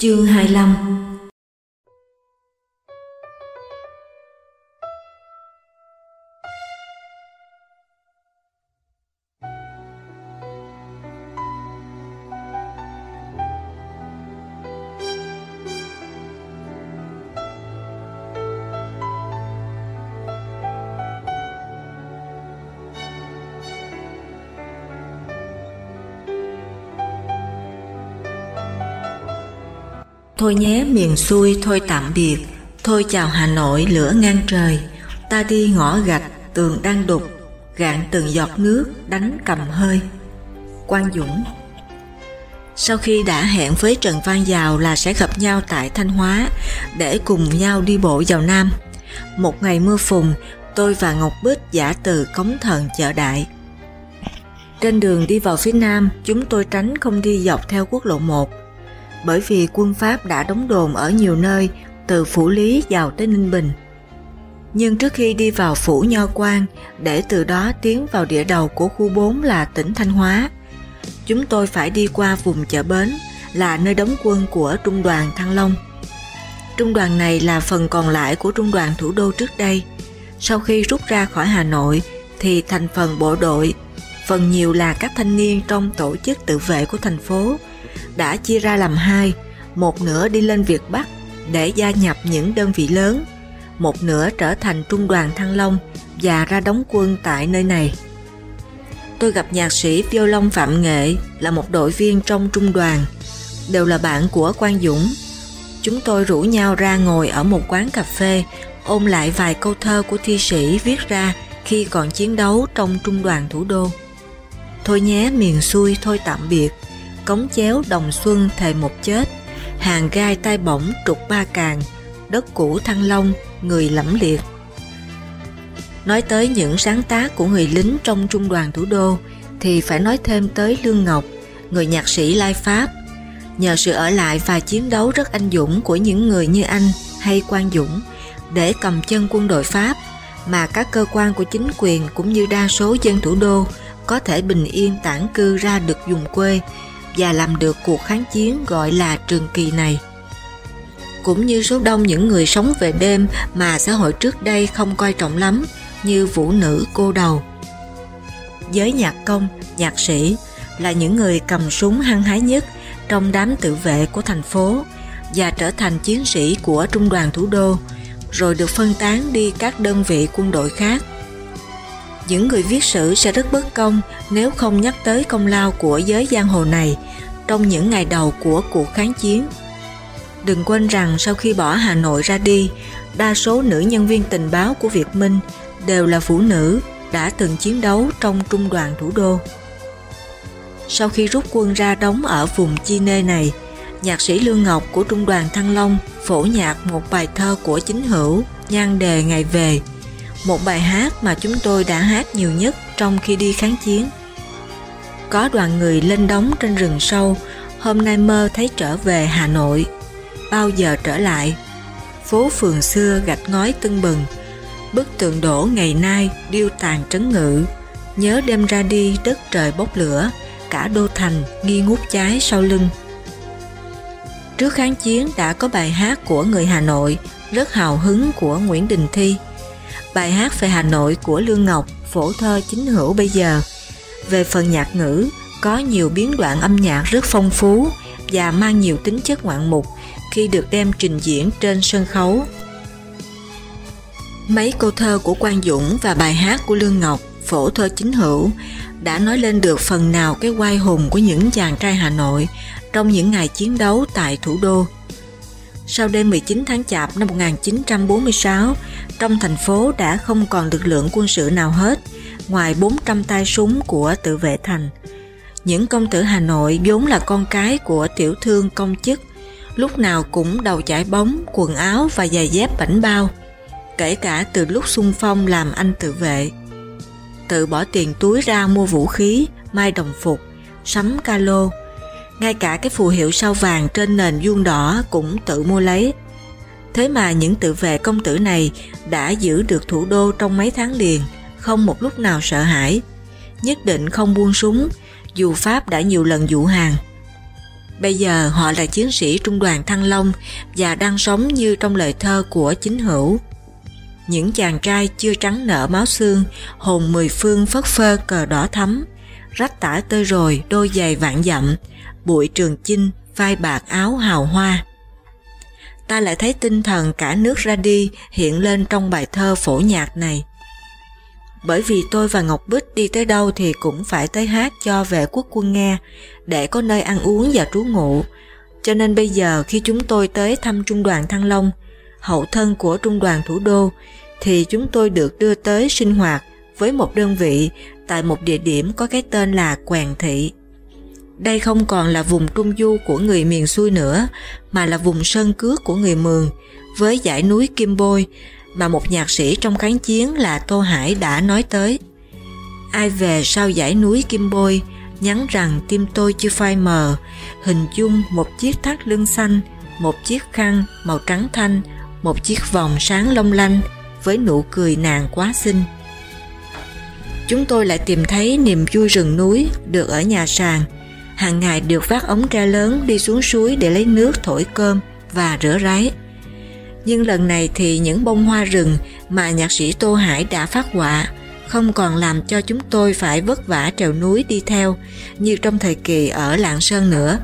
Chương 25 Thôi nhé miền xuôi thôi tạm biệt. Thôi chào Hà Nội lửa ngang trời. Ta đi ngõ gạch tường đang đục. Gạn từng giọt nước đánh cầm hơi. Quang Dũng. Sau khi đã hẹn với Trần Văn Giàu là sẽ gặp nhau tại Thanh Hóa để cùng nhau đi bộ vào Nam. Một ngày mưa phùn, tôi và Ngọc Bích giả từ cống thần chợ đại. Trên đường đi vào phía Nam, chúng tôi tránh không đi dọc theo quốc lộ 1 bởi vì quân Pháp đã đóng đồn ở nhiều nơi từ Phủ Lý vào tới Ninh Bình. Nhưng trước khi đi vào Phủ Nho Quan để từ đó tiến vào địa đầu của khu 4 là tỉnh Thanh Hóa, chúng tôi phải đi qua vùng chợ Bến là nơi đóng quân của Trung đoàn Thăng Long. Trung đoàn này là phần còn lại của Trung đoàn thủ đô trước đây. Sau khi rút ra khỏi Hà Nội thì thành phần bộ đội, phần nhiều là các thanh niên trong tổ chức tự vệ của thành phố đã chia ra làm hai, một nửa đi lên Việt Bắc để gia nhập những đơn vị lớn, một nửa trở thành trung đoàn Thăng Long và ra đóng quân tại nơi này. Tôi gặp nhạc sĩ violon Phạm Nghệ là một đội viên trong trung đoàn, đều là bạn của Quang Dũng. Chúng tôi rủ nhau ra ngồi ở một quán cà phê, ôn lại vài câu thơ của thi sĩ viết ra khi còn chiến đấu trong trung đoàn thủ đô. Thôi nhé miền xuôi thôi tạm biệt, cống chéo đồng xuân thề một chết, hàng gai tai bổng trục ba càng, đất cũ thăng long, người lẫm liệt. Nói tới những sáng tác của người lính trong trung đoàn thủ đô thì phải nói thêm tới Lương Ngọc, người nhạc sĩ Lai Pháp. Nhờ sự ở lại và chiến đấu rất anh dũng của những người như anh hay Quang Dũng để cầm chân quân đội Pháp mà các cơ quan của chính quyền cũng như đa số dân thủ đô có thể bình yên tản cư ra được vùng quê và làm được cuộc kháng chiến gọi là trường kỳ này. Cũng như số đông những người sống về đêm mà xã hội trước đây không coi trọng lắm như vũ nữ cô đầu. Giới nhạc công, nhạc sĩ là những người cầm súng hăng hái nhất trong đám tự vệ của thành phố và trở thành chiến sĩ của trung đoàn thủ đô rồi được phân tán đi các đơn vị quân đội khác. Những người viết sử sẽ rất bất công nếu không nhắc tới công lao của giới giang hồ này trong những ngày đầu của cuộc kháng chiến. Đừng quên rằng sau khi bỏ Hà Nội ra đi, đa số nữ nhân viên tình báo của Việt Minh đều là phụ nữ đã từng chiến đấu trong trung đoàn thủ đô. Sau khi rút quân ra đóng ở vùng Chi Nê này, nhạc sĩ Lương Ngọc của trung đoàn Thăng Long phổ nhạc một bài thơ của chính hữu nhan đề ngày về, một bài hát mà chúng tôi đã hát nhiều nhất trong khi đi kháng chiến. Có đoàn người lên đóng trên rừng sâu, hôm nay mơ thấy trở về Hà Nội. Bao giờ trở lại? Phố phường xưa gạch ngói tưng bừng, bức tượng đổ ngày nay điêu tàn trấn ngự, nhớ đêm ra đi đất trời bốc lửa, cả đô thành nghi ngút cháy sau lưng. Trước kháng chiến đã có bài hát của người Hà Nội rất hào hứng của Nguyễn Đình Thi. Bài hát về Hà Nội của Lương Ngọc, phổ thơ chính hữu bây giờ. Về phần nhạc ngữ, có nhiều biến đoạn âm nhạc rất phong phú và mang nhiều tính chất ngoạn mục khi được đem trình diễn trên sân khấu. Mấy câu thơ của Quang Dũng và bài hát của Lương Ngọc, phổ thơ chính hữu, đã nói lên được phần nào cái quay hùng của những chàng trai Hà Nội trong những ngày chiến đấu tại thủ đô. Sau đêm 19 tháng Chạp năm 1946, trong thành phố đã không còn lực lượng quân sự nào hết, ngoài 400 tay súng của tự vệ thành. Những công tử Hà Nội vốn là con cái của tiểu thương công chức, lúc nào cũng đầu chải bóng, quần áo và giày dép bảnh bao, kể cả từ lúc xung phong làm anh tự vệ. Tự bỏ tiền túi ra mua vũ khí, mai đồng phục, sắm calo, ngay cả cái phù hiệu sao vàng trên nền vuông đỏ cũng tự mua lấy. Thế mà những tự vệ công tử này đã giữ được thủ đô trong mấy tháng liền, không một lúc nào sợ hãi. Nhất định không buông súng, dù Pháp đã nhiều lần dụ hàng. Bây giờ họ là chiến sĩ trung đoàn Thăng Long và đang sống như trong lời thơ của chính hữu. Những chàng trai chưa trắng nợ máu xương, hồn mười phương phất phơ cờ đỏ thắm, rách tả tơi rồi đôi giày vạn dặm, bụi trường chinh, vai bạc áo hào hoa. Ta lại thấy tinh thần cả nước ra đi hiện lên trong bài thơ phổ nhạc này. Bởi vì tôi và Ngọc Bích đi tới đâu thì cũng phải tới hát cho vệ quốc quân nghe, để có nơi ăn uống và trú ngụ. Cho nên bây giờ khi chúng tôi tới thăm Trung đoàn Thăng Long, hậu thân của Trung đoàn Thủ đô, thì chúng tôi được đưa tới sinh hoạt với một đơn vị tại một địa điểm có cái tên là Quàng Thị. Đây không còn là vùng trung du của người miền xuôi nữa, mà là vùng sơn cước của người Mường, với dãy núi Kim Bôi, mà một nhạc sĩ trong kháng chiến là Tô Hải đã nói tới. Ai về sau dãy núi Kim Bôi, nhắn rằng tim tôi chưa phai mờ, hình dung một chiếc thắt lưng xanh, một chiếc khăn màu trắng thanh, một chiếc vòng sáng long lanh với nụ cười nàng quá xinh. Chúng tôi lại tìm thấy niềm vui rừng núi được ở nhà sàn, hàng ngày được vác ống tre lớn đi xuống suối để lấy nước, thổi cơm và rửa ráy. Nhưng lần này thì những bông hoa rừng mà nhạc sĩ Tô Hải đã phát họa không còn làm cho chúng tôi phải vất vả trèo núi đi theo như trong thời kỳ ở Lạng Sơn nữa.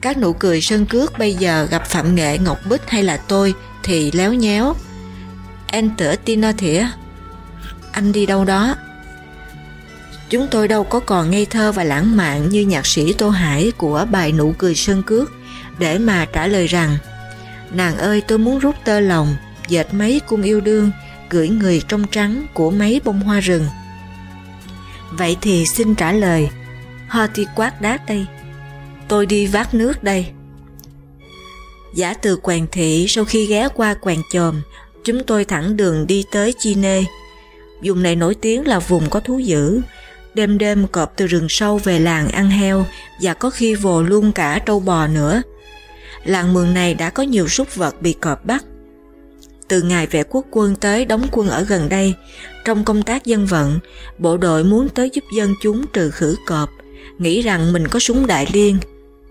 Các nụ cười sơn cước bây giờ gặp Phạm Nghệ, Ngọc Bích hay là tôi thì léo nhéo. Anh tửa Tino thỉa. Anh đi đâu đó? Chúng tôi đâu có còn ngây thơ và lãng mạn như nhạc sĩ Tô Hải của bài Nụ cười sơn cước để mà trả lời rằng Nàng ơi tôi muốn rút tơ lòng, dệt mấy cung yêu đương, gửi người trong trắng của mấy bông hoa rừng. Vậy thì xin trả lời, ho ti quát đát đây, tôi đi vác nước đây. Giả từ Quàng Thị sau khi ghé qua Quàng Chồm, chúng tôi thẳng đường đi tới Chi Nê. Vùng này nổi tiếng là vùng có thú dữ, đêm đêm cọp từ rừng sâu về làng ăn heo và có khi vồ luôn cả trâu bò nữa. Làng mường này đã có nhiều súc vật bị cọp bắt. Từ ngày vệ quốc quân tới đóng quân ở gần đây, trong công tác dân vận, bộ đội muốn tới giúp dân chúng trừ khử cọp, nghĩ rằng mình có súng đại liên,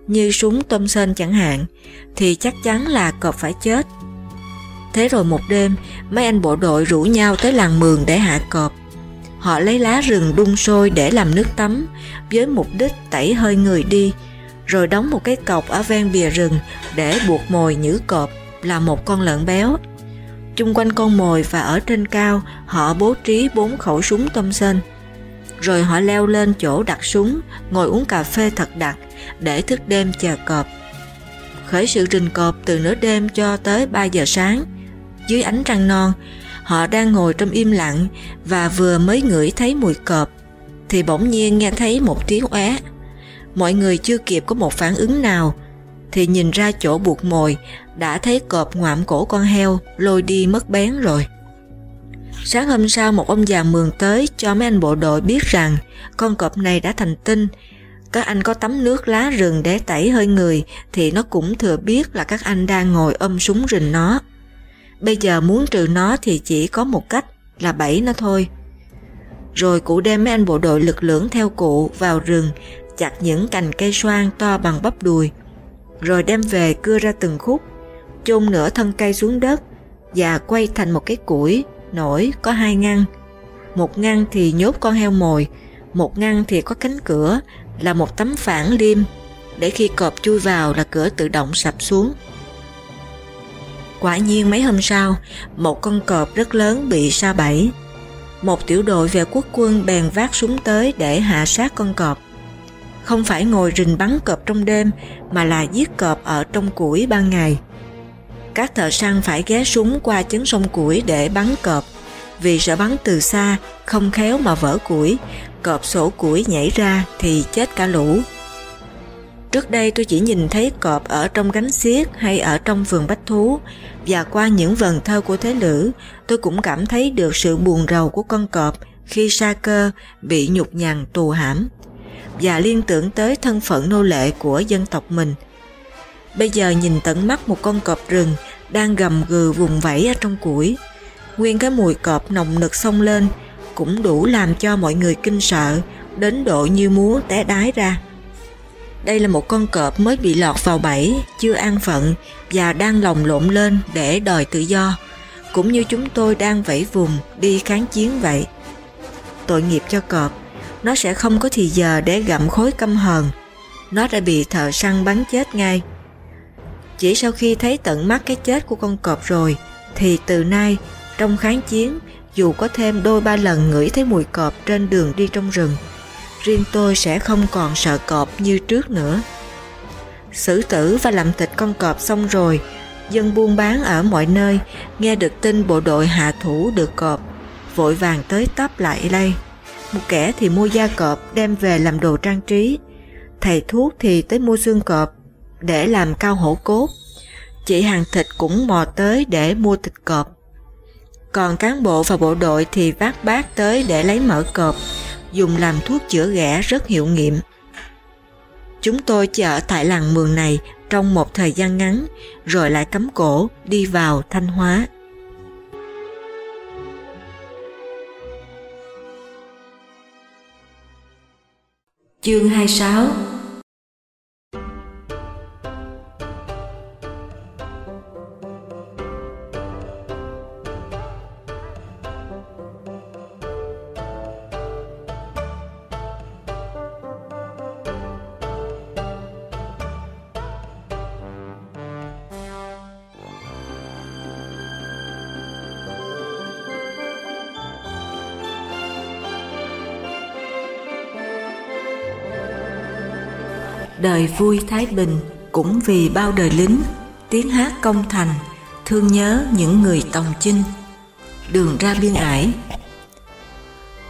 như súng tôm sên chẳng hạn, thì chắc chắn là cọp phải chết. Thế rồi một đêm, mấy anh bộ đội rủ nhau tới làng mường để hạ cọp. Họ lấy lá rừng đun sôi để làm nước tắm, với mục đích tẩy hơi người đi, rồi đóng một cái cọc ở ven bìa rừng để buộc mồi nhử cọp là một con lợn béo. Chung quanh con mồi và ở trên cao họ bố trí bốn khẩu súng tâm sên. Rồi họ leo lên chỗ đặt súng, ngồi uống cà phê thật đặc để thức đêm chờ cọp. Khởi sự rình cọp từ nửa đêm cho tới 3 giờ sáng. Dưới ánh trăng non, họ đang ngồi trong im lặng và vừa mới ngửi thấy mùi cọp, thì bỗng nhiên nghe thấy một tiếng óe mọi người chưa kịp có một phản ứng nào, thì nhìn ra chỗ buộc mồi đã thấy cọp ngoạm cổ con heo lôi đi mất bén rồi. Sáng hôm sau, một ông già mường tới cho mấy anh bộ đội biết rằng con cọp này đã thành tinh. Các anh có tắm nước lá rừng để tẩy hơi người thì nó cũng thừa biết là các anh đang ngồi ôm súng rình nó. Bây giờ muốn trừ nó thì chỉ có một cách là bẫy nó thôi. Rồi cụ đem mấy anh bộ đội lực lưỡng theo cụ vào rừng chặt những cành cây xoan to bằng bắp đùi, rồi đem về cưa ra từng khúc, chôn nửa thân cây xuống đất và quay thành một cái củi nổi có hai ngăn. Một ngăn thì nhốt con heo mồi, một ngăn thì có cánh cửa là một tấm phản liêm để khi cọp chui vào là cửa tự động sập xuống. Quả nhiên mấy hôm sau, một con cọp rất lớn bị sa bẫy. Một tiểu đội về quốc quân bèn vác súng tới để hạ sát con cọp không phải ngồi rình bắn cọp trong đêm mà là giết cọp ở trong củi ban ngày. Các thợ săn phải ghé súng qua chấn sông củi để bắn cọp, vì sợ bắn từ xa, không khéo mà vỡ củi, cọp sổ củi nhảy ra thì chết cả lũ. Trước đây tôi chỉ nhìn thấy cọp ở trong gánh xiết hay ở trong vườn bách thú và qua những vần thơ của Thế Lữ, tôi cũng cảm thấy được sự buồn rầu của con cọp khi sa cơ bị nhục nhằn, tù hãm và liên tưởng tới thân phận nô lệ của dân tộc mình. Bây giờ nhìn tận mắt một con cọp rừng đang gầm gừ vùng vẫy ở trong củi. Nguyên cái mùi cọp nồng nực xông lên cũng đủ làm cho mọi người kinh sợ, đến độ như múa té đái ra. Đây là một con cọp mới bị lọt vào bẫy, chưa an phận và đang lồng lộn lên để đòi tự do, cũng như chúng tôi đang vẫy vùng đi kháng chiến vậy. Tội nghiệp cho cọp, nó sẽ không có thì giờ để gặm khối căm hờn. Nó đã bị thợ săn bắn chết ngay. Chỉ sau khi thấy tận mắt cái chết của con cọp rồi, thì từ nay, trong kháng chiến, dù có thêm đôi ba lần ngửi thấy mùi cọp trên đường đi trong rừng, riêng tôi sẽ không còn sợ cọp như trước nữa. Xử tử và làm thịt con cọp xong rồi, dân buôn bán ở mọi nơi nghe được tin bộ đội hạ thủ được cọp, vội vàng tới tấp lại đây. Một kẻ thì mua da cọp đem về làm đồ trang trí, thầy thuốc thì tới mua xương cọp để làm cao hổ cốt. Chị hàng thịt cũng mò tới để mua thịt cọp. Còn cán bộ và bộ đội thì vác bát tới để lấy mỡ cọp, dùng làm thuốc chữa ghẻ rất hiệu nghiệm. Chúng tôi chỉ ở tại làng mường này trong một thời gian ngắn, rồi lại cấm cổ đi vào Thanh Hóa. Chương 26 đời vui thái bình cũng vì bao đời lính, tiếng hát công thành, thương nhớ những người tòng chinh. Đường ra biên ải.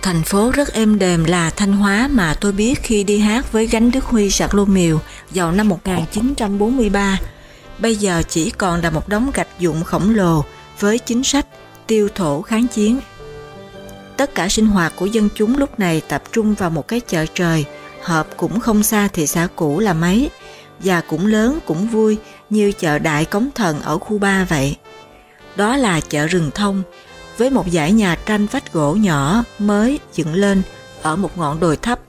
Thành phố rất êm đềm là Thanh Hóa mà tôi biết khi đi hát với gánh Đức Huy sạc lô miều vào năm 1943 bây giờ chỉ còn là một đống gạch dụng khổng lồ với chính sách tiêu thổ kháng chiến. Tất cả sinh hoạt của dân chúng lúc này tập trung vào một cái chợ trời hợp cũng không xa thị xã cũ là mấy, và cũng lớn cũng vui như chợ Đại Cống Thần ở khu 3 vậy. Đó là chợ rừng thông, với một dãy nhà tranh vách gỗ nhỏ mới dựng lên ở một ngọn đồi thấp,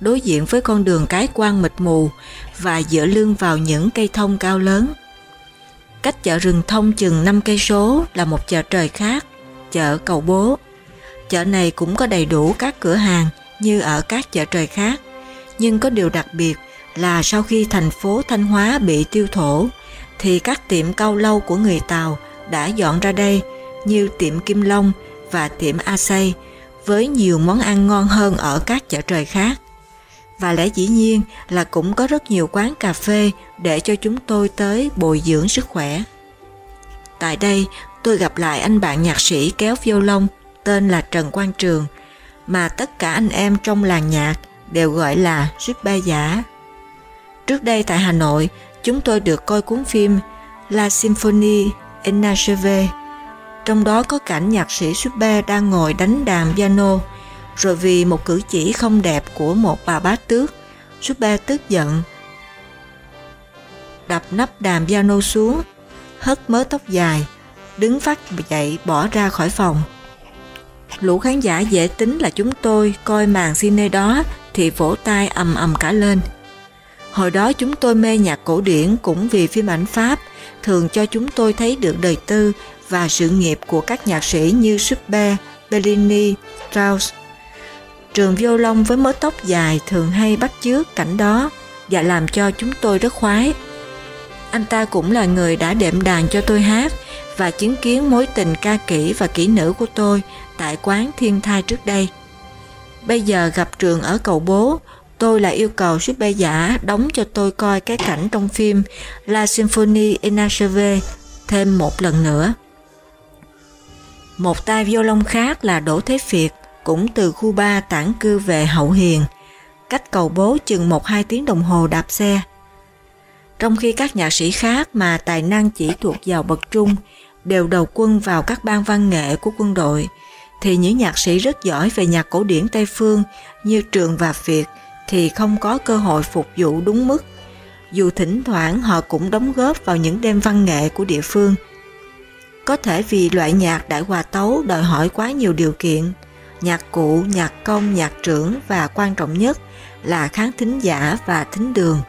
đối diện với con đường cái quan mịt mù và dựa lưng vào những cây thông cao lớn. Cách chợ rừng thông chừng 5 cây số là một chợ trời khác, chợ Cầu Bố. Chợ này cũng có đầy đủ các cửa hàng như ở các chợ trời khác nhưng có điều đặc biệt là sau khi thành phố Thanh Hóa bị tiêu thổ, thì các tiệm cao lâu của người Tàu đã dọn ra đây như tiệm Kim Long và tiệm A Say với nhiều món ăn ngon hơn ở các chợ trời khác. Và lẽ dĩ nhiên là cũng có rất nhiều quán cà phê để cho chúng tôi tới bồi dưỡng sức khỏe. Tại đây, tôi gặp lại anh bạn nhạc sĩ kéo violon tên là Trần Quang Trường, mà tất cả anh em trong làng nhạc đều gọi là super giả. Trước đây tại Hà Nội, chúng tôi được coi cuốn phim La Symphonie Inachevée. Trong đó có cảnh nhạc sĩ Super đang ngồi đánh đàn piano, rồi vì một cử chỉ không đẹp của một bà bá tước, Super tức giận. Đập nắp đàn piano xuống, hất mớ tóc dài, đứng phát dậy bỏ ra khỏi phòng. Lũ khán giả dễ tính là chúng tôi coi màn cine đó thì vỗ tay ầm ầm cả lên. Hồi đó chúng tôi mê nhạc cổ điển cũng vì phim ảnh Pháp thường cho chúng tôi thấy được đời tư và sự nghiệp của các nhạc sĩ như Schubert, Bellini, Strauss. Trường violon với mớ tóc dài thường hay bắt chước cảnh đó và làm cho chúng tôi rất khoái. Anh ta cũng là người đã đệm đàn cho tôi hát và chứng kiến mối tình ca kỹ và kỹ nữ của tôi tại quán Thiên Thai trước đây. Bây giờ gặp trường ở cầu bố, tôi lại yêu cầu shipper giả đóng cho tôi coi cái cảnh trong phim La Symphonie Inachevée thêm một lần nữa. Một tay violon khác là Đỗ Thế Việt, cũng từ khu ba tản cư về Hậu Hiền, cách cầu bố chừng 1-2 tiếng đồng hồ đạp xe. Trong khi các nhạc sĩ khác mà tài năng chỉ thuộc vào bậc trung đều đầu quân vào các ban văn nghệ của quân đội, thì những nhạc sĩ rất giỏi về nhạc cổ điển Tây Phương như Trường và Việt thì không có cơ hội phục vụ đúng mức, dù thỉnh thoảng họ cũng đóng góp vào những đêm văn nghệ của địa phương. Có thể vì loại nhạc đại hòa tấu đòi hỏi quá nhiều điều kiện, nhạc cụ, nhạc công, nhạc trưởng và quan trọng nhất là kháng thính giả và thính đường,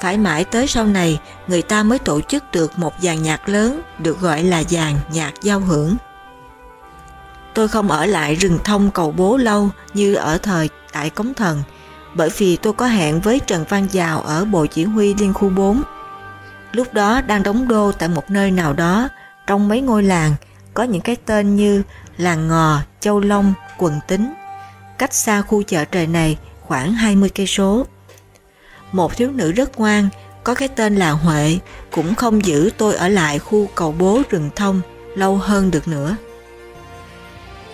Phải mãi tới sau này, người ta mới tổ chức được một dàn nhạc lớn được gọi là dàn nhạc giao hưởng. Tôi không ở lại rừng thông cầu bố lâu như ở thời tại Cống Thần, bởi vì tôi có hẹn với Trần Văn Giào ở Bộ Chỉ huy Liên khu 4. Lúc đó đang đóng đô tại một nơi nào đó, trong mấy ngôi làng, có những cái tên như làng Ngò, Châu Long, Quần Tính. Cách xa khu chợ trời này khoảng 20 cây số. Một thiếu nữ rất ngoan, có cái tên là Huệ, cũng không giữ tôi ở lại khu cầu bố rừng thông lâu hơn được nữa.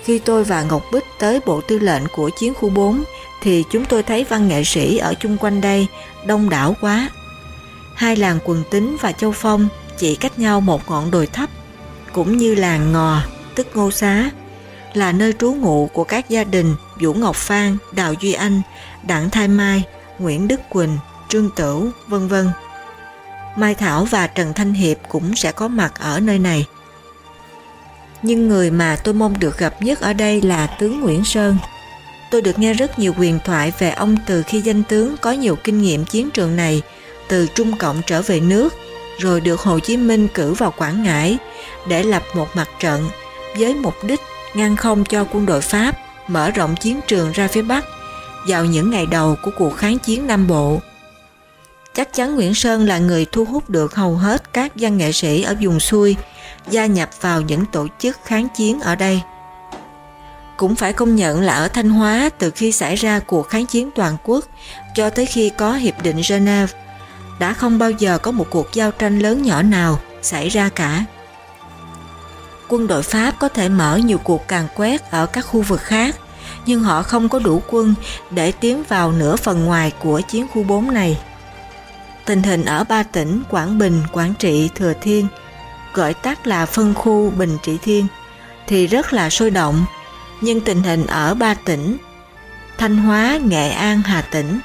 Khi tôi và Ngọc Bích tới bộ tư lệnh của chiến khu 4 thì chúng tôi thấy văn nghệ sĩ ở chung quanh đây đông đảo quá. Hai làng Quần Tính và Châu Phong chỉ cách nhau một ngọn đồi thấp, cũng như làng Ngò, tức Ngô Xá, là nơi trú ngụ của các gia đình Vũ Ngọc Phan, Đào Duy Anh, Đặng Thái Mai, Nguyễn Đức Quỳnh, Trương Tửu, vân vân. Mai Thảo và Trần Thanh Hiệp cũng sẽ có mặt ở nơi này. Nhưng người mà tôi mong được gặp nhất ở đây là tướng Nguyễn Sơn. Tôi được nghe rất nhiều quyền thoại về ông từ khi danh tướng có nhiều kinh nghiệm chiến trường này, từ Trung Cộng trở về nước, rồi được Hồ Chí Minh cử vào Quảng Ngãi để lập một mặt trận với mục đích ngăn không cho quân đội Pháp mở rộng chiến trường ra phía Bắc vào những ngày đầu của cuộc kháng chiến Nam Bộ. Chắc chắn Nguyễn Sơn là người thu hút được hầu hết các văn nghệ sĩ ở vùng xuôi gia nhập vào những tổ chức kháng chiến ở đây. Cũng phải công nhận là ở Thanh Hóa từ khi xảy ra cuộc kháng chiến toàn quốc cho tới khi có Hiệp định Geneva, đã không bao giờ có một cuộc giao tranh lớn nhỏ nào xảy ra cả. Quân đội Pháp có thể mở nhiều cuộc càn quét ở các khu vực khác, nhưng họ không có đủ quân để tiến vào nửa phần ngoài của chiến khu 4 này. Tình hình ở ba tỉnh Quảng Bình, Quảng Trị, Thừa Thiên, gọi tắt là phân khu Bình Trị Thiên, thì rất là sôi động, nhưng tình hình ở ba tỉnh Thanh Hóa, Nghệ An, Hà Tĩnh,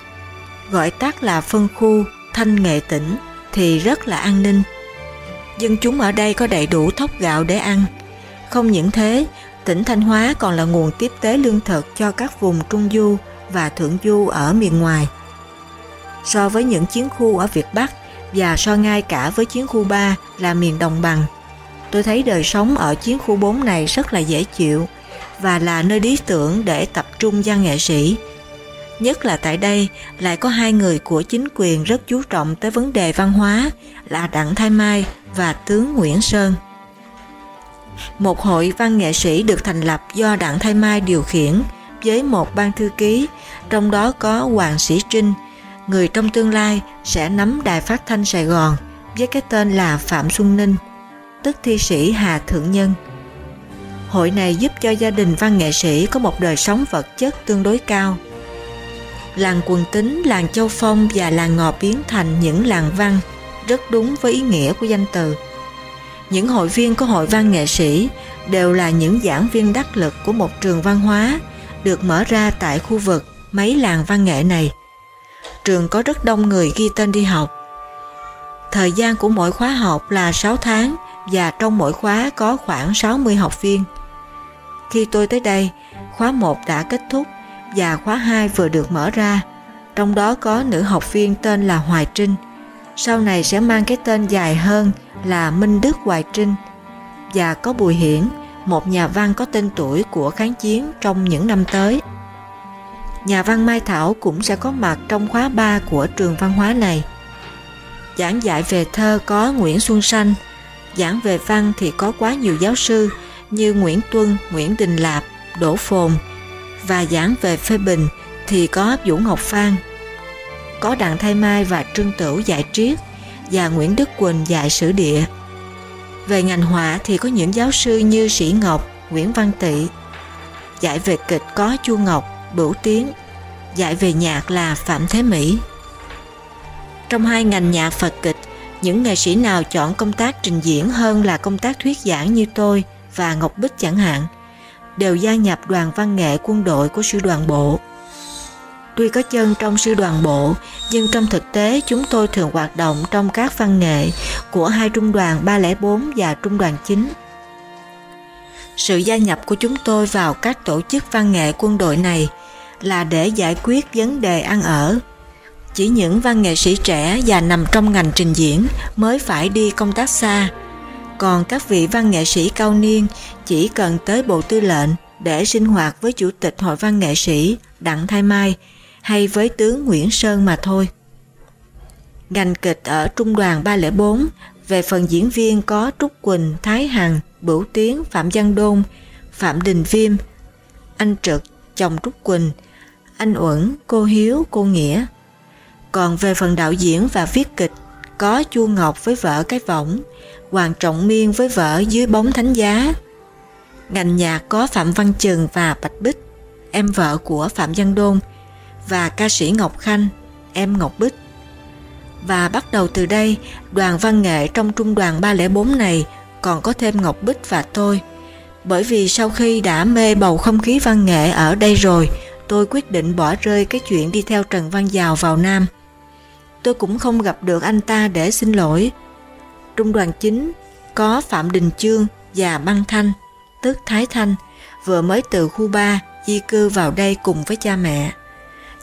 gọi tắt là phân khu Thanh Nghệ Tỉnh, thì rất là an ninh. Dân chúng ở đây có đầy đủ thóc gạo để ăn. Không những thế, tỉnh Thanh Hóa còn là nguồn tiếp tế lương thực cho các vùng Trung Du và Thượng Du ở miền ngoài. So với những chiến khu ở Việt Bắc và so ngay cả với chiến khu 3 là miền Đồng Bằng, tôi thấy đời sống ở chiến khu 4 này rất là dễ chịu và là nơi lý tưởng để tập trung văn nghệ sĩ. Nhất là tại đây lại có hai người của chính quyền rất chú trọng tới vấn đề văn hóa là Đặng Thái Mai và tướng Nguyễn Sơn. Một hội văn nghệ sĩ được thành lập do Đặng Thái Mai điều khiển với một ban thư ký, trong đó có Hoàng Sĩ Trinh, người trong tương lai sẽ nắm đài phát thanh Sài Gòn với cái tên là Phạm Xuân Ninh, tức thi sĩ Hà Thượng Nhân. Hội này giúp cho gia đình văn nghệ sĩ có một đời sống vật chất tương đối cao. Làng quần tính, làng Châu Phong và làng Ngò biến thành những làng văn rất đúng với ý nghĩa của danh từ. Những hội viên của hội văn nghệ sĩ đều là những giảng viên đắc lực của một trường văn hóa được mở ra tại khu vực mấy làng văn nghệ này. Trường có rất đông người ghi tên đi học. Thời gian của mỗi khóa học là 6 tháng và trong mỗi khóa có khoảng 60 học viên. Khi tôi tới đây, khóa 1 đã kết thúc và khóa 2 vừa được mở ra, trong đó có nữ học viên tên là Hoài Trinh, sau này sẽ mang cái tên dài hơn là Minh Đức Hoài Trinh và có Bùi Hiển, một nhà văn có tên tuổi của kháng chiến trong những năm tới. Nhà văn Mai Thảo cũng sẽ có mặt trong khóa 3 của trường văn hóa này. Giảng dạy về thơ có Nguyễn Xuân Sanh, giảng về văn thì có quá nhiều giáo sư như Nguyễn Tuân, Nguyễn Đình Lạp, Đỗ Phồn và giảng về phê bình thì có Vũ Ngọc Phan, có Đặng Thay Mai và Trương Tửu dạy triết và Nguyễn Đức Quỳnh dạy sử địa. Về ngành họa thì có những giáo sư như Sĩ Ngọc, Nguyễn Văn Tị. Dạy về kịch có Chu Ngọc, Bửu Tiến. Dạy về nhạc là Phạm Thế Mỹ. Trong hai ngành nhạc Phật kịch, những nghệ sĩ nào chọn công tác trình diễn hơn là công tác thuyết giảng như tôi và Ngọc Bích chẳng hạn, đều gia nhập đoàn văn nghệ quân đội của sư đoàn bộ. Tuy có chân trong sư đoàn bộ, nhưng trong thực tế chúng tôi thường hoạt động trong các văn nghệ của hai trung đoàn 304 và trung đoàn 9. Sự gia nhập của chúng tôi vào các tổ chức văn nghệ quân đội này là để giải quyết vấn đề ăn ở. Chỉ những văn nghệ sĩ trẻ và nằm trong ngành trình diễn mới phải đi công tác xa. Còn các vị văn nghệ sĩ cao niên chỉ cần tới Bộ Tư lệnh để sinh hoạt với Chủ tịch Hội văn nghệ sĩ Đặng Thái Mai hay với tướng Nguyễn Sơn mà thôi. Ngành kịch ở Trung đoàn 304 về phần diễn viên có Trúc Quỳnh, Thái Hằng, Bửu Tiến, Phạm Văn Đôn, Phạm Đình Viêm, anh Trực, chồng Trúc Quỳnh, anh Uẩn, cô Hiếu, cô Nghĩa. Còn về phần đạo diễn và viết kịch, có Chu Ngọc với vợ Cái Võng, Hoàng Trọng Miên với vợ Dưới bóng thánh giá. Ngành nhạc có Phạm Văn Trừng và Bạch Bích, em vợ của Phạm Văn Đôn, và ca sĩ Ngọc Khanh, em Ngọc Bích. Và bắt đầu từ đây, đoàn văn nghệ trong trung đoàn 304 này còn có thêm Ngọc Bích và tôi. Bởi vì sau khi đã mê bầu không khí văn nghệ ở đây rồi, tôi quyết định bỏ rơi cái chuyện đi theo Trần Văn Giàu vào Nam. Tôi cũng không gặp được anh ta để xin lỗi. Trung đoàn chính có Phạm Đình Chương và Băng Thanh, tức Thái Thanh, vừa mới từ khu 3 di cư vào đây cùng với cha mẹ.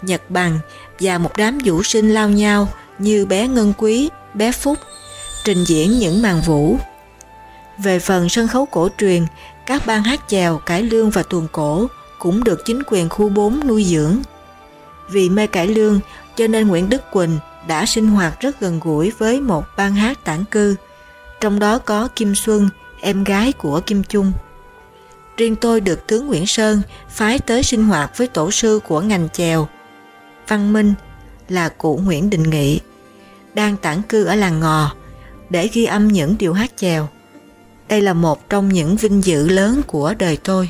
Nhật Bằng và một đám vũ sinh lao nhau như bé Ngân Quý, bé Phúc, trình diễn những màn vũ. Về phần sân khấu cổ truyền, các ban hát chèo, cải lương và tuồng cổ cũng được chính quyền khu 4 nuôi dưỡng. Vì mê cải lương cho nên Nguyễn Đức Quỳnh đã sinh hoạt rất gần gũi với một ban hát tản cư, trong đó có Kim Xuân, em gái của Kim Chung. Riêng tôi được tướng Nguyễn Sơn phái tới sinh hoạt với tổ sư của ngành chèo, Văn Minh là cụ Nguyễn Đình Nghị, đang tản cư ở làng Ngò để ghi âm những điệu hát chèo. Đây là một trong những vinh dự lớn của đời tôi.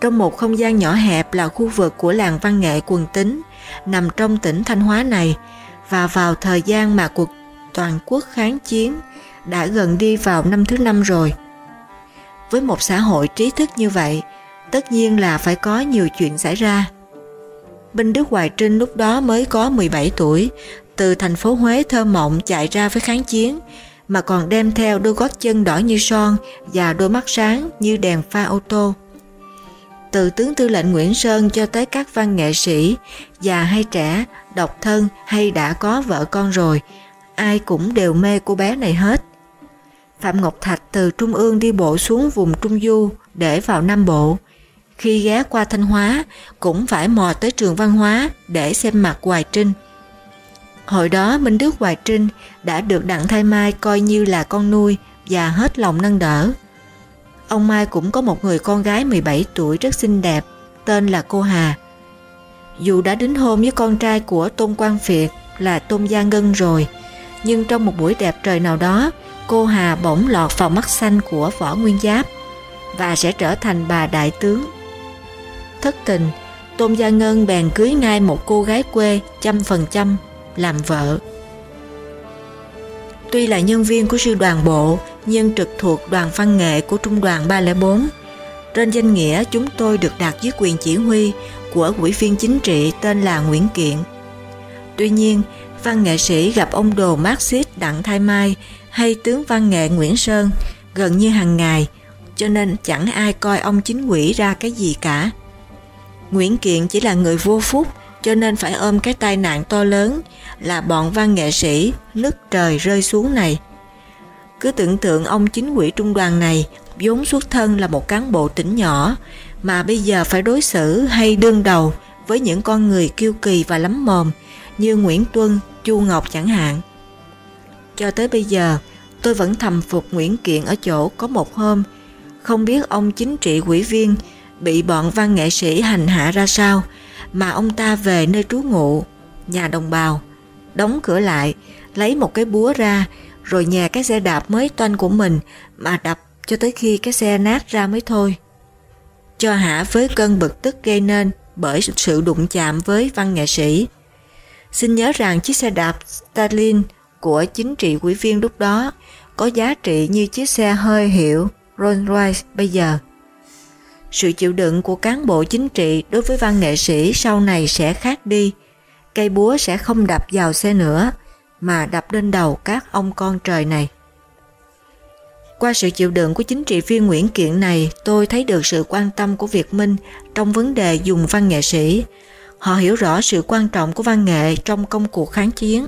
Trong một không gian nhỏ hẹp là khu vực của làng văn nghệ quần tính nằm trong tỉnh Thanh Hóa này và vào thời gian mà cuộc toàn quốc kháng chiến đã gần đi vào năm thứ năm rồi. Với một xã hội trí thức như vậy, tất nhiên là phải có nhiều chuyện xảy ra. Binh Đức Hoài Trinh lúc đó mới có 17 tuổi, từ thành phố Huế thơ mộng chạy ra với kháng chiến, mà còn đem theo đôi gót chân đỏ như son và đôi mắt sáng như đèn pha ô tô. Từ tướng tư lệnh Nguyễn Sơn cho tới các văn nghệ sĩ, già hay trẻ, độc thân hay đã có vợ con rồi, ai cũng đều mê cô bé này hết. Phạm Ngọc Thạch từ Trung ương đi bộ xuống vùng Trung Du để vào Nam Bộ, khi ghé qua Thanh Hóa cũng phải mò tới trường văn hóa để xem mặt Hoài Trinh. Hồi đó Minh Đức Hoài Trinh đã được Đặng Thái Mai coi như là con nuôi và hết lòng nâng đỡ. Ông Mai cũng có một người con gái 17 tuổi rất xinh đẹp, tên là cô Hà. Dù đã đính hôn với con trai của Tôn Quang Việt là Tôn Gia Ngân rồi, nhưng trong một buổi đẹp trời nào đó, cô Hà bỗng lọt vào mắt xanh của Võ Nguyên Giáp và sẽ trở thành bà đại tướng thất tình, Tôn Gia Ngân bèn cưới ngay một cô gái quê trăm phần trăm làm vợ. Tuy là nhân viên của sư đoàn bộ, nhưng trực thuộc đoàn văn nghệ của trung đoàn 304. Trên danh nghĩa chúng tôi được đặt dưới quyền chỉ huy của quỹ viên chính trị tên là Nguyễn Kiện. Tuy nhiên, văn nghệ sĩ gặp ông đồ Marxist Đặng Thái Mai hay tướng văn nghệ Nguyễn Sơn gần như hàng ngày, cho nên chẳng ai coi ông chính quỹ ra cái gì cả. Nguyễn Kiện chỉ là người vô phúc cho nên phải ôm cái tai nạn to lớn là bọn văn nghệ sĩ nứt trời rơi xuống này. Cứ tưởng tượng ông chính quỹ trung đoàn này vốn xuất thân là một cán bộ tỉnh nhỏ mà bây giờ phải đối xử hay đương đầu với những con người kiêu kỳ và lắm mồm như Nguyễn Tuân, Chu Ngọc chẳng hạn. Cho tới bây giờ, tôi vẫn thầm phục Nguyễn Kiện ở chỗ có một hôm, không biết ông chính trị quỹ viên bị bọn văn nghệ sĩ hành hạ ra sao mà ông ta về nơi trú ngụ, nhà đồng bào, đóng cửa lại, lấy một cái búa ra rồi nhà cái xe đạp mới toanh của mình mà đập cho tới khi cái xe nát ra mới thôi. Cho hả với cơn bực tức gây nên bởi sự đụng chạm với văn nghệ sĩ. Xin nhớ rằng chiếc xe đạp Stalin của chính trị quỹ viên lúc đó có giá trị như chiếc xe hơi hiệu Rolls Royce bây giờ. Sự chịu đựng của cán bộ chính trị đối với văn nghệ sĩ sau này sẽ khác đi. Cây búa sẽ không đập vào xe nữa, mà đập lên đầu các ông con trời này. Qua sự chịu đựng của chính trị viên Nguyễn Kiện này, tôi thấy được sự quan tâm của Việt Minh trong vấn đề dùng văn nghệ sĩ. Họ hiểu rõ sự quan trọng của văn nghệ trong công cuộc kháng chiến.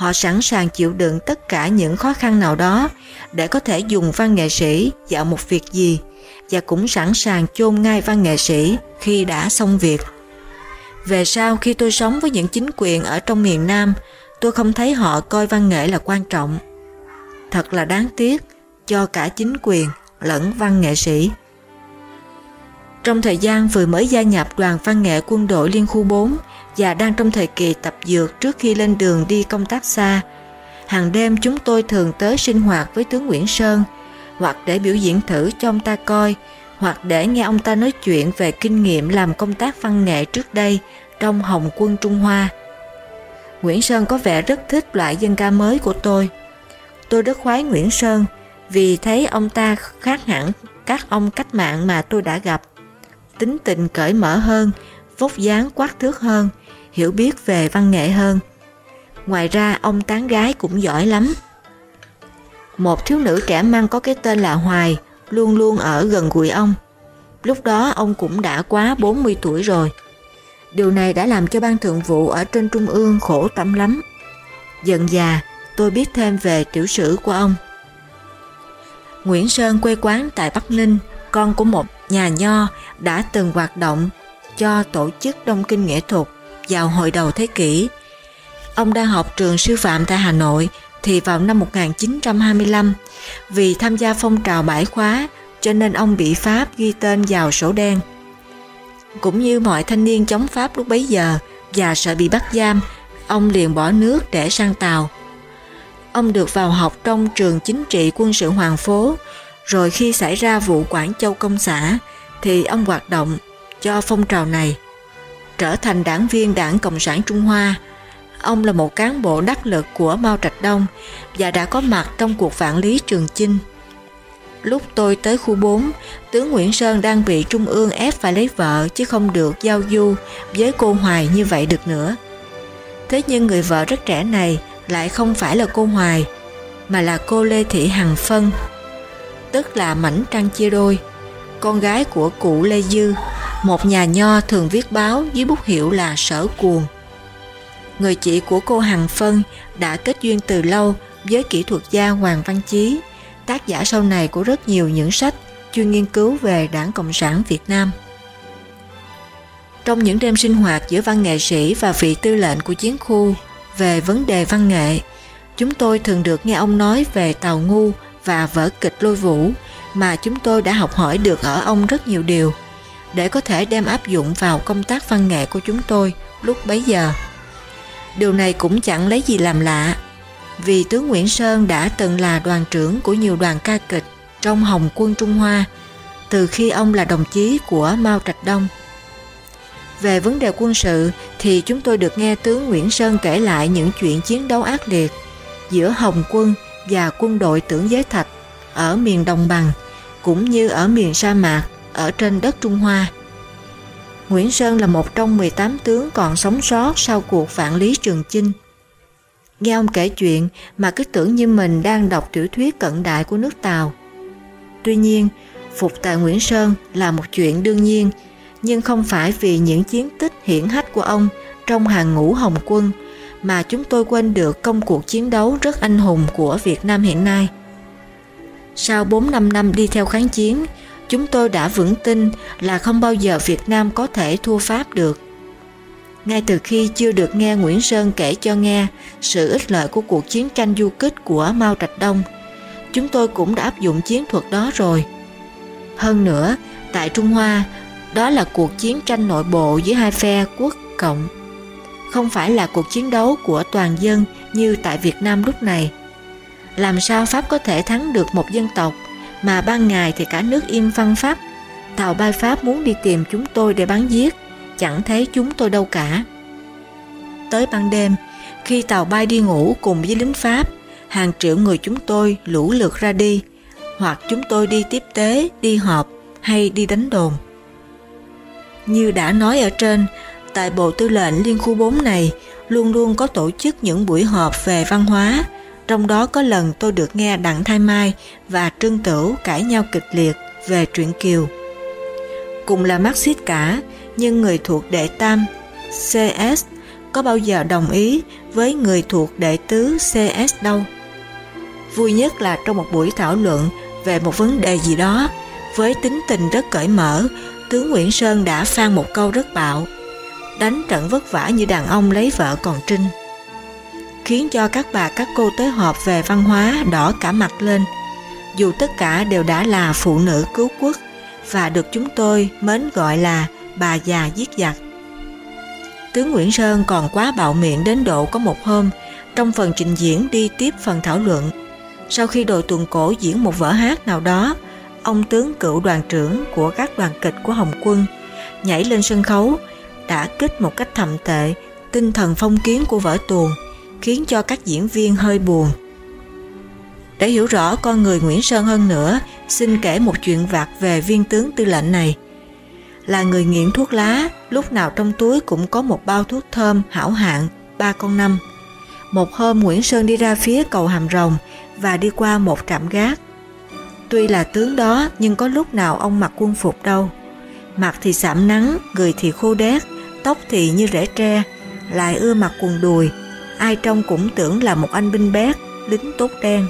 Họ sẵn sàng chịu đựng tất cả những khó khăn nào đó để có thể dùng văn nghệ sĩ dạo một việc gì và cũng sẵn sàng chôn ngay văn nghệ sĩ khi đã xong việc. Về sau khi tôi sống với những chính quyền ở trong miền Nam, tôi không thấy họ coi văn nghệ là quan trọng. Thật là đáng tiếc cho cả chính quyền lẫn văn nghệ sĩ. Trong thời gian vừa mới gia nhập đoàn văn nghệ quân đội Liên khu 4 và đang trong thời kỳ tập dược trước khi lên đường đi công tác xa, hàng đêm chúng tôi thường tới sinh hoạt với tướng Nguyễn Sơn hoặc để biểu diễn thử cho ông ta coi hoặc để nghe ông ta nói chuyện về kinh nghiệm làm công tác văn nghệ trước đây trong Hồng quân Trung Hoa. Nguyễn Sơn có vẻ rất thích loại dân ca mới của tôi. Tôi rất khoái Nguyễn Sơn vì thấy ông ta khác hẳn các ông cách mạng mà tôi đã gặp. Tính tình cởi mở hơn, vóc dáng quát thước hơn, hiểu biết về văn nghệ hơn. Ngoài ra ông tán gái cũng giỏi lắm. Một thiếu nữ trẻ măng có cái tên là Hoài, luôn luôn ở gần gũi ông. Lúc đó ông cũng đã quá 40 tuổi rồi. Điều này đã làm cho ban thượng vụ ở trên trung ương khổ tâm lắm. Dần già, tôi biết thêm về tiểu sử của ông. Nguyễn Sơn quê quán tại Bắc Ninh, con của một nhà nho đã từng hoạt động cho tổ chức Đông Kinh Nghệ thuật vào hồi đầu thế kỷ. Ông đang học trường sư phạm tại Hà Nội thì vào năm 1925 vì tham gia phong trào bãi khóa cho nên ông bị Pháp ghi tên vào sổ đen. Cũng như mọi thanh niên chống Pháp lúc bấy giờ và sợ bị bắt giam, ông liền bỏ nước để sang Tàu. Ông được vào học trong trường chính trị quân sự Hoàng Phố, rồi khi xảy ra vụ Quảng Châu Công xã thì ông hoạt động cho phong trào này. Trở thành đảng viên đảng Cộng sản Trung Hoa, ông là một cán bộ đắc lực của Mao Trạch Đông và đã có mặt trong cuộc vạn lý Trường Chinh. Lúc tôi tới khu 4, tướng Nguyễn Sơn đang bị Trung ương ép phải lấy vợ chứ không được giao du với cô Hoài như vậy được nữa. Thế nhưng người vợ rất trẻ này lại không phải là cô Hoài, mà là cô Lê Thị Hằng Phân, tức là mảnh trăng chia đôi, con gái của cụ Lê Dư, một nhà nho thường viết báo dưới bút hiệu là Sở Cuồng. Người chị của cô Hằng Phân đã kết duyên từ lâu với kỹ thuật gia Hoàng Văn Chí, tác giả sau này của rất nhiều những sách chuyên nghiên cứu về đảng Cộng sản Việt Nam. Trong những đêm sinh hoạt giữa văn nghệ sĩ và vị tư lệnh của chiến khu về vấn đề văn nghệ, chúng tôi thường được nghe ông nói về Tàu Ngu và vở kịch Lôi Vũ mà chúng tôi đã học hỏi được ở ông rất nhiều điều để có thể đem áp dụng vào công tác văn nghệ của chúng tôi lúc bấy giờ. Điều này cũng chẳng lấy gì làm lạ, vì tướng Nguyễn Sơn đã từng là đoàn trưởng của nhiều đoàn ca kịch trong Hồng quân Trung Hoa từ khi ông là đồng chí của Mao Trạch Đông. Về vấn đề quân sự thì chúng tôi được nghe tướng Nguyễn Sơn kể lại những chuyện chiến đấu ác liệt giữa Hồng quân và quân đội tưởng giới thạch ở miền Đồng Bằng cũng như ở miền sa mạc ở trên đất Trung Hoa. Nguyễn Sơn là một trong 18 tướng còn sống sót sau cuộc vạn lý Trường Chinh. Nghe ông kể chuyện mà cứ tưởng như mình đang đọc tiểu thuyết cận đại của nước Tàu. Tuy nhiên, phục tại Nguyễn Sơn là một chuyện đương nhiên, nhưng không phải vì những chiến tích hiển hách của ông trong hàng ngũ Hồng quân mà chúng tôi quên được công cuộc chiến đấu rất anh hùng của Việt Nam hiện nay. Sau 4-5 năm đi theo kháng chiến, chúng tôi đã vững tin là không bao giờ Việt Nam có thể thua Pháp được. Ngay từ khi chưa được nghe Nguyễn Sơn kể cho nghe sự ích lợi của cuộc chiến tranh du kích của Mao Trạch Đông, chúng tôi cũng đã áp dụng chiến thuật đó rồi. Hơn nữa, tại Trung Hoa, đó là cuộc chiến tranh nội bộ giữa hai phe quốc cộng. Không phải là cuộc chiến đấu của toàn dân như tại Việt Nam lúc này. Làm sao Pháp có thể thắng được một dân tộc mà ban ngày thì cả nước im văn pháp Tàu bay Pháp muốn đi tìm chúng tôi để bắn giết, chẳng thấy chúng tôi đâu cả. Tới ban đêm, khi tàu bay đi ngủ cùng với lính Pháp, hàng triệu người chúng tôi lũ lượt ra đi, hoặc chúng tôi đi tiếp tế, đi họp hay đi đánh đồn. Như đã nói ở trên, tại Bộ Tư lệnh Liên khu 4 này luôn luôn có tổ chức những buổi họp về văn hóa, trong đó có lần tôi được nghe Đặng Thái Mai và Trương Tửu cãi nhau kịch liệt về truyện Kiều. Cùng là Marxist cả, nhưng người thuộc đệ tam CS có bao giờ đồng ý với người thuộc đệ tứ CS đâu. Vui nhất là trong một buổi thảo luận về một vấn đề gì đó, với tính tình rất cởi mở, tướng Nguyễn Sơn đã phan một câu rất bạo. Đánh trận vất vả như đàn ông lấy vợ còn trinh. Khiến cho các bà các cô tới họp về văn hóa đỏ cả mặt lên. Dù tất cả đều đã là phụ nữ cứu quốc và được chúng tôi mến gọi là bà già giết giặc. Tướng Nguyễn Sơn còn quá bạo miệng đến độ có một hôm, trong phần trình diễn đi tiếp phần thảo luận. Sau khi đội tuần cổ diễn một vở hát nào đó, ông tướng cựu đoàn trưởng của các đoàn kịch của Hồng quân nhảy lên sân khấu, đã kích một cách thầm tệ tinh thần phong kiến của vở tuồng, khiến cho các diễn viên hơi buồn. Để hiểu rõ con người Nguyễn Sơn hơn nữa, xin kể một chuyện vặt về viên tướng tư lệnh này – là người nghiện thuốc lá, lúc nào trong túi cũng có một bao thuốc thơm hảo hạng, ba con năm. Một hôm Nguyễn Sơn đi ra phía cầu Hàm Rồng và đi qua một trạm gác. Tuy là tướng đó nhưng có lúc nào ông mặc quân phục đâu. Mặt thì sạm nắng, người thì khô đét, tóc thì như rễ tre, lại ưa mặc quần đùi. Ai trong cũng tưởng là một anh binh bét, lính tốt đen.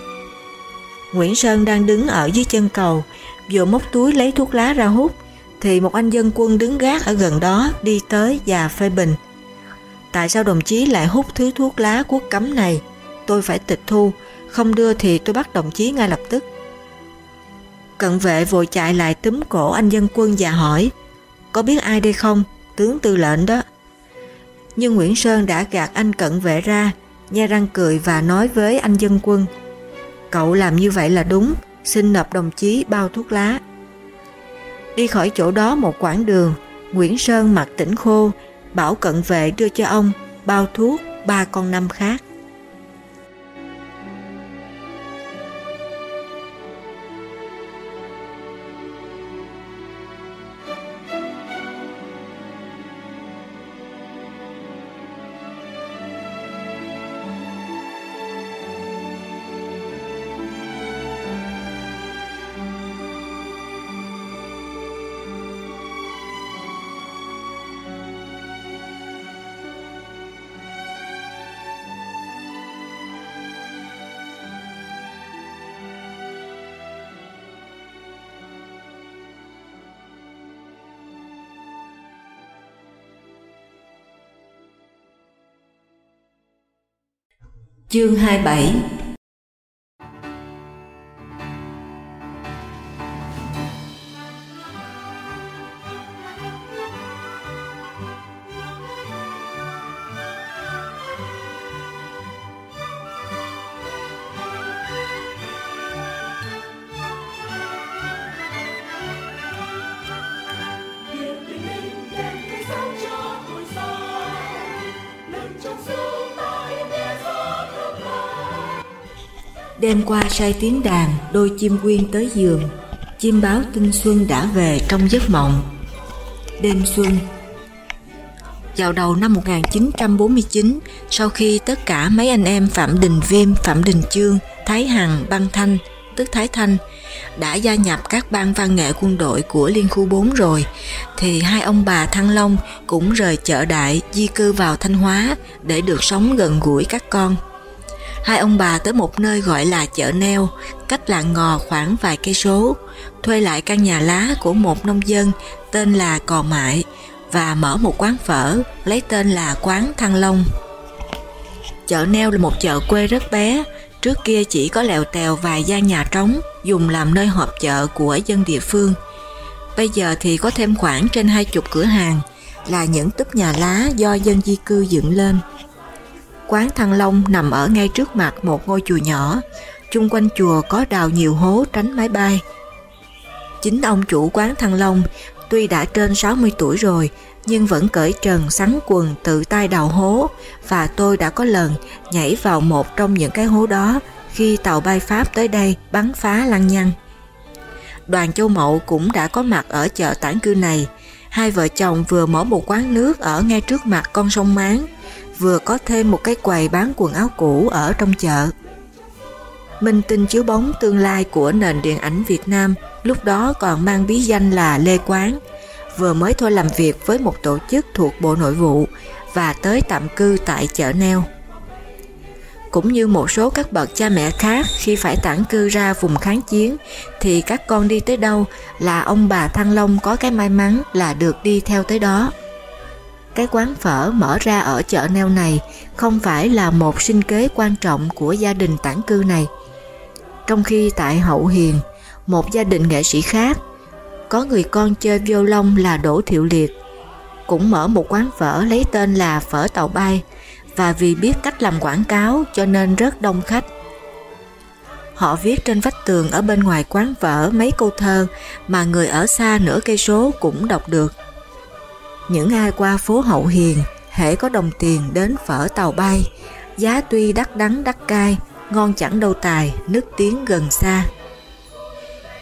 Nguyễn Sơn đang đứng ở dưới chân cầu, vừa móc túi lấy thuốc lá ra hút, thì một anh dân quân đứng gác ở gần đó đi tới và phê bình. Tại sao đồng chí lại hút thứ thuốc lá quốc cấm này? Tôi phải tịch thu, không đưa thì tôi bắt đồng chí ngay lập tức. Cận vệ vội chạy lại túm cổ anh dân quân và hỏi Có biết ai đây không? Tướng tư lệnh đó. Nhưng Nguyễn Sơn đã gạt anh cận vệ ra, nhe răng cười và nói với anh dân quân Cậu làm như vậy là đúng, xin nộp đồng chí bao thuốc lá. Đi khỏi chỗ đó một quãng đường, Nguyễn Sơn mặt tỉnh khô, bảo cận vệ đưa cho ông bao thuốc ba con năm khác. Chương 27 Đêm qua say tiếng đàn, đôi chim quyên tới giường, chim báo tinh xuân đã về trong giấc mộng. Đêm xuân. Vào đầu năm 1949, sau khi tất cả mấy anh em Phạm Đình Viêm, Phạm Đình Chương, Thái Hằng, Băng Thanh, tức Thái Thanh, đã gia nhập các ban văn nghệ quân đội của Liên khu 4 rồi, thì hai ông bà Thăng Long cũng rời chợ đại di cư vào Thanh Hóa để được sống gần gũi các con hai ông bà tới một nơi gọi là chợ neo, cách làng ngò khoảng vài cây số, thuê lại căn nhà lá của một nông dân tên là Cò Mại và mở một quán phở lấy tên là Quán Thăng Long. Chợ neo là một chợ quê rất bé, trước kia chỉ có lèo tèo vài gian nhà trống dùng làm nơi họp chợ của dân địa phương. Bây giờ thì có thêm khoảng trên hai chục cửa hàng là những túp nhà lá do dân di cư dựng lên. Quán Thăng Long nằm ở ngay trước mặt một ngôi chùa nhỏ, chung quanh chùa có đào nhiều hố tránh máy bay. Chính ông chủ quán Thăng Long tuy đã trên 60 tuổi rồi nhưng vẫn cởi trần sắn quần tự tay đào hố và tôi đã có lần nhảy vào một trong những cái hố đó khi tàu bay Pháp tới đây bắn phá lăng nhăng. Đoàn Châu Mậu cũng đã có mặt ở chợ tản cư này. Hai vợ chồng vừa mở một quán nước ở ngay trước mặt con sông Máng vừa có thêm một cái quầy bán quần áo cũ ở trong chợ. Minh tinh chiếu bóng tương lai của nền điện ảnh Việt Nam lúc đó còn mang bí danh là Lê Quán, vừa mới thôi làm việc với một tổ chức thuộc Bộ Nội vụ và tới tạm cư tại chợ neo. Cũng như một số các bậc cha mẹ khác khi phải tản cư ra vùng kháng chiến thì các con đi tới đâu là ông bà Thăng Long có cái may mắn là được đi theo tới đó. Cái quán phở mở ra ở chợ neo này không phải là một sinh kế quan trọng của gia đình tản cư này. Trong khi tại Hậu Hiền, một gia đình nghệ sĩ khác, có người con chơi violon là Đỗ Thiệu Liệt, cũng mở một quán phở lấy tên là Phở Tàu Bay và vì biết cách làm quảng cáo cho nên rất đông khách. Họ viết trên vách tường ở bên ngoài quán phở mấy câu thơ mà người ở xa nửa cây số cũng đọc được. Những ai qua phố Hậu Hiền, hễ có đồng tiền đến phở tàu bay, giá tuy đắt đắng đắt cay, ngon chẳng đâu tài, nước tiếng gần xa.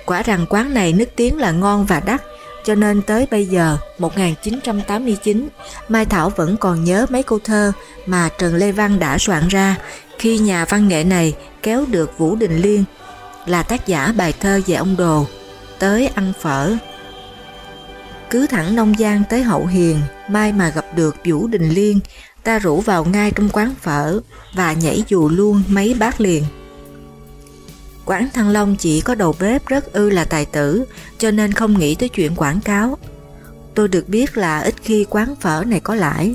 Quả rằng quán này nước tiếng là ngon và đắt, cho nên tới bây giờ, 1989, Mai Thảo vẫn còn nhớ mấy câu thơ mà Trần Lê Văn đã soạn ra khi nhà văn nghệ này kéo được Vũ Đình Liên là tác giả bài thơ về ông Đồ, tới ăn phở. Cứ thẳng Nông Giang tới Hậu Hiền, mai mà gặp được Vũ Đình Liên, ta rủ vào ngay trong quán phở và nhảy dù luôn mấy bát liền. Quán Thăng Long chỉ có đầu bếp rất ư là tài tử, cho nên không nghĩ tới chuyện quảng cáo. Tôi được biết là ít khi quán phở này có lãi.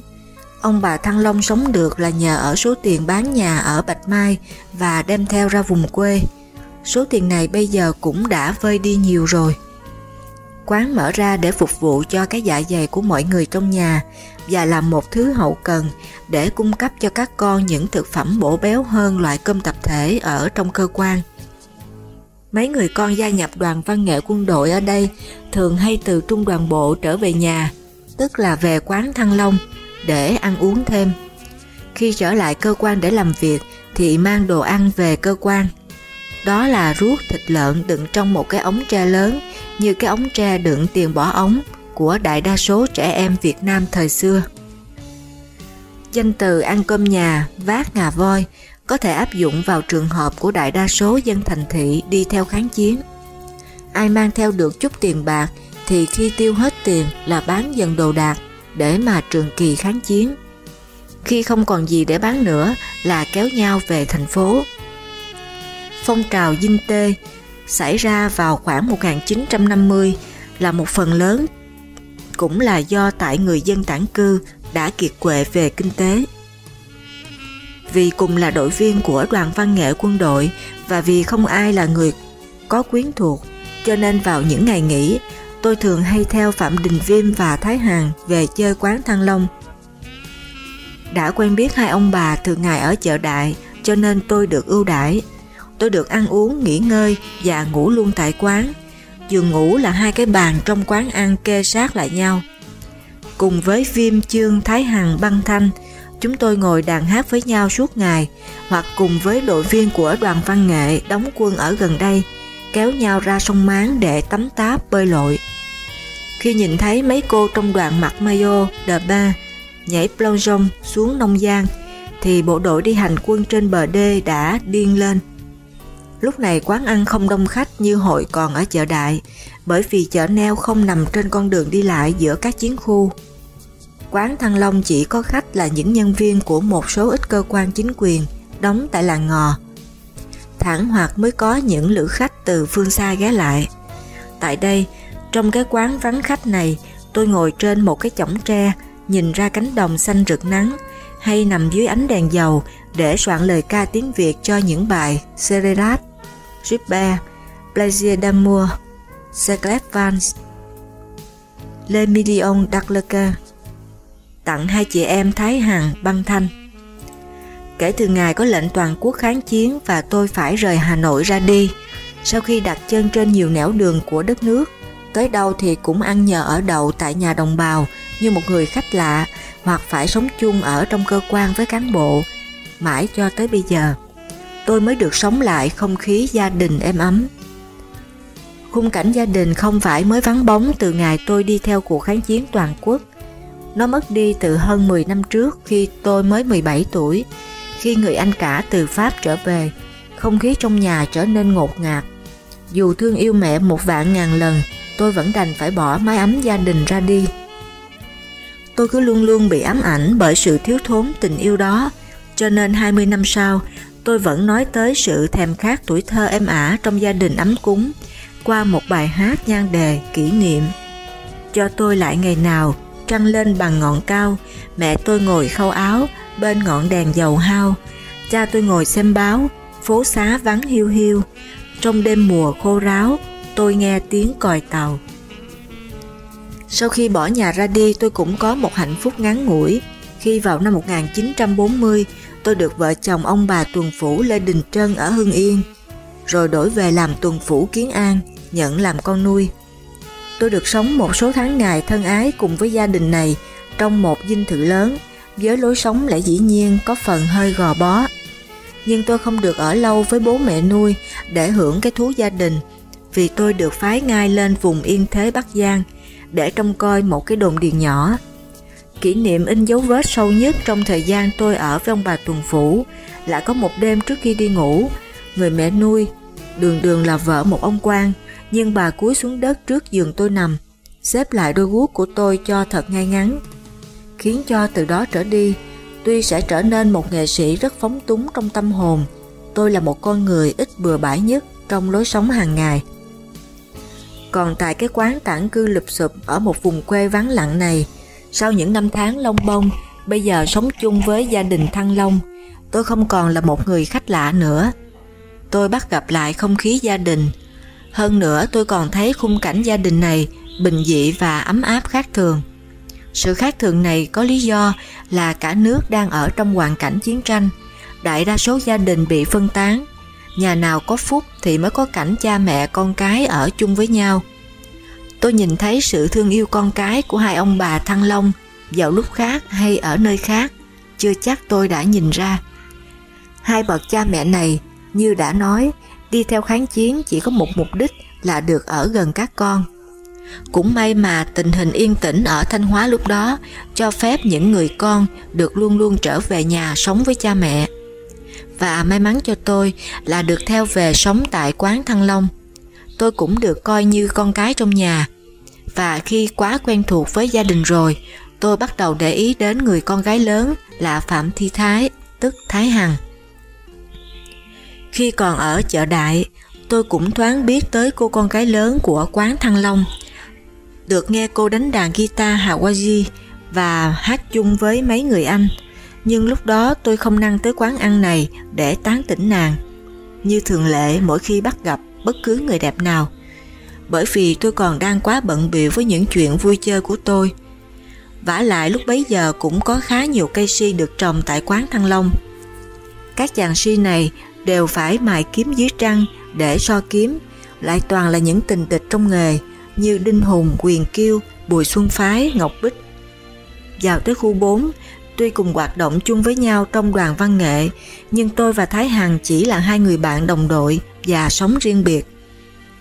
Ông bà Thăng Long sống được là nhờ ở số tiền bán nhà ở Bạch Mai và đem theo ra vùng quê. Số tiền này bây giờ cũng đã vơi đi nhiều rồi. Quán mở ra để phục vụ cho cái dạ dày của mọi người trong nhà và làm một thứ hậu cần để cung cấp cho các con những thực phẩm bổ béo hơn loại cơm tập thể ở trong cơ quan. Mấy người con gia nhập đoàn văn nghệ quân đội ở đây thường hay từ trung đoàn bộ trở về nhà, tức là về quán Thăng Long, để ăn uống thêm. Khi trở lại cơ quan để làm việc thì mang đồ ăn về cơ quan. Đó là ruốc thịt lợn đựng trong một cái ống tre lớn như cái ống tre đựng tiền bỏ ống của đại đa số trẻ em Việt Nam thời xưa. Danh từ ăn cơm nhà, vác ngà voi có thể áp dụng vào trường hợp của đại đa số dân thành thị đi theo kháng chiến. Ai mang theo được chút tiền bạc thì khi tiêu hết tiền là bán dần đồ đạc để mà trường kỳ kháng chiến. Khi không còn gì để bán nữa là kéo nhau về thành phố. Phong trào dinh tê xảy ra vào khoảng 1950 là một phần lớn cũng là do tại người dân tản cư đã kiệt quệ về kinh tế vì cùng là đội viên của đoàn văn nghệ quân đội và vì không ai là người có quyến thuộc, cho nên vào những ngày nghỉ, tôi thường hay theo Phạm Đình Viêm và Thái Hằng về chơi quán Thăng Long. Đã quen biết hai ông bà từ ngày ở chợ đại, cho nên tôi được ưu đãi. Tôi được ăn uống, nghỉ ngơi và ngủ luôn tại quán. Giường ngủ là hai cái bàn trong quán ăn kê sát lại nhau. Cùng với Viêm Chương Thái Hằng Băng Thanh, chúng tôi ngồi đàn hát với nhau suốt ngày hoặc cùng với đội viên của đoàn văn nghệ đóng quân ở gần đây kéo nhau ra sông Máng để tắm táp bơi lội. Khi nhìn thấy mấy cô trong đoàn mặc mayo đờ ba nhảy plongeon xuống nông giang thì bộ đội đi hành quân trên bờ đê đã điên lên. Lúc này quán ăn không đông khách như hội còn ở chợ đại bởi vì chợ neo không nằm trên con đường đi lại giữa các chiến khu Quán Thăng Long chỉ có khách là những nhân viên của một số ít cơ quan chính quyền đóng tại làng ngò. Thẳng hoặc mới có những lữ khách từ phương xa ghé lại. Tại đây, trong cái quán vắng khách này, tôi ngồi trên một cái chõng tre, nhìn ra cánh đồng xanh rực nắng, hay nằm dưới ánh đèn dầu để soạn lời ca tiếng Việt cho những bài Serenade, Ripper, Plaisir d'amour, Secret Vance, Le Million d'Arlequin tặng hai chị em Thái Hằng, Băng Thanh. Kể từ ngày có lệnh toàn quốc kháng chiến và tôi phải rời Hà Nội ra đi, sau khi đặt chân trên nhiều nẻo đường của đất nước, tới đâu thì cũng ăn nhờ ở đậu tại nhà đồng bào như một người khách lạ hoặc phải sống chung ở trong cơ quan với cán bộ, mãi cho tới bây giờ. Tôi mới được sống lại không khí gia đình êm ấm. Khung cảnh gia đình không phải mới vắng bóng từ ngày tôi đi theo cuộc kháng chiến toàn quốc, nó mất đi từ hơn 10 năm trước khi tôi mới 17 tuổi. Khi người anh cả từ Pháp trở về, không khí trong nhà trở nên ngột ngạt. Dù thương yêu mẹ một vạn ngàn lần, tôi vẫn đành phải bỏ mái ấm gia đình ra đi. tôi cứ luôn luôn bị ám ảnh bởi sự thiếu thốn tình yêu đó, cho nên 20 năm sau, tôi vẫn nói tới sự thèm khát tuổi thơ em ả trong gia đình ấm cúng qua một bài hát nhan đề kỷ niệm. Cho tôi lại ngày nào, trăng lên bằng ngọn cao, mẹ tôi ngồi khâu áo bên ngọn đèn dầu hao, cha tôi ngồi xem báo, phố xá vắng hiu hiu. Trong đêm mùa khô ráo, tôi nghe tiếng còi tàu. Sau khi bỏ nhà ra đi tôi cũng có một hạnh phúc ngắn ngủi. Khi vào năm 1940, tôi được vợ chồng ông bà tuần phủ Lê Đình Trân ở Hưng Yên, rồi đổi về làm tuần phủ Kiến An, nhận làm con nuôi. Tôi được sống một số tháng ngày thân ái cùng với gia đình này trong một dinh thự lớn, với lối sống lẽ dĩ nhiên có phần hơi gò bó. Nhưng tôi không được ở lâu với bố mẹ nuôi để hưởng cái thú gia đình, vì tôi được phái ngay lên vùng Yên Thế Bắc Giang để trông coi một cái đồn điền nhỏ. Kỷ niệm in dấu vết sâu nhất trong thời gian tôi ở với ông bà Tuần Phủ là có một đêm trước khi đi ngủ, người mẹ nuôi, đường đường là vợ một ông quan, nhưng bà cúi xuống đất trước giường tôi nằm, xếp lại đôi guốc của tôi cho thật ngay ngắn, khiến cho từ đó trở đi, tuy sẽ trở nên một nghệ sĩ rất phóng túng trong tâm hồn, tôi là một con người ít bừa bãi nhất trong lối sống hàng ngày. Còn tại cái quán tản cư lụp sụp ở một vùng quê vắng lặng này, sau những năm tháng long bông, bây giờ sống chung với gia đình Thăng Long, tôi không còn là một người khách lạ nữa. Tôi bắt gặp lại không khí gia đình. Hơn nữa tôi còn thấy khung cảnh gia đình này bình dị và ấm áp khác thường. Sự khác thường này có lý do là cả nước đang ở trong hoàn cảnh chiến tranh, đại đa số gia đình bị phân tán, nhà nào có phúc thì mới có cảnh cha mẹ con cái ở chung với nhau. Tôi nhìn thấy sự thương yêu con cái của hai ông bà Thăng Long vào lúc khác hay ở nơi khác, chưa chắc tôi đã nhìn ra. Hai bậc cha mẹ này, như đã nói, đi theo kháng chiến chỉ có một mục đích là được ở gần các con. Cũng may mà tình hình yên tĩnh ở Thanh Hóa lúc đó cho phép những người con được luôn luôn trở về nhà sống với cha mẹ. Và may mắn cho tôi là được theo về sống tại quán Thăng Long. Tôi cũng được coi như con cái trong nhà. Và khi quá quen thuộc với gia đình rồi, tôi bắt đầu để ý đến người con gái lớn là Phạm Thi Thái, tức Thái Hằng. Khi còn ở chợ đại, tôi cũng thoáng biết tới cô con gái lớn của quán Thăng Long. Được nghe cô đánh đàn guitar Hawaii và hát chung với mấy người anh, nhưng lúc đó tôi không năng tới quán ăn này để tán tỉnh nàng. Như thường lệ mỗi khi bắt gặp bất cứ người đẹp nào, bởi vì tôi còn đang quá bận biểu với những chuyện vui chơi của tôi. vả lại lúc bấy giờ cũng có khá nhiều cây si được trồng tại quán Thăng Long. Các chàng si này đều phải mài kiếm dưới trăng để so kiếm, lại toàn là những tình địch trong nghề như Đinh Hùng, Quyền Kiêu, Bùi Xuân Phái, Ngọc Bích. Vào tới khu 4, tuy cùng hoạt động chung với nhau trong đoàn văn nghệ, nhưng tôi và Thái Hằng chỉ là hai người bạn đồng đội và sống riêng biệt.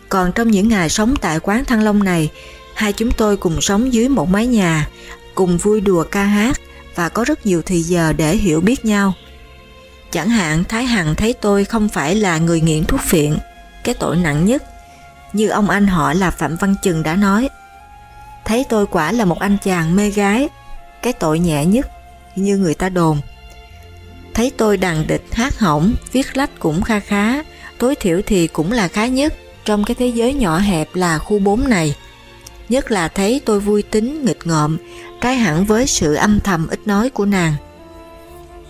Còn trong những ngày sống tại quán Thăng Long này, hai chúng tôi cùng sống dưới một mái nhà, cùng vui đùa ca hát và có rất nhiều thời giờ để hiểu biết nhau. Chẳng hạn Thái Hằng thấy tôi không phải là người nghiện thuốc phiện, cái tội nặng nhất, như ông anh họ là Phạm Văn Trừng đã nói. Thấy tôi quả là một anh chàng mê gái, cái tội nhẹ nhất, như người ta đồn. Thấy tôi đàn địch hát hỏng, viết lách cũng kha khá, tối thiểu thì cũng là khá nhất trong cái thế giới nhỏ hẹp là khu 4 này. Nhất là thấy tôi vui tính, nghịch ngợm, trái hẳn với sự âm thầm ít nói của nàng.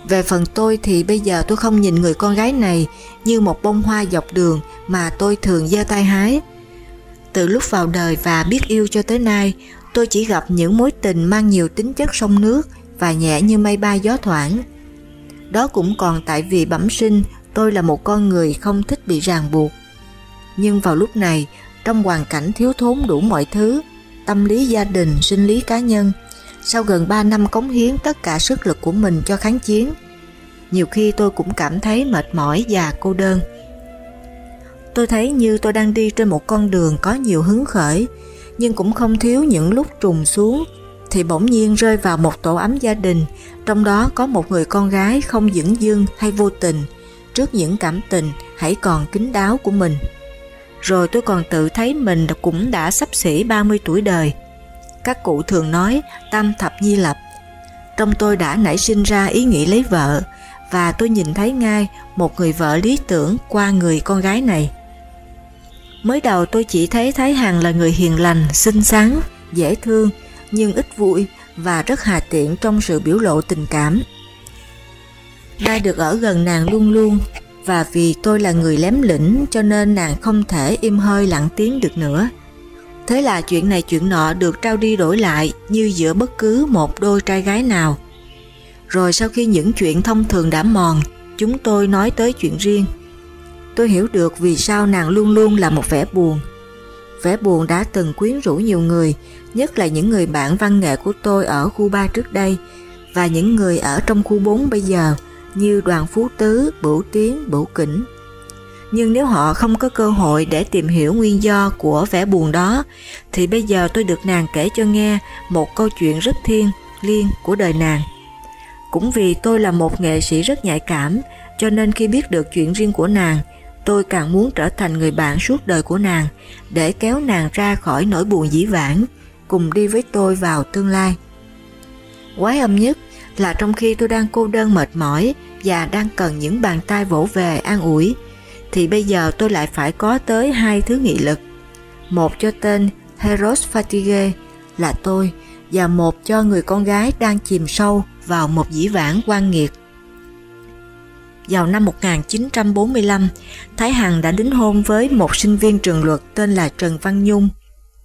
Về phần tôi thì bây giờ tôi không nhìn người con gái này như một bông hoa dọc đường mà tôi thường giơ tay hái. Từ lúc vào đời và biết yêu cho tới nay, tôi chỉ gặp những mối tình mang nhiều tính chất sông nước và nhẹ như mây bay gió thoảng. Đó cũng còn tại vì bẩm sinh tôi là một con người không thích bị ràng buộc. Nhưng vào lúc này, trong hoàn cảnh thiếu thốn đủ mọi thứ, tâm lý gia đình, sinh lý cá nhân, sau gần 3 năm cống hiến tất cả sức lực của mình cho kháng chiến, nhiều khi tôi cũng cảm thấy mệt mỏi và cô đơn. Tôi thấy như tôi đang đi trên một con đường có nhiều hứng khởi, nhưng cũng không thiếu những lúc trùng xuống, thì bỗng nhiên rơi vào một tổ ấm gia đình, trong đó có một người con gái không dững dưng hay vô tình, trước những cảm tình hãy còn kín đáo của mình. Rồi tôi còn tự thấy mình cũng đã sắp xỉ 30 tuổi đời. Các cụ thường nói tam thập nhi lập. Trong tôi đã nảy sinh ra ý nghĩ lấy vợ và tôi nhìn thấy ngay một người vợ lý tưởng qua người con gái này. Mới đầu tôi chỉ thấy Thái Hằng là người hiền lành, xinh xắn, dễ thương, nhưng ít vui và rất hà tiện trong sự biểu lộ tình cảm. Đã được ở gần nàng luôn luôn và vì tôi là người lém lĩnh cho nên nàng không thể im hơi lặng tiếng được nữa. Thế là chuyện này chuyện nọ được trao đi đổi lại như giữa bất cứ một đôi trai gái nào. Rồi sau khi những chuyện thông thường đã mòn, chúng tôi nói tới chuyện riêng. Tôi hiểu được vì sao nàng luôn luôn là một vẻ buồn. Vẻ buồn đã từng quyến rũ nhiều người, nhất là những người bạn văn nghệ của tôi ở khu 3 trước đây và những người ở trong khu 4 bây giờ như Đoàn Phú Tứ, Bửu Tiến, Bửu Kỉnh. Nhưng nếu họ không có cơ hội để tìm hiểu nguyên do của vẻ buồn đó, thì bây giờ tôi được nàng kể cho nghe một câu chuyện rất thiên, liêng của đời nàng. Cũng vì tôi là một nghệ sĩ rất nhạy cảm, cho nên khi biết được chuyện riêng của nàng, tôi càng muốn trở thành người bạn suốt đời của nàng, để kéo nàng ra khỏi nỗi buồn dĩ vãng, cùng đi với tôi vào tương lai. Quái âm nhất là trong khi tôi đang cô đơn mệt mỏi và đang cần những bàn tay vỗ về an ủi, thì bây giờ tôi lại phải có tới hai thứ nghị lực. Một cho tên Heros Fatigue là tôi và một cho người con gái đang chìm sâu vào một dĩ vãng quan nghiệt. Vào năm 1945, Thái Hằng đã đính hôn với một sinh viên trường luật tên là Trần Văn Nhung,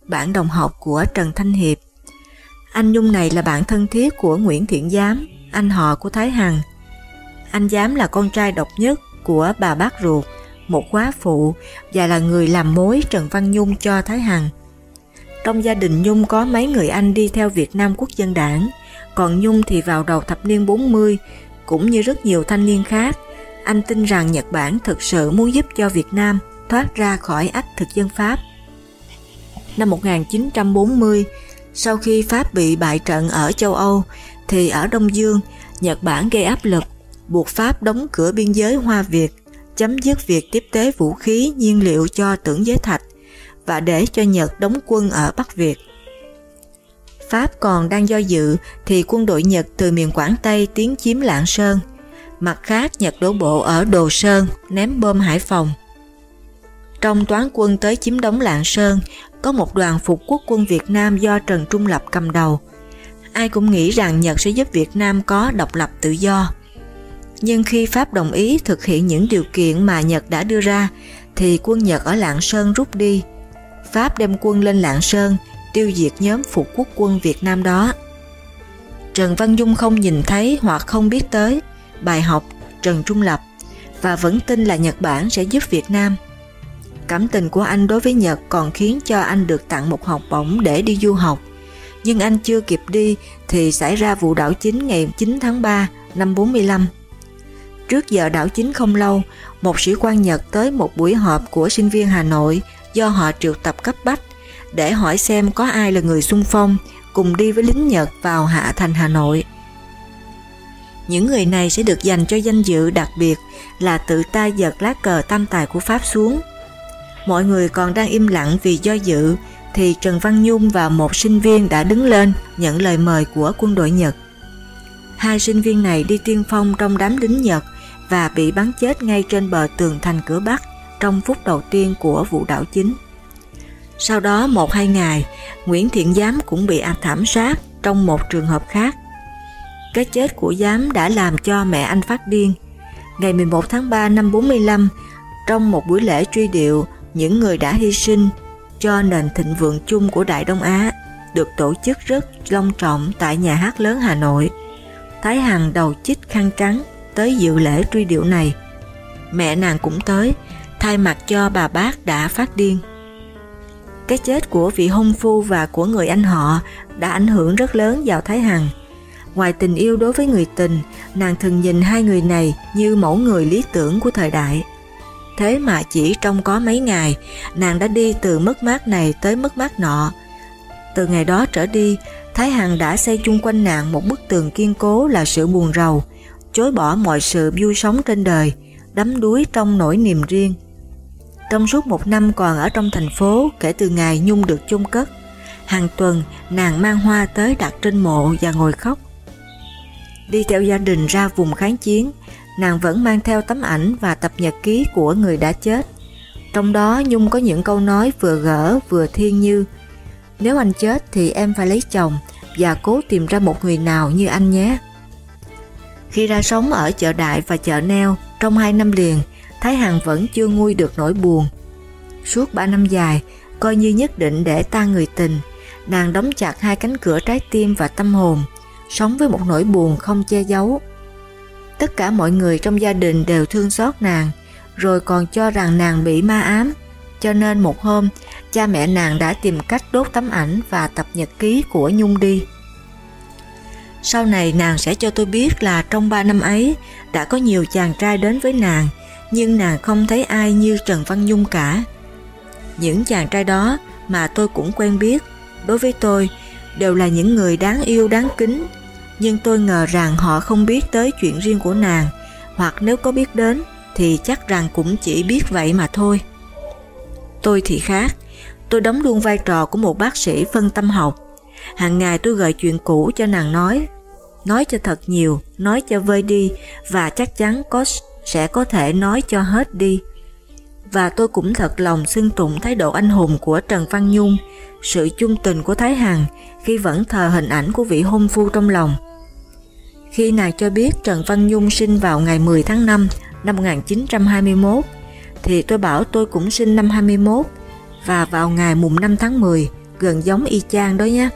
bạn đồng học của Trần Thanh Hiệp. Anh Nhung này là bạn thân thiết của Nguyễn Thiện Giám, anh họ của Thái Hằng. Anh Giám là con trai độc nhất của bà bác ruột, một quá phụ và là người làm mối Trần Văn Nhung cho Thái Hằng. Trong gia đình Nhung có mấy người anh đi theo Việt Nam Quốc dân đảng, còn Nhung thì vào đầu thập niên 40, cũng như rất nhiều thanh niên khác, anh tin rằng Nhật Bản thực sự muốn giúp cho Việt Nam thoát ra khỏi ách thực dân Pháp. Năm 1940, sau khi Pháp bị bại trận ở châu Âu, thì ở Đông Dương, Nhật Bản gây áp lực, buộc Pháp đóng cửa biên giới Hoa Việt, chấm dứt việc tiếp tế vũ khí nhiên liệu cho tưởng giới thạch và để cho Nhật đóng quân ở Bắc Việt. Pháp còn đang do dự thì quân đội Nhật từ miền Quảng Tây tiến chiếm Lạng Sơn. Mặt khác Nhật đổ bộ ở Đồ Sơn, ném bom Hải Phòng. Trong toán quân tới chiếm đóng Lạng Sơn, có một đoàn phục quốc quân Việt Nam do Trần Trung Lập cầm đầu. Ai cũng nghĩ rằng Nhật sẽ giúp Việt Nam có độc lập tự do. Nhưng khi Pháp đồng ý thực hiện những điều kiện mà Nhật đã đưa ra, thì quân Nhật ở Lạng Sơn rút đi. Pháp đem quân lên Lạng Sơn, tiêu diệt nhóm phục quốc quân Việt Nam đó. Trần Văn Dung không nhìn thấy hoặc không biết tới bài học Trần Trung Lập và vẫn tin là Nhật Bản sẽ giúp Việt Nam. Cảm tình của anh đối với Nhật còn khiến cho anh được tặng một học bổng để đi du học. Nhưng anh chưa kịp đi thì xảy ra vụ đảo chính ngày 9 tháng 3 năm 45. Trước giờ đảo chính không lâu, một sĩ quan Nhật tới một buổi họp của sinh viên Hà Nội do họ triệu tập cấp bách để hỏi xem có ai là người xung phong cùng đi với lính Nhật vào Hạ Thành Hà Nội. Những người này sẽ được dành cho danh dự đặc biệt là tự tay giật lá cờ tam tài của Pháp xuống. Mọi người còn đang im lặng vì do dự thì Trần Văn Nhung và một sinh viên đã đứng lên nhận lời mời của quân đội Nhật. Hai sinh viên này đi tiên phong trong đám lính Nhật và bị bắn chết ngay trên bờ tường thành cửa Bắc trong phút đầu tiên của vụ đảo chính. Sau đó một hai ngày, Nguyễn Thiện Giám cũng bị thảm sát trong một trường hợp khác. Cái chết của Giám đã làm cho mẹ anh phát điên. Ngày 11 tháng 3 năm 45, trong một buổi lễ truy điệu những người đã hy sinh cho nền thịnh vượng chung của Đại Đông Á được tổ chức rất long trọng tại nhà hát lớn Hà Nội. Thái Hằng đầu chích khăn trắng tới dự lễ truy điệu này. Mẹ nàng cũng tới, thay mặt cho bà bác đã phát điên. Cái chết của vị hôn phu và của người anh họ đã ảnh hưởng rất lớn vào Thái Hằng. Ngoài tình yêu đối với người tình, nàng thường nhìn hai người này như mẫu người lý tưởng của thời đại. Thế mà chỉ trong có mấy ngày, nàng đã đi từ mất mát này tới mất mát nọ. Từ ngày đó trở đi, Thái Hằng đã xây chung quanh nàng một bức tường kiên cố là sự buồn rầu, chối bỏ mọi sự vui sống trên đời, đắm đuối trong nỗi niềm riêng. Trong suốt một năm còn ở trong thành phố kể từ ngày Nhung được chôn cất, Hàng tuần nàng mang hoa tới đặt trên mộ và ngồi khóc. Đi theo gia đình ra vùng kháng chiến, nàng vẫn mang theo tấm ảnh và tập nhật ký của người đã chết. Trong đó Nhung có những câu nói vừa gỡ vừa thiên như Nếu anh chết thì em phải lấy chồng và cố tìm ra một người nào như anh nhé. Khi ra sống ở chợ đại và chợ neo trong hai năm liền, Thái Hằng vẫn chưa nguôi được nỗi buồn. Suốt ba năm dài, coi như nhất định để ta người tình, nàng đóng chặt hai cánh cửa trái tim và tâm hồn, sống với một nỗi buồn không che giấu. Tất cả mọi người trong gia đình đều thương xót nàng, rồi còn cho rằng nàng bị ma ám. Cho nên một hôm, cha mẹ nàng đã tìm cách đốt tấm ảnh và tập nhật ký của Nhung đi. Sau này nàng sẽ cho tôi biết là trong 3 năm ấy đã có nhiều chàng trai đến với nàng, nhưng nàng không thấy ai như Trần Văn Nhung cả. Những chàng trai đó mà tôi cũng quen biết, đối với tôi đều là những người đáng yêu đáng kính, nhưng tôi ngờ rằng họ không biết tới chuyện riêng của nàng, hoặc nếu có biết đến thì chắc rằng cũng chỉ biết vậy mà thôi. Tôi thì khác, tôi đóng luôn vai trò của một bác sĩ phân tâm học. Hàng ngày tôi gợi chuyện cũ cho nàng nói, nói cho thật nhiều, nói cho vơi đi và chắc chắn có sẽ có thể nói cho hết đi. Và tôi cũng thật lòng xưng tụng thái độ anh hùng của Trần Văn Nhung, sự chung tình của Thái Hằng khi vẫn thờ hình ảnh của vị hôn phu trong lòng. Khi nàng cho biết Trần Văn Nhung sinh vào ngày 10 tháng 5 năm 1921, thì tôi bảo tôi cũng sinh năm 21 và vào ngày mùng 5 tháng 10 gần giống y chang đó nhé.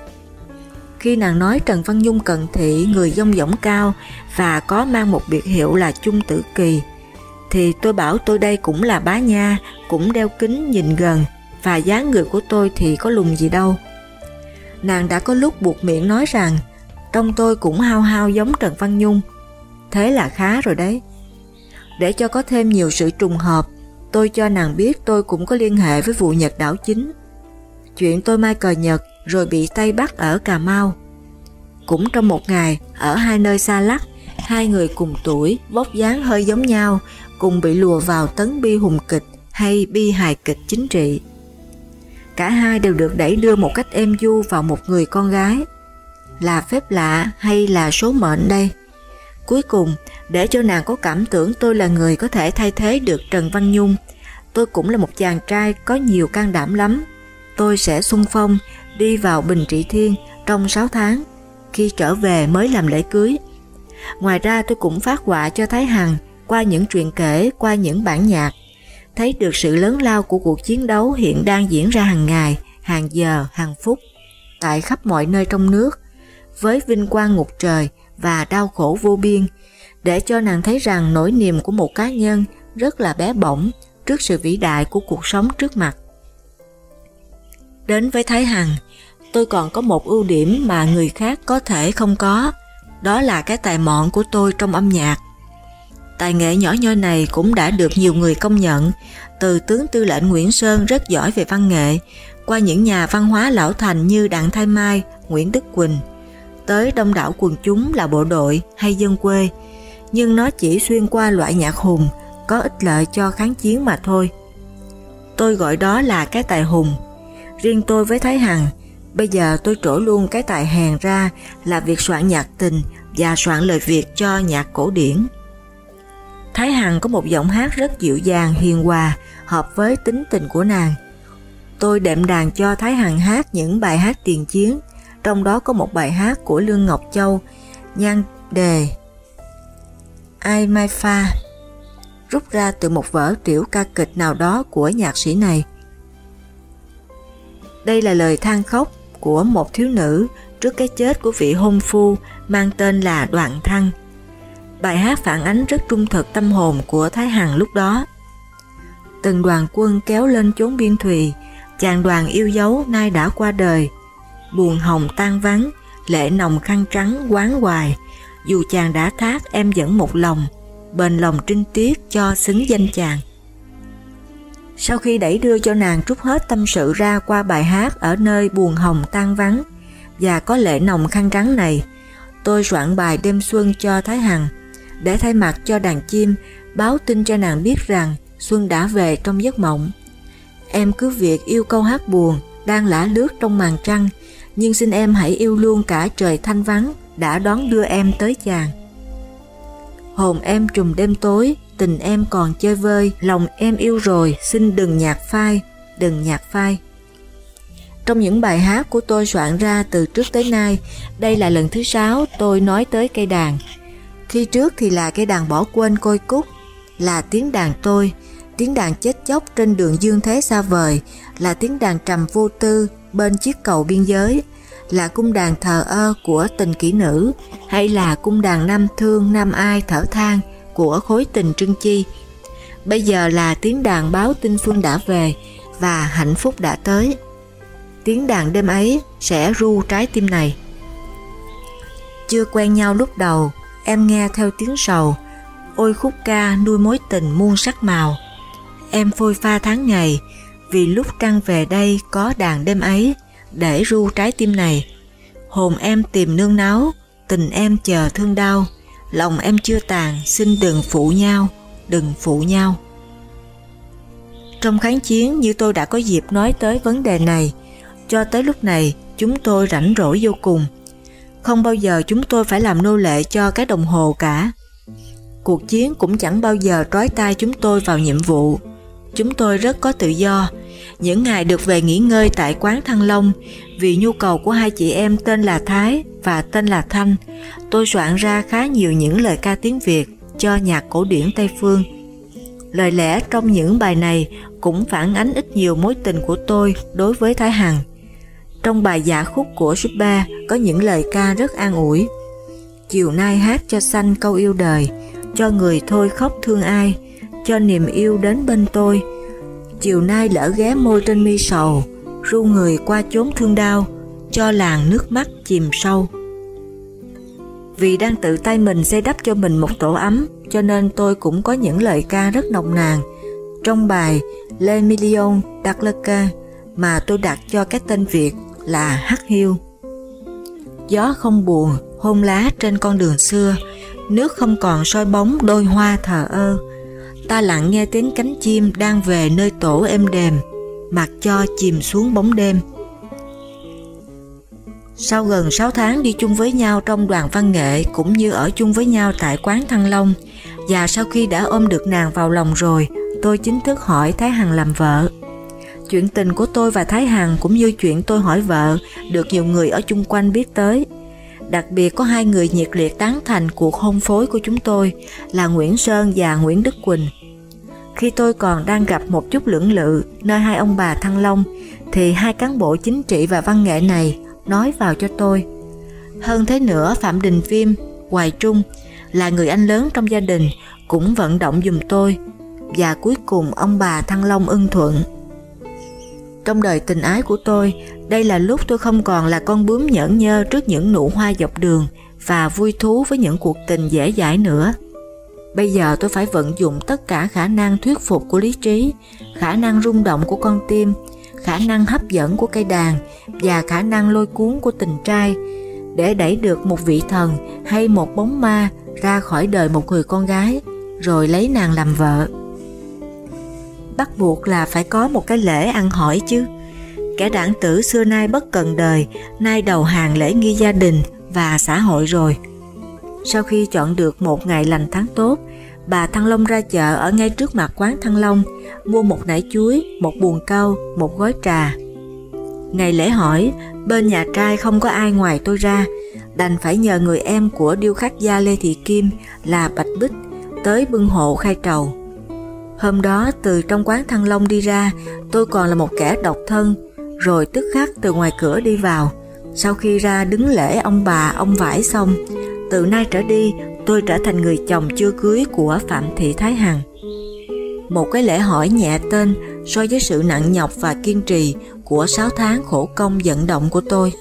Khi nàng nói Trần Văn Nhung cận thị người dông dỗng cao và có mang một biệt hiệu là Trung Tử Kỳ, thì tôi bảo tôi đây cũng là bá nha, cũng đeo kính nhìn gần và dáng người của tôi thì có lùng gì đâu. Nàng đã có lúc buộc miệng nói rằng trong tôi cũng hao hao giống Trần Văn Nhung. Thế là khá rồi đấy. Để cho có thêm nhiều sự trùng hợp, tôi cho nàng biết tôi cũng có liên hệ với vụ Nhật đảo chính. Chuyện tôi mai cờ Nhật rồi bị Tây bắt ở Cà Mau. Cũng trong một ngày, ở hai nơi xa lắc, hai người cùng tuổi, vóc dáng hơi giống nhau, cùng bị lùa vào tấn bi hùng kịch hay bi hài kịch chính trị. Cả hai đều được đẩy đưa một cách êm du vào một người con gái. Là phép lạ hay là số mệnh đây? Cuối cùng, để cho nàng có cảm tưởng tôi là người có thể thay thế được Trần Văn Nhung, tôi cũng là một chàng trai có nhiều can đảm lắm. Tôi sẽ xung phong, đi vào Bình Trị Thiên trong 6 tháng, khi trở về mới làm lễ cưới. Ngoài ra tôi cũng phát họa cho Thái Hằng qua những chuyện kể, qua những bản nhạc, thấy được sự lớn lao của cuộc chiến đấu hiện đang diễn ra hàng ngày, hàng giờ, hàng phút, tại khắp mọi nơi trong nước, với vinh quang ngục trời và đau khổ vô biên, để cho nàng thấy rằng nỗi niềm của một cá nhân rất là bé bỏng trước sự vĩ đại của cuộc sống trước mặt. Đến với Thái Hằng, tôi còn có một ưu điểm mà người khác có thể không có, đó là cái tài mọn của tôi trong âm nhạc. Tài nghệ nhỏ nhoi này cũng đã được nhiều người công nhận, từ tướng tư lệnh Nguyễn Sơn rất giỏi về văn nghệ, qua những nhà văn hóa lão thành như Đặng Thái Mai, Nguyễn Đức Quỳnh, tới đông đảo quần chúng là bộ đội hay dân quê, nhưng nó chỉ xuyên qua loại nhạc hùng, có ích lợi cho kháng chiến mà thôi. Tôi gọi đó là cái tài hùng. Riêng tôi với Thái Hằng, bây giờ tôi trổ luôn cái tài hèn ra là việc soạn nhạc tình và soạn lời Việt cho nhạc cổ điển. Thái Hằng có một giọng hát rất dịu dàng, hiền hòa, hợp với tính tình của nàng. Tôi đệm đàn cho Thái Hằng hát những bài hát tiền chiến, trong đó có một bài hát của Lương Ngọc Châu, nhan đề Ai Mai Pha, rút ra từ một vở tiểu ca kịch nào đó của nhạc sĩ này. Đây là lời than khóc của một thiếu nữ trước cái chết của vị hôn phu mang tên là Đoạn Thăng. Bài hát phản ánh rất trung thực tâm hồn của Thái Hằng lúc đó. Từng đoàn quân kéo lên chốn biên thùy, chàng đoàn yêu dấu nay đã qua đời. Buồn hồng tan vắng, lệ nồng khăn trắng quán hoài, dù chàng đã thác em vẫn một lòng, bền lòng trinh tiết cho xứng danh chàng. Sau khi đẩy đưa cho nàng trút hết tâm sự ra qua bài hát ở nơi buồn hồng tan vắng và có lệ nồng khăn trắng này, tôi soạn bài đêm xuân cho Thái Hằng để thay mặt cho đàn chim báo tin cho nàng biết rằng Xuân đã về trong giấc mộng. Em cứ việc yêu câu hát buồn đang lả lướt trong màn trăng, nhưng xin em hãy yêu luôn cả trời thanh vắng đã đón đưa em tới chàng. Hồn em trùm đêm tối, tình em còn chơi vơi, lòng em yêu rồi, xin đừng nhạt phai, đừng nhạt phai. Trong những bài hát của tôi soạn ra từ trước tới nay, đây là lần thứ sáu tôi nói tới cây đàn. Khi trước thì là cây đàn bỏ quên côi cúc là tiếng đàn tôi, tiếng đàn chết chóc trên đường dương thế xa vời, là tiếng đàn trầm vô tư bên chiếc cầu biên giới, là cung đàn thờ ơ của tình kỹ nữ, hay là cung đàn nam thương nam ai thở than của khối tình trưng chi. Bây giờ là tiếng đàn báo tin Phương đã về và hạnh phúc đã tới. Tiếng đàn đêm ấy sẽ ru trái tim này. Chưa quen nhau lúc đầu, em nghe theo tiếng sầu, ôi khúc ca nuôi mối tình muôn sắc màu. Em phôi pha tháng ngày, vì lúc trăng về đây có đàn đêm ấy, để ru trái tim này. Hồn em tìm nương náu, tình em chờ thương đau, lòng em chưa tàn, xin đừng phụ nhau, đừng phụ nhau. Trong kháng chiến như tôi đã có dịp nói tới vấn đề này, cho tới lúc này chúng tôi rảnh rỗi vô cùng. Không bao giờ chúng tôi phải làm nô lệ cho cái đồng hồ cả. Cuộc chiến cũng chẳng bao giờ trói tay chúng tôi vào nhiệm vụ. Chúng tôi rất có tự do. Những ngày được về nghỉ ngơi tại quán Thăng Long vì nhu cầu của hai chị em tên là Thái và tên là Thanh, tôi soạn ra khá nhiều những lời ca tiếng Việt cho nhạc cổ điển Tây Phương. Lời lẽ trong những bài này cũng phản ánh ít nhiều mối tình của tôi đối với Thái Hằng. Trong bài giả khúc của Ba có những lời ca rất an ủi. Chiều nay hát cho xanh câu yêu đời, cho người thôi khóc thương ai, cho niềm yêu đến bên tôi. Chiều nay lỡ ghé môi trên mi sầu, ru người qua chốn thương đau, cho làng nước mắt chìm sâu. Vì đang tự tay mình xây đắp cho mình một tổ ấm, cho nên tôi cũng có những lời ca rất nồng nàn. Trong bài Le Million d'Arlequin mà tôi đặt cho cái tên Việt là Hắc Hiu. Gió không buồn, hôn lá trên con đường xưa, nước không còn soi bóng đôi hoa thờ ơ. Ta lặng nghe tiếng cánh chim đang về nơi tổ êm đềm, mặc cho chìm xuống bóng đêm. Sau gần 6 tháng đi chung với nhau trong đoàn văn nghệ cũng như ở chung với nhau tại quán Thăng Long và sau khi đã ôm được nàng vào lòng rồi, tôi chính thức hỏi Thái Hằng làm vợ. Chuyện tình của tôi và Thái Hằng cũng như chuyện tôi hỏi vợ được nhiều người ở chung quanh biết tới. Đặc biệt có hai người nhiệt liệt tán thành cuộc hôn phối của chúng tôi là Nguyễn Sơn và Nguyễn Đức Quỳnh. Khi tôi còn đang gặp một chút lưỡng lự nơi hai ông bà Thăng Long thì hai cán bộ chính trị và văn nghệ này nói vào cho tôi. Hơn thế nữa Phạm Đình Viêm, Hoài Trung là người anh lớn trong gia đình cũng vận động dùm tôi và cuối cùng ông bà Thăng Long ưng thuận. Trong đời tình ái của tôi, đây là lúc tôi không còn là con bướm nhẫn nhơ trước những nụ hoa dọc đường và vui thú với những cuộc tình dễ dãi nữa. Bây giờ tôi phải vận dụng tất cả khả năng thuyết phục của lý trí, khả năng rung động của con tim, khả năng hấp dẫn của cây đàn và khả năng lôi cuốn của tình trai để đẩy được một vị thần hay một bóng ma ra khỏi đời một người con gái rồi lấy nàng làm vợ bắt buộc là phải có một cái lễ ăn hỏi chứ. Kẻ đảng tử xưa nay bất cần đời, nay đầu hàng lễ nghi gia đình và xã hội rồi. Sau khi chọn được một ngày lành tháng tốt, bà Thăng Long ra chợ ở ngay trước mặt quán Thăng Long, mua một nải chuối, một buồn cau, một gói trà. Ngày lễ hỏi, bên nhà trai không có ai ngoài tôi ra, đành phải nhờ người em của điêu khắc gia Lê Thị Kim là Bạch Bích tới bưng hộ khai trầu. Hôm đó từ trong quán Thăng Long đi ra, tôi còn là một kẻ độc thân, rồi tức khắc từ ngoài cửa đi vào. Sau khi ra đứng lễ ông bà, ông vải xong, từ nay trở đi tôi trở thành người chồng chưa cưới của Phạm Thị Thái Hằng. Một cái lễ hỏi nhẹ tên so với sự nặng nhọc và kiên trì của 6 tháng khổ công vận động của tôi.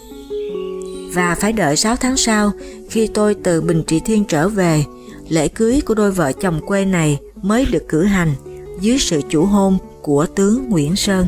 Và phải đợi 6 tháng sau, khi tôi từ Bình Trị Thiên trở về, lễ cưới của đôi vợ chồng quê này mới được cử hành dưới sự chủ hôn của tướng Nguyễn Sơn.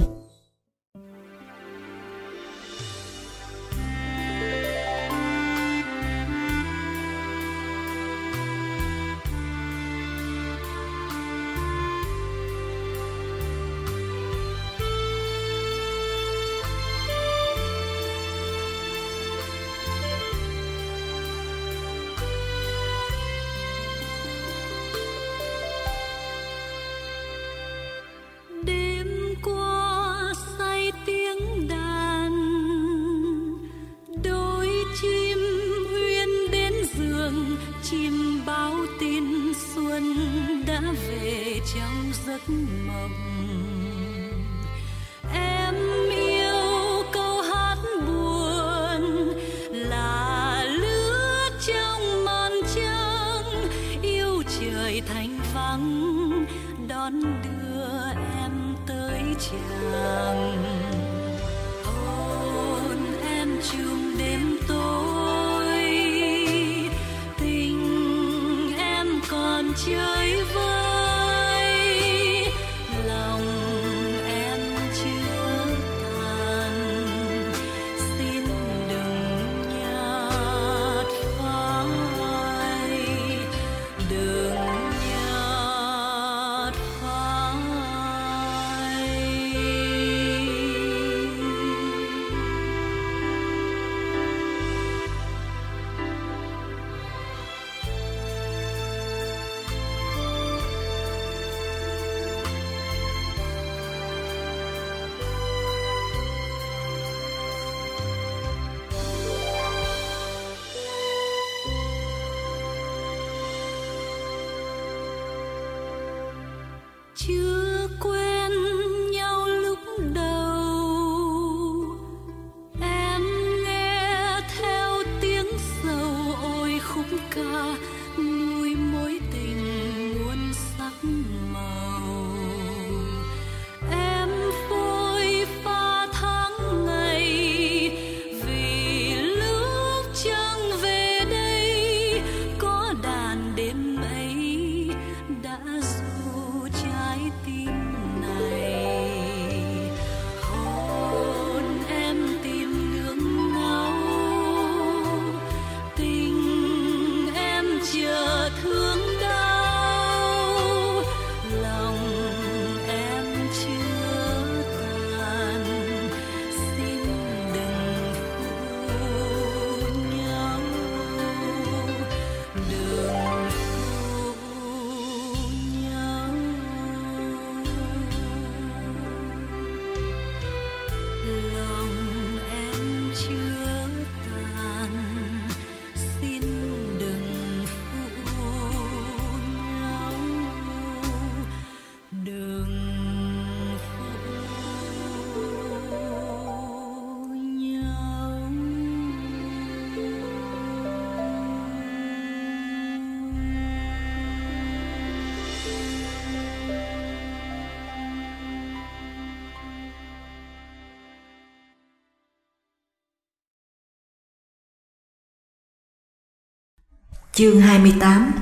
Chương 28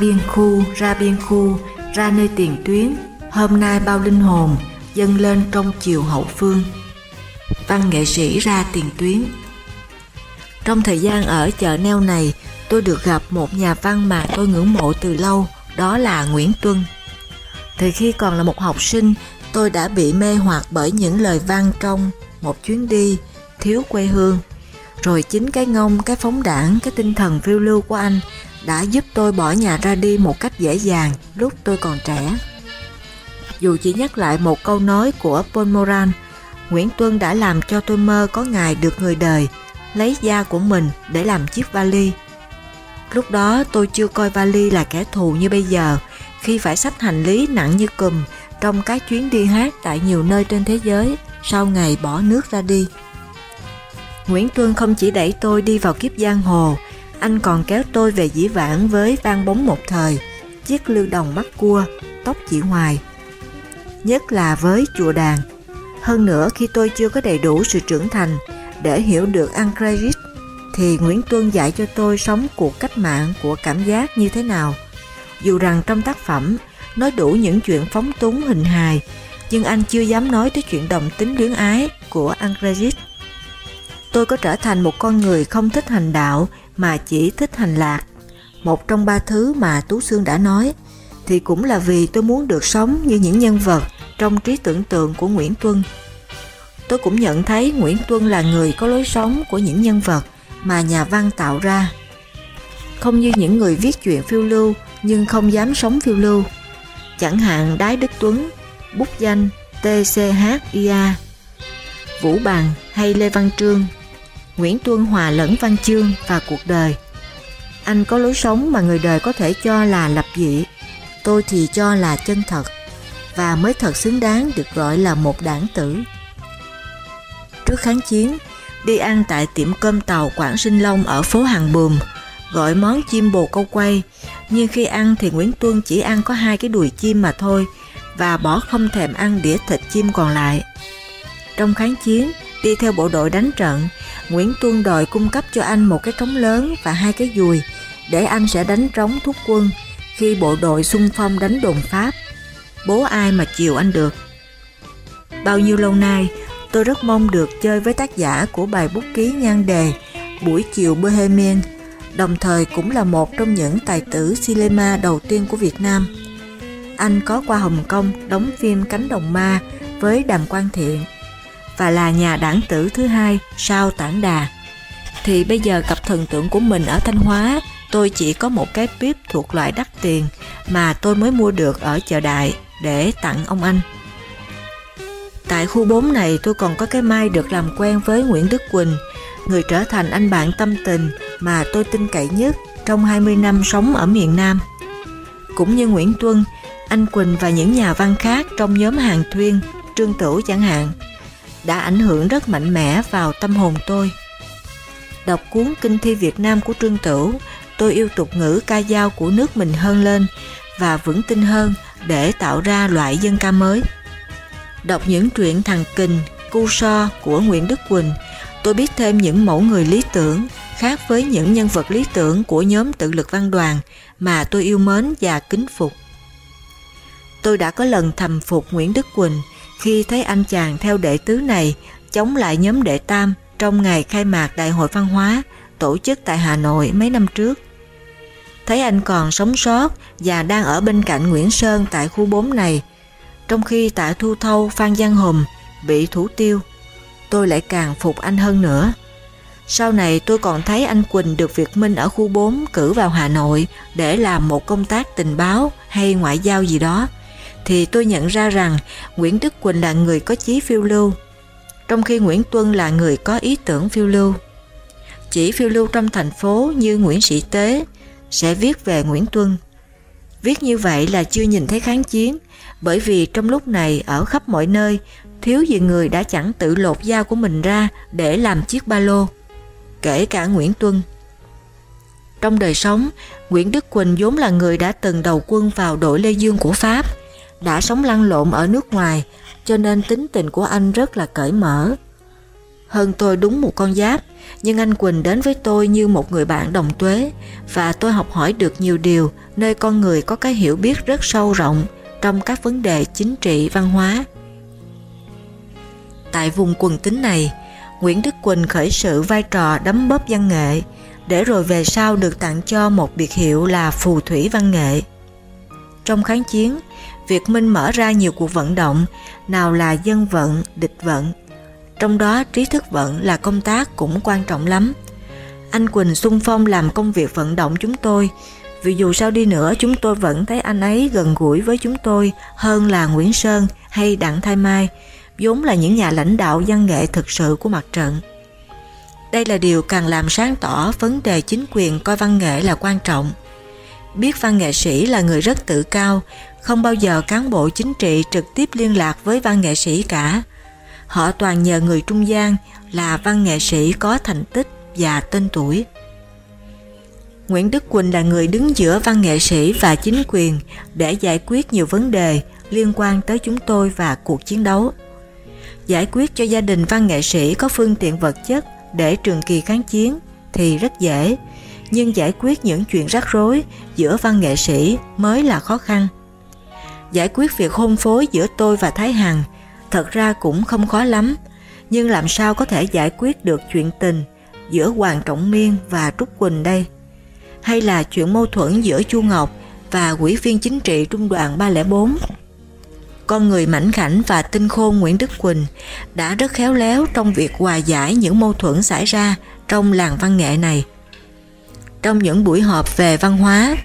biên khu, ra biên khu, ra nơi tiền tuyến, hôm nay bao linh hồn, dâng lên trong chiều hậu phương. Văn nghệ sĩ ra tiền tuyến Trong thời gian ở chợ neo này, tôi được gặp một nhà văn mà tôi ngưỡng mộ từ lâu, đó là Nguyễn Tuân. Từ khi còn là một học sinh, tôi đã bị mê hoặc bởi những lời văn trong một chuyến đi thiếu quê hương. Rồi chính cái ngông, cái phóng đảng, cái tinh thần phiêu lưu của anh đã giúp tôi bỏ nhà ra đi một cách dễ dàng lúc tôi còn trẻ. Dù chỉ nhắc lại một câu nói của Paul Moran, Nguyễn Tuân đã làm cho tôi mơ có ngày được người đời lấy da của mình để làm chiếc vali. Lúc đó tôi chưa coi vali là kẻ thù như bây giờ khi phải xách hành lý nặng như cùm trong các chuyến đi hát tại nhiều nơi trên thế giới sau ngày bỏ nước ra đi. Nguyễn Tuân không chỉ đẩy tôi đi vào kiếp giang hồ, anh còn kéo tôi về dĩ vãng với vang bóng một thời, chiếc lưu đồng mắt cua, tóc chỉ hoài. Nhất là với chùa đàn. Hơn nữa khi tôi chưa có đầy đủ sự trưởng thành để hiểu được Anchorage thì Nguyễn Tuân dạy cho tôi sống cuộc cách mạng của cảm giác như thế nào. Dù rằng trong tác phẩm nói đủ những chuyện phóng túng hình hài, nhưng anh chưa dám nói tới chuyện đồng tính luyến ái của Anchorage. Tôi có trở thành một con người không thích hành đạo mà chỉ thích hành lạc. Một trong ba thứ mà Tú Sương đã nói, thì cũng là vì tôi muốn được sống như những nhân vật trong trí tưởng tượng của Nguyễn Tuân. Tôi cũng nhận thấy Nguyễn Tuân là người có lối sống của những nhân vật mà nhà văn tạo ra. Không như những người viết chuyện phiêu lưu nhưng không dám sống phiêu lưu. Chẳng hạn Đái Đức Tuấn, bút danh TCHIA, Vũ Bằng hay Lê Văn Trương. Nguyễn Tuân hòa lẫn văn chương và cuộc đời. Anh có lối sống mà người đời có thể cho là lập dị, tôi thì cho là chân thật và mới thật xứng đáng được gọi là một đảng tử. Trước kháng chiến, đi ăn tại tiệm cơm tàu Quảng Sinh Long ở phố Hàng Bùm, gọi món chim bồ câu quay, nhưng khi ăn thì Nguyễn Tuân chỉ ăn có hai cái đùi chim mà thôi và bỏ không thèm ăn đĩa thịt chim còn lại. Trong kháng chiến, đi theo bộ đội đánh trận, Nguyễn Tuân đòi cung cấp cho anh một cái trống lớn và hai cái dùi để anh sẽ đánh trống thúc quân khi bộ đội xung phong đánh đồn Pháp. Bố ai mà chiều anh được. Bao nhiêu lâu nay, tôi rất mong được chơi với tác giả của bài bút ký nhan đề Buổi chiều Bohemian, đồng thời cũng là một trong những tài tử cinema đầu tiên của Việt Nam. Anh có qua Hồng Kông đóng phim Cánh Đồng Ma với Đàm Quang Thiện và là nhà đảng tử thứ hai sau Tản Đà. Thì bây giờ cặp thần tượng của mình ở Thanh Hóa, tôi chỉ có một cái bếp thuộc loại đắt tiền mà tôi mới mua được ở chợ đại để tặng ông anh. Tại khu 4 này tôi còn có cái mai được làm quen với Nguyễn Đức Quỳnh, người trở thành anh bạn tâm tình mà tôi tin cậy nhất trong 20 năm sống ở miền Nam. Cũng như Nguyễn Tuân, anh Quỳnh và những nhà văn khác trong nhóm Hàng Thuyên, Trương Tửu chẳng hạn, đã ảnh hưởng rất mạnh mẽ vào tâm hồn tôi. Đọc cuốn Kinh thi Việt Nam của Trương Tửu, tôi yêu tục ngữ ca dao của nước mình hơn lên và vững tin hơn để tạo ra loại dân ca mới. Đọc những truyện thằng Kình, Cu So của Nguyễn Đức Quỳnh, tôi biết thêm những mẫu người lý tưởng khác với những nhân vật lý tưởng của nhóm tự lực văn đoàn mà tôi yêu mến và kính phục. Tôi đã có lần thầm phục Nguyễn Đức Quỳnh khi thấy anh chàng theo đệ tứ này chống lại nhóm đệ tam trong ngày khai mạc Đại hội Văn hóa tổ chức tại Hà Nội mấy năm trước. Thấy anh còn sống sót và đang ở bên cạnh Nguyễn Sơn tại khu 4 này, trong khi tại Thu Thâu Phan Giang Hùng bị thủ tiêu, tôi lại càng phục anh hơn nữa. Sau này tôi còn thấy anh Quỳnh được Việt Minh ở khu 4 cử vào Hà Nội để làm một công tác tình báo hay ngoại giao gì đó thì tôi nhận ra rằng Nguyễn Đức Quỳnh là người có chí phiêu lưu, trong khi Nguyễn Tuân là người có ý tưởng phiêu lưu. Chỉ phiêu lưu trong thành phố như Nguyễn Sĩ Tế sẽ viết về Nguyễn Tuân. Viết như vậy là chưa nhìn thấy kháng chiến, bởi vì trong lúc này ở khắp mọi nơi, thiếu gì người đã chẳng tự lột dao của mình ra để làm chiếc ba lô, kể cả Nguyễn Tuân. Trong đời sống, Nguyễn Đức Quỳnh vốn là người đã từng đầu quân vào đội Lê Dương của Pháp, đã sống lăn lộn ở nước ngoài cho nên tính tình của anh rất là cởi mở. Hơn tôi đúng một con giáp, nhưng anh Quỳnh đến với tôi như một người bạn đồng tuế và tôi học hỏi được nhiều điều nơi con người có cái hiểu biết rất sâu rộng trong các vấn đề chính trị văn hóa. Tại vùng quần tính này, Nguyễn Đức Quỳnh khởi sự vai trò đấm bóp văn nghệ để rồi về sau được tặng cho một biệt hiệu là phù thủy văn nghệ. Trong kháng chiến, Việt Minh mở ra nhiều cuộc vận động, nào là dân vận, địch vận. Trong đó trí thức vận là công tác cũng quan trọng lắm. Anh Quỳnh xung phong làm công việc vận động chúng tôi, vì dù sao đi nữa chúng tôi vẫn thấy anh ấy gần gũi với chúng tôi hơn là Nguyễn Sơn hay Đặng Thái Mai, vốn là những nhà lãnh đạo văn nghệ thực sự của mặt trận. Đây là điều càng làm sáng tỏ vấn đề chính quyền coi văn nghệ là quan trọng. Biết văn nghệ sĩ là người rất tự cao, không bao giờ cán bộ chính trị trực tiếp liên lạc với văn nghệ sĩ cả. Họ toàn nhờ người trung gian là văn nghệ sĩ có thành tích và tên tuổi. Nguyễn Đức Quỳnh là người đứng giữa văn nghệ sĩ và chính quyền để giải quyết nhiều vấn đề liên quan tới chúng tôi và cuộc chiến đấu. Giải quyết cho gia đình văn nghệ sĩ có phương tiện vật chất để trường kỳ kháng chiến thì rất dễ, nhưng giải quyết những chuyện rắc rối giữa văn nghệ sĩ mới là khó khăn. Giải quyết việc hôn phối giữa tôi và Thái Hằng thật ra cũng không khó lắm, nhưng làm sao có thể giải quyết được chuyện tình giữa Hoàng Trọng Miên và Trúc Quỳnh đây? Hay là chuyện mâu thuẫn giữa Chu Ngọc và quỹ viên chính trị trung đoàn 304. Con người mảnh khảnh và tinh khôn Nguyễn Đức Quỳnh đã rất khéo léo trong việc hòa giải những mâu thuẫn xảy ra trong làng văn nghệ này. Trong những buổi họp về văn hóa,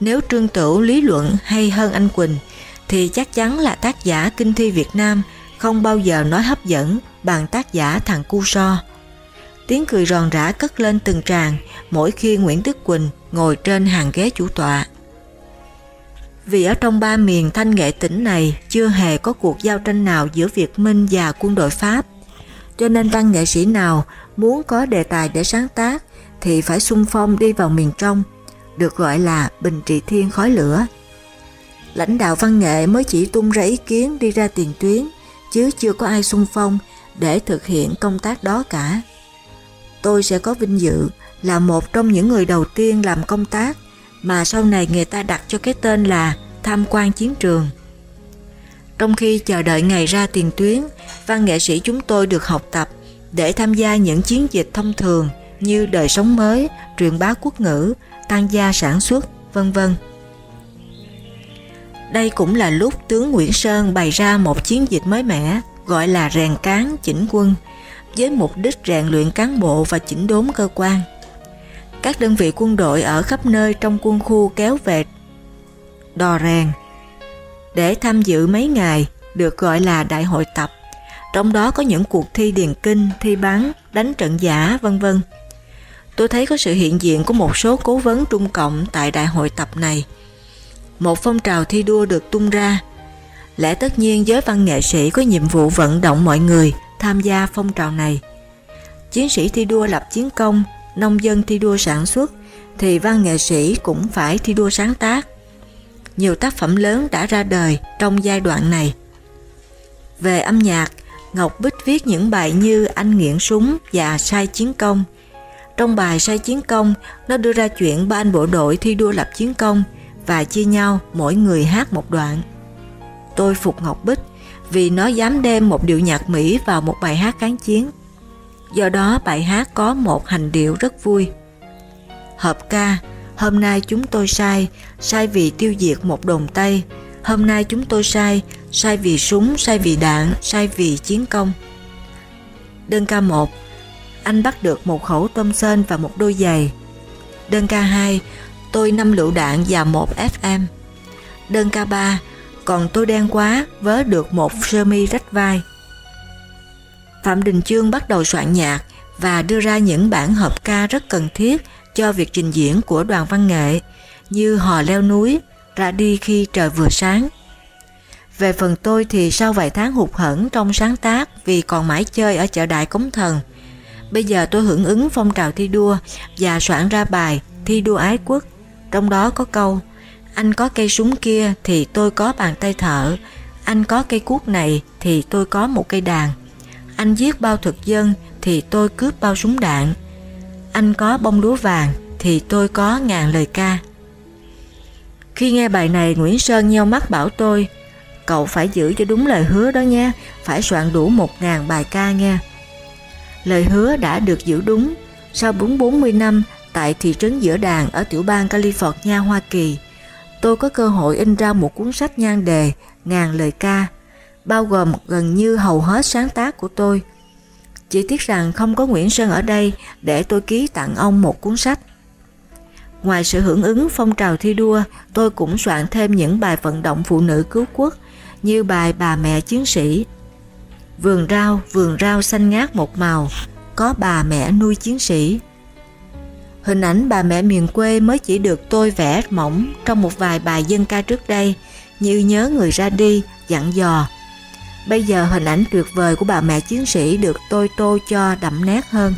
nếu Trương Tửu lý luận hay hơn anh Quỳnh, thì chắc chắn là tác giả kinh thi Việt Nam không bao giờ nói hấp dẫn bằng tác giả thằng Cu So. Tiếng cười ròn rã cất lên từng tràng mỗi khi Nguyễn Đức Quỳnh ngồi trên hàng ghế chủ tọa. Vì ở trong ba miền thanh nghệ tỉnh này chưa hề có cuộc giao tranh nào giữa Việt Minh và quân đội Pháp, cho nên văn nghệ sĩ nào muốn có đề tài để sáng tác thì phải xung phong đi vào miền trong, được gọi là bình trị thiên khói lửa. Lãnh đạo văn nghệ mới chỉ tung ra ý kiến đi ra tiền tuyến, chứ chưa có ai xung phong để thực hiện công tác đó cả. Tôi sẽ có vinh dự là một trong những người đầu tiên làm công tác mà sau này người ta đặt cho cái tên là tham quan chiến trường. Trong khi chờ đợi ngày ra tiền tuyến, văn nghệ sĩ chúng tôi được học tập để tham gia những chiến dịch thông thường như đời sống mới, truyền bá quốc ngữ, tăng gia sản xuất, vân vân. Đây cũng là lúc tướng Nguyễn Sơn bày ra một chiến dịch mới mẻ gọi là rèn cán chỉnh quân với mục đích rèn luyện cán bộ và chỉnh đốn cơ quan. Các đơn vị quân đội ở khắp nơi trong quân khu kéo về đò rèn để tham dự mấy ngày được gọi là đại hội tập. Trong đó có những cuộc thi điền kinh, thi bắn, đánh trận giả, vân vân. Tôi thấy có sự hiện diện của một số cố vấn Trung Cộng tại đại hội tập này. Một phong trào thi đua được tung ra. Lẽ tất nhiên giới văn nghệ sĩ có nhiệm vụ vận động mọi người tham gia phong trào này. Chiến sĩ thi đua lập chiến công, nông dân thi đua sản xuất, thì văn nghệ sĩ cũng phải thi đua sáng tác. Nhiều tác phẩm lớn đã ra đời trong giai đoạn này. Về âm nhạc, Ngọc Bích viết những bài như Anh nghiện súng và Sai chiến công. Trong bài Sai chiến công, nó đưa ra chuyện ba anh bộ đội thi đua lập chiến công và chia nhau mỗi người hát một đoạn. Tôi phục Ngọc Bích vì nó dám đem một điệu nhạc Mỹ vào một bài hát kháng chiến. Do đó bài hát có một hành điệu rất vui. Hợp ca, hôm nay chúng tôi sai, sai vì tiêu diệt một đồn Tây. Hôm nay chúng tôi sai, sai vì súng, sai vì đạn, sai vì chiến công. Đơn ca 1, anh bắt được một khẩu tôm sên và một đôi giày. Đơn ca 2, tôi năm lựu đạn và một FM. Đơn ca 3, còn tôi đen quá vớ được một sơ mi rách vai. Phạm Đình Chương bắt đầu soạn nhạc và đưa ra những bản hợp ca rất cần thiết cho việc trình diễn của đoàn văn nghệ như Hò leo núi, ra đi khi trời vừa sáng. Về phần tôi thì sau vài tháng hụt hẫng trong sáng tác vì còn mãi chơi ở chợ đại Cống Thần. Bây giờ tôi hưởng ứng phong trào thi đua và soạn ra bài Thi đua ái quốc, trong đó có câu Anh có cây súng kia thì tôi có bàn tay thợ, anh có cây cuốc này thì tôi có một cây đàn. Anh giết bao thực dân thì tôi cướp bao súng đạn. Anh có bông lúa vàng thì tôi có ngàn lời ca. Khi nghe bài này Nguyễn Sơn nheo mắt bảo tôi Cậu phải giữ cho đúng lời hứa đó nha Phải soạn đủ một ngàn bài ca nha Lời hứa đã được giữ đúng Sau 440 năm tại thị trấn Giữa Đàn ở tiểu bang California, Hoa Kỳ tôi có cơ hội in ra một cuốn sách nhan đề Ngàn lời ca bao gồm gần như hầu hết sáng tác của tôi. Chỉ tiếc rằng không có Nguyễn Sơn ở đây để tôi ký tặng ông một cuốn sách. Ngoài sự hưởng ứng phong trào thi đua, tôi cũng soạn thêm những bài vận động phụ nữ cứu quốc như bài Bà mẹ chiến sĩ. Vườn rau, vườn rau xanh ngát một màu, có bà mẹ nuôi chiến sĩ. Hình ảnh bà mẹ miền quê mới chỉ được tôi vẽ mỏng trong một vài bài dân ca trước đây như nhớ người ra đi, dặn dò, Bây giờ hình ảnh tuyệt vời của bà mẹ chiến sĩ được tôi tô cho đậm nét hơn.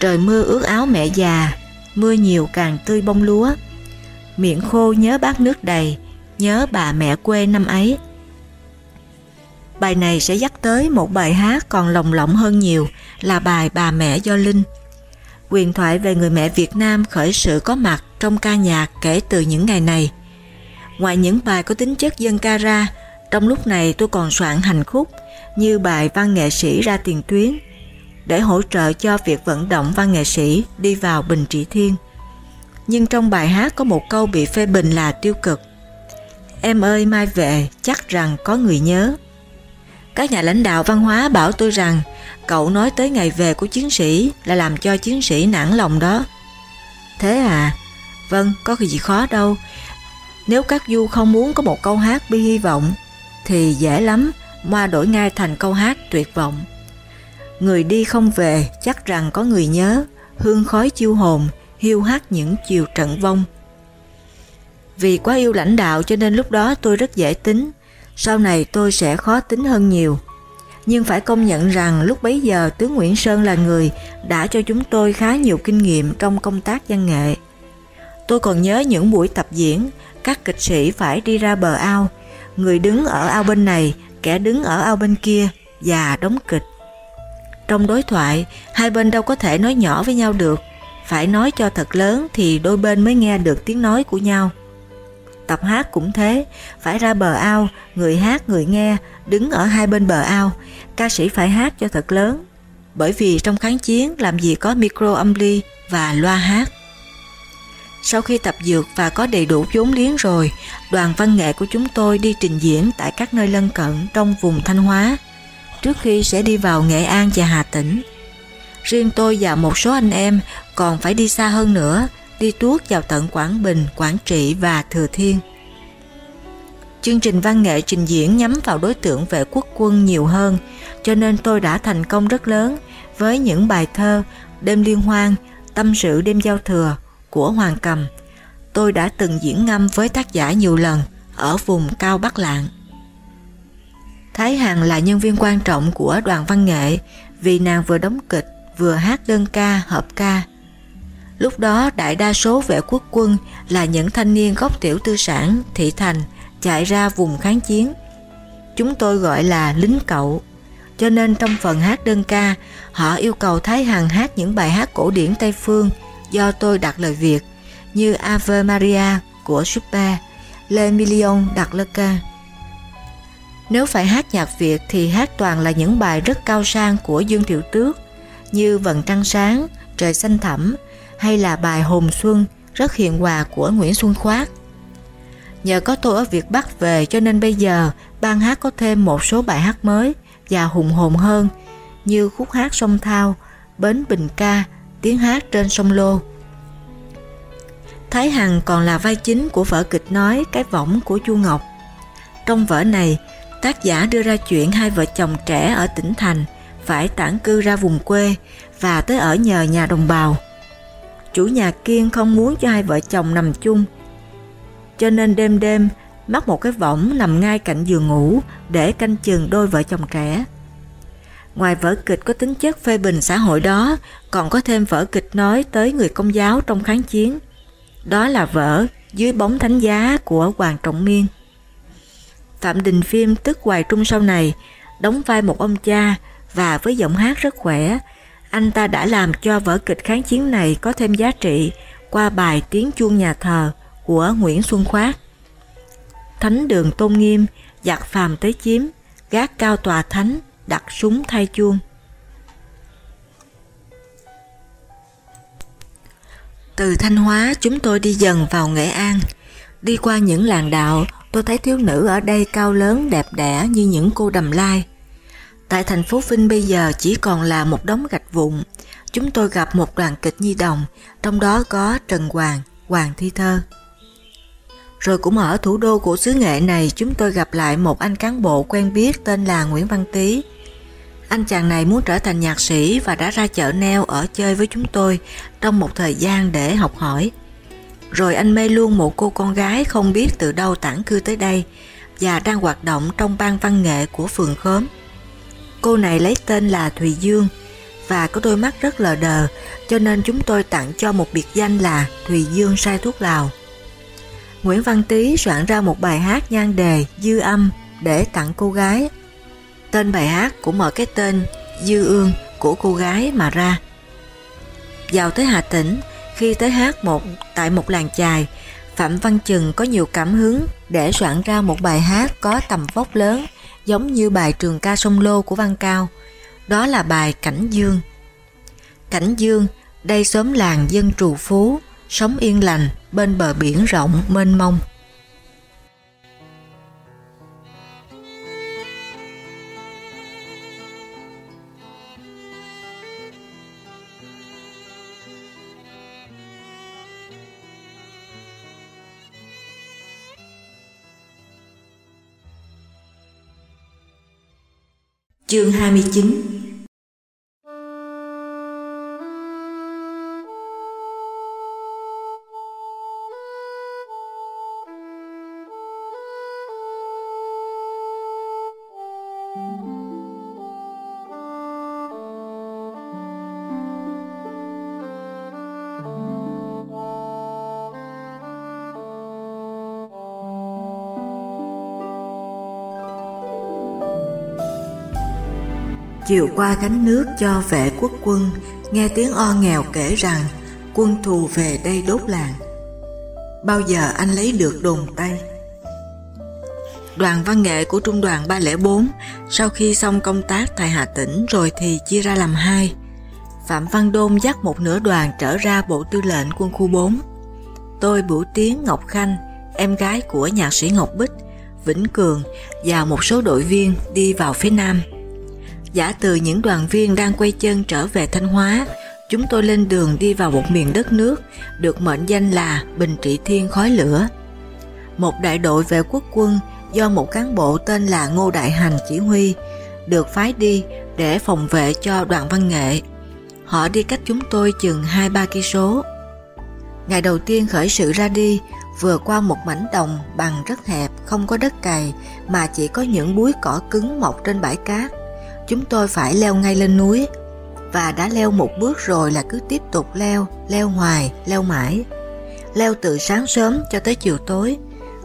Trời mưa ướt áo mẹ già, mưa nhiều càng tươi bông lúa. Miệng khô nhớ bát nước đầy, nhớ bà mẹ quê năm ấy. Bài này sẽ dắt tới một bài hát còn lồng lộng hơn nhiều là bài Bà mẹ do Linh. Quyền thoại về người mẹ Việt Nam khởi sự có mặt trong ca nhạc kể từ những ngày này. Ngoài những bài có tính chất dân ca ra, trong lúc này tôi còn soạn hành khúc như bài văn nghệ sĩ ra tiền tuyến để hỗ trợ cho việc vận động văn nghệ sĩ đi vào Bình Trị Thiên. nhưng trong bài hát có một câu bị phê bình là tiêu cực. Em ơi mai về, chắc rằng có người nhớ. Các nhà lãnh đạo văn hóa bảo tôi rằng cậu nói tới ngày về của chiến sĩ là làm cho chiến sĩ nản lòng đó. Thế à? Vâng, có gì khó đâu. Nếu các du không muốn có một câu hát bi hy vọng thì dễ lắm, Moa đổi ngay thành câu hát tuyệt vọng. Người đi không về chắc rằng có người nhớ, hương khói chiêu hồn, hiu hát những chiều trận vong. Vì quá yêu lãnh đạo cho nên lúc đó tôi rất dễ tính, sau này tôi sẽ khó tính hơn nhiều. Nhưng phải công nhận rằng lúc bấy giờ tướng Nguyễn Sơn là người đã cho chúng tôi khá nhiều kinh nghiệm trong công tác văn nghệ. Tôi còn nhớ những buổi tập diễn, các kịch sĩ phải đi ra bờ ao, người đứng ở ao bên này, kẻ đứng ở ao bên kia và đóng kịch. Trong đối thoại, hai bên đâu có thể nói nhỏ với nhau được, phải nói cho thật lớn thì đôi bên mới nghe được tiếng nói của nhau. Tập hát cũng thế, phải ra bờ ao, người hát người nghe, đứng ở hai bên bờ ao, ca sĩ phải hát cho thật lớn. Bởi vì trong kháng chiến làm gì có micro âm ly và loa hát. Sau khi tập dược và có đầy đủ vốn liếng rồi, đoàn văn nghệ của chúng tôi đi trình diễn tại các nơi lân cận trong vùng Thanh Hóa, trước khi sẽ đi vào Nghệ An và Hà Tĩnh. Riêng tôi và một số anh em còn phải đi xa hơn nữa, đi tuốt vào tận Quảng Bình, Quảng Trị và Thừa Thiên. Chương trình văn nghệ trình diễn nhắm vào đối tượng vệ quốc quân nhiều hơn, cho nên tôi đã thành công rất lớn với những bài thơ Đêm liên hoan, Tâm sự đêm giao thừa của Hoàng Cầm. Tôi đã từng diễn ngâm với tác giả nhiều lần ở vùng cao Bắc Lạng. Thái Hằng là nhân viên quan trọng của đoàn văn nghệ vì nàng vừa đóng kịch vừa hát đơn ca, hợp ca. Lúc đó đại đa số vệ quốc quân là những thanh niên gốc tiểu tư sản, thị thành, chạy ra vùng kháng chiến. Chúng tôi gọi là lính cậu. Cho nên trong phần hát đơn ca, họ yêu cầu Thái Hằng hát những bài hát cổ điển Tây Phương do tôi đặt lời Việt như Ave Maria của Chopin, Le Million đặt lơ ca. Nếu phải hát nhạc Việt thì hát toàn là những bài rất cao sang của Dương Thiệu Tước như Vầng Trăng Sáng, Trời Xanh Thẳm hay là bài Hồn Xuân rất hiền hòa của Nguyễn Xuân Khoát. Nhờ có tôi ở Việt Bắc về cho nên bây giờ ban hát có thêm một số bài hát mới và hùng hồn hơn như khúc hát sông Thao, Bến Bình Ca, tiếng hát trên sông Lô. Thái Hằng còn là vai chính của vở kịch nói Cái võng của Chu Ngọc. Trong vở này, tác giả đưa ra chuyện hai vợ chồng trẻ ở tỉnh thành phải tản cư ra vùng quê và tới ở nhờ nhà đồng bào. Chủ nhà Kiên không muốn cho hai vợ chồng nằm chung, cho nên đêm đêm mắc một cái võng nằm ngay cạnh giường ngủ để canh chừng đôi vợ chồng trẻ. Ngoài vở kịch có tính chất phê bình xã hội đó, còn có thêm vở kịch nói tới người công giáo trong kháng chiến. Đó là vở Dưới bóng thánh giá của Hoàng Trọng Miên. Phạm Đình Phim tức Hoài Trung sau này đóng vai một ông cha và với giọng hát rất khỏe, anh ta đã làm cho vở kịch kháng chiến này có thêm giá trị qua bài Tiếng chuông nhà thờ của Nguyễn Xuân Khoát. Thánh đường tôn nghiêm, giặc phàm tới chiếm, gác cao tòa thánh, đặt súng thay chuông. Từ Thanh Hóa chúng tôi đi dần vào Nghệ An. Đi qua những làng đạo, tôi thấy thiếu nữ ở đây cao lớn đẹp đẽ như những cô đầm lai. Tại thành phố Vinh bây giờ chỉ còn là một đống gạch vụn. Chúng tôi gặp một đoàn kịch nhi đồng, trong đó có Trần Hoàng, Hoàng Thi Thơ. Rồi cũng ở thủ đô của xứ nghệ này chúng tôi gặp lại một anh cán bộ quen biết tên là Nguyễn Văn Tý. Anh chàng này muốn trở thành nhạc sĩ và đã ra chợ neo ở chơi với chúng tôi trong một thời gian để học hỏi. Rồi anh mê luôn một cô con gái không biết từ đâu tản cư tới đây và đang hoạt động trong ban văn nghệ của phường khóm. Cô này lấy tên là Thùy Dương và có đôi mắt rất lờ đờ cho nên chúng tôi tặng cho một biệt danh là Thùy Dương sai thuốc lào. Nguyễn Văn Tý soạn ra một bài hát nhan đề Dư âm để tặng cô gái. Tên bài hát cũng mở cái tên Dư ương của cô gái mà ra. Vào tới Hà Tĩnh, khi tới hát một tại một làng chài, Phạm Văn Trừng có nhiều cảm hứng để soạn ra một bài hát có tầm vóc lớn giống như bài trường ca sông lô của Văn Cao. Đó là bài Cảnh Dương. Cảnh Dương, đây xóm làng dân trù phú, sống yên lành bên bờ biển rộng mênh mông. Chương 29 Chiều qua gánh nước cho vệ quốc quân, nghe tiếng o nghèo kể rằng quân thù về đây đốt làng. Bao giờ anh lấy được đồn tay? Đoàn văn nghệ của trung đoàn 304 sau khi xong công tác tại Hà Tĩnh rồi thì chia ra làm hai. Phạm Văn Đôn dắt một nửa đoàn trở ra bộ tư lệnh quân khu 4. Tôi Bửu Tiến Ngọc Khanh, em gái của nhạc sĩ Ngọc Bích, Vĩnh Cường và một số đội viên đi vào phía Nam. Giả từ những đoàn viên đang quay chân trở về Thanh Hóa, chúng tôi lên đường đi vào một miền đất nước được mệnh danh là Bình Trị Thiên Khói Lửa. Một đại đội về quốc quân do một cán bộ tên là Ngô Đại Hành chỉ huy, được phái đi để phòng vệ cho đoàn văn nghệ. Họ đi cách chúng tôi chừng 2-3 cây số. Ngày đầu tiên khởi sự ra đi, vừa qua một mảnh đồng bằng rất hẹp, không có đất cày mà chỉ có những búi cỏ cứng mọc trên bãi cát chúng tôi phải leo ngay lên núi và đã leo một bước rồi là cứ tiếp tục leo, leo hoài, leo mãi. Leo từ sáng sớm cho tới chiều tối,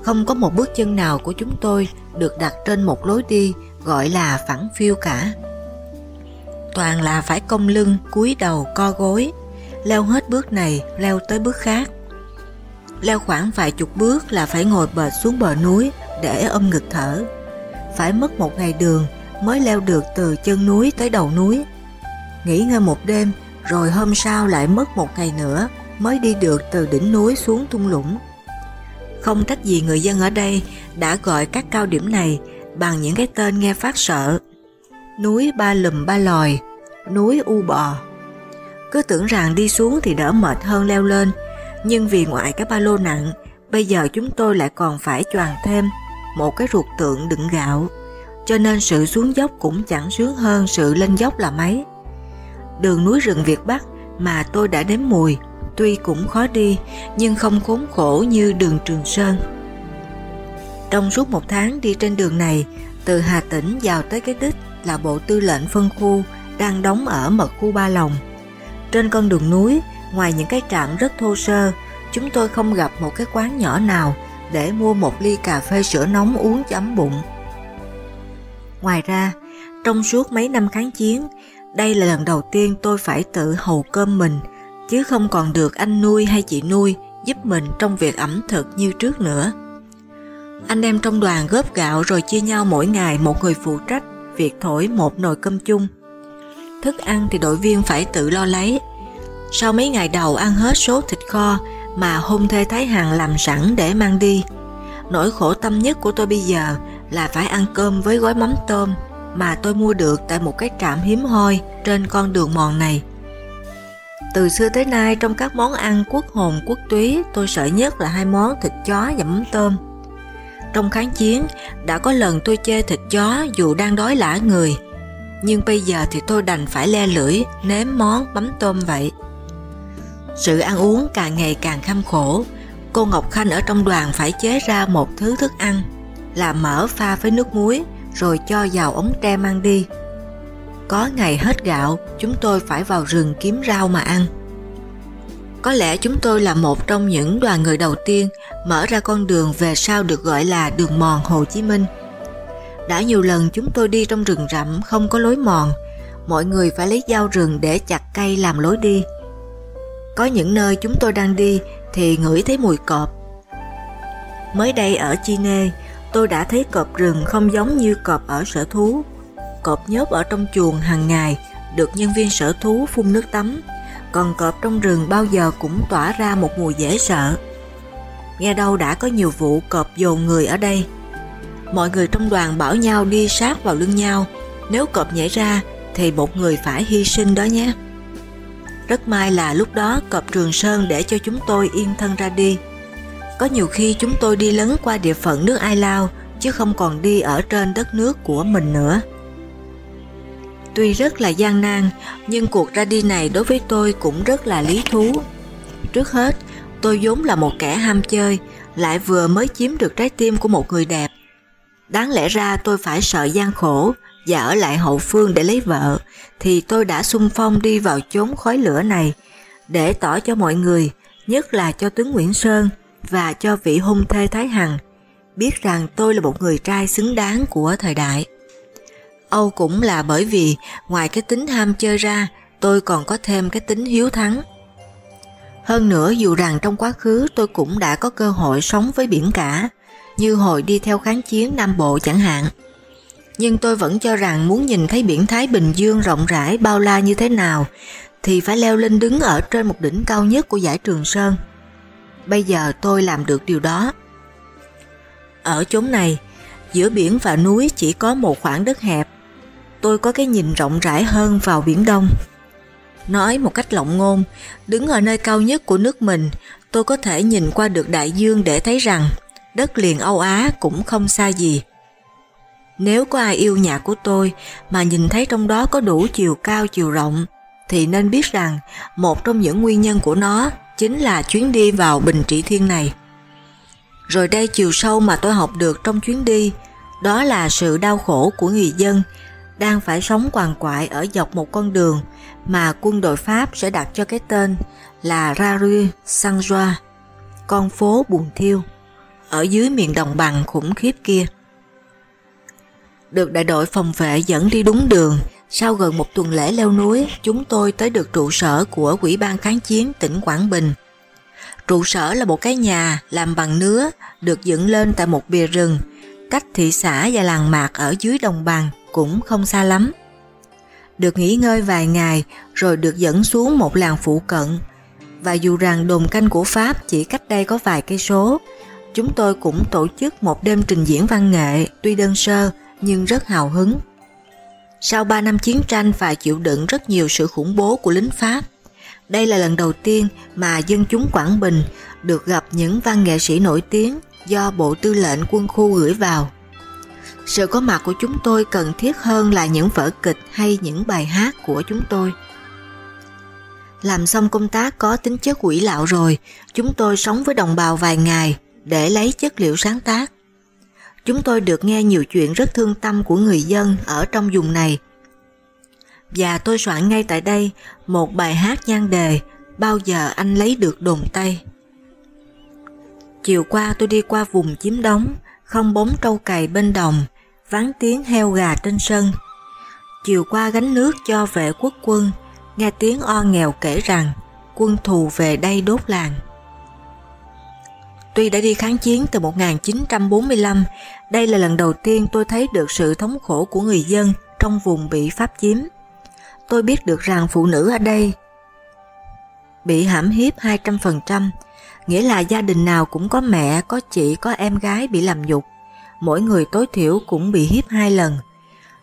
không có một bước chân nào của chúng tôi được đặt trên một lối đi gọi là phẳng phiêu cả. Toàn là phải cong lưng, cúi đầu, co gối, leo hết bước này, leo tới bước khác. Leo khoảng vài chục bước là phải ngồi bệt xuống bờ núi để ôm ngực thở. Phải mất một ngày đường mới leo được từ chân núi tới đầu núi. Nghỉ ngơi một đêm, rồi hôm sau lại mất một ngày nữa mới đi được từ đỉnh núi xuống thung lũng. Không trách gì người dân ở đây đã gọi các cao điểm này bằng những cái tên nghe phát sợ. Núi Ba Lùm Ba Lòi, núi U Bò. Cứ tưởng rằng đi xuống thì đỡ mệt hơn leo lên, nhưng vì ngoại cái ba lô nặng, bây giờ chúng tôi lại còn phải choàng thêm một cái ruột tượng đựng gạo cho nên sự xuống dốc cũng chẳng sướng hơn sự lên dốc là mấy. Đường núi rừng Việt Bắc mà tôi đã đếm mùi, tuy cũng khó đi nhưng không khốn khổ như đường Trường Sơn. Trong suốt một tháng đi trên đường này, từ Hà Tĩnh vào tới cái đích là bộ tư lệnh phân khu đang đóng ở mật khu Ba Lòng. Trên con đường núi, ngoài những cái trạm rất thô sơ, chúng tôi không gặp một cái quán nhỏ nào để mua một ly cà phê sữa nóng uống chấm bụng. Ngoài ra, trong suốt mấy năm kháng chiến, đây là lần đầu tiên tôi phải tự hầu cơm mình, chứ không còn được anh nuôi hay chị nuôi giúp mình trong việc ẩm thực như trước nữa. Anh em trong đoàn góp gạo rồi chia nhau mỗi ngày một người phụ trách việc thổi một nồi cơm chung. Thức ăn thì đội viên phải tự lo lấy. Sau mấy ngày đầu ăn hết số thịt kho mà hôn thê Thái Hằng làm sẵn để mang đi, nỗi khổ tâm nhất của tôi bây giờ là phải ăn cơm với gói mắm tôm mà tôi mua được tại một cái trạm hiếm hoi trên con đường mòn này. Từ xưa tới nay, trong các món ăn quốc hồn, quốc túy, tôi sợ nhất là hai món thịt chó và mắm tôm. Trong kháng chiến, đã có lần tôi chê thịt chó dù đang đói lả người, nhưng bây giờ thì tôi đành phải le lưỡi nếm món mắm tôm vậy. Sự ăn uống càng ngày càng kham khổ, cô Ngọc Khanh ở trong đoàn phải chế ra một thứ thức ăn là mỡ pha với nước muối rồi cho vào ống tre mang đi. Có ngày hết gạo, chúng tôi phải vào rừng kiếm rau mà ăn. Có lẽ chúng tôi là một trong những đoàn người đầu tiên mở ra con đường về sau được gọi là đường mòn Hồ Chí Minh. Đã nhiều lần chúng tôi đi trong rừng rậm không có lối mòn, mọi người phải lấy dao rừng để chặt cây làm lối đi. Có những nơi chúng tôi đang đi thì ngửi thấy mùi cọp. Mới đây ở Chile, tôi đã thấy cọp rừng không giống như cọp ở sở thú. Cọp nhốt ở trong chuồng hàng ngày được nhân viên sở thú phun nước tắm, còn cọp trong rừng bao giờ cũng tỏa ra một mùi dễ sợ. Nghe đâu đã có nhiều vụ cọp dồn người ở đây. Mọi người trong đoàn bảo nhau đi sát vào lưng nhau, nếu cọp nhảy ra thì một người phải hy sinh đó nhé. Rất may là lúc đó cọp Trường Sơn để cho chúng tôi yên thân ra đi. Có nhiều khi chúng tôi đi lấn qua địa phận nước Ai Lao chứ không còn đi ở trên đất nước của mình nữa. Tuy rất là gian nan, nhưng cuộc ra đi này đối với tôi cũng rất là lý thú. Trước hết, tôi vốn là một kẻ ham chơi, lại vừa mới chiếm được trái tim của một người đẹp. Đáng lẽ ra tôi phải sợ gian khổ và ở lại hậu phương để lấy vợ, thì tôi đã xung phong đi vào chốn khói lửa này, để tỏ cho mọi người, nhất là cho tướng Nguyễn Sơn và cho vị hôn thê Thái Hằng, biết rằng tôi là một người trai xứng đáng của thời đại. Âu cũng là bởi vì ngoài cái tính ham chơi ra, tôi còn có thêm cái tính hiếu thắng. Hơn nữa dù rằng trong quá khứ tôi cũng đã có cơ hội sống với biển cả, như hồi đi theo kháng chiến Nam Bộ chẳng hạn. Nhưng tôi vẫn cho rằng muốn nhìn thấy biển Thái Bình Dương rộng rãi bao la như thế nào thì phải leo lên đứng ở trên một đỉnh cao nhất của giải Trường Sơn. Bây giờ tôi làm được điều đó. Ở chốn này, giữa biển và núi chỉ có một khoảng đất hẹp. Tôi có cái nhìn rộng rãi hơn vào Biển Đông. Nói một cách lộng ngôn, đứng ở nơi cao nhất của nước mình, tôi có thể nhìn qua được đại dương để thấy rằng đất liền Âu Á cũng không xa gì. Nếu có ai yêu nhà của tôi mà nhìn thấy trong đó có đủ chiều cao chiều rộng, thì nên biết rằng một trong những nguyên nhân của nó chính là chuyến đi vào Bình Trị Thiên này. Rồi đây chiều sâu mà tôi học được trong chuyến đi, đó là sự đau khổ của người dân đang phải sống quằn quại ở dọc một con đường mà quân đội Pháp sẽ đặt cho cái tên là La Rue Saint-Joa, con phố buồn thiêu, ở dưới miền đồng bằng khủng khiếp kia. Được đại đội phòng vệ dẫn đi đúng đường, sau gần một tuần lễ leo núi, chúng tôi tới được trụ sở của Quỹ ban kháng chiến tỉnh Quảng Bình. Trụ sở là một cái nhà làm bằng nứa, được dựng lên tại một bìa rừng, cách thị xã và làng mạc ở dưới đồng bằng cũng không xa lắm. Được nghỉ ngơi vài ngày rồi được dẫn xuống một làng phụ cận. Và dù rằng đồn canh của Pháp chỉ cách đây có vài cây số, chúng tôi cũng tổ chức một đêm trình diễn văn nghệ tuy đơn sơ nhưng rất hào hứng. Sau 3 năm chiến tranh và chịu đựng rất nhiều sự khủng bố của lính Pháp, đây là lần đầu tiên mà dân chúng Quảng Bình được gặp những văn nghệ sĩ nổi tiếng do Bộ Tư lệnh Quân khu gửi vào. Sự có mặt của chúng tôi cần thiết hơn là những vở kịch hay những bài hát của chúng tôi. Làm xong công tác có tính chất quỷ lạo rồi, chúng tôi sống với đồng bào vài ngày để lấy chất liệu sáng tác. Chúng tôi được nghe nhiều chuyện rất thương tâm của người dân ở trong vùng này. Và tôi soạn ngay tại đây một bài hát nhan đề Bao giờ anh lấy được đồn Tây. Chiều qua tôi đi qua vùng chiếm đóng, không bóng trâu cày bên đồng, ván tiếng heo gà trên sân. Chiều qua gánh nước cho vệ quốc quân, nghe tiếng o nghèo kể rằng quân thù về đây đốt làng. Tuy đã đi kháng chiến từ 1945, đây là lần đầu tiên tôi thấy được sự thống khổ của người dân trong vùng bị Pháp chiếm. Tôi biết được rằng phụ nữ ở đây bị hãm hiếp 200%, nghĩa là gia đình nào cũng có mẹ, có chị, có em gái bị làm nhục. Mỗi người tối thiểu cũng bị hiếp hai lần.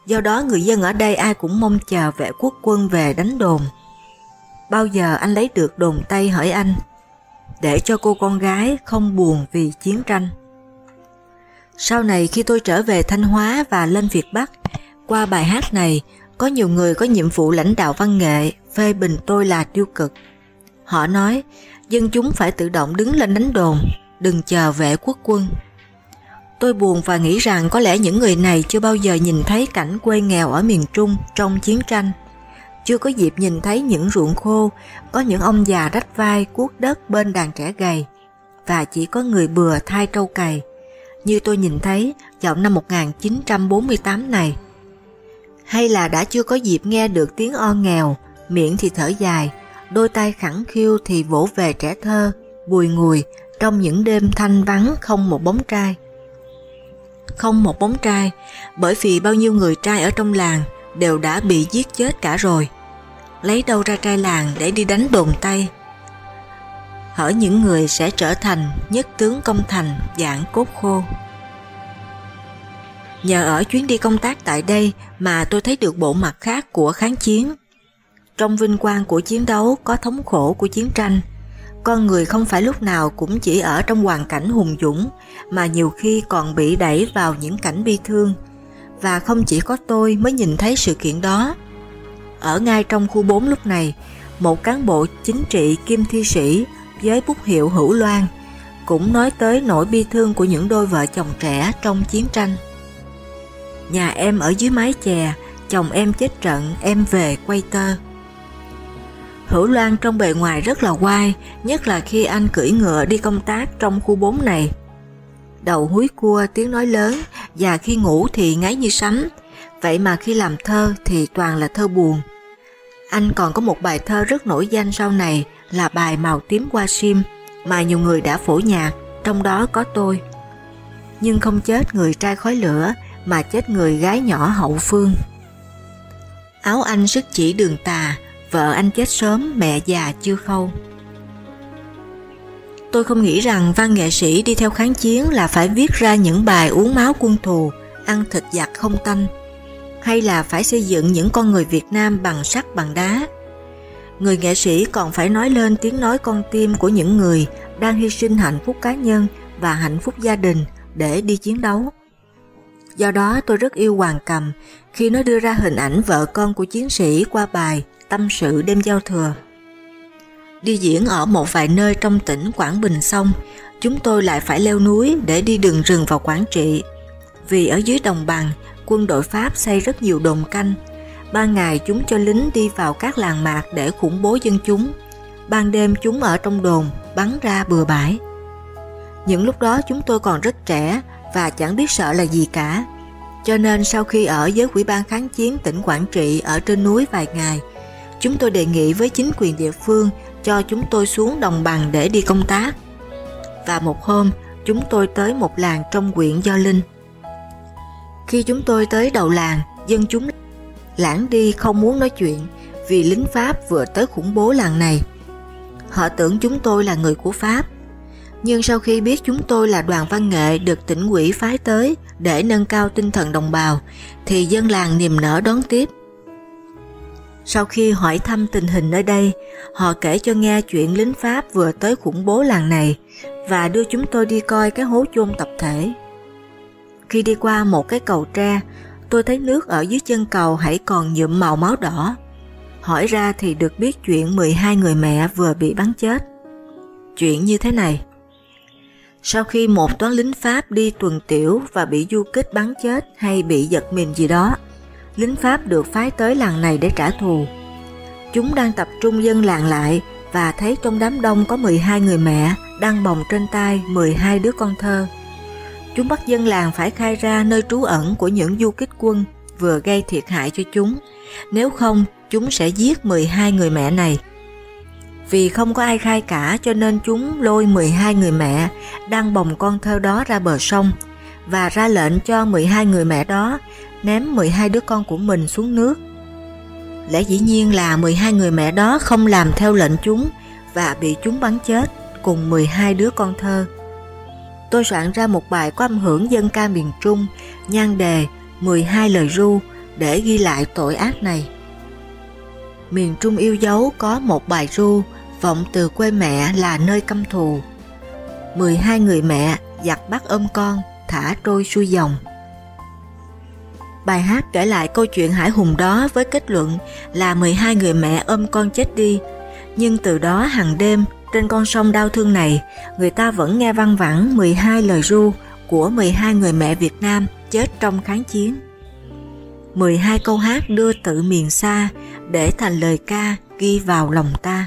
Do đó người dân ở đây ai cũng mong chờ vệ quốc quân về đánh đồn. Bao giờ anh lấy được đồn Tây hỏi anh? Để cho cô con gái không buồn vì chiến tranh. Sau này khi tôi trở về Thanh Hóa và lên Việt Bắc, qua bài hát này, có nhiều người có nhiệm vụ lãnh đạo văn nghệ phê bình tôi là tiêu cực. Họ nói, dân chúng phải tự động đứng lên đánh đồn, đừng chờ vệ quốc quân. Tôi buồn và nghĩ rằng có lẽ những người này chưa bao giờ nhìn thấy cảnh quê nghèo ở miền Trung trong chiến tranh chưa có dịp nhìn thấy những ruộng khô, có những ông già rách vai cuốc đất bên đàn trẻ gầy, và chỉ có người bừa thai trâu cày, như tôi nhìn thấy vào năm 1948 này. Hay là đã chưa có dịp nghe được tiếng o nghèo, miệng thì thở dài, đôi tay khẳng khiu thì vỗ về trẻ thơ, bùi ngùi trong những đêm thanh vắng không một bóng trai. Không một bóng trai, bởi vì bao nhiêu người trai ở trong làng đều đã bị giết chết cả rồi. lấy đâu ra trai làng để đi đánh đồn Tây. Hỡi những người sẽ trở thành nhất tướng công thành, dạng cốt khô. Nhờ ở chuyến đi công tác tại đây mà tôi thấy được bộ mặt khác của kháng chiến. Trong vinh quang của chiến đấu có thống khổ của chiến tranh. Con người không phải lúc nào cũng chỉ ở trong hoàn cảnh hùng dũng mà nhiều khi còn bị đẩy vào những cảnh bi thương. Và không chỉ có tôi mới nhìn thấy sự kiện đó. Ở ngay trong khu 4 lúc này, một cán bộ chính trị kim thi sĩ với bút hiệu hữu loan cũng nói tới nỗi bi thương của những đôi vợ chồng trẻ trong chiến tranh. Nhà em ở dưới mái chè, chồng em chết trận, em về quay tơ. Hữu Loan trong bề ngoài rất là quai nhất là khi anh cưỡi ngựa đi công tác trong khu 4 này. Đầu húi cua tiếng nói lớn và khi ngủ thì ngáy như sấm, vậy mà khi làm thơ thì toàn là thơ buồn. Anh còn có một bài thơ rất nổi danh sau này là bài Màu tím qua sim mà nhiều người đã phổ nhạc, trong đó có tôi. Nhưng không chết người trai khói lửa mà chết người gái nhỏ hậu phương. Áo anh sức chỉ đường tà, vợ anh chết sớm, mẹ già chưa khâu. Tôi không nghĩ rằng văn nghệ sĩ đi theo kháng chiến là phải viết ra những bài uống máu quân thù, ăn thịt giặc không tanh, hay là phải xây dựng những con người Việt Nam bằng sắt bằng đá. Người nghệ sĩ còn phải nói lên tiếng nói con tim của những người đang hy sinh hạnh phúc cá nhân và hạnh phúc gia đình để đi chiến đấu. Do đó tôi rất yêu Hoàng Cầm khi nó đưa ra hình ảnh vợ con của chiến sĩ qua bài Tâm sự đêm giao thừa. Đi diễn ở một vài nơi trong tỉnh Quảng Bình xong, chúng tôi lại phải leo núi để đi đường rừng vào Quảng Trị. Vì ở dưới đồng bằng, quân đội Pháp xây rất nhiều đồn canh. Ban ngày chúng cho lính đi vào các làng mạc để khủng bố dân chúng. Ban đêm chúng ở trong đồn, bắn ra bừa bãi. Những lúc đó chúng tôi còn rất trẻ và chẳng biết sợ là gì cả. Cho nên sau khi ở với Quỹ ban kháng chiến tỉnh Quảng Trị ở trên núi vài ngày, chúng tôi đề nghị với chính quyền địa phương cho chúng tôi xuống đồng bằng để đi công tác. Và một hôm, chúng tôi tới một làng trong huyện Do Linh. Khi chúng tôi tới đầu làng, dân chúng lãng đi không muốn nói chuyện vì lính Pháp vừa tới khủng bố làng này. Họ tưởng chúng tôi là người của Pháp nhưng sau khi biết chúng tôi là đoàn văn nghệ được tỉnh quỹ phái tới để nâng cao tinh thần đồng bào, thì dân làng niềm nở đón tiếp. Sau khi hỏi thăm tình hình nơi đây, họ kể cho nghe chuyện lính Pháp vừa tới khủng bố làng này và đưa chúng tôi đi coi cái hố chôn tập thể. Khi đi qua một cái cầu tre, tôi thấy nước ở dưới chân cầu hãy còn nhuộm màu máu đỏ. Hỏi ra thì được biết chuyện 12 người mẹ vừa bị bắn chết. Chuyện như thế này. Sau khi một toán lính Pháp đi tuần tiểu và bị du kích bắn chết hay bị giật mình gì đó, lính Pháp được phái tới làng này để trả thù. Chúng đang tập trung dân làng lại và thấy trong đám đông có 12 người mẹ đang bồng trên tay 12 đứa con thơ. Chúng bắt dân làng phải khai ra nơi trú ẩn của những du kích quân vừa gây thiệt hại cho chúng, nếu không chúng sẽ giết 12 người mẹ này. Vì không có ai khai cả cho nên chúng lôi 12 người mẹ đang bồng con thơ đó ra bờ sông và ra lệnh cho 12 người mẹ đó ném 12 đứa con của mình xuống nước. Lẽ dĩ nhiên là 12 người mẹ đó không làm theo lệnh chúng và bị chúng bắn chết cùng 12 đứa con thơ. Tôi soạn ra một bài có âm hưởng dân ca miền Trung, nhan đề 12 lời ru để ghi lại tội ác này. Miền Trung yêu dấu có một bài ru vọng từ quê mẹ là nơi căm thù. 12 người mẹ giặt bắt ôm con, thả trôi xuôi dòng. Bài hát kể lại câu chuyện hải hùng đó với kết luận là 12 người mẹ ôm con chết đi, nhưng từ đó hàng đêm trên con sông đau thương này, người ta vẫn nghe văng vẳng 12 lời ru của 12 người mẹ Việt Nam chết trong kháng chiến. 12 câu hát đưa tự miền xa để thành lời ca ghi vào lòng ta.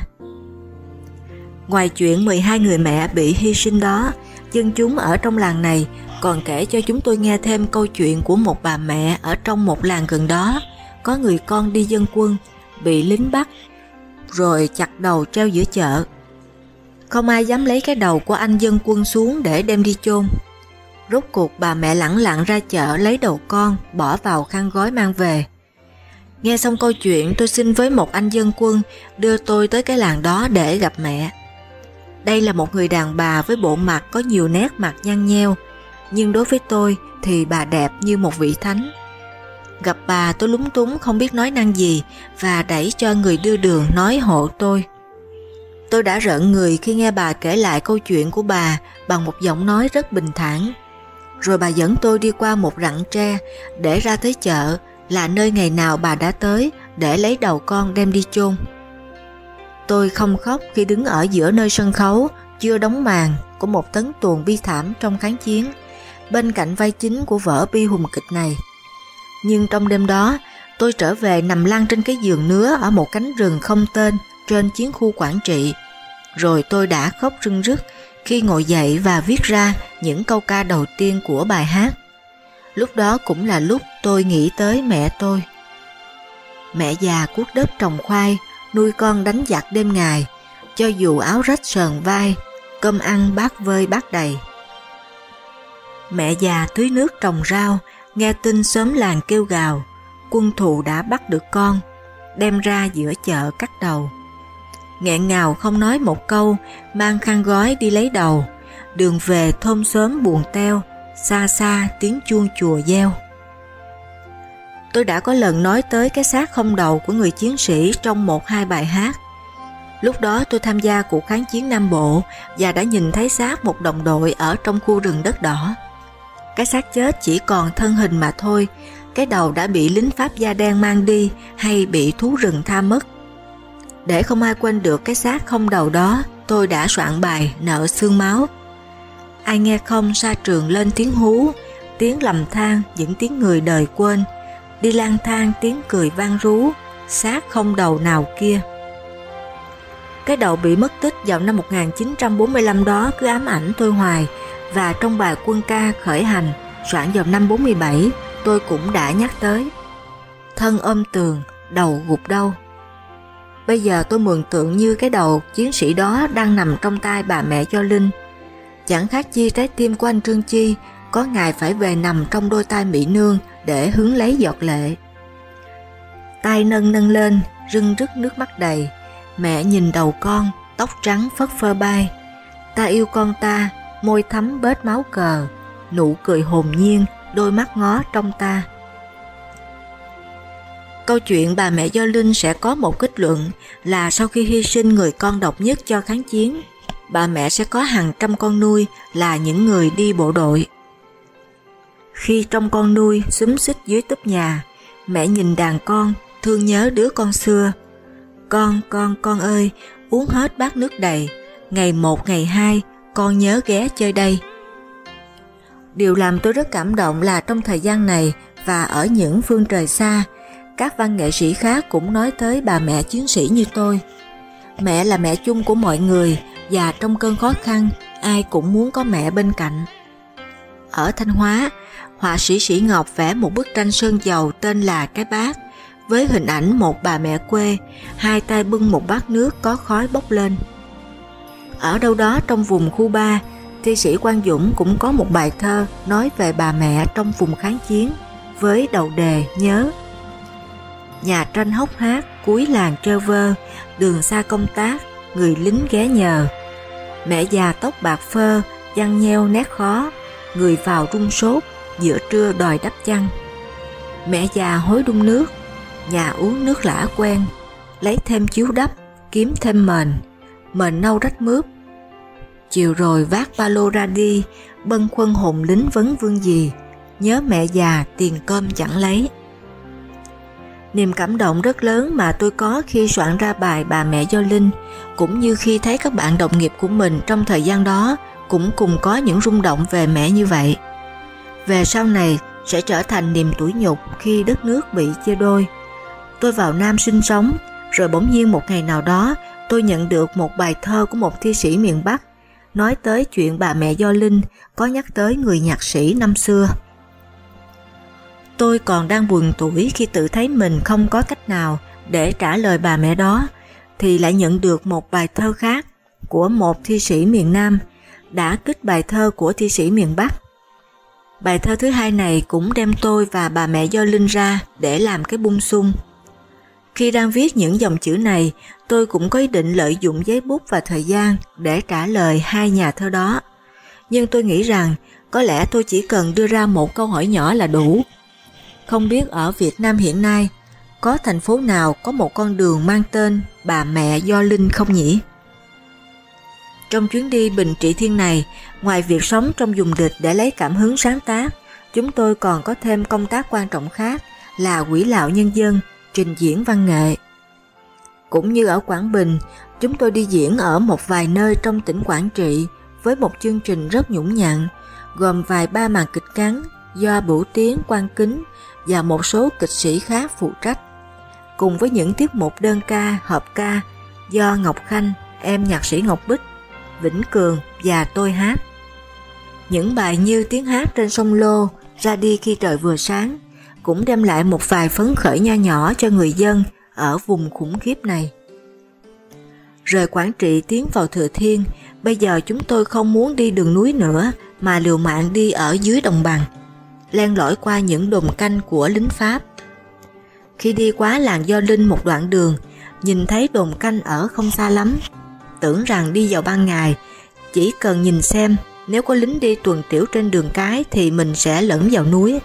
Ngoài chuyện 12 người mẹ bị hy sinh đó, dân chúng ở trong làng này còn kể cho chúng tôi nghe thêm câu chuyện của một bà mẹ ở trong một làng gần đó, có người con đi dân quân, bị lính bắt, rồi chặt đầu treo giữa chợ. Không ai dám lấy cái đầu của anh dân quân xuống để đem đi chôn. Rốt cuộc bà mẹ lẳng lặng ra chợ lấy đầu con, bỏ vào khăn gói mang về. Nghe xong câu chuyện tôi xin với một anh dân quân đưa tôi tới cái làng đó để gặp mẹ. Đây là một người đàn bà với bộ mặt có nhiều nét mặt nhăn nheo, nhưng đối với tôi thì bà đẹp như một vị thánh. Gặp bà tôi lúng túng không biết nói năng gì và đẩy cho người đưa đường nói hộ tôi. Tôi đã rợn người khi nghe bà kể lại câu chuyện của bà bằng một giọng nói rất bình thản. Rồi bà dẫn tôi đi qua một rặng tre để ra tới chợ là nơi ngày nào bà đã tới để lấy đầu con đem đi chôn. Tôi không khóc khi đứng ở giữa nơi sân khấu, chưa đóng màn của một tấn tuồng bi thảm trong kháng chiến bên cạnh vai chính của vở bi hùng kịch này. Nhưng trong đêm đó, tôi trở về nằm lăn trên cái giường nứa ở một cánh rừng không tên trên chiến khu Quảng Trị. Rồi tôi đã khóc rưng rức khi ngồi dậy và viết ra những câu ca đầu tiên của bài hát. Lúc đó cũng là lúc tôi nghĩ tới mẹ tôi. Mẹ già cuốc đất trồng khoai, nuôi con đánh giặc đêm ngày, cho dù áo rách sờn vai, cơm ăn bát vơi bát đầy. Mẹ già tưới nước trồng rau, nghe tin sớm làng kêu gào, quân thù đã bắt được con, đem ra giữa chợ cắt đầu. Nghẹn ngào không nói một câu, mang khăn gói đi lấy đầu, đường về thôn sớm buồn teo, xa xa tiếng chuông chùa gieo. Tôi đã có lần nói tới cái xác không đầu của người chiến sĩ trong một hai bài hát. Lúc đó tôi tham gia cuộc kháng chiến Nam Bộ và đã nhìn thấy xác một đồng đội ở trong khu rừng đất đỏ. Cái xác chết chỉ còn thân hình mà thôi, cái đầu đã bị lính Pháp da đen mang đi hay bị thú rừng tha mất. Để không ai quên được cái xác không đầu đó, tôi đã soạn bài Nợ xương máu. Ai nghe không xa trường lên tiếng hú, tiếng lầm than những tiếng người đời quên, đi lang thang tiếng cười vang rú, xác không đầu nào kia. Cái đầu bị mất tích vào năm 1945 đó cứ ám ảnh tôi hoài, và trong bài quân ca khởi hành soạn vào năm 47 tôi cũng đã nhắc tới. Thân ôm tường, đầu gục đâu. Bây giờ tôi mường tượng như cái đầu chiến sĩ đó đang nằm trong tay bà mẹ cho Linh. Chẳng khác chi trái tim của anh Trương Chi có ngày phải về nằm trong đôi tay Mỹ Nương để hướng lấy giọt lệ. Tay nâng nâng lên, rưng rức nước mắt đầy. Mẹ nhìn đầu con, tóc trắng phất phơ bay. Ta yêu con ta, môi thấm bết máu cờ, nụ cười hồn nhiên, đôi mắt ngó trong ta. Câu chuyện bà mẹ Do Linh sẽ có một kết luận là sau khi hy sinh người con độc nhất cho kháng chiến, bà mẹ sẽ có hàng trăm con nuôi là những người đi bộ đội. Khi trong con nuôi xúm xích dưới túp nhà, mẹ nhìn đàn con, thương nhớ đứa con xưa. Con, con, con ơi, uống hết bát nước đầy, ngày một ngày hai, con nhớ ghé chơi đây. Điều làm tôi rất cảm động là trong thời gian này và ở những phương trời xa, các văn nghệ sĩ khác cũng nói tới bà mẹ chiến sĩ như tôi. Mẹ là mẹ chung của mọi người và trong cơn khó khăn, ai cũng muốn có mẹ bên cạnh. Ở Thanh Hóa, họa sĩ Sĩ Ngọc vẽ một bức tranh sơn dầu tên là Cái Bát, với hình ảnh một bà mẹ quê, hai tay bưng một bát nước có khói bốc lên. Ở đâu đó trong vùng Cuba thi sĩ Quang Dũng cũng có một bài thơ nói về bà mẹ trong vùng kháng chiến với đầu đề nhớ. Nhà tranh hốc hát, cuối làng trơ vơ, đường xa công tác, người lính ghé nhờ. Mẹ già tóc bạc phơ, nhăn nheo nét khó, người vào rung sốt, giữa trưa đòi đắp chăn. Mẹ già hối đun nước, nhà uống nước lã quen, lấy thêm chiếu đắp, kiếm thêm mền, mà nâu rách mướp. Chiều rồi vác ba lô ra đi, bân khuân hồn lính vấn vương gì, nhớ mẹ già tiền cơm chẳng lấy. Niềm cảm động rất lớn mà tôi có khi soạn ra bài Bà mẹ do Linh, cũng như khi thấy các bạn đồng nghiệp của mình trong thời gian đó cũng cùng có những rung động về mẹ như vậy. Về sau này sẽ trở thành niềm tủi nhục khi đất nước bị chia đôi. Tôi vào Nam sinh sống, rồi bỗng nhiên một ngày nào đó tôi nhận được một bài thơ của một thi sĩ miền Bắc nói tới chuyện bà mẹ Do Linh có nhắc tới người nhạc sĩ năm xưa. Tôi còn đang buồn tuổi khi tự thấy mình không có cách nào để trả lời bà mẹ đó, thì lại nhận được một bài thơ khác của một thi sĩ miền Nam đã kích bài thơ của thi sĩ miền Bắc. Bài thơ thứ hai này cũng đem tôi và bà mẹ Do Linh ra để làm cái bung sung. Khi đang viết những dòng chữ này, tôi cũng có ý định lợi dụng giấy bút và thời gian để trả lời hai nhà thơ đó. Nhưng tôi nghĩ rằng có lẽ tôi chỉ cần đưa ra một câu hỏi nhỏ là đủ. Không biết ở Việt Nam hiện nay có thành phố nào có một con đường mang tên bà mẹ Do Linh không nhỉ? Trong chuyến đi Bình Trị Thiên này, ngoài việc sống trong vùng địch để lấy cảm hứng sáng tác, chúng tôi còn có thêm công tác quan trọng khác là quỹ lạo nhân dân, trình diễn văn nghệ. Cũng như ở Quảng Bình, chúng tôi đi diễn ở một vài nơi trong tỉnh Quảng Trị với một chương trình rất nhũng nhặn, gồm vài ba màn kịch ngắn do Bửu Tiến, Quan Kính và một số kịch sĩ khác phụ trách, cùng với những tiết mục đơn ca, hợp ca do Ngọc Khanh, em nhạc sĩ Ngọc Bích, Vĩnh Cường và tôi hát. Những bài như tiếng hát trên sông Lô, ra đi khi trời vừa sáng, cũng đem lại một vài phấn khởi nho nhỏ cho người dân ở vùng khủng khiếp này. Rời Quảng Trị tiến vào Thừa Thiên, bây giờ chúng tôi không muốn đi đường núi nữa mà liều mạng đi ở dưới đồng bằng, len lỏi qua những đồn canh của lính Pháp. Khi đi qua làng Do Linh một đoạn đường, nhìn thấy đồn canh ở không xa lắm, tưởng rằng đi vào ban ngày, chỉ cần nhìn xem nếu có lính đi tuần tiểu trên đường cái thì mình sẽ lẫn vào núi.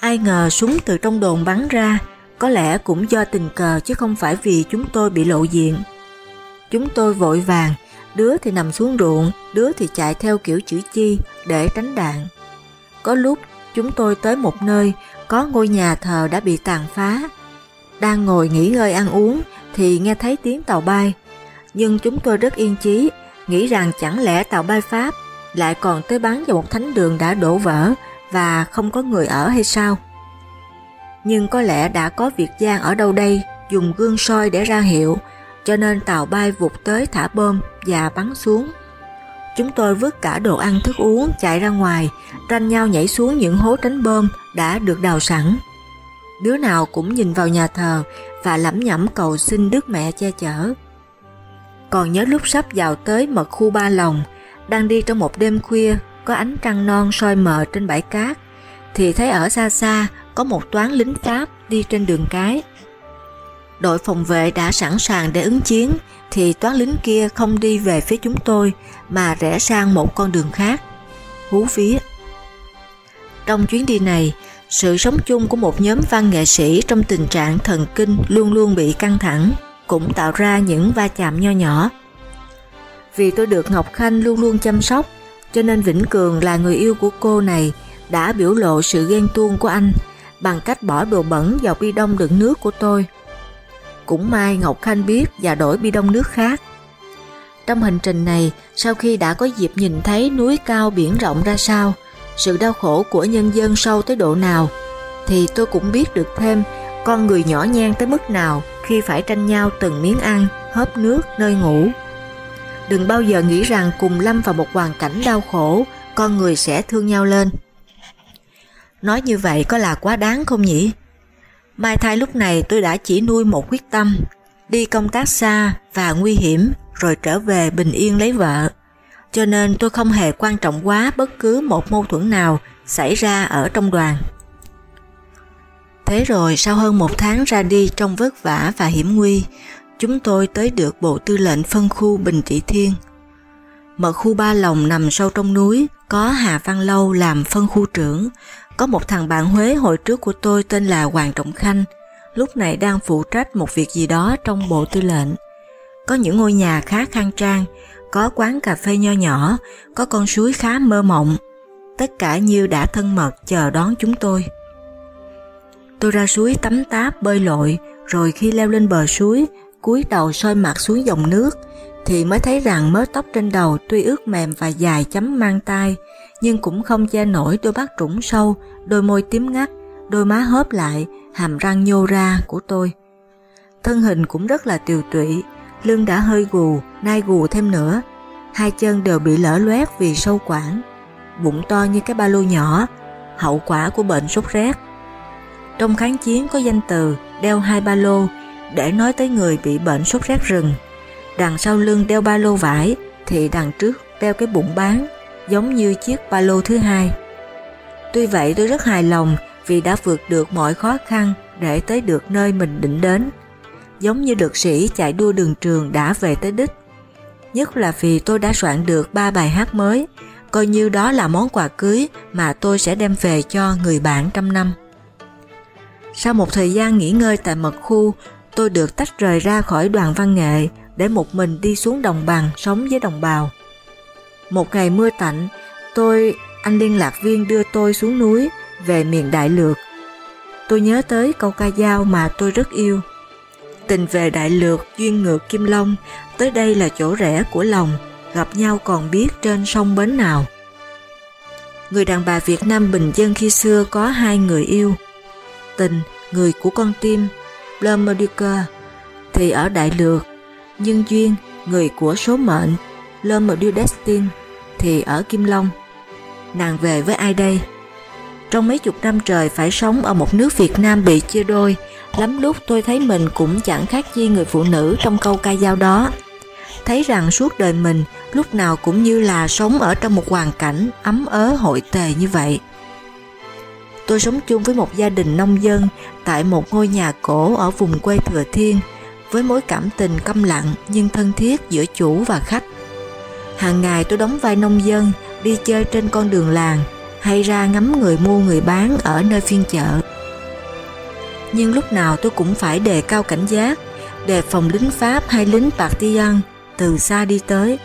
Ai ngờ súng từ trong đồn bắn ra, có lẽ cũng do tình cờ chứ không phải vì chúng tôi bị lộ diện. Chúng tôi vội vàng, đứa thì nằm xuống ruộng, đứa thì chạy theo kiểu chữ chi để tránh đạn. Có lúc chúng tôi tới một nơi có ngôi nhà thờ đã bị tàn phá. Đang ngồi nghỉ ngơi ăn uống thì nghe thấy tiếng tàu bay, nhưng chúng tôi rất yên chí, nghĩ rằng chẳng lẽ tàu bay Pháp lại còn tới bắn vào một thánh đường đã đổ vỡ và không có người ở hay sao? Nhưng có lẽ đã có Việt Giang ở đâu đây dùng gương soi để ra hiệu, cho nên tàu bay vụt tới thả bom và bắn xuống. Chúng tôi vứt cả đồ ăn thức uống chạy ra ngoài, tranh nhau nhảy xuống những hố tránh bom đã được đào sẵn. Đứa nào cũng nhìn vào nhà thờ và lẩm nhẩm cầu xin Đức Mẹ che chở. Còn nhớ lúc sắp vào tới mật khu Ba Lòng, đang đi trong một đêm khuya có ánh trăng non soi mờ trên bãi cát, thì thấy ở xa xa có một toán lính Pháp đi trên đường cái. Đội phòng vệ đã sẵn sàng để ứng chiến, thì toán lính kia không đi về phía chúng tôi mà rẽ sang một con đường khác. Hú vía! Trong chuyến đi này, sự sống chung của một nhóm văn nghệ sĩ trong tình trạng thần kinh luôn luôn bị căng thẳng, cũng tạo ra những va chạm nho nhỏ. Vì tôi được Ngọc Khanh luôn luôn chăm sóc, cho nên Vĩnh Cường là người yêu của cô này đã biểu lộ sự ghen tuông của anh bằng cách bỏ đồ bẩn vào bi đông đựng nước của tôi. Cũng may Ngọc Khanh biết và đổi bi đông nước khác. Trong hành trình này, sau khi đã có dịp nhìn thấy núi cao biển rộng ra sao, sự đau khổ của nhân dân sâu tới độ nào, thì tôi cũng biết được thêm con người nhỏ nhen tới mức nào khi phải tranh nhau từng miếng ăn, hớp nước, nơi ngủ. Đừng bao giờ nghĩ rằng cùng lâm vào một hoàn cảnh đau khổ, con người sẽ thương nhau lên. Nói như vậy có là quá đáng không nhỉ? Mai thai lúc này tôi đã chỉ nuôi một quyết tâm, đi công tác xa và nguy hiểm rồi trở về bình yên lấy vợ. Cho nên tôi không hề quan trọng quá bất cứ một mâu thuẫn nào xảy ra ở trong đoàn. Thế rồi sau hơn một tháng ra đi trong vất vả và hiểm nguy, chúng tôi tới được Bộ Tư lệnh phân khu Bình Trị Thiên. mở khu Ba Lòng nằm sâu trong núi, có Hà Văn Lâu làm phân khu trưởng, có một thằng bạn Huế hồi trước của tôi tên là Hoàng Trọng Khanh, lúc này đang phụ trách một việc gì đó trong Bộ Tư lệnh. Có những ngôi nhà khá khang trang, có quán cà phê nho nhỏ, có con suối khá mơ mộng. Tất cả như đã thân mật chờ đón chúng tôi. Tôi ra suối tắm táp bơi lội, rồi khi leo lên bờ suối, cúi đầu soi mặt xuống dòng nước, thì mới thấy rằng mớ tóc trên đầu tuy ướt mềm và dài chấm mang tai, nhưng cũng không che nổi đôi mắt trũng sâu, đôi môi tím ngắt, đôi má hớp lại, hàm răng nhô ra của tôi. Thân hình cũng rất là tiều tụy, lưng đã hơi gù, nay gù thêm nữa, hai chân đều bị lở loét vì sâu quản, bụng to như cái ba lô nhỏ, hậu quả của bệnh sốt rét. Trong kháng chiến có danh từ đeo hai ba lô để nói tới người bị bệnh sốt rét rừng. Đằng sau lưng đeo ba lô vải thì đằng trước đeo cái bụng bán giống như chiếc ba lô thứ hai. Tuy vậy tôi rất hài lòng vì đã vượt được mọi khó khăn để tới được nơi mình định đến. Giống như được sĩ chạy đua đường trường đã về tới đích. Nhất là vì tôi đã soạn được ba bài hát mới, coi như đó là món quà cưới mà tôi sẽ đem về cho người bạn trăm năm. Sau một thời gian nghỉ ngơi tại mật khu, tôi được tách rời ra khỏi đoàn văn nghệ để một mình đi xuống đồng bằng sống với đồng bào. Một ngày mưa tạnh, tôi, anh liên lạc viên đưa tôi xuống núi về miền Đại Lược. Tôi nhớ tới câu ca dao mà tôi rất yêu. Tình về Đại Lược duyên ngược Kim Long, tới đây là chỗ rẽ của lòng, gặp nhau còn biết trên sông bến nào. Người đàn bà Việt Nam bình dân khi xưa có hai người yêu. Tình, người của con tim, Blumerdiker, thì ở Đại Lược, nhân duyên, người của số mệnh, L'homme thì ở Kim Long. Nàng về với ai đây? Trong mấy chục năm trời phải sống ở một nước Việt Nam bị chia đôi, lắm lúc tôi thấy mình cũng chẳng khác chi người phụ nữ trong câu ca dao đó. Thấy rằng suốt đời mình lúc nào cũng như là sống ở trong một hoàn cảnh ấm ớ hội tề như vậy. Tôi sống chung với một gia đình nông dân tại một ngôi nhà cổ ở vùng quê Thừa Thiên, với mối cảm tình câm lặng nhưng thân thiết giữa chủ và khách. Hàng ngày tôi đóng vai nông dân, đi chơi trên con đường làng, hay ra ngắm người mua người bán ở nơi phiên chợ. Nhưng lúc nào tôi cũng phải đề cao cảnh giác, đề phòng lính Pháp hay lính Partisan từ xa đi tới.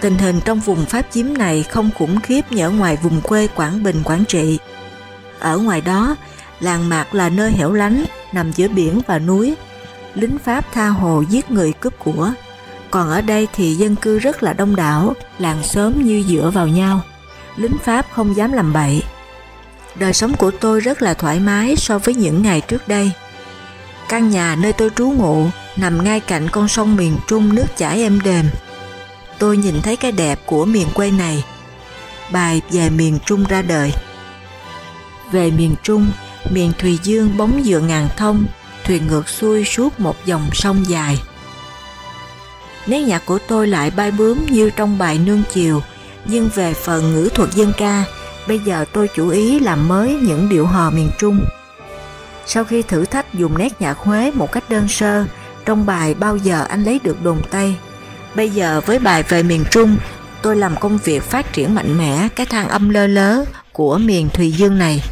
Tình hình trong vùng Pháp chiếm này không khủng khiếp như ở ngoài vùng quê Quảng Bình, Quảng Trị. Ở ngoài đó, làng mạc là nơi hẻo lánh, nằm giữa biển và núi. Lính Pháp tha hồ giết người cướp của. Còn ở đây thì dân cư rất là đông đảo, làng xóm như dựa vào nhau. Lính Pháp không dám làm bậy. Đời sống của tôi rất là thoải mái so với những ngày trước đây. Căn nhà nơi tôi trú ngụ nằm ngay cạnh con sông miền Trung nước chảy êm đềm. Tôi nhìn thấy cái đẹp của miền quê này. Bài về miền Trung ra đời. Về miền Trung, miền Thùy Dương bóng dựa ngàn thông, thuyền ngược xuôi suốt một dòng sông dài. Nét nhạc của tôi lại bay bướm như trong bài nương chiều, nhưng về phần ngữ thuật dân ca, bây giờ tôi chủ ý làm mới những điệu hò miền Trung. Sau khi thử thách dùng nét nhạc Huế một cách đơn sơ, trong bài Bao giờ anh lấy được đồn Tây, bây giờ với bài về miền Trung, tôi làm công việc phát triển mạnh mẽ cái thang âm lơ lớ của miền Thùy Dương này.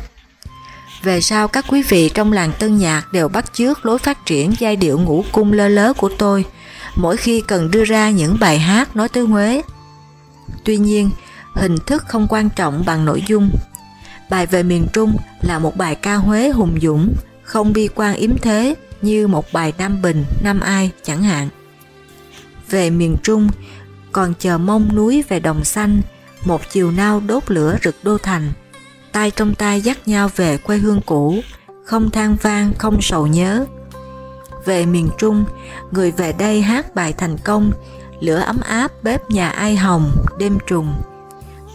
Về sau các quý vị trong làng tân nhạc đều bắt chước lối phát triển giai điệu ngũ cung lơ lớ của tôi mỗi khi cần đưa ra những bài hát nói tới Huế. Tuy nhiên, hình thức không quan trọng bằng nội dung. Bài về miền Trung là một bài ca Huế hùng dũng, không bi quan yếm thế như một bài Nam Bình, Nam Ai chẳng hạn. Về miền Trung, còn chờ mong núi về đồng xanh, một chiều nao đốt lửa rực đô thành tay trong tay dắt nhau về quê hương cũ, không than vang, không sầu nhớ. Về miền Trung, người về đây hát bài thành công, lửa ấm áp bếp nhà ai hồng, đêm trùng.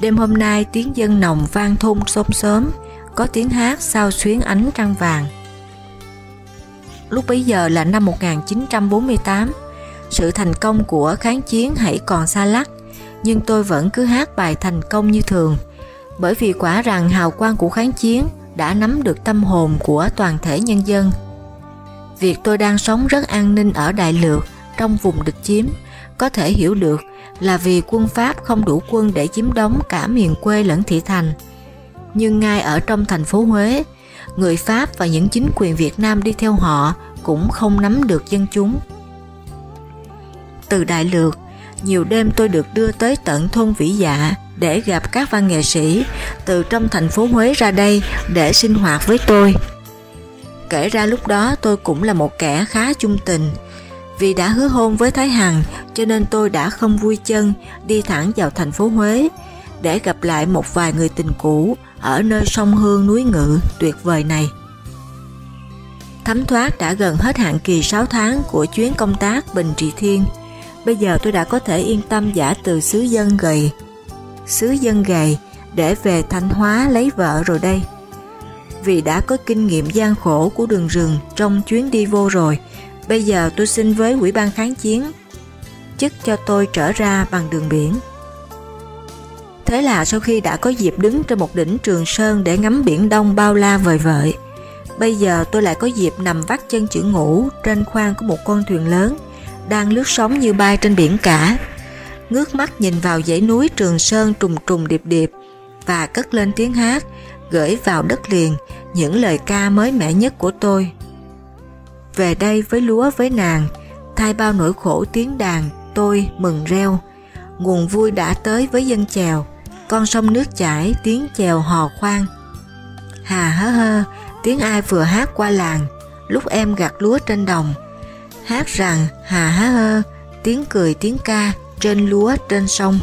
Đêm hôm nay tiếng dân nồng vang thôn xóm sớm, có tiếng hát sao xuyến ánh trăng vàng. Lúc bấy giờ là năm 1948, sự thành công của kháng chiến hãy còn xa lắc, nhưng tôi vẫn cứ hát bài thành công như thường bởi vì quả rằng hào quang của kháng chiến đã nắm được tâm hồn của toàn thể nhân dân. Việc tôi đang sống rất an ninh ở Đại Lược trong vùng địch chiếm có thể hiểu được là vì quân Pháp không đủ quân để chiếm đóng cả miền quê lẫn thị thành. Nhưng ngay ở trong thành phố Huế, người Pháp và những chính quyền Việt Nam đi theo họ cũng không nắm được dân chúng. Từ Đại Lược, nhiều đêm tôi được đưa tới tận thôn Vĩ Dạ để gặp các văn nghệ sĩ từ trong thành phố Huế ra đây để sinh hoạt với tôi. Kể ra lúc đó tôi cũng là một kẻ khá chung tình. Vì đã hứa hôn với Thái Hằng, cho nên tôi đã không vui chân đi thẳng vào thành phố Huế để gặp lại một vài người tình cũ ở nơi sông Hương núi Ngự tuyệt vời này. Thấm thoát đã gần hết hạn kỳ 6 tháng của chuyến công tác Bình Trị Thiên. Bây giờ tôi đã có thể yên tâm giả từ xứ dân gầy xứ dân gầy để về Thanh Hóa lấy vợ rồi đây. Vì đã có kinh nghiệm gian khổ của đường rừng trong chuyến đi vô rồi, bây giờ tôi xin với Ủy ban kháng chiến chức cho tôi trở ra bằng đường biển. Thế là sau khi đã có dịp đứng trên một đỉnh Trường Sơn để ngắm biển đông bao la vời vợi, Bây giờ tôi lại có dịp nằm vắt chân chữ ngủ trên khoang của một con thuyền lớn, đang lướt sóng như bay trên biển cả. Ngước mắt nhìn vào dãy núi Trường Sơn trùng trùng điệp điệp và cất lên tiếng hát, gửi vào đất liền những lời ca mới mẻ nhất của tôi. Về đây với lúa với nàng, thay bao nỗi khổ tiếng đàn, tôi mừng reo. Nguồn vui đã tới với dân chèo, con sông nước chảy tiếng chèo hò khoan. Hà hớ hơ, tiếng ai vừa hát qua làng, lúc em gặt lúa trên đồng. Hát rằng hà há hơ, tiếng cười tiếng ca trên lúa trên sông.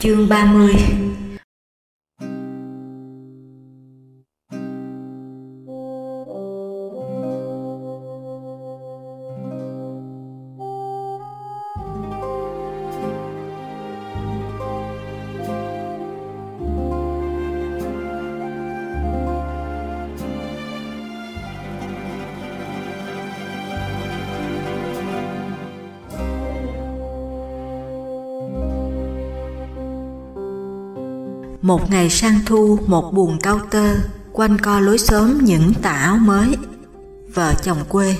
Chương 30 Một ngày sang thu một buồn cao tơ, quanh co lối xóm những tà áo mới. Vợ chồng quê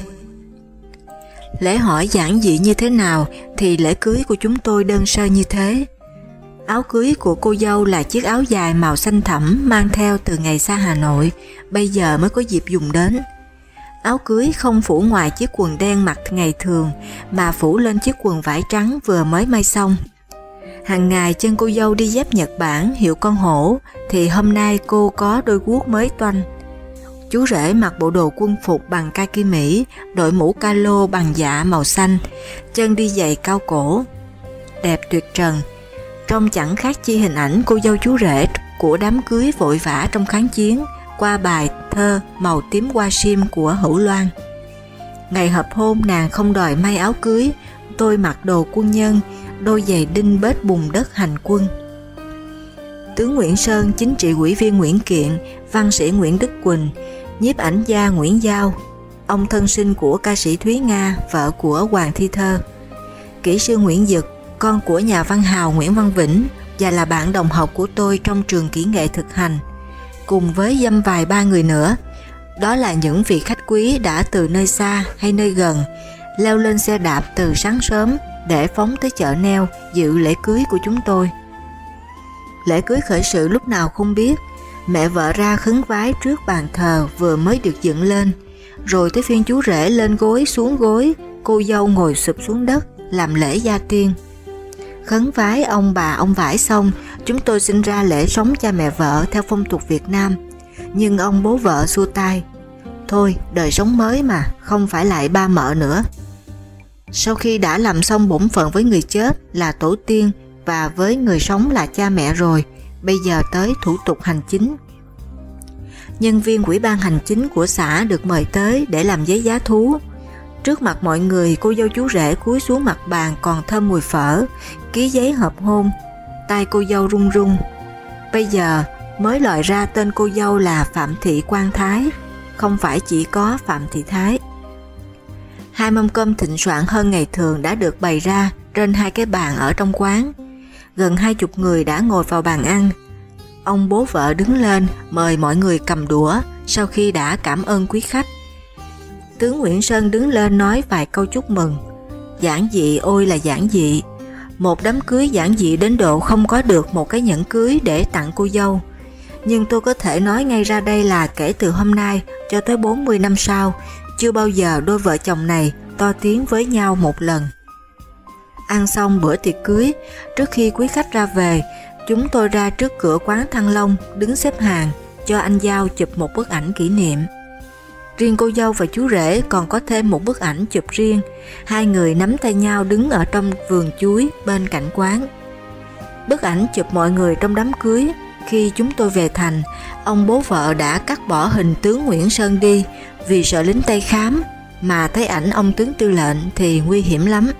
Lễ hỏi giản dị như thế nào thì lễ cưới của chúng tôi đơn sơ như thế. Áo cưới của cô dâu là chiếc áo dài màu xanh thẳm mang theo từ ngày xa Hà Nội, bây giờ mới có dịp dùng đến. Áo cưới không phủ ngoài chiếc quần đen mặc ngày thường mà phủ lên chiếc quần vải trắng vừa mới may xong. Hàng ngày chân cô dâu đi dép Nhật Bản hiệu con hổ thì hôm nay cô có đôi guốc mới toanh. Chú rể mặc bộ đồ quân phục bằng kaki Mỹ, đội mũ calo bằng dạ màu xanh, chân đi giày cao cổ. Đẹp tuyệt trần, trông chẳng khác chi hình ảnh cô dâu chú rể của đám cưới vội vã trong kháng chiến qua bài thơ màu tím hoa sim của Hữu Loan. Ngày hợp hôn nàng không đòi may áo cưới, tôi mặc đồ quân nhân, đôi giày đinh bết bùn đất hành quân. Tướng Nguyễn Sơn, chính trị ủy viên Nguyễn Kiện, văn sĩ Nguyễn Đức Quỳnh, nhiếp ảnh gia Nguyễn Giao, ông thân sinh của ca sĩ Thúy Nga, vợ của Hoàng Thi Thơ, kỹ sư Nguyễn Dực, con của nhà văn hào Nguyễn Văn Vĩnh và là bạn đồng học của tôi trong trường kỹ nghệ thực hành, cùng với dâm vài ba người nữa. Đó là những vị khách quý đã từ nơi xa hay nơi gần, leo lên xe đạp từ sáng sớm để phóng tới chợ neo dự lễ cưới của chúng tôi. Lễ cưới khởi sự lúc nào không biết, mẹ vợ ra khấn vái trước bàn thờ vừa mới được dựng lên, rồi tới phiên chú rể lên gối xuống gối, cô dâu ngồi sụp xuống đất làm lễ gia tiên. Khấn vái ông bà ông vải xong, chúng tôi xin ra lễ sống cha mẹ vợ theo phong tục Việt Nam, nhưng ông bố vợ xua tay. Thôi, đời sống mới mà, không phải lại ba mợ nữa. Sau khi đã làm xong bổn phận với người chết là tổ tiên và với người sống là cha mẹ rồi, bây giờ tới thủ tục hành chính. Nhân viên quỹ ban hành chính của xã được mời tới để làm giấy giá thú. Trước mặt mọi người, cô dâu chú rể cúi xuống mặt bàn còn thơm mùi phở, ký giấy hợp hôn, tay cô dâu run run. Bây giờ mới lòi ra tên cô dâu là Phạm Thị Quang Thái, không phải chỉ có Phạm Thị Thái. Hai mâm cơm thịnh soạn hơn ngày thường đã được bày ra trên hai cái bàn ở trong quán. Gần hai chục người đã ngồi vào bàn ăn. Ông bố vợ đứng lên mời mọi người cầm đũa sau khi đã cảm ơn quý khách. Tướng Nguyễn Sơn đứng lên nói vài câu chúc mừng. Giản dị ôi là giản dị. Một đám cưới giản dị đến độ không có được một cái nhẫn cưới để tặng cô dâu. Nhưng tôi có thể nói ngay ra đây là kể từ hôm nay cho tới 40 năm sau, chưa bao giờ đôi vợ chồng này to tiếng với nhau một lần. Ăn xong bữa tiệc cưới, trước khi quý khách ra về, chúng tôi ra trước cửa quán Thăng Long đứng xếp hàng cho anh Giao chụp một bức ảnh kỷ niệm. Riêng cô dâu và chú rể còn có thêm một bức ảnh chụp riêng, hai người nắm tay nhau đứng ở trong vườn chuối bên cạnh quán. Bức ảnh chụp mọi người trong đám cưới, khi chúng tôi về thành, ông bố vợ đã cắt bỏ hình tướng Nguyễn Sơn đi vì sợ lính Tây khám, mà thấy ảnh ông tướng tư lệnh thì nguy hiểm lắm.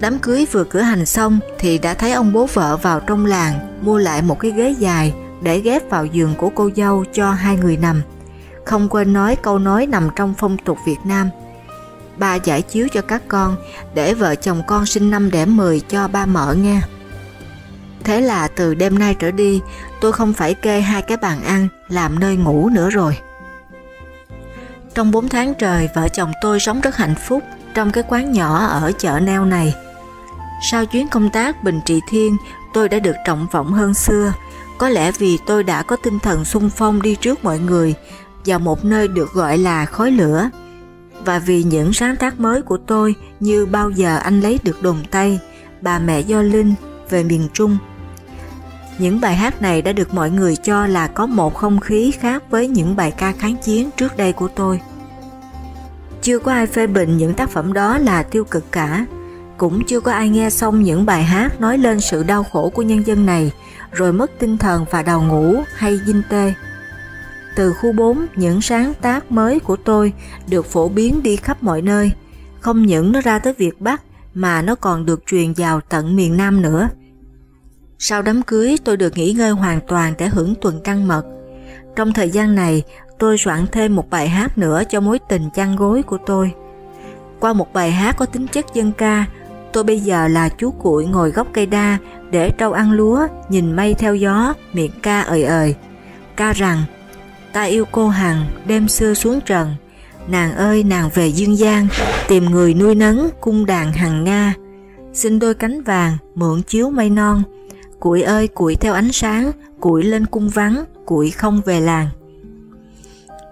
Đám cưới vừa cử hành xong thì đã thấy ông bố vợ vào trong làng mua lại một cái ghế dài để ghép vào giường của cô dâu cho hai người nằm. Không quên nói câu nói nằm trong phong tục Việt Nam. Ba giải chiếu cho các con để vợ chồng con sinh năm đẻ 10 cho ba mở nghe. Thế là từ đêm nay trở đi tôi không phải kê hai cái bàn ăn làm nơi ngủ nữa rồi. Trong 4 tháng trời, vợ chồng tôi sống rất hạnh phúc trong cái quán nhỏ ở chợ neo này. Sau chuyến công tác Bình Trị Thiên, tôi đã được trọng vọng hơn xưa, có lẽ vì tôi đã có tinh thần sung phong đi trước mọi người vào một nơi được gọi là khói lửa. Và vì những sáng tác mới của tôi như bao giờ anh lấy được đồn Tây, bà mẹ Do Linh về miền Trung. Những bài hát này đã được mọi người cho là có một không khí khác với những bài ca kháng chiến trước đây của tôi. Chưa có ai phê bình những tác phẩm đó là tiêu cực cả. cũng chưa có ai nghe xong những bài hát nói lên sự đau khổ của nhân dân này, rồi mất tinh thần và đào ngủ hay dinh tê. Từ khu 4, những sáng tác mới của tôi được phổ biến đi khắp mọi nơi, không những nó ra tới Việt Bắc mà nó còn được truyền vào tận miền Nam nữa. Sau đám cưới tôi được nghỉ ngơi hoàn toàn để hưởng tuần trăng mật. Trong thời gian này tôi soạn thêm một bài hát nữa cho mối tình chăn gối của tôi. Qua một bài hát có tính chất dân ca, tôi bây giờ là chú cuội ngồi gốc cây đa để trâu ăn lúa, nhìn mây theo gió, miệng ca ời ời. Ca rằng, ta yêu cô Hằng, đêm xưa xuống trần, nàng ơi nàng về dương gian, tìm người nuôi nấng cung đàn Hằng Nga. Xin đôi cánh vàng, mượn chiếu mây non, cuội ơi cuội theo ánh sáng, cuội lên cung vắng, cuội không về làng.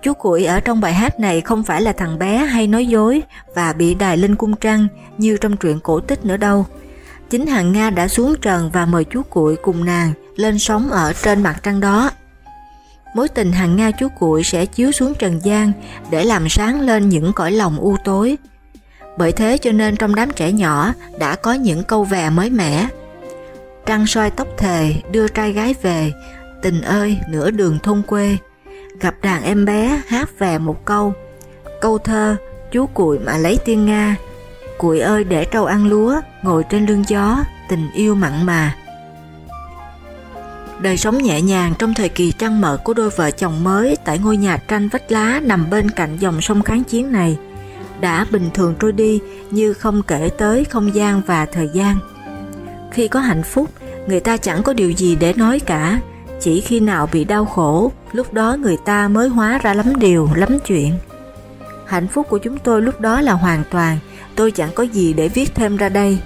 Chú Cuội ở trong bài hát này không phải là thằng bé hay nói dối và bị đài lên cung trăng như trong truyện cổ tích nữa đâu. Chính hàng Nga đã xuống trần và mời chú Cuội cùng nàng lên sống ở trên mặt trăng đó. Mối tình hàng Nga chú Cuội sẽ chiếu xuống trần gian để làm sáng lên những cõi lòng u tối. Bởi thế cho nên trong đám trẻ nhỏ đã có những câu vè mới mẻ. Trăng soi tóc thề đưa trai gái về, tình ơi nửa đường thôn quê, gặp đàn em bé hát về một câu. Câu thơ, chú cuội mà lấy tiên Nga, cuội ơi để trâu ăn lúa, ngồi trên lưng gió, tình yêu mặn mà. Đời sống nhẹ nhàng trong thời kỳ trăng mật của đôi vợ chồng mới tại ngôi nhà tranh vách lá nằm bên cạnh dòng sông kháng chiến này đã bình thường trôi đi như không kể tới không gian và thời gian. Khi có hạnh phúc, người ta chẳng có điều gì để nói cả, chỉ khi nào bị đau khổ, lúc đó người ta mới hóa ra lắm điều, lắm chuyện. Hạnh phúc của chúng tôi lúc đó là hoàn toàn, tôi chẳng có gì để viết thêm ra đây.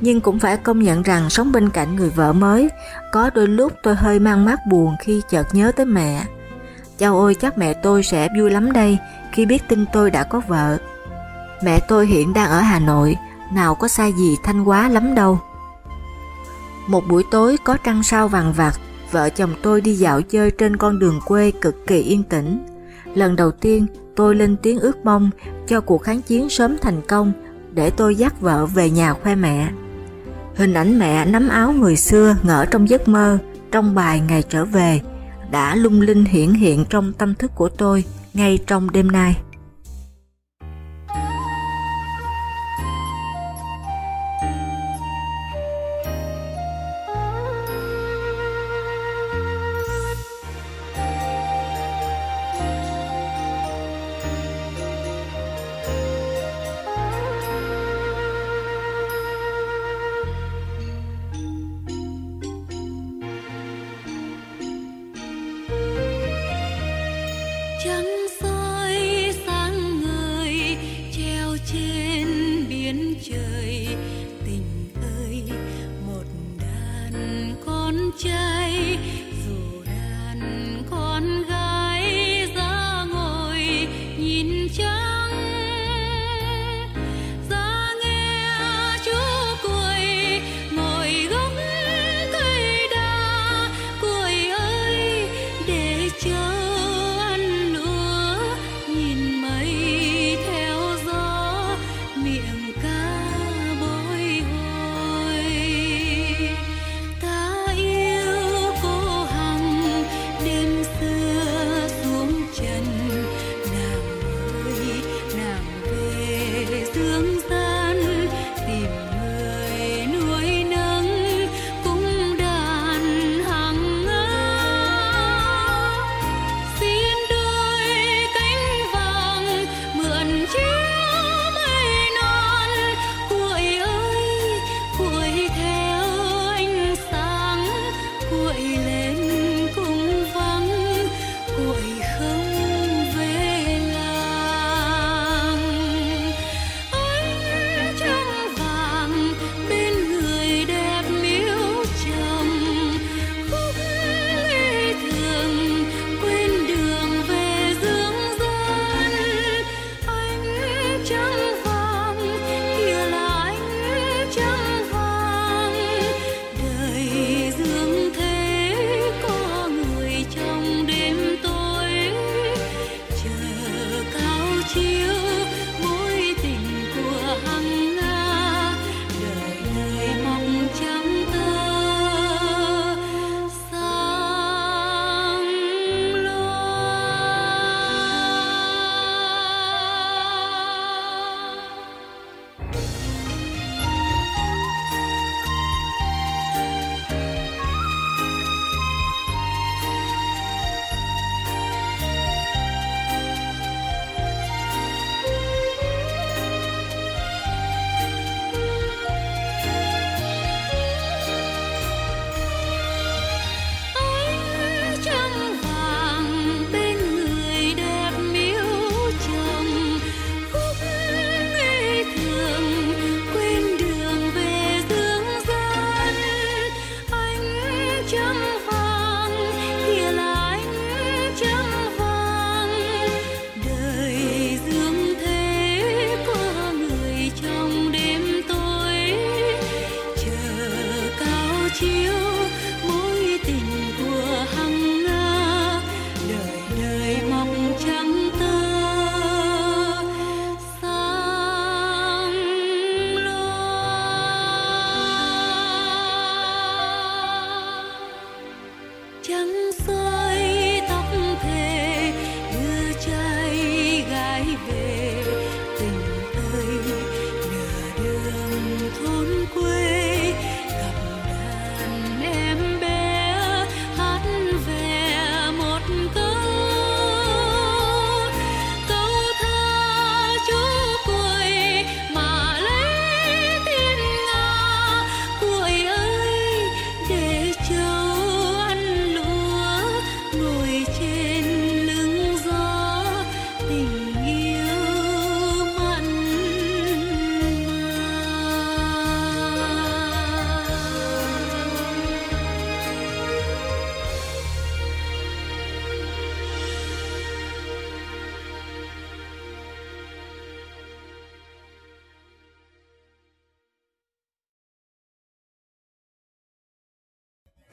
Nhưng cũng phải công nhận rằng sống bên cạnh người vợ mới, có đôi lúc tôi hơi mang mát buồn khi chợt nhớ tới mẹ. Chào ôi chắc mẹ tôi sẽ vui lắm đây khi biết tin tôi đã có vợ. Mẹ tôi hiện đang ở Hà Nội, nào có sai gì thanh quá lắm đâu. Một buổi tối có trăng sao vàng vặt, vợ chồng tôi đi dạo chơi trên con đường quê cực kỳ yên tĩnh. Lần đầu tiên tôi lên tiếng ước mong cho cuộc kháng chiến sớm thành công để tôi dắt vợ về nhà khoe mẹ. Hình ảnh mẹ nắm áo người xưa ngỡ trong giấc mơ, trong bài Ngày trở về, đã lung linh hiển hiện trong tâm thức của tôi ngay trong đêm nay.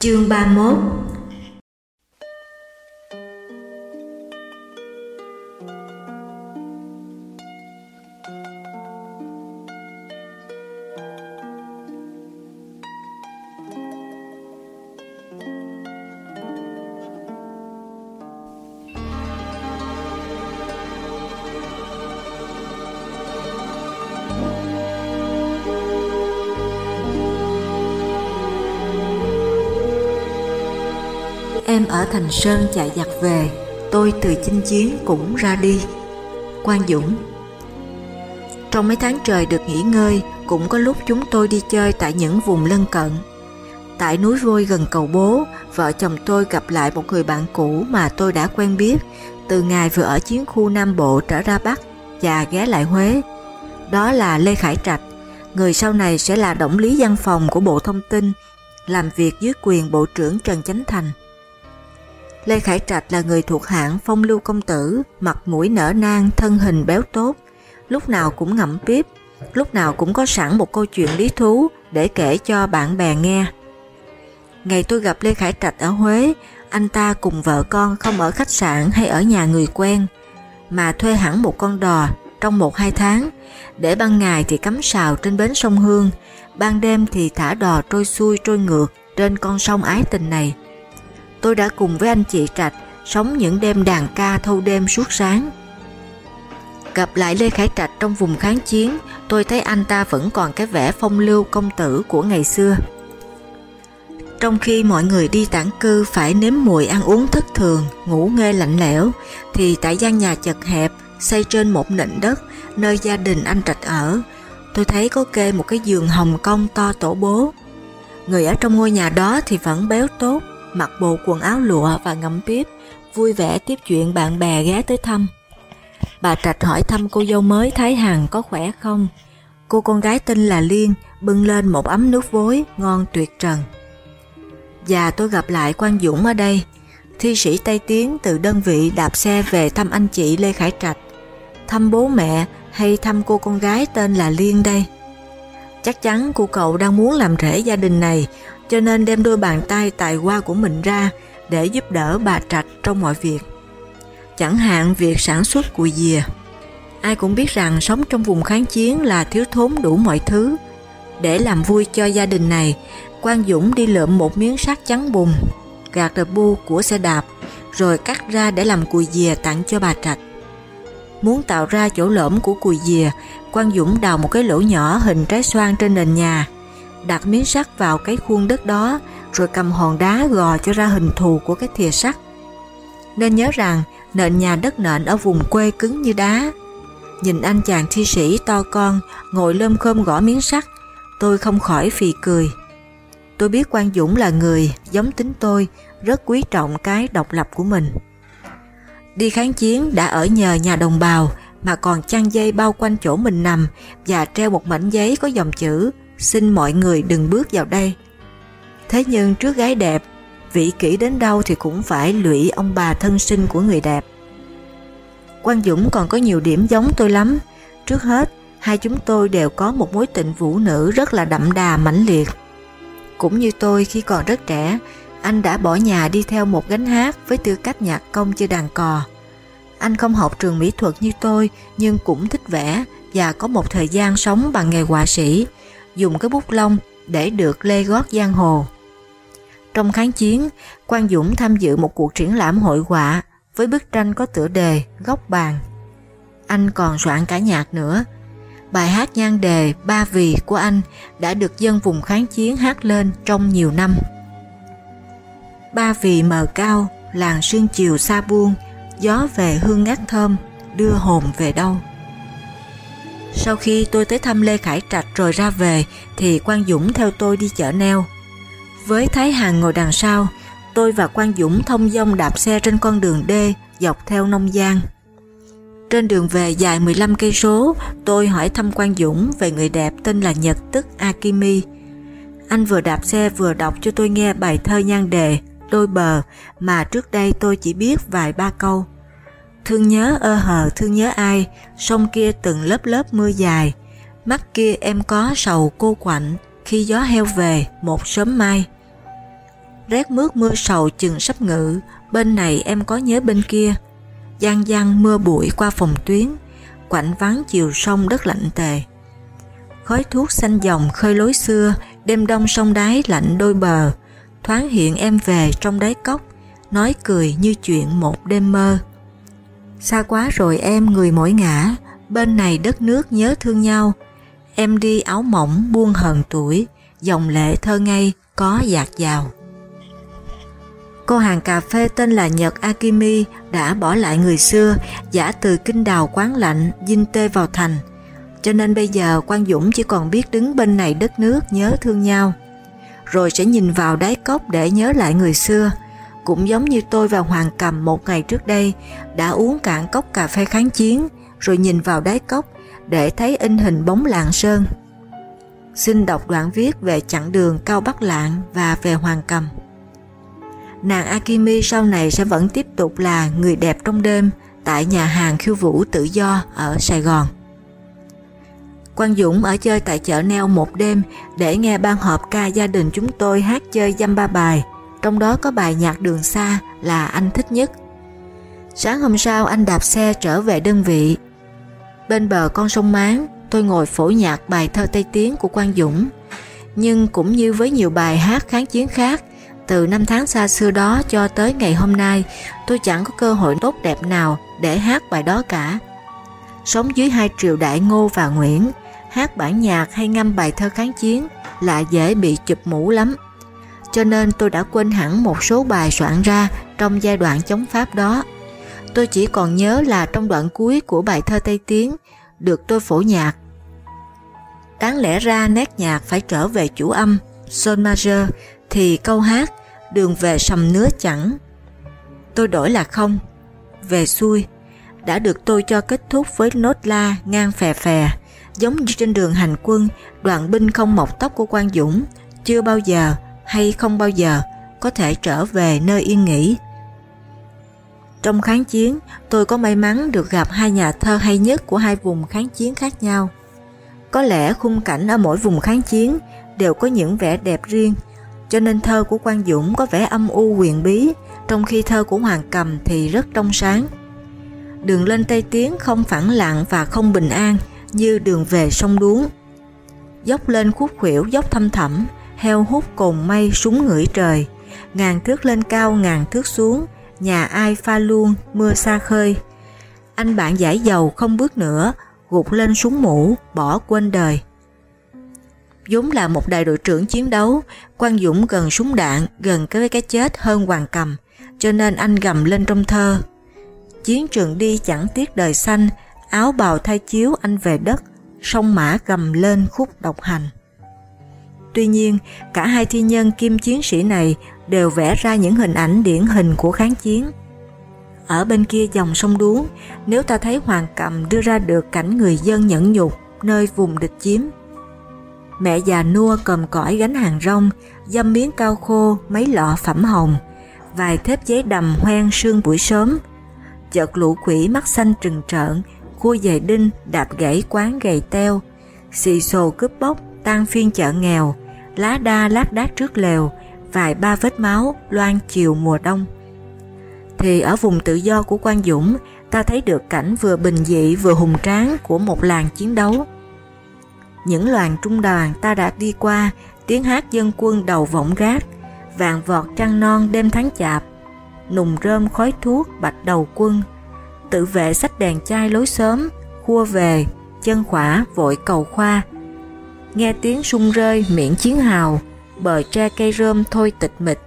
Chương 31 Em ở Thành Sơn chạy giặt về, tôi từ chinh chiến cũng ra đi. Quang Dũng Trong mấy tháng trời được nghỉ ngơi, cũng có lúc chúng tôi đi chơi tại những vùng lân cận. Tại núi vôi gần cầu bố, vợ chồng tôi gặp lại một người bạn cũ mà tôi đã quen biết từ ngày vừa ở chiến khu Nam Bộ trở ra Bắc và ghé lại Huế. Đó là Lê Khải Trạch, người sau này sẽ là động lý văn phòng của Bộ Thông tin, làm việc dưới quyền Bộ trưởng Trần Chánh Thành. Lê Khải Trạch là người thuộc hạng phong lưu công tử, mặt mũi nở nang, thân hình béo tốt, lúc nào cũng ngậm pip, lúc nào cũng có sẵn một câu chuyện lý thú để kể cho bạn bè nghe. Ngày tôi gặp Lê Khải Trạch ở Huế, anh ta cùng vợ con không ở khách sạn hay ở nhà người quen, mà thuê hẳn một con đò trong một hai tháng, để ban ngày thì cắm sào trên bến sông Hương, ban đêm thì thả đò trôi xuôi trôi ngược trên con sông ái tình này tôi đã cùng với anh chị Trạch sống những đêm đàn ca thâu đêm suốt sáng. Gặp lại Lê Khải Trạch trong vùng kháng chiến, tôi thấy anh ta vẫn còn cái vẻ phong lưu công tử của ngày xưa. Trong khi mọi người đi tản cư phải nếm mùi ăn uống thất thường, ngủ nghê lạnh lẽo, thì tại gian nhà chật hẹp, xây trên một nịnh đất, nơi gia đình anh Trạch ở, tôi thấy có kê một cái giường hồng công to tổ bố. Người ở trong ngôi nhà đó thì vẫn béo tốt, mặc bộ quần áo lụa và ngậm piếp, vui vẻ tiếp chuyện bạn bè ghé tới thăm. Bà Trạch hỏi thăm cô dâu mới Thái Hằng có khỏe không. Cô con gái tên là Liên bưng lên một ấm nước vối ngon tuyệt trần. Và tôi gặp lại Quang Dũng ở đây, thi sĩ Tây Tiến từ đơn vị đạp xe về thăm anh chị Lê Khải Trạch, thăm bố mẹ hay thăm cô con gái tên là Liên đây. Chắc chắn cô cậu đang muốn làm rễ gia đình này cho nên đem đôi bàn tay tài hoa của mình ra để giúp đỡ bà Trạch trong mọi việc. Chẳng hạn việc sản xuất cùi dìa. Ai cũng biết rằng sống trong vùng kháng chiến là thiếu thốn đủ mọi thứ. Để làm vui cho gia đình này, Quang Dũng đi lượm một miếng sắt trắng bùn, gạt đập bu của xe đạp, rồi cắt ra để làm cùi dìa tặng cho bà Trạch. Muốn tạo ra chỗ lõm của cùi dìa, Quang Dũng đào một cái lỗ nhỏ hình trái xoan trên nền nhà, đặt miếng sắt vào cái khuôn đất đó rồi cầm hòn đá gò cho ra hình thù của cái thìa sắt. Nên nhớ rằng nền nhà đất nện ở vùng quê cứng như đá. Nhìn anh chàng thi sĩ to con ngồi lơm khơm gõ miếng sắt, tôi không khỏi phì cười. Tôi biết Quang Dũng là người giống tính tôi, rất quý trọng cái độc lập của mình. Đi kháng chiến đã ở nhờ nhà đồng bào mà còn chăn dây bao quanh chỗ mình nằm và treo một mảnh giấy có dòng chữ xin mọi người đừng bước vào đây. Thế nhưng trước gái đẹp, vị kỹ đến đâu thì cũng phải lụy ông bà thân sinh của người đẹp. Quang Dũng còn có nhiều điểm giống tôi lắm. Trước hết, hai chúng tôi đều có một mối tình vũ nữ rất là đậm đà mãnh liệt. Cũng như tôi khi còn rất trẻ, anh đã bỏ nhà đi theo một gánh hát với tư cách nhạc công chơi đàn cò. Anh không học trường mỹ thuật như tôi nhưng cũng thích vẽ và có một thời gian sống bằng nghề họa sĩ, dùng cái bút lông để được lê gót giang hồ. Trong kháng chiến, Quang Dũng tham dự một cuộc triển lãm hội họa với bức tranh có tựa đề Góc bàn. Anh còn soạn cả nhạc nữa. Bài hát nhan đề Ba Vì của anh đã được dân vùng kháng chiến hát lên trong nhiều năm. Ba Vì mờ cao, làng sương chiều xa buông, gió về hương ngát thơm, đưa hồn về đâu. Sau khi tôi tới thăm Lê Khải Trạch rồi ra về thì Quang Dũng theo tôi đi chợ neo. Với Thái Hằng ngồi đằng sau, tôi và Quang Dũng thông dong đạp xe trên con đường D dọc theo nông giang. Trên đường về dài 15 cây số, tôi hỏi thăm Quang Dũng về người đẹp tên là Nhật tức Akimi. Anh vừa đạp xe vừa đọc cho tôi nghe bài thơ nhan đề Đôi bờ mà trước đây tôi chỉ biết vài ba câu. Thương nhớ ơ hờ thương nhớ ai, sông kia từng lớp lớp mưa dài, mắt kia em có sầu cô quạnh, khi gió heo về một sớm mai. Rét mướt mưa sầu chừng sắp ngự, bên này em có nhớ bên kia. Giang giang mưa bụi qua phòng tuyến, quạnh vắng chiều sông đất lạnh tề. Khói thuốc xanh dòng khơi lối xưa, đêm đông sông đáy lạnh đôi bờ, thoáng hiện em về trong đáy cốc, nói cười như chuyện một đêm mơ. Xa quá rồi em người mỗi ngã, bên này đất nước nhớ thương nhau, em đi áo mỏng buông hờn tuổi, dòng lệ thơ ngây có dạt dào. Cô hàng cà phê tên là Nhật Akimi đã bỏ lại người xưa, giả từ kinh đào quán lạnh, dinh tê vào thành. Cho nên bây giờ Quang Dũng chỉ còn biết đứng bên này đất nước nhớ thương nhau. Rồi sẽ nhìn vào đáy cốc để nhớ lại người xưa. Cũng giống như tôi và Hoàng Cầm một ngày trước đây đã uống cạn cốc cà phê kháng chiến, rồi nhìn vào đáy cốc để thấy in hình bóng lạng sơn. Xin đọc đoạn viết về chặng đường Cao Bắc Lạng và về Hoàng Cầm. Nàng Akimi sau này sẽ vẫn tiếp tục là người đẹp trong đêm tại nhà hàng khiêu vũ tự do ở Sài Gòn. Quang Dũng ở chơi tại chợ neo một đêm để nghe ban họp ca gia đình chúng tôi hát chơi dăm ba bài, trong đó có bài nhạc đường xa là anh thích nhất. Sáng hôm sau anh đạp xe trở về đơn vị. Bên bờ con sông Máng, tôi ngồi phổ nhạc bài thơ Tây Tiến của Quang Dũng. Nhưng cũng như với nhiều bài hát kháng chiến khác, từ năm tháng xa xưa đó cho tới ngày hôm nay, tôi chẳng có cơ hội tốt đẹp nào để hát bài đó cả. Sống dưới hai triều đại Ngô và Nguyễn, hát bản nhạc hay ngâm bài thơ kháng chiến là dễ bị chụp mũ lắm. Cho nên tôi đã quên hẳn một số bài soạn ra trong giai đoạn chống Pháp đó. Tôi chỉ còn nhớ là trong đoạn cuối của bài thơ Tây Tiến được tôi phổ nhạc. Đáng lẽ ra nét nhạc phải trở về chủ âm, sol major, thì câu hát đường về sầm nứa chẳng. Tôi đổi là không, về xuôi, đã được tôi cho kết thúc với nốt la ngang phè phè, giống như trên đường hành quân, đoàn binh không mọc tóc của quan Dũng, chưa bao giờ hay không bao giờ có thể trở về nơi yên nghỉ. Trong kháng chiến, tôi có may mắn được gặp hai nhà thơ hay nhất của hai vùng kháng chiến khác nhau. Có lẽ khung cảnh ở mỗi vùng kháng chiến đều có những vẻ đẹp riêng, cho nên thơ của Quang Dũng có vẻ âm u quyền bí, trong khi thơ của Hoàng Cầm thì rất trong sáng. Đường lên Tây Tiến không phẳng lặng và không bình an như đường về sông Đuống. Dốc lên khúc khuỷu dốc thâm thẳm, heo hút cồn mây súng ngửi trời, ngàn thước lên cao ngàn thước xuống, nhà ai pha luôn, mưa xa khơi. Anh bạn giải dầu không bước nữa, gục lên súng mũ, bỏ quên đời dũng là một đại đội trưởng chiến đấu, Quang Dũng gần súng đạn, gần với cái chết hơn Hoàng Cầm, cho nên anh gầm lên trong thơ. Chiến trường đi chẳng tiếc đời xanh, áo bào thay chiếu anh về đất, sông mã gầm lên khúc độc hành. Tuy nhiên, cả hai thi nhân kim chiến sĩ này đều vẽ ra những hình ảnh điển hình của kháng chiến. Ở bên kia dòng sông Đuống, nếu ta thấy Hoàng Cầm đưa ra được cảnh người dân nhẫn nhục nơi vùng địch chiếm, Mẹ già nua cầm cõi gánh hàng rong, dâm miếng cao khô, mấy lọ phẩm hồng, vài thép giấy đầm hoen sương buổi sớm. Chợt lũ quỷ mắt xanh trừng trợn, cua dày đinh đạp gãy quán gầy teo, xì xồ cướp bóc, tan phiên chợ nghèo, lá đa lát đát trước lều, vài ba vết máu loan chiều mùa đông. Thì ở vùng tự do của Quang Dũng, ta thấy được cảnh vừa bình dị vừa hùng tráng của một làng chiến đấu những loàn trung đoàn ta đã đi qua, tiếng hát dân quân đầu vọng rác, vàng vọt trăng non đêm tháng chạp, nùng rơm khói thuốc bạch đầu quân, tự vệ sách đèn chai lối sớm, khua về, chân khỏa vội cầu khoa. Nghe tiếng sung rơi miệng chiến hào, bờ tre cây rơm thôi tịch mịch,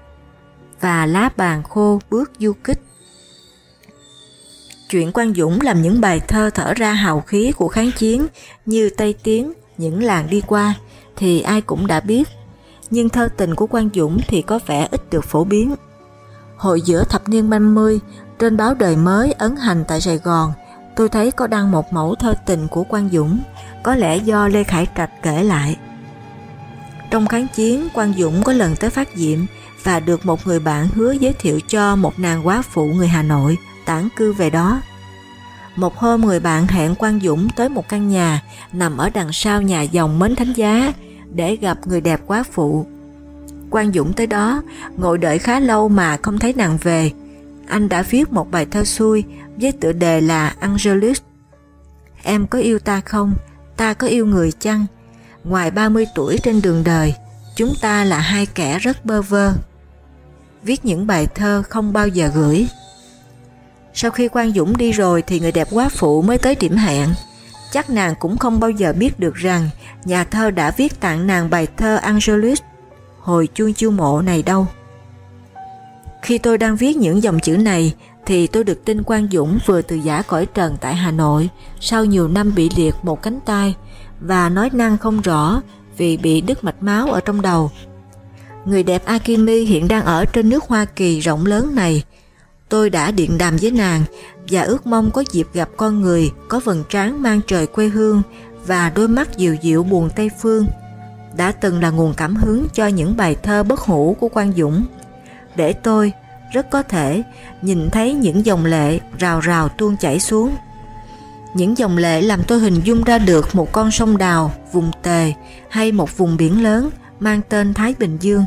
và lá bàn khô bước du kích. Chuyện Quang Dũng làm những bài thơ thở ra hào khí của kháng chiến như Tây Tiến, những làng đi qua, thì ai cũng đã biết. Nhưng thơ tình của Quang Dũng thì có vẻ ít được phổ biến. Hồi giữa thập niên 30, trên báo Đời Mới ấn hành tại Sài Gòn, tôi thấy có đăng một mẫu thơ tình của Quang Dũng, có lẽ do Lê Khải Trạch kể lại. Trong kháng chiến, Quang Dũng có lần tới phát diệm và được một người bạn hứa giới thiệu cho một nàng quá phụ người Hà Nội tản cư về đó. Một hôm người bạn hẹn Quang Dũng tới một căn nhà nằm ở đằng sau nhà dòng Mến Thánh Giá để gặp người đẹp quá phụ. Quang Dũng tới đó, ngồi đợi khá lâu mà không thấy nàng về. Anh đã viết một bài thơ xuôi với tựa đề là Angelus. Em có yêu ta không? Ta có yêu người chăng? Ngoài 30 tuổi trên đường đời, chúng ta là hai kẻ rất bơ vơ. Viết những bài thơ không bao giờ gửi. Sau khi Quang Dũng đi rồi thì người đẹp quá phụ mới tới điểm hẹn. Chắc nàng cũng không bao giờ biết được rằng nhà thơ đã viết tặng nàng bài thơ Angelus hồi chuông chiêu mộ này đâu. Khi tôi đang viết những dòng chữ này thì tôi được tin Quang Dũng vừa từ giả cõi trần tại Hà Nội sau nhiều năm bị liệt một cánh tay và nói năng không rõ vì bị đứt mạch máu ở trong đầu. Người đẹp Akimi hiện đang ở trên nước Hoa Kỳ rộng lớn này. Tôi đã điện đàm với nàng và ước mong có dịp gặp con người có vầng trán mang trời quê hương và đôi mắt dịu dịu buồn Tây Phương đã từng là nguồn cảm hứng cho những bài thơ bất hủ của Quang Dũng. Để tôi, rất có thể, nhìn thấy những dòng lệ rào rào tuôn chảy xuống. Những dòng lệ làm tôi hình dung ra được một con sông đào, vùng tề hay một vùng biển lớn mang tên Thái Bình Dương,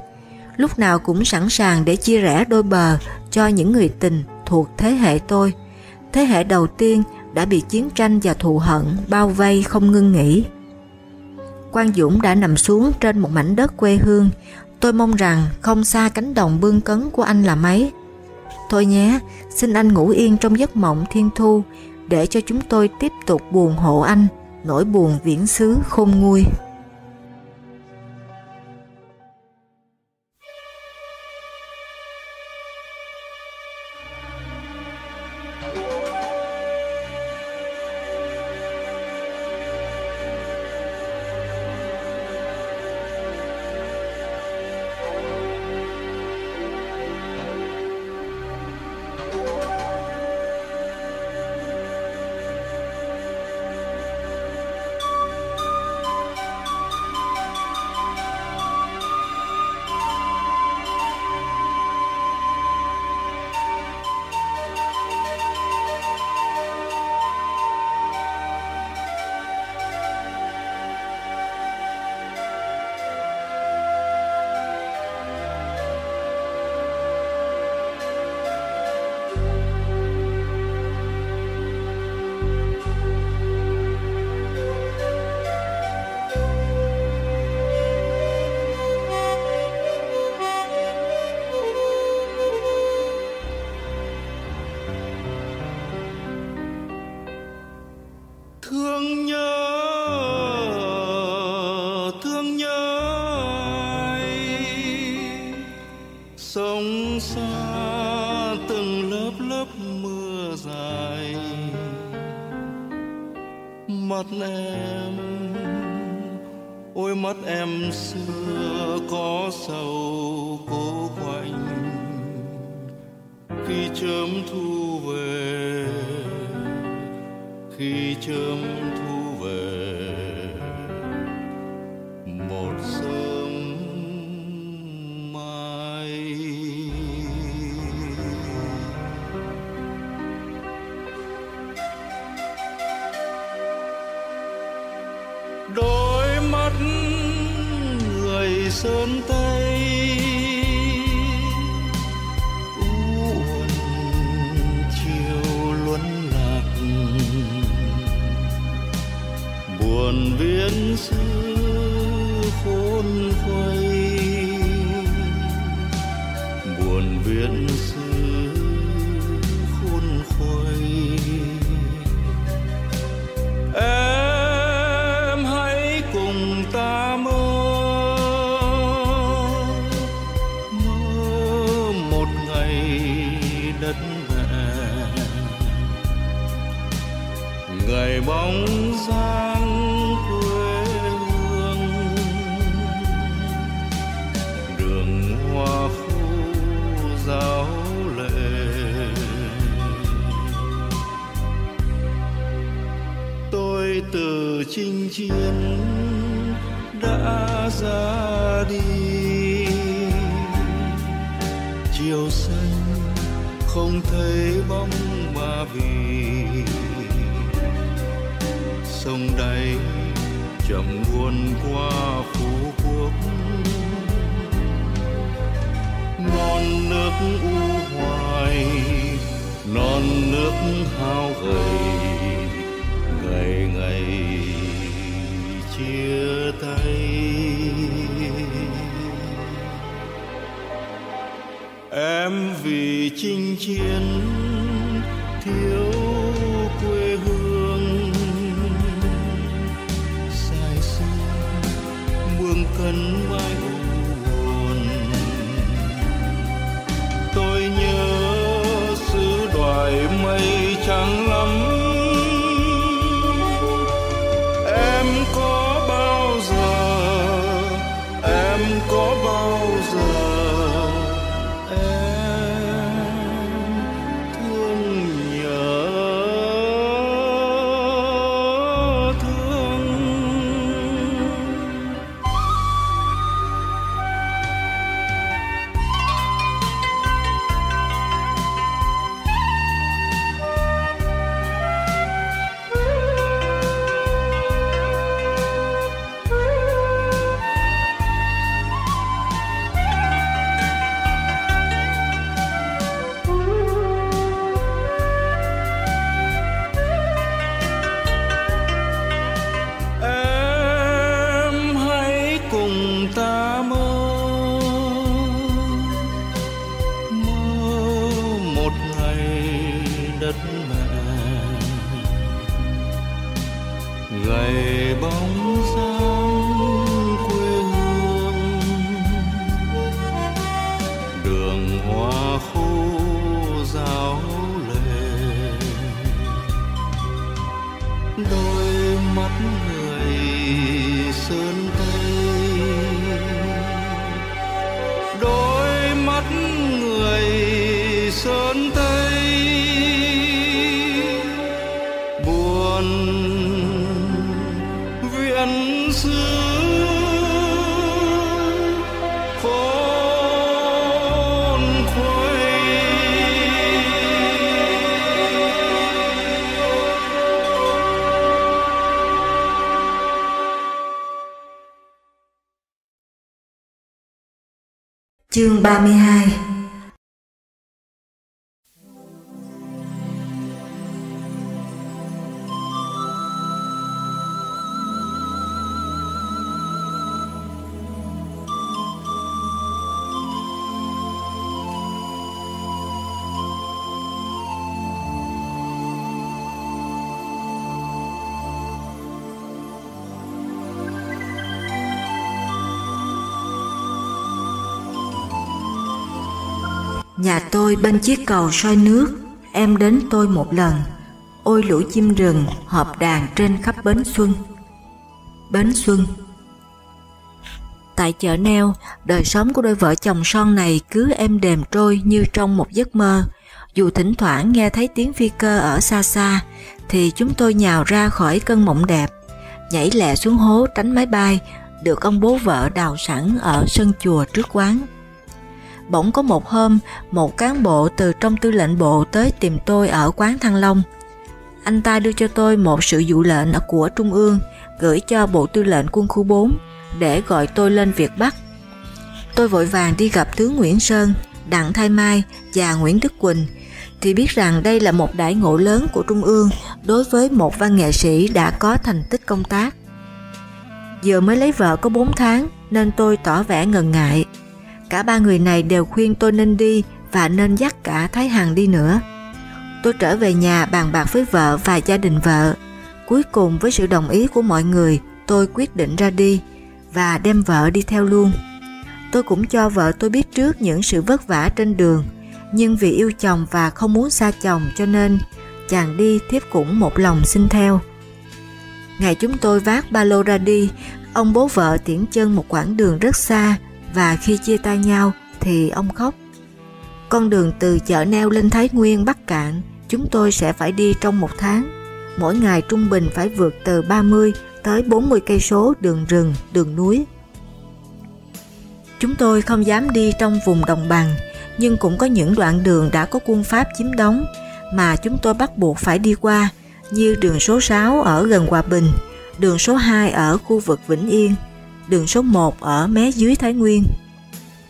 lúc nào cũng sẵn sàng để chia rẽ đôi bờ cho những người tình thuộc thế hệ tôi, thế hệ đầu tiên đã bị chiến tranh và thù hận bao vây không ngưng nghỉ. Quang Dũng đã nằm xuống trên một mảnh đất quê hương, tôi mong rằng không xa cánh đồng bương cấn của anh là mấy. Thôi nhé, xin anh ngủ yên trong giấc mộng thiên thu để cho chúng tôi tiếp tục buồn hộ anh, nỗi buồn viễn xứ khôn nguôi. Chương 32 Nhà tôi bên chiếc cầu soi nước, em đến tôi một lần. Ôi lũ chim rừng họp đàn trên khắp bến xuân. Bến xuân Tại chợ neo, đời sống của đôi vợ chồng son này cứ êm đềm trôi như trong một giấc mơ. Dù thỉnh thoảng nghe thấy tiếng phi cơ ở xa xa, thì chúng tôi nhào ra khỏi cơn mộng đẹp, nhảy lẹ xuống hố tránh máy bay, được ông bố vợ đào sẵn ở sân chùa trước quán. Bỗng có một hôm, một cán bộ từ trong tư lệnh bộ tới tìm tôi ở quán Thăng Long. Anh ta đưa cho tôi một sự dụ lệnh của Trung ương, gửi cho Bộ Tư lệnh Quân khu 4 để gọi tôi lên Việt Bắc. Tôi vội vàng đi gặp tướng Nguyễn Sơn, Đặng Thái Mai và Nguyễn Đức Quỳnh, thì biết rằng đây là một đại ngộ lớn của Trung ương đối với một văn nghệ sĩ đã có thành tích công tác. Giờ mới lấy vợ có 4 tháng nên tôi tỏ vẻ ngần ngại. Cả ba người này đều khuyên tôi nên đi và nên dắt cả Thái Hằng đi nữa. Tôi trở về nhà bàn bạc với vợ và gia đình vợ. Cuối cùng với sự đồng ý của mọi người, tôi quyết định ra đi và đem vợ đi theo luôn. Tôi cũng cho vợ tôi biết trước những sự vất vả trên đường, nhưng vì yêu chồng và không muốn xa chồng cho nên chàng đi thiếp cũng một lòng xin theo. Ngày chúng tôi vác ba lô ra đi, ông bố vợ tiễn chân một quãng đường rất xa và khi chia tay nhau thì ông khóc. Con đường từ chợ neo lên Thái Nguyên Bắc Cạn chúng tôi sẽ phải đi trong một tháng. Mỗi ngày trung bình phải vượt từ 30 tới 40 cây số đường rừng, đường núi. Chúng tôi không dám đi trong vùng đồng bằng, nhưng cũng có những đoạn đường đã có quân Pháp chiếm đóng mà chúng tôi bắt buộc phải đi qua, như đường số 6 ở gần Hòa Bình, đường số 2 ở khu vực Vĩnh Yên, đường số 1 ở mé dưới Thái Nguyên.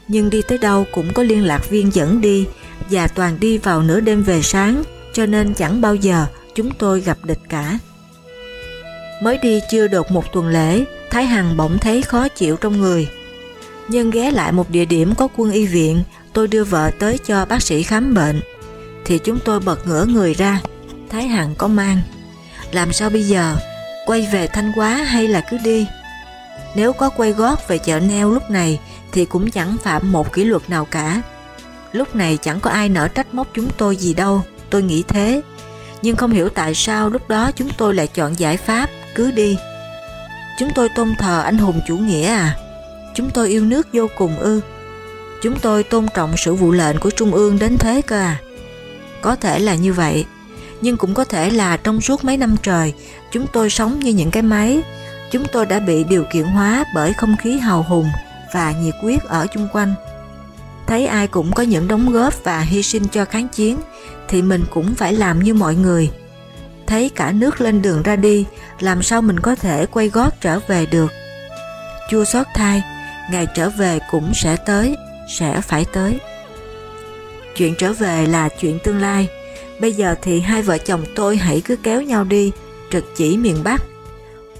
Nhưng đi tới đâu cũng có liên lạc viên dẫn đi và toàn đi vào nửa đêm về sáng, cho nên chẳng bao giờ chúng tôi gặp địch cả. Mới đi chưa được một tuần lễ, Thái Hằng bỗng thấy khó chịu trong người. Nhưng ghé lại một địa điểm có quân y viện, tôi đưa vợ tới cho bác sĩ khám bệnh. Thì chúng tôi bật ngửa người ra, Thái Hằng có mang. Làm sao bây giờ? Quay về Thanh Hóa hay là cứ đi? Nếu có quay gót về chợ neo lúc này thì cũng chẳng phạm một kỷ luật nào cả. Lúc này chẳng có ai nỡ trách móc chúng tôi gì đâu, tôi nghĩ thế. Nhưng không hiểu tại sao lúc đó chúng tôi lại chọn giải pháp, cứ đi. Chúng tôi tôn thờ anh hùng chủ nghĩa à? Chúng tôi yêu nước vô cùng ư? Chúng tôi tôn trọng sự vụ lệnh của Trung ương đến thế cơ à? Có thể là như vậy, nhưng cũng có thể là trong suốt mấy năm trời, chúng tôi sống như những cái máy. Chúng tôi đã bị điều kiện hóa bởi không khí hào hùng và nhiệt quyết ở chung quanh. Thấy ai cũng có những đóng góp và hy sinh cho kháng chiến, thì mình cũng phải làm như mọi người. Thấy cả nước lên đường ra đi, làm sao mình có thể quay gót trở về được? Chua xót thai, ngày trở về cũng sẽ tới, sẽ phải tới. Chuyện trở về là chuyện tương lai, bây giờ thì hai vợ chồng tôi hãy cứ kéo nhau đi, trực chỉ miền Bắc.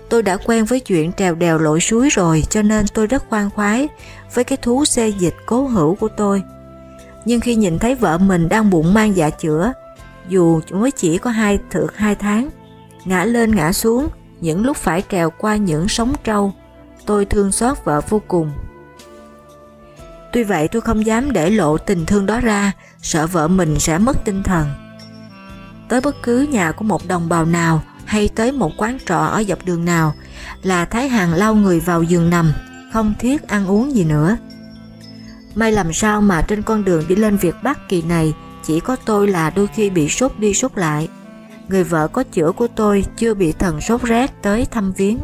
Tôi đã quen với chuyện trèo đèo lội suối rồi cho nên tôi rất khoan khoái với cái thú xe dịch cố hữu của tôi. Nhưng khi nhìn thấy vợ mình đang bụng mang dạ chữa, dù mới chỉ có hai thượng hai tháng, ngã lên ngã xuống, những lúc phải trèo qua những sóng trâu, tôi thương xót vợ vô cùng. Tuy vậy tôi không dám để lộ tình thương đó ra, sợ vợ mình sẽ mất tinh thần. Tới bất cứ nhà của một đồng bào nào hay tới một quán trọ ở dọc đường nào là Thái Hằng lau người vào giường nằm, không thiết ăn uống gì nữa. May làm sao mà trên con đường đi lên Việt Bắc kỳ này chỉ có tôi là đôi khi bị sốt đi sốt lại. Người vợ có chữa của tôi chưa bị thần sốt rét tới thăm viếng.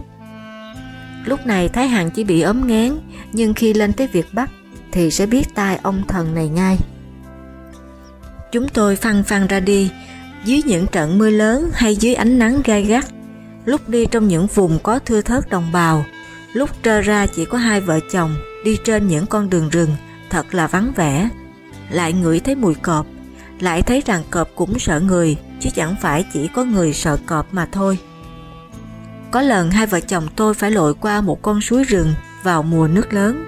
Lúc này Thái Hằng chỉ bị ốm ngán, nhưng khi lên tới Việt Bắc thì sẽ biết tai ông thần này ngay. Chúng tôi phăng phăng ra đi, dưới những trận mưa lớn hay dưới ánh nắng gai gắt, lúc đi trong những vùng có thưa thớt đồng bào, lúc trơ ra chỉ có hai vợ chồng đi trên những con đường rừng thật là vắng vẻ. Lại ngửi thấy mùi cọp, lại thấy rằng cọp cũng sợ người, chứ chẳng phải chỉ có người sợ cọp mà thôi. Có lần hai vợ chồng tôi phải lội qua một con suối rừng vào mùa nước lớn.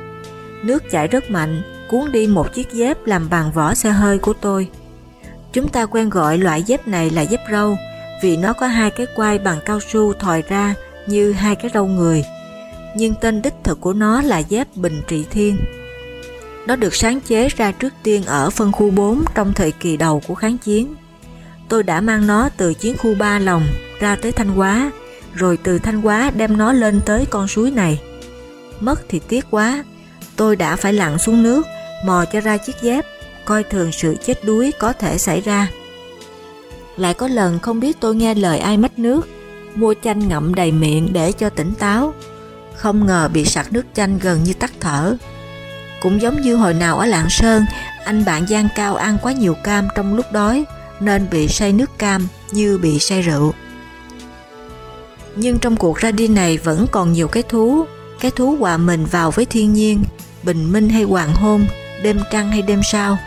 Nước chảy rất mạnh, cuốn đi một chiếc dép làm bằng vỏ xe hơi của tôi. Chúng ta quen gọi loại dép này là dép râu vì nó có hai cái quai bằng cao su thòi ra như hai cái râu người. Nhưng tên đích thực của nó là dép Bình Trị Thiên. Nó được sáng chế ra trước tiên ở phân khu 4 trong thời kỳ đầu của kháng chiến. Tôi đã mang nó từ chiến khu 3 lòng ra tới Thanh Hóa, rồi từ Thanh Hóa đem nó lên tới con suối này. Mất thì tiếc quá, tôi đã phải lặn xuống nước, mò cho ra chiếc dép, coi thường sự chết đuối có thể xảy ra. Lại có lần không biết tôi nghe lời ai mách nước, mua chanh ngậm đầy miệng để cho tỉnh táo. Không ngờ bị sặc nước chanh gần như tắt thở. Cũng giống như hồi nào ở Lạng Sơn, anh bạn Giang Cao ăn quá nhiều cam trong lúc đói, nên bị say nước cam như bị say rượu. Nhưng trong cuộc ra đi này vẫn còn nhiều cái thú, cái thú hòa mình vào với thiên nhiên, bình minh hay hoàng hôn, đêm trăng hay đêm sao,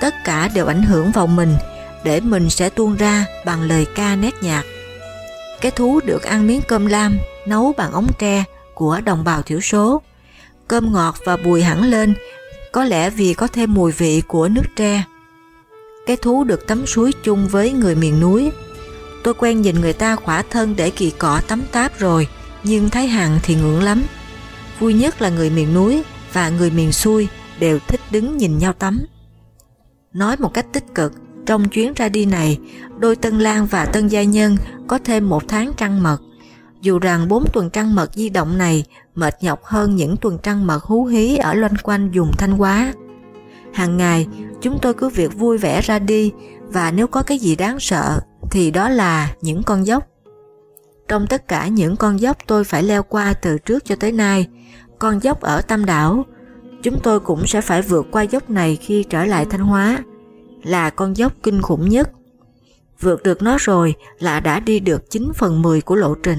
tất cả đều ảnh hưởng vào mình, để mình sẽ tuôn ra bằng lời ca nét nhạc. Cái thú được ăn miếng cơm lam nấu bằng ống tre của đồng bào thiểu số, Cơm ngọt và bùi hẳn lên, có lẽ vì có thêm mùi vị của nước tre. cái thú được tắm suối chung với người miền núi. Tôi quen nhìn người ta khỏa thân để kỳ cọ tắm táp rồi, nhưng thấy Hằng thì ngưỡng lắm. Vui nhất là người miền núi và người miền xuôi đều thích đứng nhìn nhau tắm. Nói một cách tích cực, trong chuyến ra đi này, đôi Tân Lan và Tân Gia Nhân có thêm một tháng trăng mật. Dù rằng bốn tuần trăng mật di động này mệt nhọc hơn những tuần trăng mật hú hí ở loanh quanh vùng Thanh Hóa. Hàng ngày, chúng tôi cứ việc vui vẻ ra đi và nếu có cái gì đáng sợ thì đó là những con dốc. Trong tất cả những con dốc tôi phải leo qua từ trước cho tới nay, con dốc ở Tam Đảo, chúng tôi cũng sẽ phải vượt qua dốc này khi trở lại Thanh Hóa, là con dốc kinh khủng nhất. Vượt được nó rồi là đã đi được 9 phần 10 của lộ trình.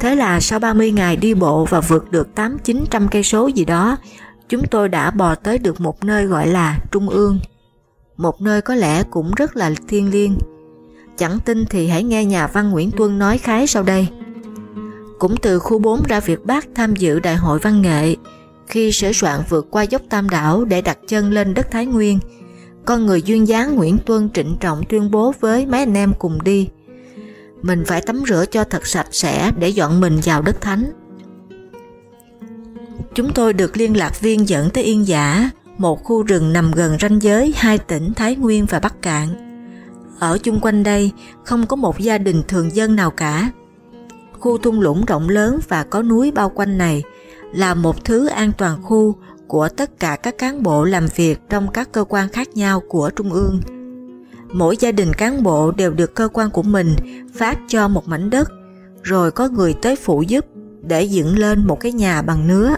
Thế là sau 30 ngày đi bộ và vượt được 8-900 cây số gì đó, chúng tôi đã bò tới được một nơi gọi là Trung ương. Một nơi có lẽ cũng rất là thiêng liêng. Chẳng tin thì hãy nghe nhà văn Nguyễn Tuân nói khái sau đây. Cũng từ khu 4 ra Việt Bắc tham dự Đại hội Văn nghệ, khi sửa soạn vượt qua dốc Tam Đảo để đặt chân lên đất Thái Nguyên, con người duyên dáng Nguyễn Tuân trịnh trọng tuyên bố với mấy anh em cùng đi mình phải tắm rửa cho thật sạch sẽ để dọn mình vào đất thánh. Chúng tôi được liên lạc viên dẫn tới Yên Giả, một khu rừng nằm gần ranh giới hai tỉnh Thái Nguyên và Bắc Cạn. Ở chung quanh đây không có một gia đình thường dân nào cả. Khu thung lũng rộng lớn và có núi bao quanh này là một thứ an toàn khu của tất cả các cán bộ làm việc trong các cơ quan khác nhau của Trung ương. Mỗi gia đình cán bộ đều được cơ quan của mình phát cho một mảnh đất, rồi có người tới phụ giúp để dựng lên một cái nhà bằng nứa.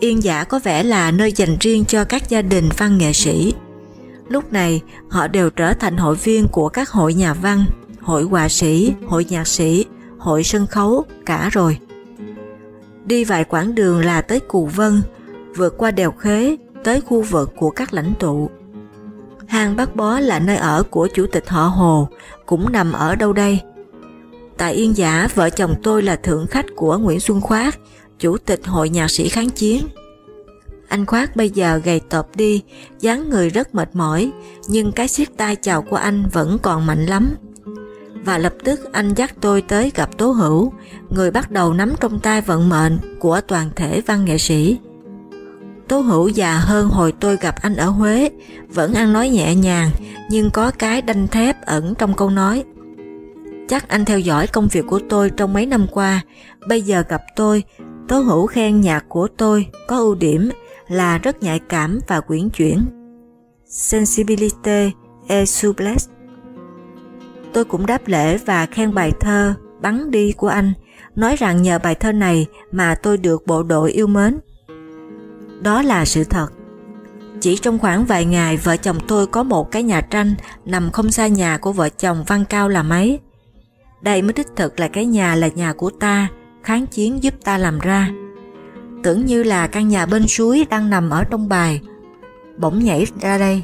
Yên giả có vẻ là nơi dành riêng cho các gia đình văn nghệ sĩ. Lúc này, họ đều trở thành hội viên của các hội nhà văn, hội họa sĩ, hội nhạc sĩ, hội sân khấu, cả rồi. Đi vài quãng đường là tới Cù Vân, vượt qua đèo Khế, tới khu vực của các lãnh tụ. Hang Bác Bó là nơi ở của chủ tịch họ Hồ, cũng nằm ở đâu đây? Tại Yên Giả, vợ chồng tôi là thượng khách của Nguyễn Xuân Khoát, chủ tịch hội nhạc sĩ kháng chiến. Anh Khoát bây giờ gầy tộp đi, dáng người rất mệt mỏi, nhưng cái siết tay chào của anh vẫn còn mạnh lắm. Và lập tức anh dắt tôi tới gặp Tố Hữu, người bắt đầu nắm trong tay vận mệnh của toàn thể văn nghệ sĩ. Tố Hữu già hơn hồi tôi gặp anh ở Huế, vẫn ăn nói nhẹ nhàng, nhưng có cái đanh thép ẩn trong câu nói. Chắc anh theo dõi công việc của tôi trong mấy năm qua, bây giờ gặp tôi, Tố Hữu khen nhạc của tôi có ưu điểm là rất nhạy cảm và quyển chuyển. Sensibilité et souplesse. Tôi cũng đáp lễ và khen bài thơ Bắn đi của anh, nói rằng nhờ bài thơ này mà tôi được bộ đội yêu mến. Đó là sự thật. Chỉ trong khoảng vài ngày vợ chồng tôi có một cái nhà tranh nằm không xa nhà của vợ chồng Văn Cao là mấy. Đây mới đích thực là cái nhà là nhà của ta, kháng chiến giúp ta làm ra. Tưởng như là căn nhà bên suối đang nằm ở trong bài, bỗng nhảy ra đây.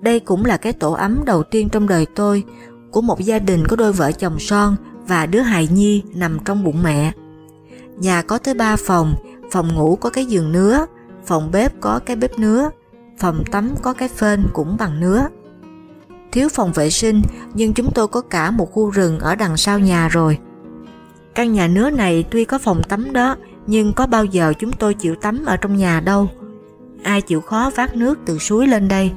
Đây cũng là cái tổ ấm đầu tiên trong đời tôi, của một gia đình có đôi vợ chồng son và đứa hài nhi nằm trong bụng mẹ. Nhà có tới ba phòng, phòng ngủ có cái giường nứa, phòng bếp có cái bếp nứa, phòng tắm có cái phên cũng bằng nứa. Thiếu phòng vệ sinh nhưng chúng tôi có cả một khu rừng ở đằng sau nhà rồi. Căn nhà nứa này tuy có phòng tắm đó nhưng có bao giờ chúng tôi chịu tắm ở trong nhà đâu. Ai chịu khó vác nước từ suối lên đây.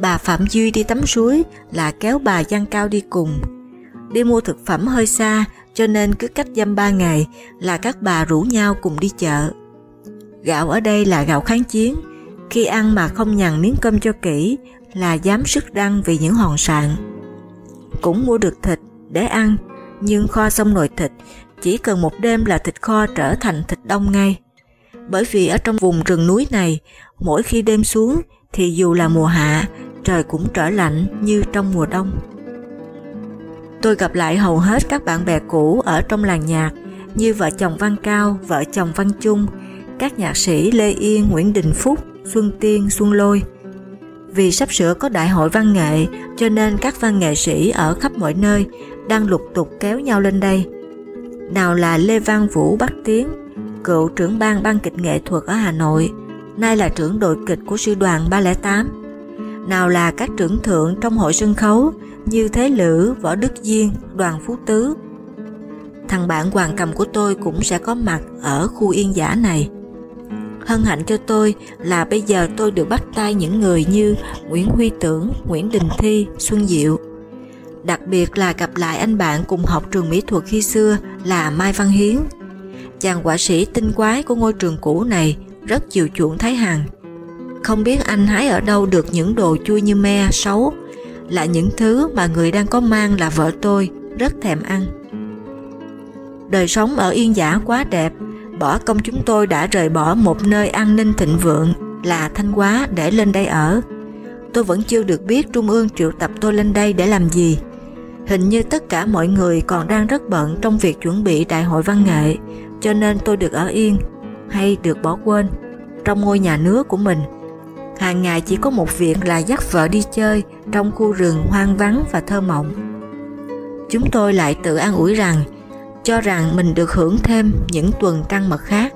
Bà Phạm Duy đi tắm suối là kéo bà Giang Cao đi cùng. Đi mua thực phẩm hơi xa cho nên cứ cách dăm ba ngày là các bà rủ nhau cùng đi chợ. Gạo ở đây là gạo kháng chiến, khi ăn mà không nhằn miếng cơm cho kỹ là dám sức đăng vì những hòn sạn. Cũng mua được thịt để ăn, nhưng kho xong nồi thịt chỉ cần một đêm là thịt kho trở thành thịt đông ngay. Bởi vì ở trong vùng rừng núi này, mỗi khi đêm xuống thì dù là mùa hạ, trời cũng trở lạnh như trong mùa đông. Tôi gặp lại hầu hết các bạn bè cũ ở trong làng nhạc như vợ chồng Văn Cao, vợ chồng Văn Trung, các nhạc sĩ Lê Yên, Nguyễn Đình Phúc, Xuân Tiên, Xuân Lôi. Vì sắp sửa có đại hội văn nghệ cho nên các văn nghệ sĩ ở khắp mọi nơi đang lục tục kéo nhau lên đây. Nào là Lê Văn Vũ Bắc Tiến, cựu trưởng ban ban kịch nghệ thuật ở Hà Nội, nay là trưởng đội kịch của sư đoàn 308. nào là các trưởng thượng trong hội sân khấu như Thế Lữ, Võ Đức Diên, Đoàn Phú Tứ. Thằng bạn hoàng cầm của tôi cũng sẽ có mặt ở khu yên giả này. Hân hạnh cho tôi là bây giờ tôi được bắt tay những người như Nguyễn Huy Tưởng, Nguyễn Đình Thi, Xuân Diệu. Đặc biệt là gặp lại anh bạn cùng học trường mỹ thuật khi xưa là Mai Văn Hiến. Chàng họa sĩ tinh quái của ngôi trường cũ này rất chiều chuộng Thái Hằng. Không biết anh hái ở đâu được những đồ chui như me, xấu, là những thứ mà người đang có mang là vợ tôi rất thèm ăn. Đời sống ở Yên Giả quá đẹp, bỏ công chúng tôi đã rời bỏ một nơi an ninh thịnh vượng là Thanh Hóa để lên đây ở. Tôi vẫn chưa được biết Trung ương triệu tập tôi lên đây để làm gì. Hình như tất cả mọi người còn đang rất bận trong việc chuẩn bị đại hội văn nghệ, cho nên tôi được ở yên, hay được bỏ quên, trong ngôi nhà nứa của mình. Hàng ngày chỉ có một việc là dắt vợ đi chơi trong khu rừng hoang vắng và thơ mộng. Chúng tôi lại tự an ủi rằng, cho rằng mình được hưởng thêm những tuần trăng mật khác.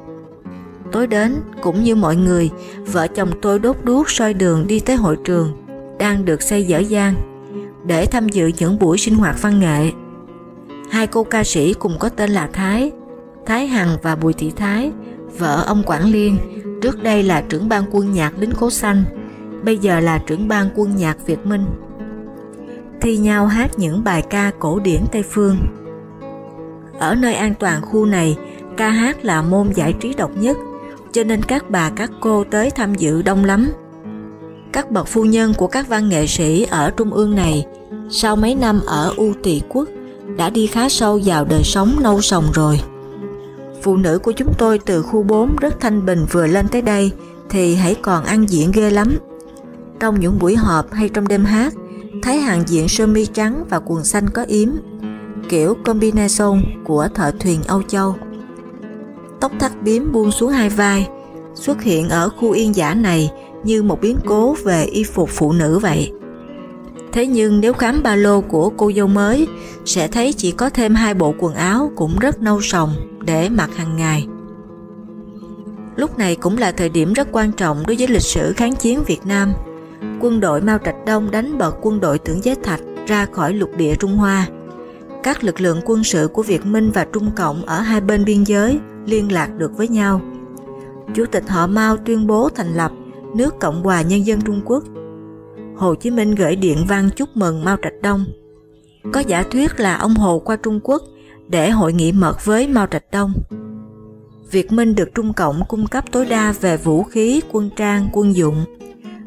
Tối đến, cũng như mọi người, vợ chồng tôi đốt đuốc soi đường đi tới hội trường, đang được xây dở dang, để tham dự những buổi sinh hoạt văn nghệ. Hai cô ca sĩ cùng có tên là Thái, Thái Hằng và Bùi Thị Thái, vợ ông Quảng Liên, trước đây là trưởng ban quân nhạc Lính Cố Xanh, bây giờ là trưởng ban quân nhạc Việt Minh. Thi nhau hát những bài ca cổ điển Tây Phương. Ở nơi an toàn khu này, ca hát là môn giải trí độc nhất, cho nên các bà các cô tới tham dự đông lắm. Các bậc phu nhân của các văn nghệ sĩ ở trung ương này, sau mấy năm ở U Tỳ Quốc, đã đi khá sâu vào đời sống nâu sòng rồi. Phụ nữ của chúng tôi từ khu 4 rất thanh bình vừa lên tới đây thì hãy còn ăn diện ghê lắm. Trong những buổi họp hay trong đêm hát, thấy hàng diện sơ mi trắng và quần xanh có yếm, kiểu combination của thợ thuyền Âu Châu. Tóc thắt biếm buông xuống hai vai, xuất hiện ở khu yên giả này như một biến cố về y phục phụ nữ vậy. Thế nhưng nếu khám ba lô của cô dâu mới, sẽ thấy chỉ có thêm hai bộ quần áo cũng rất nâu sòng để mặc hàng ngày. Lúc này cũng là thời điểm rất quan trọng đối với lịch sử kháng chiến Việt Nam. Quân đội Mao Trạch Đông đánh bật quân đội Tưởng Giới Thạch ra khỏi lục địa Trung Hoa. Các lực lượng quân sự của Việt Minh và Trung Cộng ở hai bên biên giới liên lạc được với nhau. Chủ tịch họ Mao tuyên bố thành lập nước Cộng hòa Nhân dân Trung Quốc. Hồ Chí Minh gửi điện văn chúc mừng Mao Trạch Đông. Có giả thuyết là ông Hồ qua Trung Quốc để hội nghị mật với Mao Trạch Đông. Việt Minh được Trung Cộng cung cấp tối đa về vũ khí, quân trang, quân dụng.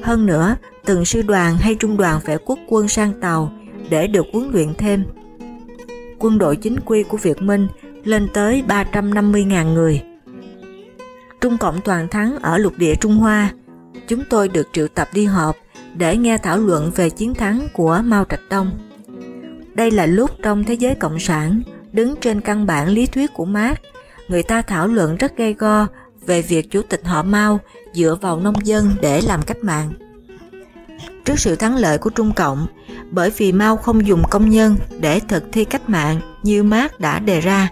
Hơn nữa, từng sư đoàn hay trung đoàn phải quốc quân sang tàu để được huấn luyện thêm. Quân đội chính quy của Việt Minh lên tới 350.000 người. Trung Cộng toàn thắng ở lục địa Trung Hoa, chúng tôi được triệu tập đi họp để nghe thảo luận về chiến thắng của Mao Trạch Đông. Đây là lúc trong thế giới cộng sản, đứng trên căn bản lý thuyết của Marx, người ta thảo luận rất gay go về việc chủ tịch họ Mao dựa vào nông dân để làm cách mạng. Trước sự thắng lợi của Trung Cộng, bởi vì Mao không dùng công nhân để thực thi cách mạng như Marx đã đề ra,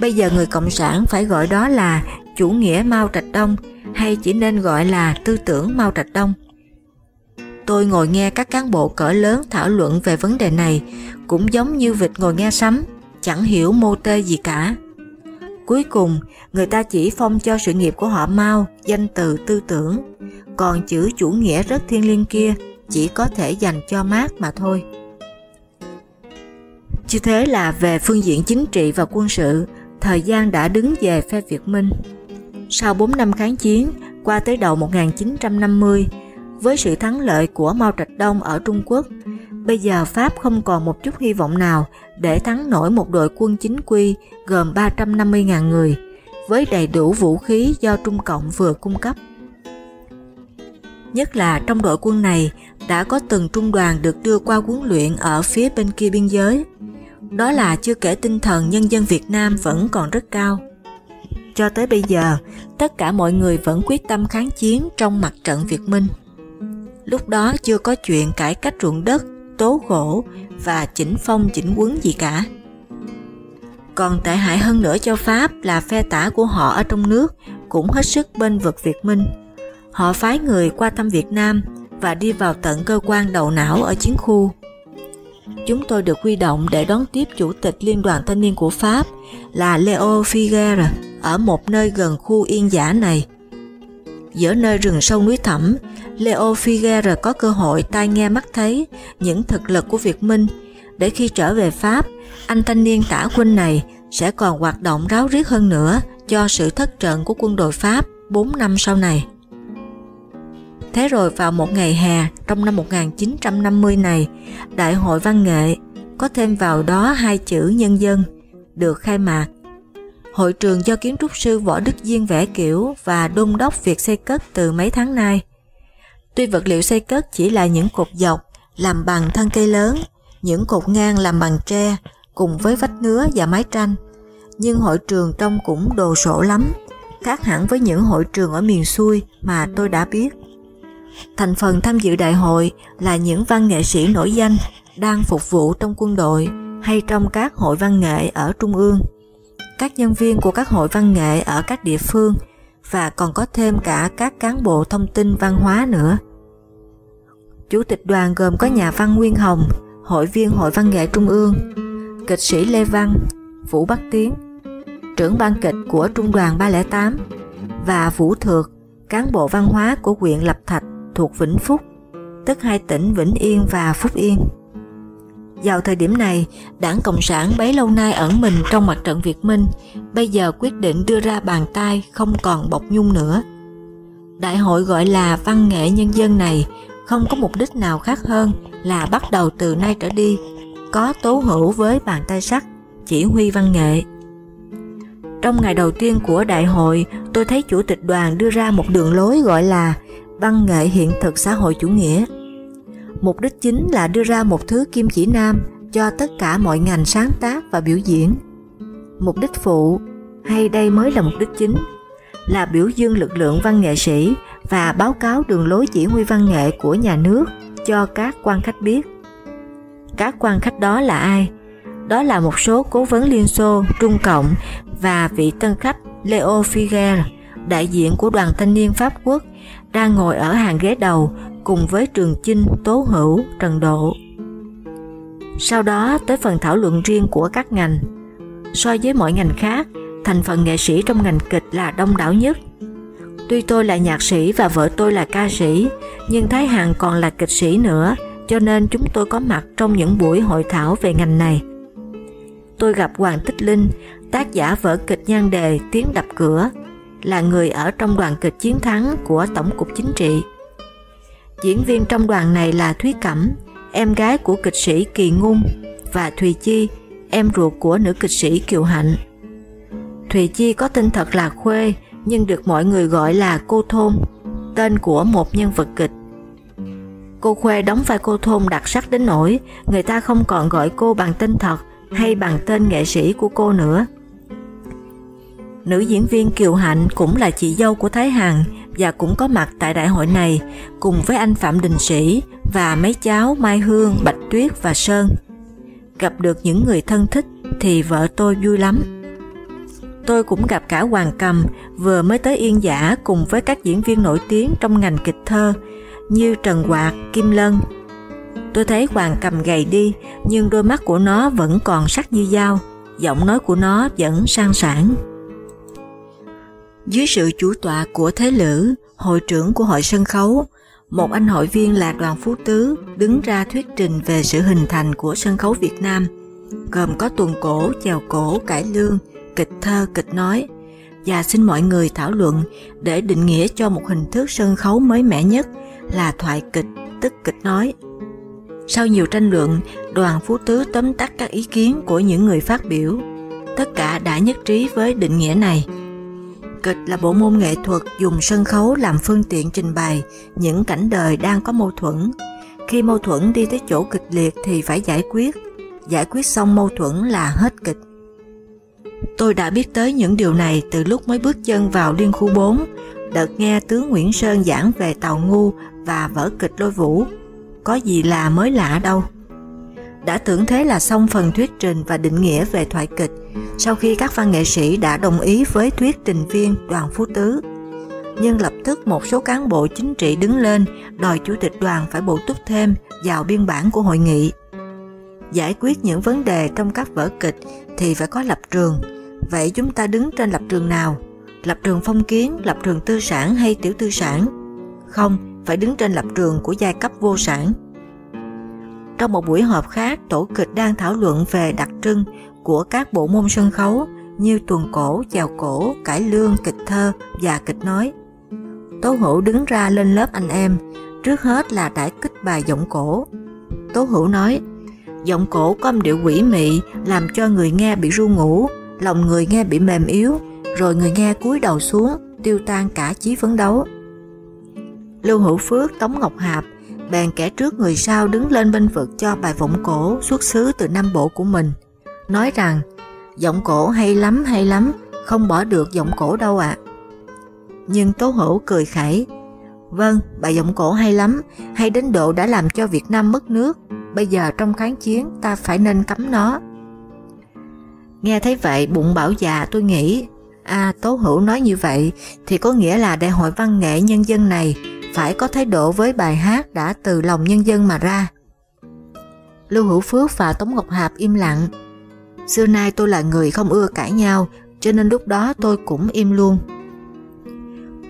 bây giờ người Cộng sản phải gọi đó là chủ nghĩa Mao Trạch Đông hay chỉ nên gọi là tư tưởng Mao Trạch Đông. Tôi ngồi nghe các cán bộ cỡ lớn thảo luận về vấn đề này cũng giống như vịt ngồi nghe sấm, chẳng hiểu mô tê gì cả. Cuối cùng, người ta chỉ phong cho sự nghiệp của họ Mao danh từ tư tưởng, còn chữ chủ nghĩa rất thiêng liêng kia chỉ có thể dành cho mát mà thôi. Chứ thế là về phương diện chính trị và quân sự, thời gian đã đứng về phe Việt Minh. Sau 4 năm kháng chiến, qua tới đầu 1950, với sự thắng lợi của Mao Trạch Đông ở Trung Quốc, bây giờ Pháp không còn một chút hy vọng nào để thắng nổi một đội quân chính quy gồm 350.000 người, với đầy đủ vũ khí do Trung Cộng vừa cung cấp. Nhất là trong đội quân này đã có từng trung đoàn được đưa qua huấn luyện ở phía bên kia biên giới. Đó là chưa kể tinh thần nhân dân Việt Nam vẫn còn rất cao. Cho tới bây giờ, tất cả mọi người vẫn quyết tâm kháng chiến trong mặt trận Việt Minh. Lúc đó chưa có chuyện cải cách ruộng đất, tố gỗ và chỉnh phong chỉnh quấn gì cả. Còn tệ hại hơn nữa cho Pháp là phe tả của họ ở trong nước cũng hết sức bên vực Việt Minh. Họ phái người qua thăm Việt Nam và đi vào tận cơ quan đầu não ở chiến khu. Chúng tôi được huy động để đón tiếp Chủ tịch Liên đoàn Thanh niên của Pháp là Leo Figueres ở một nơi gần khu yên giả này. Giữa nơi rừng sâu núi thẳm, Leo Figueres có cơ hội tai nghe mắt thấy những thực lực của Việt Minh để khi trở về Pháp, anh thanh niên tả quân này sẽ còn hoạt động ráo riết hơn nữa cho sự thất trận của quân đội Pháp 4 năm sau này. Thế rồi vào một ngày hè trong năm 1950 này, Đại hội Văn nghệ có thêm vào đó hai chữ nhân dân được khai mạc. Hội trường do kiến trúc sư Võ Đức Diên vẽ kiểu và đôn đốc việc xây cất từ mấy tháng nay. Tuy vật liệu xây cất chỉ là những cột dọc làm bằng thân cây lớn, những cột ngang làm bằng tre cùng với vách nứa và mái tranh, nhưng hội trường trông cũng đồ sộ lắm, khác hẳn với những hội trường ở miền xuôi mà tôi đã biết. Thành phần tham dự đại hội là những văn nghệ sĩ nổi danh đang phục vụ trong quân đội hay trong các hội văn nghệ ở Trung ương, các nhân viên của các hội văn nghệ ở các địa phương và còn có thêm cả các cán bộ thông tin văn hóa nữa. Chủ tịch đoàn gồm có nhà văn Nguyên Hồng, hội viên Hội Văn nghệ Trung ương, kịch sĩ Lê Văn, Vũ Bắc Tiến, trưởng ban kịch của Trung đoàn 308 và Vũ Thược, cán bộ văn hóa của huyện Lập Thạch thuộc Vĩnh Phúc, tức hai tỉnh Vĩnh Yên và Phúc Yên. Vào thời điểm này, đảng Cộng sản bấy lâu nay ẩn mình trong mặt trận Việt Minh, bây giờ quyết định đưa ra bàn tay không còn bọc nhung nữa. Đại hội gọi là văn nghệ nhân dân này không có mục đích nào khác hơn là bắt đầu từ nay trở đi, có tố hữu với bàn tay sắt, chỉ huy văn nghệ. Trong ngày đầu tiên của đại hội, tôi thấy chủ tịch đoàn đưa ra một đường lối gọi là văn nghệ hiện thực xã hội chủ nghĩa. Mục đích chính là đưa ra một thứ kim chỉ nam cho tất cả mọi ngành sáng tác và biểu diễn. Mục đích phụ, hay đây mới là mục đích chính, là biểu dương lực lượng văn nghệ sĩ và báo cáo đường lối chỉ huy văn nghệ của nhà nước cho các quan khách biết. Các quan khách đó là ai? Đó là một số cố vấn Liên Xô, Trung Cộng và vị tân khách Leo Figuer, đại diện của đoàn thanh niên Pháp Quốc đang ngồi ở hàng ghế đầu cùng với Trường Chinh, Tố Hữu, Trần Độ. Sau đó tới phần thảo luận riêng của các ngành. So với mọi ngành khác, thành phần nghệ sĩ trong ngành kịch là đông đảo nhất. Tuy tôi là nhạc sĩ và vợ tôi là ca sĩ, nhưng Thái Hằng còn là kịch sĩ nữa, cho nên chúng tôi có mặt trong những buổi hội thảo về ngành này. Tôi gặp Hoàng Tích Linh, tác giả vở kịch nhan đề Tiếng đập cửa, là người ở trong đoàn kịch chiến thắng của Tổng cục Chính trị. Diễn viên trong đoàn này là Thúy Cẩm, em gái của kịch sĩ Kỳ Ngung và Thùy Chi, em ruột của nữ kịch sĩ Kiều Hạnh. Thùy Chi có tên thật là Khuê nhưng được mọi người gọi là cô Thôn, tên của một nhân vật kịch. Cô Khuê đóng vai cô Thôn đặc sắc đến nỗi người ta không còn gọi cô bằng tên thật hay bằng tên nghệ sĩ của cô nữa. Nữ diễn viên Kiều Hạnh cũng là chị dâu của Thái Hằng và cũng có mặt tại đại hội này cùng với anh Phạm Đình Sĩ và mấy cháu Mai Hương, Bạch Tuyết và Sơn. Gặp được những người thân thích thì vợ tôi vui lắm. Tôi cũng gặp cả Hoàng Cầm vừa mới tới Yên Giả cùng với các diễn viên nổi tiếng trong ngành kịch thơ như Trần Hoạt, Kim Lân. Tôi thấy Hoàng Cầm gầy đi nhưng đôi mắt của nó vẫn còn sắc như dao, giọng nói của nó vẫn sang sảng. Dưới sự chủ tọa của Thế Lữ, hội trưởng của hội sân khấu, một anh hội viên là Đoàn Phú Tứ đứng ra thuyết trình về sự hình thành của sân khấu Việt Nam, gồm có tuồng cổ, chèo cổ, cải lương, kịch thơ, kịch nói, và xin mọi người thảo luận để định nghĩa cho một hình thức sân khấu mới mẻ nhất là thoại kịch, tức kịch nói. Sau nhiều tranh luận, đoàn Phú Tứ tóm tắt các ý kiến của những người phát biểu. Tất cả đã nhất trí với định nghĩa này kịch là bộ môn nghệ thuật dùng sân khấu làm phương tiện trình bày những cảnh đời đang có mâu thuẫn. Khi mâu thuẫn đi tới chỗ kịch liệt thì phải giải quyết, giải quyết xong mâu thuẫn là hết kịch. Tôi đã biết tới những điều này từ lúc mới bước chân vào Liên khu 4, đợt nghe tướng Nguyễn Sơn giảng về Tàu Ngu và vở kịch Lôi Vũ. Có gì là mới lạ đâu đã tưởng thế là xong phần thuyết trình và định nghĩa về thoại kịch sau khi các văn nghệ sĩ đã đồng ý với thuyết trình viên Đoàn Phú Tứ. nhưng lập tức một số cán bộ chính trị đứng lên đòi chủ tịch đoàn phải bổ túc thêm vào biên bản của hội nghị. Giải quyết những vấn đề trong các vở kịch thì phải có lập trường, vậy chúng ta đứng trên lập trường nào? Lập trường phong kiến, lập trường tư sản hay tiểu tư sản? Không, phải đứng trên lập trường của giai cấp vô sản. Trong một buổi họp khác, tổ kịch đang thảo luận về đặc trưng của các bộ môn sân khấu như tuồng cổ, chèo cổ, cải lương, kịch thơ và kịch nói. Tố Hữu đứng ra lên lớp anh em, trước hết là đã kích bài giọng cổ. Tố Hữu nói, giọng cổ có âm điệu quỷ mị làm cho người nghe bị ru ngủ, lòng người nghe bị mềm yếu, rồi người nghe cúi đầu xuống, tiêu tan cả chí phấn đấu. Lưu Hữu Phước, Tống Ngọc Hạp bèn kẻ trước người sau đứng lên bên vực cho bài vọng cổ xuất xứ từ Nam Bộ của mình, nói rằng giọng cổ hay lắm hay lắm, không bỏ được giọng cổ đâu ạ. Nhưng Tố Hữu cười khẩy, vâng, bài giọng cổ hay lắm, hay đến độ đã làm cho Việt Nam mất nước, bây giờ trong kháng chiến ta phải nên cấm nó. Nghe thấy vậy bụng bảo già tôi nghĩ, à Tố Hữu nói như vậy thì có nghĩa là Đại hội Văn nghệ Nhân dân này phải có thái độ với bài hát đã từ lòng nhân dân mà ra. Lưu Hữu Phước và Tống Ngọc Hạp im lặng. Xưa nay tôi là người không ưa cãi nhau, cho nên lúc đó tôi cũng im luôn.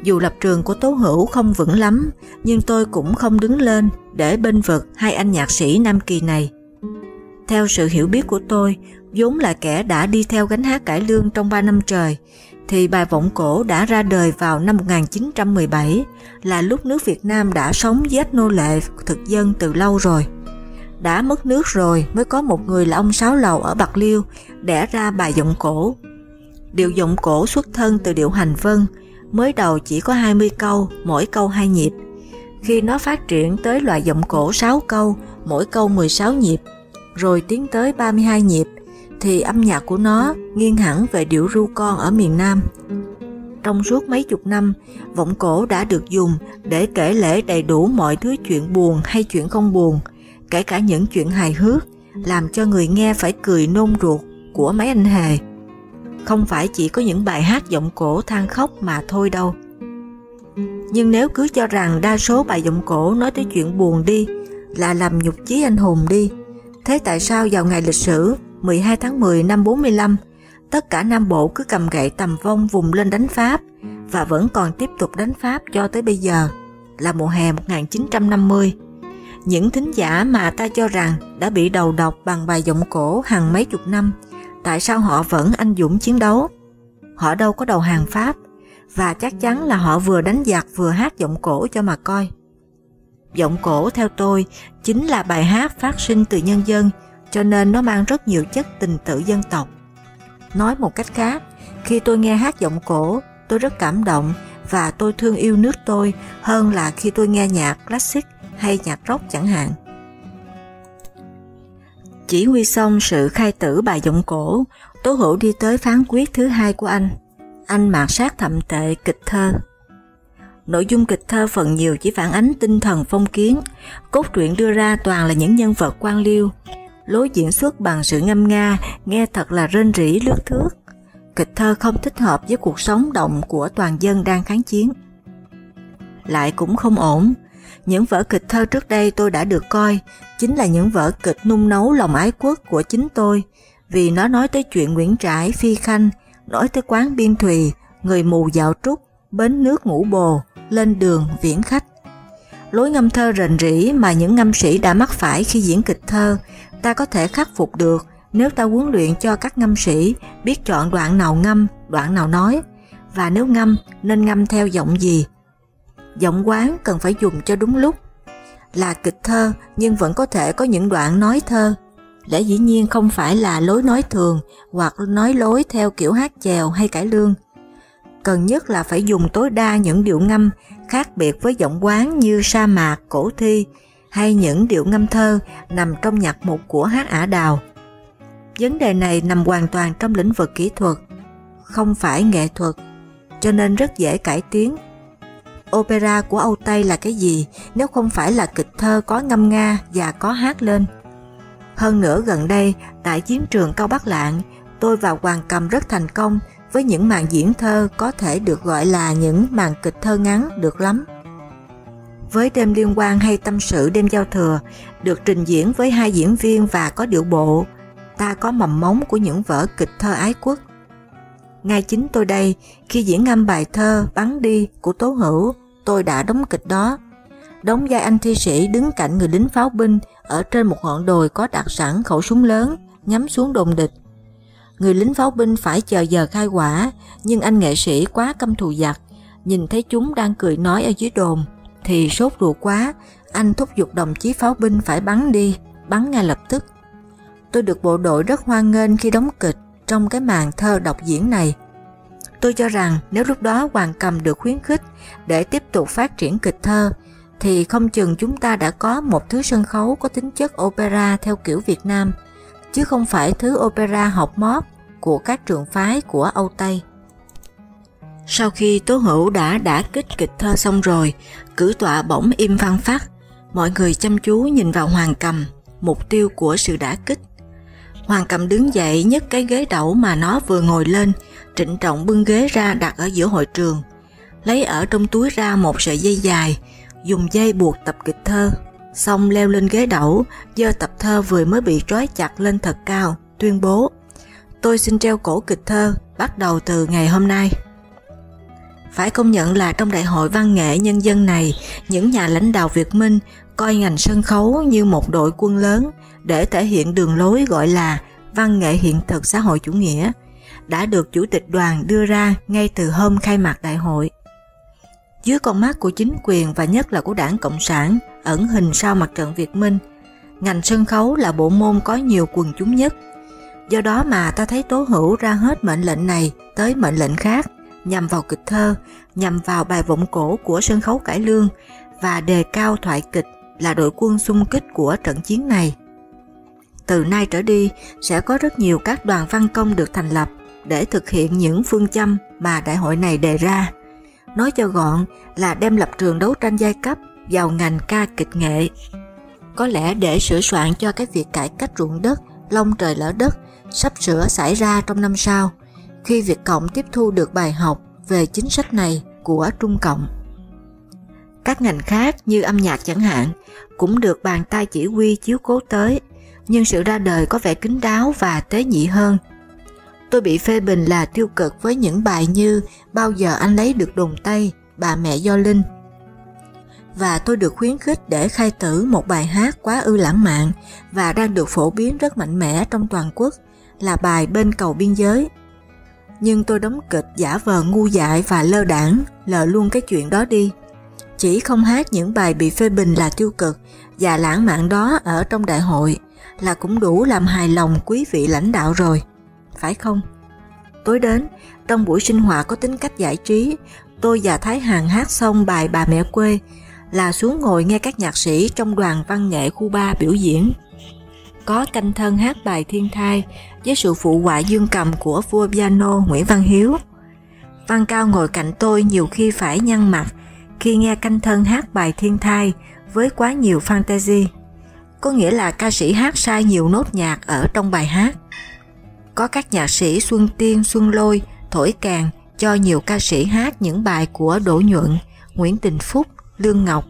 Dù lập trường của Tố Hữu không vững lắm, nhưng tôi cũng không đứng lên để bên vực hai anh nhạc sĩ Nam Kỳ này. Theo sự hiểu biết của tôi, vốn là kẻ đã đi theo gánh hát cải lương trong 3 năm trời, thì bài vọng cổ đã ra đời vào năm 1917, là lúc nước Việt Nam đã sống giết nô lệ thực dân từ lâu rồi. Đã mất nước rồi mới có một người là ông Sáu Lầu ở Bạc Liêu đẻ ra bài vọng cổ. Điệu vọng cổ xuất thân từ điệu hành vân, mới đầu chỉ có 20 câu, mỗi câu hai nhịp. Khi nó phát triển tới loại vọng cổ 6 câu, mỗi câu 16 nhịp, rồi tiến tới 32 nhịp, thì âm nhạc của nó nghiêng hẳn về điệu ru con ở miền Nam. Trong suốt mấy chục năm, vọng cổ đã được dùng để kể lễ đầy đủ mọi thứ chuyện buồn hay chuyện không buồn, kể cả những chuyện hài hước, làm cho người nghe phải cười nôn ruột của mấy anh hề. Không phải chỉ có những bài hát giọng cổ than khóc mà thôi đâu. Nhưng nếu cứ cho rằng đa số bài giọng cổ nói tới chuyện buồn đi, là làm nhục chí anh hùng đi, thế tại sao vào ngày lịch sử 12 tháng 10 năm 45, tất cả Nam Bộ cứ cầm gậy tầm vong vùng lên đánh Pháp và vẫn còn tiếp tục đánh Pháp cho tới bây giờ, là mùa hè 1950. Những thính giả mà ta cho rằng đã bị đầu độc bằng bài giọng cổ hàng mấy chục năm, tại sao họ vẫn anh dũng chiến đấu? Họ đâu có đầu hàng Pháp, và chắc chắn là họ vừa đánh giặc vừa hát giọng cổ cho mà coi. Giọng cổ theo tôi chính là bài hát phát sinh từ nhân dân cho nên nó mang rất nhiều chất tình tự dân tộc. Nói một cách khác, khi tôi nghe hát giọng cổ, tôi rất cảm động và tôi thương yêu nước tôi hơn là khi tôi nghe nhạc classic hay nhạc rock chẳng hạn. Chỉ huy xong sự khai tử bài giọng cổ, Tố Hữu đi tới phán quyết thứ hai của anh. Anh mạt sát thậm tệ kịch thơ. Nội dung kịch thơ phần nhiều chỉ phản ánh tinh thần phong kiến, cốt truyện đưa ra toàn là những nhân vật quan liêu, lối diễn xuất bằng sự ngâm nga, nghe thật là rên rỉ lướt thước. Kịch thơ không thích hợp với cuộc sống động của toàn dân đang kháng chiến. Lại cũng không ổn, những vở kịch thơ trước đây tôi đã được coi chính là những vở kịch nung nấu lòng ái quốc của chính tôi, vì nó nói tới chuyện Nguyễn Trãi, Phi Khanh, nói tới quán biên thùy, người mù dạo trúc, bến nước ngủ bồ, lên đường, viễn khách. Lối ngâm thơ rền rỉ mà những ngâm sĩ đã mắc phải khi diễn kịch thơ ta có thể khắc phục được nếu ta huấn luyện cho các ngâm sĩ biết chọn đoạn nào ngâm, đoạn nào nói, và nếu ngâm nên ngâm theo giọng gì. Giọng quán cần phải dùng cho đúng lúc. Là kịch thơ nhưng vẫn có thể có những đoạn nói thơ. Lẽ dĩ nhiên không phải là lối nói thường hoặc nói lối theo kiểu hát chèo hay cải lương. Cần nhất là phải dùng tối đa những điệu ngâm khác biệt với giọng quán như sa mạc, cổ thi, hay những điệu ngâm thơ nằm trong nhạc mục của hát ả đào. Vấn đề này nằm hoàn toàn trong lĩnh vực kỹ thuật, không phải nghệ thuật, cho nên rất dễ cải tiến. Opera của Âu Tây là cái gì nếu không phải là kịch thơ có ngâm nga và có hát lên? Hơn nữa gần đây, tại chiến trường Cao Bắc Lạng, tôi và Hoàng Cầm rất thành công với những màn diễn thơ có thể được gọi là những màn kịch thơ ngắn được lắm. Với đêm liên quan hay tâm sự đêm giao thừa được trình diễn với hai diễn viên và có điệu bộ, ta có mầm móng của những vở kịch thơ ái quốc. Ngay chính tôi đây, khi diễn ngâm bài thơ Bắn đi của Tố Hữu, tôi đã đóng kịch đó. Đóng vai anh thi sĩ đứng cạnh người lính pháo binh ở trên một ngọn đồi có đặt sẵn khẩu súng lớn, nhắm xuống đồn địch. Người lính pháo binh phải chờ giờ khai quả, nhưng anh nghệ sĩ quá căm thù giặc, nhìn thấy chúng đang cười nói ở dưới đồn, thì sốt ruột quá, anh thúc giục đồng chí pháo binh phải bắn đi, bắn ngay lập tức. Tôi được bộ đội rất hoan nghênh khi đóng kịch trong cái màn thơ đọc diễn này. Tôi cho rằng nếu lúc đó Hoàng Cầm được khuyến khích để tiếp tục phát triển kịch thơ, thì không chừng chúng ta đã có một thứ sân khấu có tính chất opera theo kiểu Việt Nam, chứ không phải thứ opera học mót của các trường phái của Âu Tây. Sau khi Tố Hữu đã đã kích kịch thơ xong rồi, cử tọa bỗng im văn phát, mọi người chăm chú nhìn vào Hoàng Cầm, mục tiêu của sự đã kích. Hoàng Cầm đứng dậy nhấc cái ghế đẩu mà nó vừa ngồi lên, trịnh trọng bưng ghế ra đặt ở giữa hội trường, lấy ở trong túi ra một sợi dây dài, dùng dây buộc tập kịch thơ, xong leo lên ghế đẩu, do tập thơ vừa mới bị trói chặt lên thật cao, tuyên bố Tôi xin treo cổ kịch thơ, bắt đầu từ ngày hôm nay. Phải công nhận là trong Đại hội Văn nghệ Nhân dân này, những nhà lãnh đạo Việt Minh coi ngành sân khấu như một đội quân lớn để thể hiện đường lối gọi là văn nghệ hiện thực xã hội chủ nghĩa, đã được Chủ tịch đoàn đưa ra ngay từ hôm khai mạc đại hội. Dưới con mắt của chính quyền và nhất là của đảng Cộng sản ẩn hình sau mặt trận Việt Minh, ngành sân khấu là bộ môn có nhiều quần chúng nhất. Do đó mà ta thấy Tố Hữu ra hết mệnh lệnh này tới mệnh lệnh khác, nhằm vào kịch thơ, nhằm vào bài vọng cổ của sân khấu cải lương và đề cao thoại kịch là đội quân xung kích của trận chiến này. Từ nay trở đi sẽ có rất nhiều các đoàn văn công được thành lập để thực hiện những phương châm mà đại hội này đề ra. Nói cho gọn là đem lập trường đấu tranh giai cấp vào ngành ca kịch nghệ. Có lẽ để sửa soạn cho cái việc cải cách ruộng đất, long trời lỡ đất sắp sửa xảy ra trong năm sau, khi Việt Cộng tiếp thu được bài học về chính sách này của Trung Cộng. Các ngành khác như âm nhạc chẳng hạn cũng được bàn tay chỉ huy chiếu cố tới, nhưng sự ra đời có vẻ kín đáo và tế nhị hơn. Tôi bị phê bình là tiêu cực với những bài như Bao giờ anh lấy được đồn Tây, Bà mẹ Do Linh. Và tôi được khuyến khích để khai tử một bài hát quá ư lãng mạn và đang được phổ biến rất mạnh mẽ trong toàn quốc là bài Bên cầu biên giới. Nhưng tôi đóng kịch giả vờ ngu dại và lơ đảng, lờ luôn cái chuyện đó đi. Chỉ không hát những bài bị phê bình là tiêu cực và lãng mạn đó ở trong đại hội là cũng đủ làm hài lòng quý vị lãnh đạo rồi, phải không? Tối đến, trong buổi sinh hoạt có tính cách giải trí, tôi và Thái Hằng hát xong bài Bà Mẹ Quê là xuống ngồi nghe các nhạc sĩ trong đoàn văn nghệ khu biểu diễn. Có canh thân hát bài Thiên Thai với sự phụ họa dương cầm của vua piano Nguyễn Văn Hiếu. Văn Cao ngồi cạnh tôi nhiều khi phải nhăn mặt khi nghe canh thân hát bài Thiên Thai với quá nhiều fantasy. Có nghĩa là ca sĩ hát sai nhiều nốt nhạc ở trong bài hát. Có các nhạc sĩ Xuân Tiên, Xuân Lôi, Thổi Càng cho nhiều ca sĩ hát những bài của Đỗ Nhuận, Nguyễn Tình Phúc, Lương Ngọc.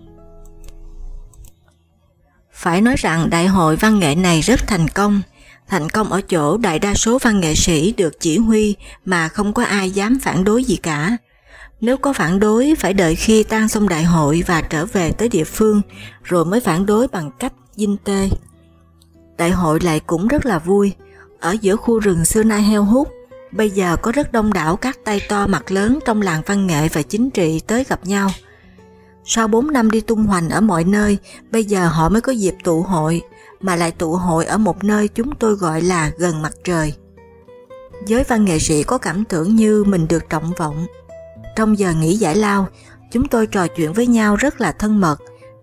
Phải nói rằng đại hội văn nghệ này rất thành công, thành công ở chỗ đại đa số văn nghệ sĩ được chỉ huy mà không có ai dám phản đối gì cả. Nếu có phản đối phải đợi khi tan xong đại hội và trở về tới địa phương rồi mới phản đối bằng cách dinh tê. Đại hội lại cũng rất là vui. Ở giữa khu rừng xưa nay heo hút, bây giờ có rất đông đảo các tay to mặt lớn trong làng văn nghệ và chính trị tới gặp nhau. Sau 4 năm đi tung hoành ở mọi nơi, bây giờ họ mới có dịp tụ hội, mà lại tụ hội ở một nơi chúng tôi gọi là gần mặt trời. Giới văn nghệ sĩ có cảm tưởng như mình được trọng vọng. Trong giờ nghỉ giải lao, chúng tôi trò chuyện với nhau rất là thân mật,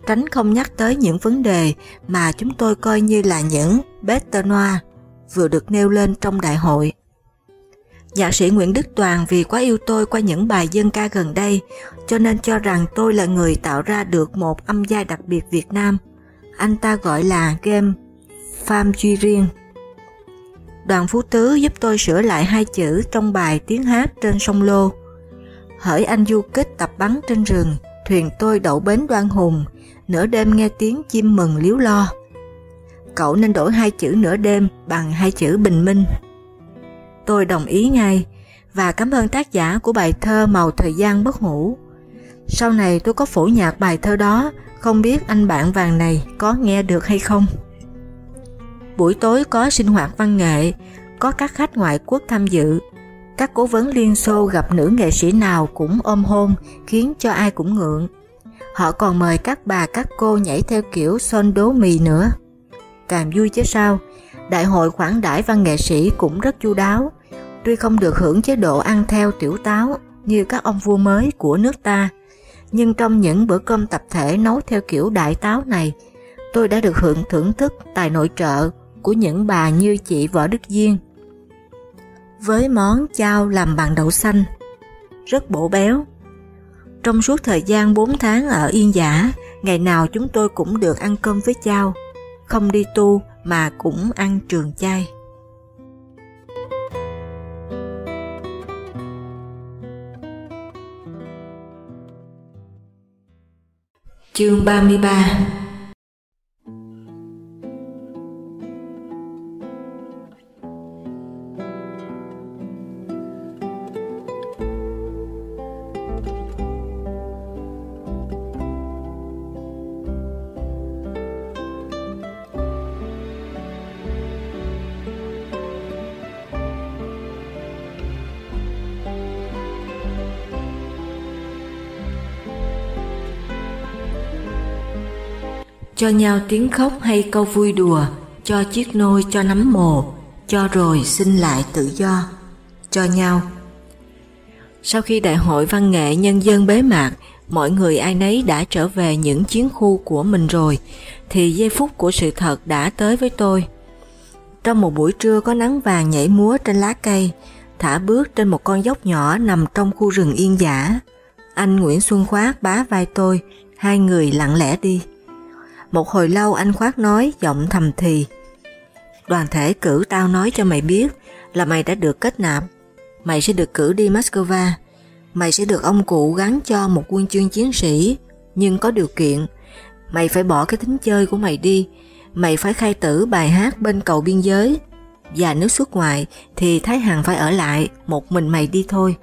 tránh không nhắc tới những vấn đề mà chúng tôi coi như là những bête noir vừa được nêu lên trong đại hội. Nhạc sĩ Nguyễn Đức Toàn vì quá yêu tôi qua những bài dân ca gần đây, cho nên cho rằng tôi là người tạo ra được một âm giai đặc biệt Việt Nam. Anh ta gọi là game Pham Duy Riêng. đoàn phú tứ giúp tôi sửa lại hai chữ trong bài tiếng hát trên sông Lô. Hỡi anh du kích tập bắn trên rừng, thuyền tôi đậu bến đoan hùng, nửa đêm nghe tiếng chim mừng liếu lo. Cậu nên đổi hai chữ nửa đêm bằng hai chữ bình minh. Tôi đồng ý ngay và cảm ơn tác giả của bài thơ Màu thời gian bất hủ. Sau này tôi có phổ nhạc bài thơ đó, không biết anh bạn vàng này có nghe được hay không. Buổi tối có sinh hoạt văn nghệ, có các khách ngoại quốc tham dự. Các cố vấn Liên Xô gặp nữ nghệ sĩ nào cũng ôm hôn, khiến cho ai cũng ngượng. Họ còn mời các bà các cô nhảy theo kiểu son đố mì nữa. Càng vui chứ sao, đại hội khoản đãi văn nghệ sĩ cũng rất chu đáo, tuy không được hưởng chế độ ăn theo tiểu táo như các ông vua mới của nước ta, nhưng trong những bữa cơm tập thể nấu theo kiểu đại táo này, tôi đã được hưởng thưởng thức tài nội trợ của những bà như chị Võ Đức Duyên. Với món chao làm bằng đậu xanh, rất bổ béo. Trong suốt thời gian 4 tháng ở Yên Giả, ngày nào chúng tôi cũng được ăn cơm với chao, không đi tu mà cũng ăn trường chay. Chương 33 cho nhau tiếng khóc hay câu vui đùa, cho chiếc nôi cho nắm mồ, cho rồi xin lại tự do, cho nhau. Sau khi đại hội văn nghệ nhân dân bế mạc, mọi người ai nấy đã trở về những chiến khu của mình rồi, thì giây phút của sự thật đã tới với tôi. Trong một buổi trưa có nắng vàng nhảy múa trên lá cây, thả bước trên một con dốc nhỏ nằm trong khu rừng yên giả. Anh Nguyễn Xuân Khoát bá vai tôi, hai người lặng lẽ đi. Một hồi lâu anh khoát nói giọng thầm thì. Đoàn thể cử tao nói cho mày biết là mày đã được kết nạp. Mày sẽ được cử đi Moscow. Mày sẽ được ông cụ gắn cho một quân chương chiến sĩ. Nhưng có điều kiện. Mày phải bỏ cái tính chơi của mày đi. Mày phải khai tử bài hát bên cầu biên giới. Và nếu xuất ngoại thì Thái Hằng phải ở lại, một mình mày đi thôi.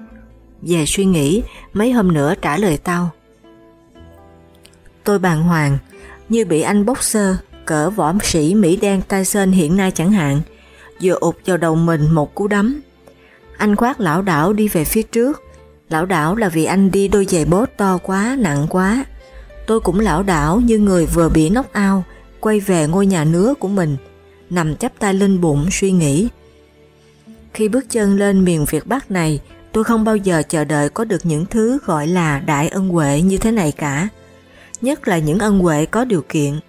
Về suy nghĩ, mấy hôm nữa trả lời tao. Tôi bàng hoàng, như bị anh boxer cỡ võ sĩ Mỹ đen Tyson hiện nay chẳng hạn, vừa ụt vào đầu mình một cú đấm. Anh khoát lão đảo đi về phía trước, lão đảo là vì anh đi đôi giày bốt to quá, nặng quá. Tôi cũng lão đảo như người vừa bị nóc ao, quay về ngôi nhà nứa của mình, nằm chắp tay lên bụng suy nghĩ. Khi bước chân lên miền Việt Bắc này, tôi không bao giờ chờ đợi có được những thứ gọi là đại ân huệ như thế này cả nhất là những ân huệ có điều kiện.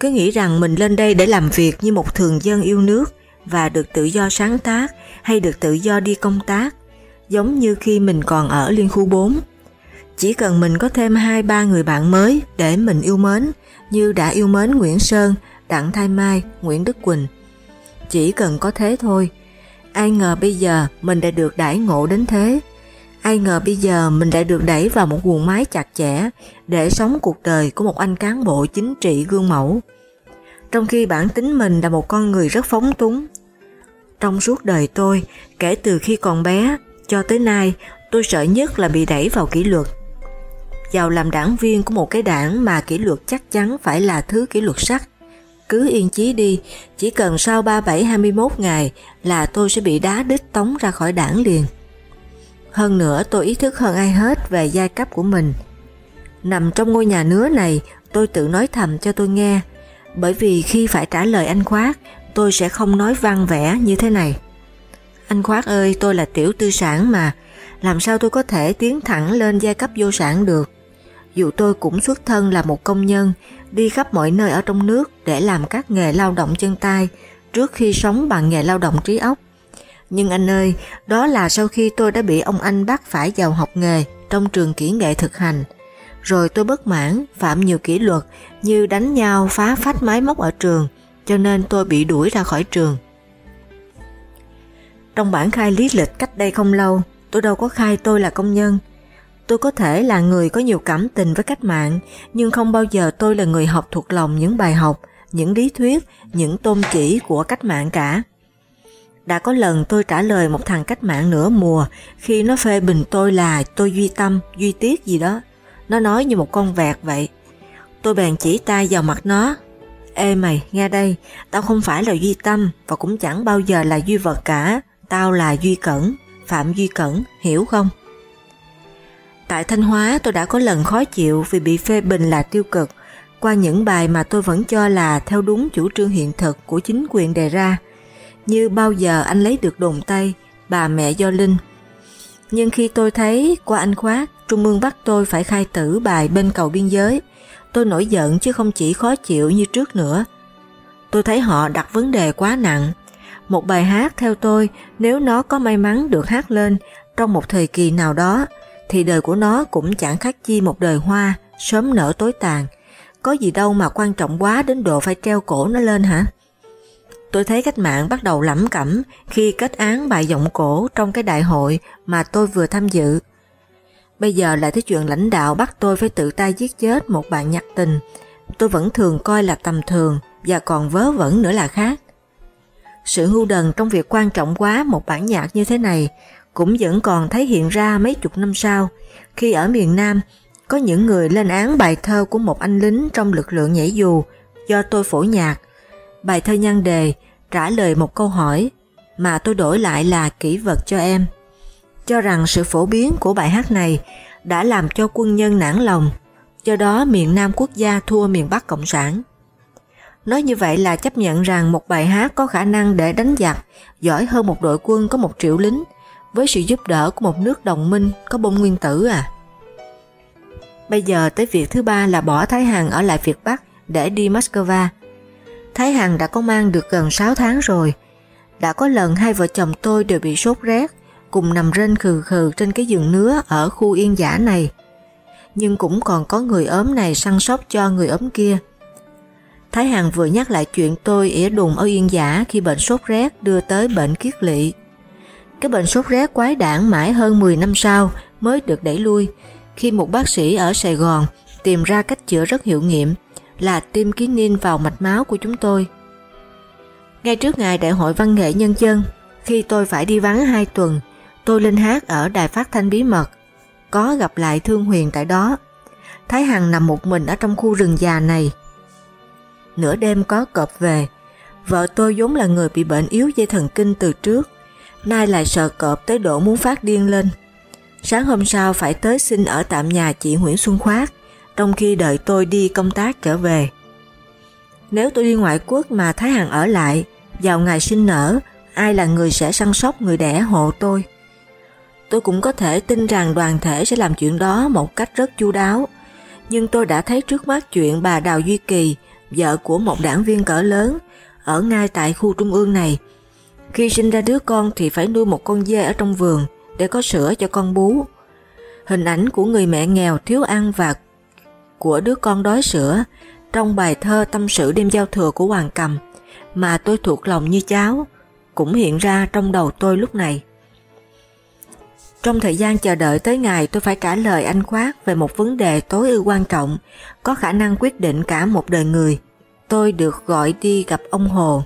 Cứ nghĩ rằng mình lên đây để làm việc như một thường dân yêu nước và được tự do sáng tác hay được tự do đi công tác, giống như khi mình còn ở Liên khu 4. Chỉ cần mình có thêm 2-3 người bạn mới để mình yêu mến, như đã yêu mến Nguyễn Sơn, Đặng Thái Mai, Nguyễn Đức Quỳnh. Chỉ cần có thế thôi. Ai ngờ bây giờ mình đã được đãi ngộ đến thế, Ai ngờ bây giờ mình lại được đẩy vào một guồng máy chặt chẽ để sống cuộc đời của một anh cán bộ chính trị gương mẫu. Trong khi bản tính mình là một con người rất phóng túng. Trong suốt đời tôi, kể từ khi còn bé cho tới nay, tôi sợ nhất là bị đẩy vào kỷ luật. Vào làm đảng viên của một cái đảng mà kỷ luật chắc chắn phải là thứ kỷ luật sắt. Cứ yên chí đi, chỉ cần sau 37-21 ngày là tôi sẽ bị đá đít tống ra khỏi đảng liền. Hơn nữa tôi ý thức hơn ai hết về giai cấp của mình. Nằm trong ngôi nhà nứa này, tôi tự nói thầm cho tôi nghe, bởi vì khi phải trả lời anh Khoát, tôi sẽ không nói văn vẽ như thế này. Anh Khoát ơi, tôi là tiểu tư sản mà, làm sao tôi có thể tiến thẳng lên giai cấp vô sản được? Dù tôi cũng xuất thân là một công nhân, đi khắp mọi nơi ở trong nước để làm các nghề lao động chân tay trước khi sống bằng nghề lao động trí óc. Nhưng anh ơi, đó là sau khi tôi đã bị ông anh bắt phải vào học nghề trong trường kỹ nghệ thực hành. Rồi tôi bất mãn, phạm nhiều kỷ luật như đánh nhau, phá phách máy móc ở trường, cho nên tôi bị đuổi ra khỏi trường. Trong bản khai lý lịch cách đây không lâu, tôi đâu có khai tôi là công nhân. Tôi có thể là người có nhiều cảm tình với cách mạng, nhưng không bao giờ tôi là người học thuộc lòng những bài học, những lý thuyết, những tôn chỉ của cách mạng cả. Đã có lần tôi trả lời một thằng cách mạng nửa mùa khi nó phê bình tôi là tôi duy tâm, duy tiết gì đó. Nó nói như một con vẹt vậy. Tôi bèn chỉ tay vào mặt nó. Ê mày, nghe đây, tao không phải là duy tâm và cũng chẳng bao giờ là duy vật cả. Tao là Duy Cẩn, Phạm Duy Cẩn, hiểu không? Tại Thanh Hóa tôi đã có lần khó chịu vì bị phê bình là tiêu cực qua những bài mà tôi vẫn cho là theo đúng chủ trương hiện thực của chính quyền đề ra như bao giờ anh lấy được đồn tay, bà mẹ do Linh. Nhưng khi tôi thấy qua anh khoát, Trung ương bắt tôi phải khai tử bài bên cầu biên giới, tôi nổi giận chứ không chỉ khó chịu như trước nữa. Tôi thấy họ đặt vấn đề quá nặng. Một bài hát theo tôi, nếu nó có may mắn được hát lên trong một thời kỳ nào đó, thì đời của nó cũng chẳng khác chi một đời hoa, sớm nở tối tàn. Có gì đâu mà quan trọng quá đến độ phải treo cổ nó lên hả? Tôi thấy cách mạng bắt đầu lẩm cẩm khi kết án bài giọng cổ trong cái đại hội mà tôi vừa tham dự. Bây giờ lại thấy chuyện lãnh đạo bắt tôi phải tự tay giết chết một bạn nhạc tình, tôi vẫn thường coi là tầm thường và còn vớ vẩn nữa là khác. Sự hưu đần trong việc quan trọng quá một bản nhạc như thế này cũng vẫn còn thấy hiện ra mấy chục năm sau, khi ở miền Nam có những người lên án bài thơ của một anh lính trong lực lượng nhảy dù do tôi phổ nhạc. Bài thơ nhan đề trả lời một câu hỏi mà tôi đổi lại là kỹ vật cho em. Cho rằng sự phổ biến của bài hát này đã làm cho quân nhân nản lòng, do đó miền Nam quốc gia thua miền Bắc Cộng sản. Nói như vậy là chấp nhận rằng một bài hát có khả năng để đánh giặc giỏi hơn một đội quân có một triệu lính với sự giúp đỡ của một nước đồng minh có bom nguyên tử à. Bây giờ tới việc thứ ba là bỏ Thái Hằng ở lại Việt Bắc để đi Moscow Thái Hằng đã có mang được gần 6 tháng rồi. Đã có lần hai vợ chồng tôi đều bị sốt rét, cùng nằm rên khừ khừ trên cái giường nứa ở khu yên giả này. Nhưng cũng còn có người ốm này săn sóc cho người ốm kia. Thái Hằng vừa nhắc lại chuyện tôi ỉa đùng ở yên giả khi bệnh sốt rét đưa tới bệnh kiết lỵ. Cái bệnh sốt rét quái đản mãi hơn 10 năm sau mới được đẩy lui khi một bác sĩ ở Sài Gòn tìm ra cách chữa rất hiệu nghiệm là tiêm ký nin vào mạch máu của chúng tôi. Ngay trước ngày Đại hội Văn nghệ Nhân dân, khi tôi phải đi vắng 2 tuần, tôi lên hát ở đài phát thanh bí mật, có gặp lại Thương Huyền tại đó. Thái Hằng nằm một mình ở trong khu rừng già này. Nửa đêm có cọp về, vợ tôi vốn là người bị bệnh yếu dây thần kinh từ trước, nay lại sợ cọp tới độ muốn phát điên lên. Sáng hôm sau phải tới xin ở tạm nhà chị Nguyễn Xuân Khoát, trong khi đợi tôi đi công tác trở về. Nếu tôi đi ngoại quốc mà Thái Hằng ở lại, vào ngày sinh nở, ai là người sẽ săn sóc người đẻ hộ tôi? Tôi cũng có thể tin rằng đoàn thể sẽ làm chuyện đó một cách rất chu đáo, nhưng tôi đã thấy trước mắt chuyện bà Đào Duy Kỳ, vợ của một đảng viên cỡ lớn, ở ngay tại khu trung ương này. Khi sinh ra đứa con thì phải nuôi một con dê ở trong vườn để có sữa cho con bú. Hình ảnh của người mẹ nghèo thiếu ăn và của đứa con đói sữa trong bài thơ tâm sự đêm giao thừa của Hoàng Cầm, mà tôi thuộc lòng như cháu, cũng hiện ra trong đầu tôi lúc này. Trong thời gian chờ đợi tới ngày tôi phải trả lời anh Khoát về một vấn đề tối ưu quan trọng, có khả năng quyết định cả một đời người. Tôi được gọi đi gặp ông Hồ.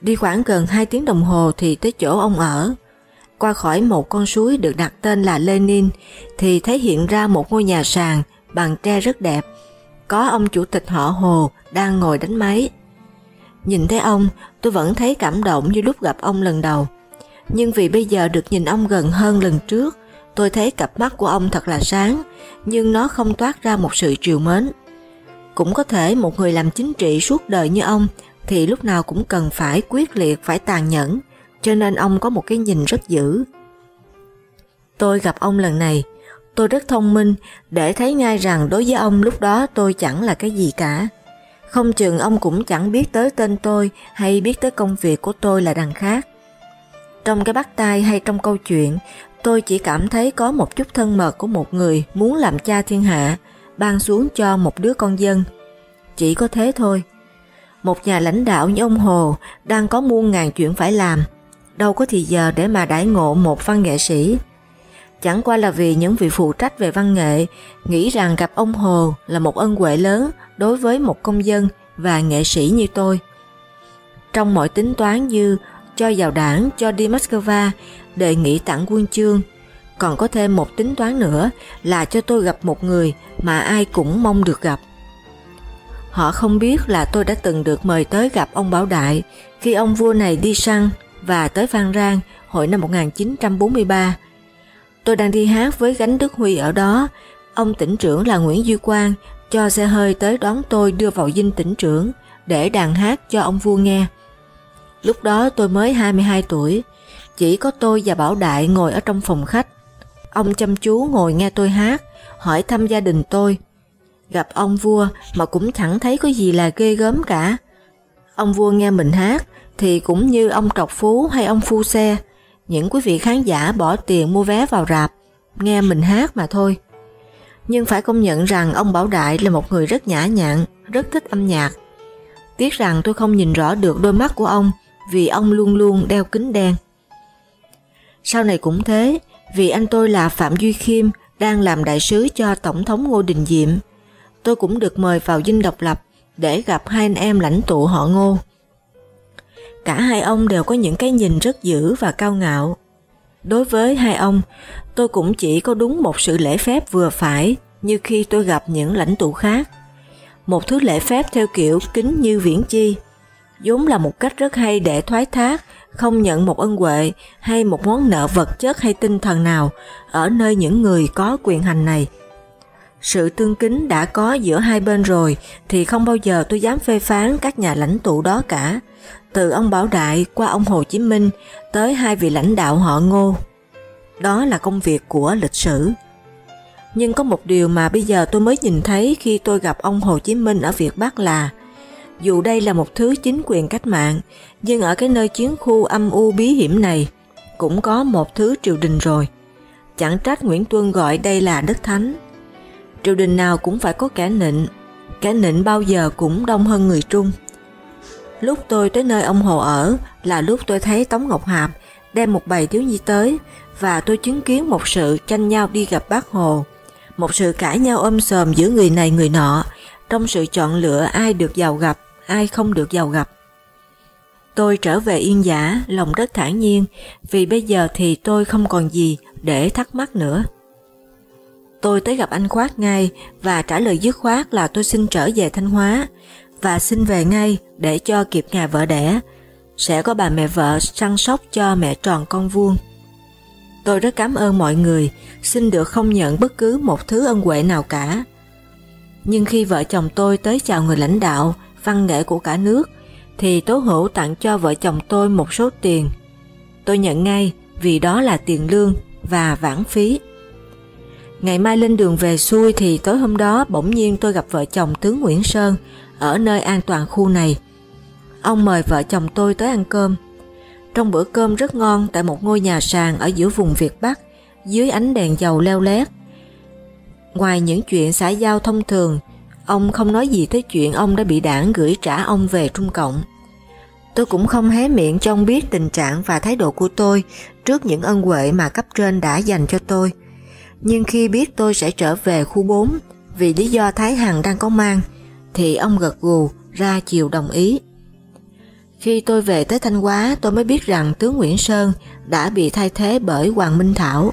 Đi khoảng gần 2 tiếng đồng hồ thì tới chỗ ông ở. Qua khỏi một con suối được đặt tên là Lenin, thì thấy hiện ra một ngôi nhà sàn bằng tre rất đẹp. Có ông chủ tịch họ Hồ đang ngồi đánh máy. Nhìn thấy ông, tôi vẫn thấy cảm động như lúc gặp ông lần đầu. Nhưng vì bây giờ được nhìn ông gần hơn lần trước, tôi thấy cặp mắt của ông thật là sáng, nhưng nó không toát ra một sự triều mến. Cũng có thể một người làm chính trị suốt đời như ông thì lúc nào cũng cần phải quyết liệt, phải tàn nhẫn, cho nên ông có một cái nhìn rất dữ. Tôi gặp ông lần này, Tôi rất thông minh để thấy ngay rằng đối với ông lúc đó tôi chẳng là cái gì cả. Không chừng ông cũng chẳng biết tới tên tôi hay biết tới công việc của tôi là đằng khác. Trong cái bắt tay hay trong câu chuyện, tôi chỉ cảm thấy có một chút thân mật của một người muốn làm cha thiên hạ, ban xuống cho một đứa con dân. Chỉ có thế thôi. Một nhà lãnh đạo như ông Hồ đang có muôn ngàn chuyện phải làm. đâu có thì giờ để mà đãi ngộ một văn nghệ sĩ. Chẳng qua là vì những vị phụ trách về văn nghệ nghĩ rằng gặp ông Hồ là một ân huệ lớn đối với một công dân và nghệ sĩ như tôi. Trong mọi tính toán như cho vào đảng, cho đi Moscow, đề nghị tặng quân chương, còn có thêm một tính toán nữa là cho tôi gặp một người mà ai cũng mong được gặp. Họ không biết là tôi đã từng được mời tới gặp ông Bảo Đại khi ông vua này đi săn và tới Phan Rang hồi năm 1943. Tôi đang đi hát với Gánh Đức Huy ở đó, ông tỉnh trưởng là Nguyễn Duy Quang cho xe hơi tới đón tôi đưa vào dinh tỉnh trưởng để đàn hát cho ông vua nghe. Lúc đó tôi mới 22 tuổi, chỉ có tôi và Bảo Đại ngồi ở trong phòng khách. Ông chăm chú ngồi nghe tôi hát, hỏi thăm gia đình tôi. Gặp ông vua mà cũng chẳng thấy có gì là ghê gớm cả. Ông vua nghe mình hát thì cũng như ông trọc phú hay ông phu xe, những quý vị khán giả bỏ tiền mua vé vào rạp, nghe mình hát mà thôi. Nhưng phải công nhận rằng ông Bảo Đại là một người rất nhã nhặn, rất thích âm nhạc. Tiếc rằng tôi không nhìn rõ được đôi mắt của ông vì ông luôn luôn đeo kính đen. Sau này cũng thế, vì anh tôi là Phạm Duy Khiêm đang làm đại sứ cho Tổng thống Ngô Đình Diệm. Tôi cũng được mời vào dinh độc lập để gặp hai anh em lãnh tụ họ Ngô. Cả hai ông đều có những cái nhìn rất dữ và cao ngạo. Đối với hai ông, tôi cũng chỉ có đúng một sự lễ phép vừa phải như khi tôi gặp những lãnh tụ khác. Một thứ lễ phép theo kiểu kính như viễn chi, vốn là một cách rất hay để thoái thác, không nhận một ân huệ hay một món nợ vật chất hay tinh thần nào ở nơi những người có quyền hành này. Sự tương kính đã có giữa hai bên rồi thì không bao giờ tôi dám phê phán các nhà lãnh tụ đó cả, từ ông Bảo Đại qua ông Hồ Chí Minh tới hai vị lãnh đạo họ Ngô. Đó là công việc của lịch sử. Nhưng có một điều mà bây giờ tôi mới nhìn thấy khi tôi gặp ông Hồ Chí Minh ở Việt Bắc là dù đây là một thứ chính quyền cách mạng, nhưng ở cái nơi chiến khu âm u bí hiểm này cũng có một thứ triều đình rồi. Chẳng trách Nguyễn Tuân gọi đây là đất thánh. Triều đình nào cũng phải có kẻ nịnh, kẻ nịnh bao giờ cũng đông hơn người Trung. Lúc tôi tới nơi ông Hồ ở là lúc tôi thấy Tống Ngọc Hạp đem một bầy thiếu nhi tới và tôi chứng kiến một sự tranh nhau đi gặp bác Hồ, một sự cãi nhau ôm sờm giữa người này người nọ trong sự chọn lựa ai được giàu gặp, ai không được giàu gặp. Tôi trở về yên giả, lòng rất thản nhiên, vì bây giờ thì tôi không còn gì để thắc mắc nữa. Tôi tới gặp anh Khoát ngay và trả lời dứt khoát là tôi xin trở về Thanh Hóa và xin về ngay để cho kịp ngày vợ đẻ. Sẽ có bà mẹ vợ săn sóc cho mẹ tròn con vuông. Tôi rất cảm ơn mọi người, xin được không nhận bất cứ một thứ ân huệ nào cả. Nhưng khi vợ chồng tôi tới chào người lãnh đạo, văn nghệ của cả nước, thì Tố Hữu tặng cho vợ chồng tôi một số tiền. Tôi nhận ngay vì đó là tiền lương và vãn phí. Ngày mai lên đường về xuôi thì tối hôm đó bỗng nhiên tôi gặp vợ chồng tướng Nguyễn Sơn ở nơi an toàn khu này. Ông mời vợ chồng tôi tới ăn cơm. Trong bữa cơm rất ngon tại một ngôi nhà sàn ở giữa vùng Việt Bắc, dưới ánh đèn dầu leo lét. Ngoài những chuyện xã giao thông thường, ông không nói gì tới chuyện ông đã bị đảng gửi trả ông về Trung Cộng. Tôi cũng không hé miệng cho ông biết tình trạng và thái độ của tôi trước những ân huệ mà cấp trên đã dành cho tôi. Nhưng khi biết tôi sẽ trở về khu 4 vì lý do Thái Hằng đang có mang, thì ông gật gù ra chiều đồng ý. Khi tôi về tới Thanh Hóa tôi mới biết rằng tướng Nguyễn Sơn đã bị thay thế bởi Hoàng Minh Thảo,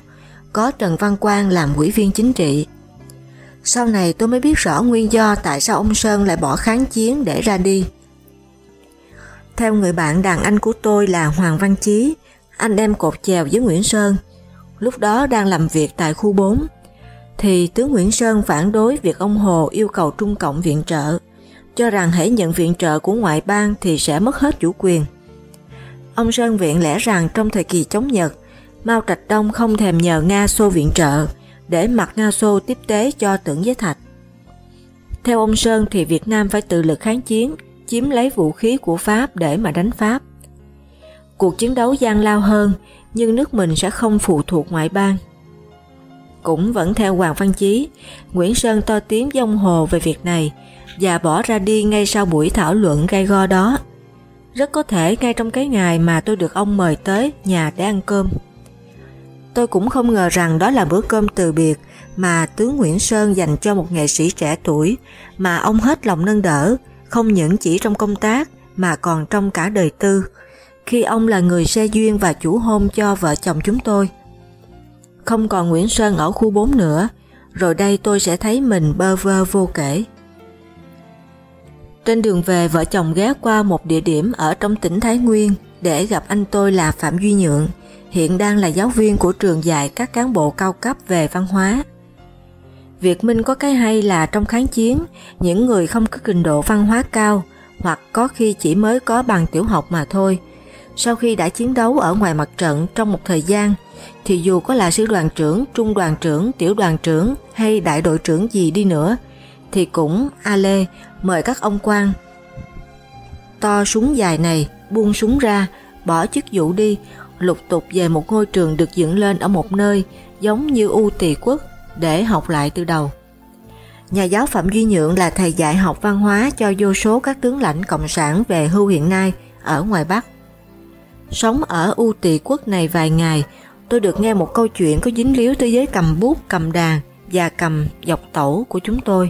có Trần Văn Quang làm quỹ viên chính trị. Sau này tôi mới biết rõ nguyên do tại sao ông Sơn lại bỏ kháng chiến để ra đi. Theo người bạn đàn anh của tôi là Hoàng Văn Chí, anh em cột chèo với Nguyễn Sơn, lúc đó đang làm việc tại khu 4, thì tướng Nguyễn Sơn phản đối việc ông Hồ yêu cầu Trung Cộng viện trợ, cho rằng hãy nhận viện trợ của ngoại bang thì sẽ mất hết chủ quyền. Ông Sơn viện lẽ rằng trong thời kỳ chống Nhật, Mao Trạch Đông không thèm nhờ Nga xô viện trợ để mặc Nga xô tiếp tế cho tưởng giới thạch. Theo ông Sơn thì Việt Nam phải tự lực kháng chiến, chiếm lấy vũ khí của Pháp để mà đánh Pháp. Cuộc chiến đấu gian lao hơn, nhưng nước mình sẽ không phụ thuộc ngoại bang. Cũng vẫn theo Hoàng Văn Chí, Nguyễn Sơn to tiếng dông Hồ về việc này và bỏ ra đi ngay sau buổi thảo luận gai go đó. Rất có thể ngay trong cái ngày mà tôi được ông mời tới nhà để ăn cơm. Tôi cũng không ngờ rằng đó là bữa cơm từ biệt mà tướng Nguyễn Sơn dành cho một nghệ sĩ trẻ tuổi mà ông hết lòng nâng đỡ, không những chỉ trong công tác mà còn trong cả đời tư, khi ông là người xe duyên và chủ hôn cho vợ chồng chúng tôi. Không còn Nguyễn Sơn ở khu 4 nữa, rồi đây tôi sẽ thấy mình bơ vơ vô kể. Trên đường về vợ chồng ghé qua một địa điểm ở trong tỉnh Thái Nguyên để gặp anh tôi là Phạm Duy Nhượng, hiện đang là giáo viên của trường dạy các cán bộ cao cấp về văn hóa. Việt Minh có cái hay là trong kháng chiến, những người không có trình độ văn hóa cao hoặc có khi chỉ mới có bằng tiểu học mà thôi. Sau khi đã chiến đấu ở ngoài mặt trận trong một thời gian, thì dù có là sư đoàn trưởng, trung đoàn trưởng, tiểu đoàn trưởng hay đại đội trưởng gì đi nữa, thì cũng a lê mời các ông quan to súng dài này buông súng ra, bỏ chức vụ đi, lục tục về một ngôi trường được dựng lên ở một nơi giống như U Tỳ Quốc để học lại từ đầu. Nhà giáo Phạm Duy Nhượng là thầy dạy học văn hóa cho vô số các tướng lãnh cộng sản về hưu hiện nay ở ngoài Bắc. Sống ở U Tỳ Quốc này vài ngày, tôi được nghe một câu chuyện có dính líu tới giới cầm bút, cầm đàn và cầm dọc tẩu của chúng tôi.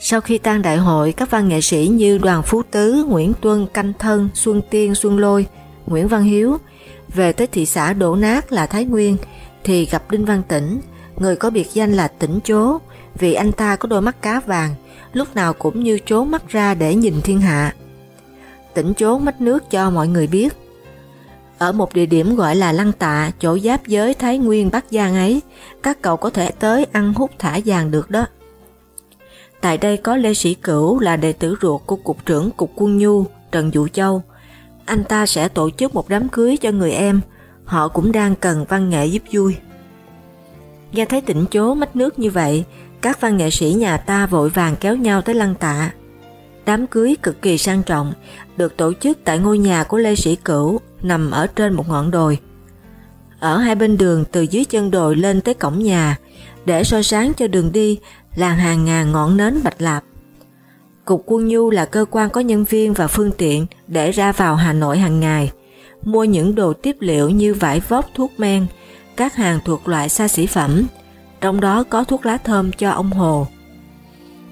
Sau khi tan đại hội, các văn nghệ sĩ như Đoàn Phú Tứ, Nguyễn Tuân, Canh Thân, Xuân Tiên, Xuân Lôi, Nguyễn Văn Hiếu về tới thị xã đổ nát là Thái Nguyên thì gặp Đinh Văn Tĩnh, người có biệt danh là Tĩnh Chố vì anh ta có đôi mắt cá vàng, lúc nào cũng như chố mắt ra để nhìn thiên hạ. Tỉnh chốn mách nước cho mọi người biết. Ở một địa điểm gọi là Lăng Tạ, chỗ giáp giới Thái Nguyên Bắc Giang ấy, các cậu có thể tới ăn hút thả vàng được đó. Tại đây có Lê Sĩ Cửu là đệ tử ruột của Cục trưởng Cục Quân Nhu Trần Dụ Châu. Anh ta sẽ tổ chức một đám cưới cho người em, họ cũng đang cần văn nghệ giúp vui. Nghe thấy tỉnh chố mách nước như vậy, các văn nghệ sĩ nhà ta vội vàng kéo nhau tới lăng tạ. Đám cưới cực kỳ sang trọng, được tổ chức tại ngôi nhà của Lê Sĩ Cửu nằm ở trên một ngọn đồi. Ở hai bên đường từ dưới chân đồi lên tới cổng nhà, để soi sáng cho đường đi là hàng ngàn ngọn nến bạch lạp. Cục Quân Nhu là cơ quan có nhân viên và phương tiện để ra vào Hà Nội hàng ngày, mua những đồ tiếp liệu như vải vóc thuốc men, các hàng thuộc loại xa xỉ phẩm, trong đó có thuốc lá thơm cho ông Hồ.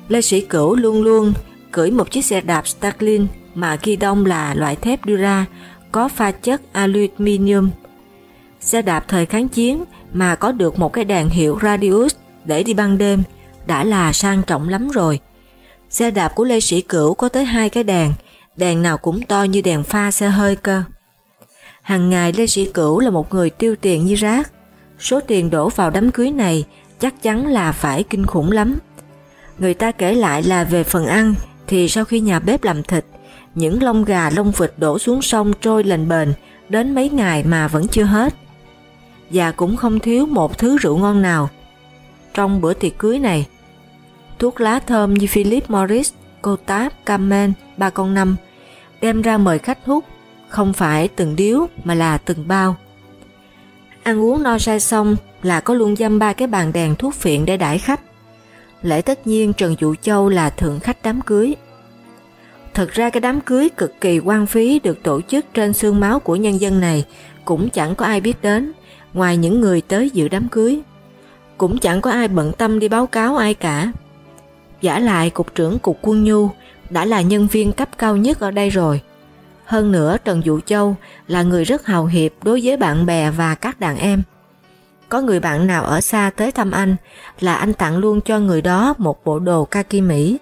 Lê Sĩ Cửu luôn luôn cưỡi một chiếc xe đạp Starlin mà ghi đông là loại thép Dura có pha chất aluminium. Xe đạp thời kháng chiến mà có được một cái đèn hiệu Radius để đi ban đêm đã là sang trọng lắm rồi. Xe đạp của Lê Sĩ Cửu có tới hai cái đèn, đèn nào cũng to như đèn pha xe hơi cơ. Hàng ngày Lê Sĩ Cửu là một người tiêu tiền như rác. Số tiền đổ vào đám cưới này chắc chắn là phải kinh khủng lắm. Người ta kể lại là về phần ăn thì sau khi nhà bếp làm thịt, những lông gà lông vịt đổ xuống sông trôi lềnh bền đến mấy ngày mà vẫn chưa hết. Và cũng không thiếu một thứ rượu ngon nào. Trong bữa tiệc cưới này, thuốc lá thơm như Philip Morris, cô Táp, Camel, ba con năm đem ra mời khách hút, không phải từng điếu mà là từng bao. Ăn uống no say xong là có luôn dăm ba cái bàn đèn thuốc phiện để đãi khách. Lễ tất nhiên Trần Dụ Châu là thượng khách đám cưới. Thật ra cái đám cưới cực kỳ quan phí được tổ chức trên xương máu của nhân dân này cũng chẳng có ai biết đến, ngoài những người tới dự đám cưới. Cũng chẳng có ai bận tâm đi báo cáo ai cả. Giả lại Cục trưởng Cục Quân Nhu đã là nhân viên cấp cao nhất ở đây rồi. Hơn nữa Trần Dụ Châu là người rất hào hiệp đối với bạn bè và các đàn em. Có người bạn nào ở xa tới thăm anh là anh tặng luôn cho người đó một bộ đồ kaki Mỹ.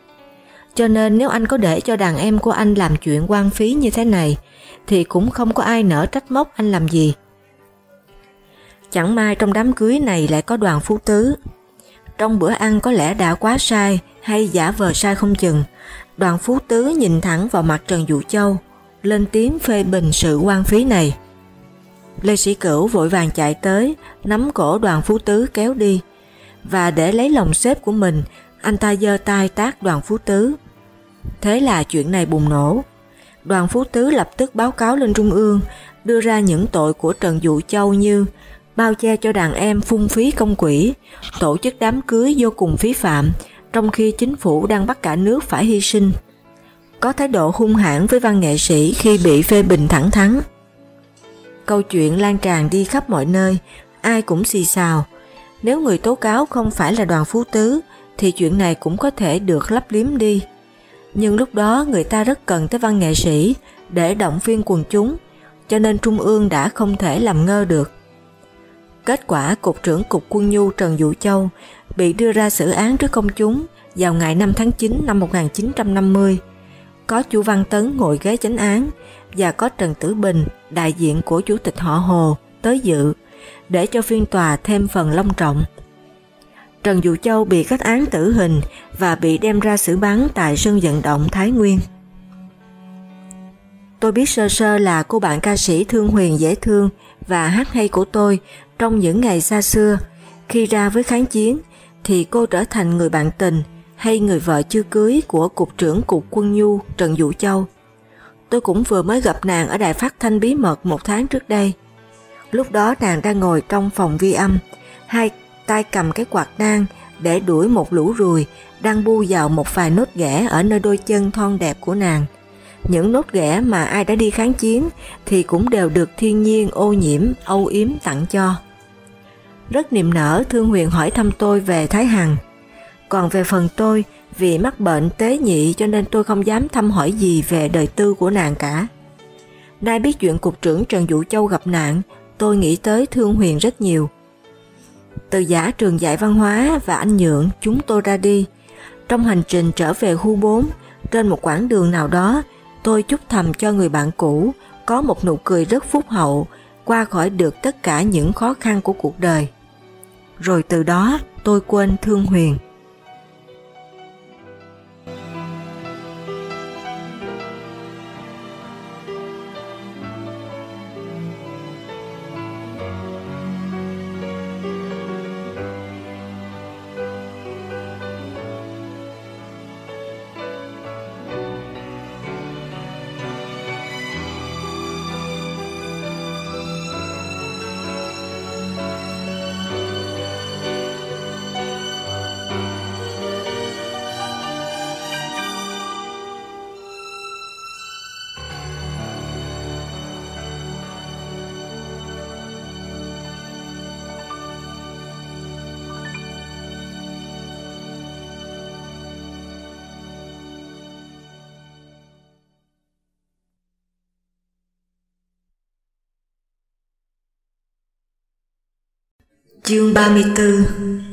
Cho nên nếu anh có để cho đàn em của anh làm chuyện quan phí như thế này thì cũng không có ai nỡ trách móc anh làm gì. Chẳng may trong đám cưới này lại có đoàn phú tứ. Trong bữa ăn có lẽ đã quá sai hay giả vờ sai không chừng. Đoàn phú tứ nhìn thẳng vào mặt Trần Dụ Châu, lên tiếng phê bình sự quan phí này. Lê Sĩ Cửu vội vàng chạy tới, nắm cổ đoàn phú tứ kéo đi, và để lấy lòng xếp của mình, anh ta giơ tay tác đoàn phú tứ. Thế là chuyện này bùng nổ. Đoàn phú tứ lập tức báo cáo lên Trung ương, đưa ra những tội của Trần Dụ Châu như bao che cho đàn em phung phí công quỹ, tổ chức đám cưới vô cùng phí phạm, trong khi chính phủ đang bắt cả nước phải hy sinh. có thái độ hung hãn với văn nghệ sĩ khi bị phê bình thẳng thắn. Câu chuyện lan tràn đi khắp mọi nơi, ai cũng xì xào. Nếu người tố cáo không phải là đoàn phú tứ, thì chuyện này cũng có thể được lấp liếm đi. Nhưng lúc đó người ta rất cần tới văn nghệ sĩ để động viên quần chúng, cho nên Trung ương đã không thể làm ngơ được. Kết quả Cục trưởng Cục Quân Nhu Trần Dụ Châu bị đưa ra xử án trước công chúng vào ngày 5 tháng 9 năm 1950. Có Chu Văn Tấn ngồi ghế chánh án và có Trần Tử Bình, đại diện của Chủ tịch họ Hồ, tới dự, để cho phiên tòa thêm phần long trọng. Trần Dụ Châu bị kết án tử hình và bị đem ra xử bắn tại sân vận động Thái Nguyên. Tôi biết sơ sơ là cô bạn ca sĩ Thương Huyền dễ thương và hát hay của tôi trong những ngày xa xưa. Khi ra với kháng chiến thì cô trở thành người bạn tình hay người vợ chưa cưới của Cục trưởng Cục Quân Nhu Trần Dụ Châu. Tôi cũng vừa mới gặp nàng ở đài phát thanh bí mật một tháng trước đây. Lúc đó nàng đang ngồi trong phòng vi âm, hai tay cầm cái quạt nang để đuổi một lũ ruồi đang bu vào một vài nốt ghẻ ở nơi đôi chân thon đẹp của nàng. Những nốt ghẻ mà ai đã đi kháng chiến thì cũng đều được thiên nhiên ô nhiễm, âu yếm tặng cho. Rất niềm nở Thương Huyền hỏi thăm tôi về Thái Hằng. Còn về phần tôi, vì mắc bệnh tế nhị cho nên tôi không dám thăm hỏi gì về đời tư của nàng cả. Nay biết chuyện cục trưởng Trần Vũ Châu gặp nạn, tôi nghĩ tới Thương Huyền rất nhiều. Từ giả trường dạy văn hóa và anh Nhượng chúng tôi ra đi. Trong hành trình trở về khu 4, trên một quãng đường nào đó, tôi chúc thầm cho người bạn cũ có một nụ cười rất phúc hậu, qua khỏi được tất cả những khó khăn của cuộc đời. Rồi từ đó tôi quên Thương Huyền. Chương 34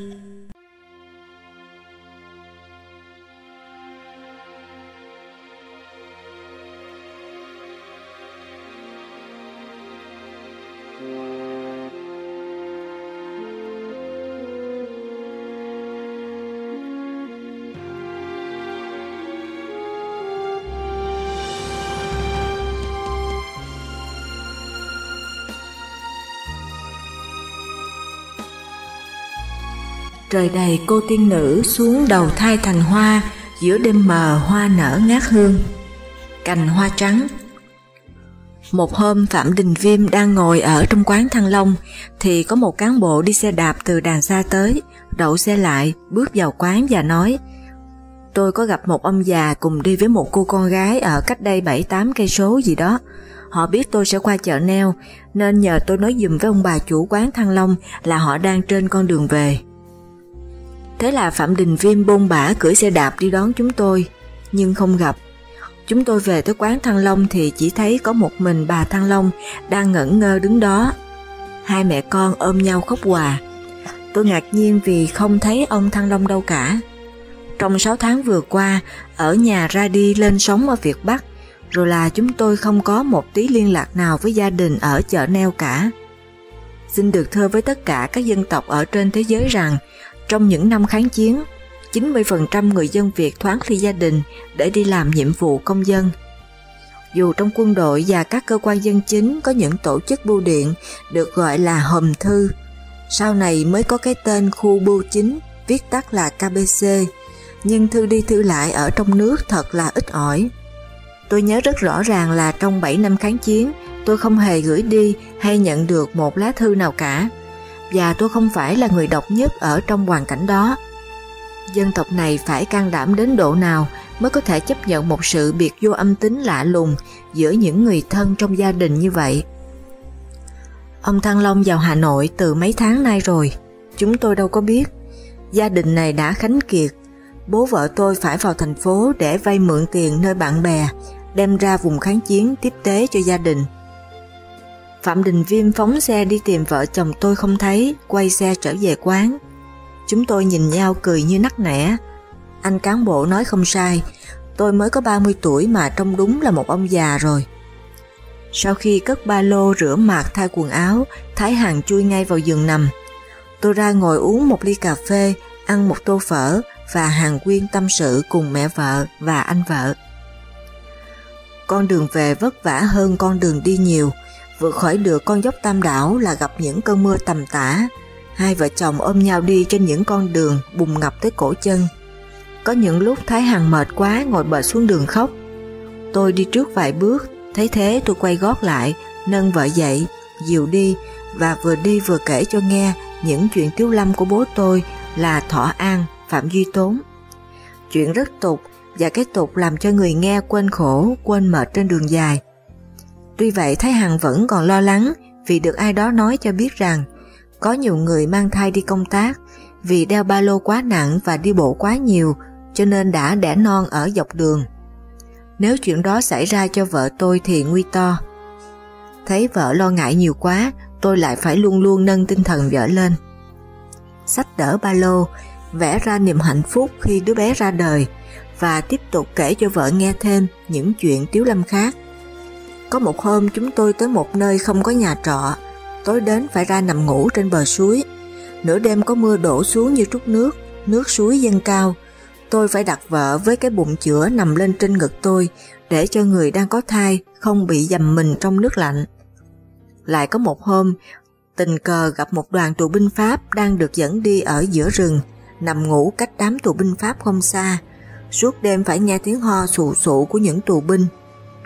Trời đầy cô tiên nữ xuống đầu thai thành hoa, giữa đêm mờ hoa nở ngát hương. Cành hoa trắng Một hôm Phạm Đình Viêm đang ngồi ở trong quán Thăng Long thì có một cán bộ đi xe đạp từ đàn xa tới, đậu xe lại, bước vào quán và nói Tôi có gặp một ông già cùng đi với một cô con gái ở cách đây 7-8 cây số gì đó. Họ biết tôi sẽ qua chợ neo nên nhờ tôi nói dùm với ông bà chủ quán Thăng Long là họ đang trên con đường về. Thế là Phạm Đình Viêm bôn bả cưỡi xe đạp đi đón chúng tôi, nhưng không gặp. Chúng tôi về tới quán Thăng Long thì chỉ thấy có một mình bà Thăng Long đang ngẩn ngơ đứng đó. Hai mẹ con ôm nhau khóc hòa. Tôi ngạc nhiên vì không thấy ông Thăng Long đâu cả. Trong 6 tháng vừa qua, ở nhà ra đi lên sống ở Việt Bắc, rồi là chúng tôi không có một tí liên lạc nào với gia đình ở chợ neo cả. Xin được thưa với tất cả các dân tộc ở trên thế giới rằng trong những năm kháng chiến, 90% người dân Việt thoát ly gia đình để đi làm nhiệm vụ công dân. Dù trong quân đội và các cơ quan dân chính có những tổ chức bưu điện được gọi là hòm thư, sau này mới có cái tên khu bưu chính viết tắt là KBC, nhưng thư đi thư lại ở trong nước thật là ít ỏi. Tôi nhớ rất rõ ràng là trong 7 năm kháng chiến, tôi không hề gửi đi hay nhận được một lá thư nào cả và tôi không phải là người độc nhất ở trong hoàn cảnh đó. Dân tộc này phải can đảm đến độ nào mới có thể chấp nhận một sự biệt vô âm tính lạ lùng giữa những người thân trong gia đình như vậy. Ông Thăng Long vào Hà Nội từ mấy tháng nay rồi, chúng tôi đâu có biết. Gia đình này đã khánh kiệt, bố vợ tôi phải vào thành phố để vay mượn tiền nơi bạn bè, đem ra vùng kháng chiến tiếp tế cho gia đình. Phạm Đình Viêm phóng xe đi tìm vợ chồng tôi không thấy, quay xe trở về quán. Chúng tôi nhìn nhau cười như nắc nẻ. Anh cán bộ nói không sai, tôi mới có 30 tuổi mà trông đúng là một ông già rồi. Sau khi cất ba lô rửa mặt thay quần áo, Thái Hằng chui ngay vào giường nằm. Tôi ra ngồi uống một ly cà phê, ăn một tô phở và Hàng Quyên tâm sự cùng mẹ vợ và anh vợ. Con đường về vất vả hơn con đường đi nhiều, vượt khỏi được con dốc tam đảo là gặp những cơn mưa tầm tã. Hai vợ chồng ôm nhau đi trên những con đường bùng ngập tới cổ chân. Có những lúc Thái Hằng mệt quá ngồi bệt xuống đường khóc. Tôi đi trước vài bước, thấy thế tôi quay gót lại, nâng vợ dậy, dìu đi và vừa đi vừa kể cho nghe những chuyện tiếu lâm của bố tôi là Thọ An, Phạm Duy Tốn. Chuyện rất tục và cái tục làm cho người nghe quên khổ, quên mệt trên đường dài. Tuy vậy Thái Hằng vẫn còn lo lắng vì được ai đó nói cho biết rằng có nhiều người mang thai đi công tác vì đeo ba lô quá nặng và đi bộ quá nhiều cho nên đã đẻ non ở dọc đường. Nếu chuyện đó xảy ra cho vợ tôi thì nguy to. Thấy vợ lo ngại nhiều quá, tôi lại phải luôn luôn nâng tinh thần vợ lên. Sách đỡ ba lô, vẽ ra niềm hạnh phúc khi đứa bé ra đời và tiếp tục kể cho vợ nghe thêm những chuyện tiếu lâm khác. Có một hôm chúng tôi tới một nơi không có nhà trọ, tối đến phải ra nằm ngủ trên bờ suối. Nửa đêm có mưa đổ xuống như trút nước, nước suối dâng cao. Tôi phải đặt vợ với cái bụng chữa nằm lên trên ngực tôi để cho người đang có thai không bị dầm mình trong nước lạnh. Lại có một hôm, tình cờ gặp một đoàn tù binh Pháp đang được dẫn đi ở giữa rừng, nằm ngủ cách đám tù binh Pháp không xa. Suốt đêm phải nghe tiếng ho sù sụ của những tù binh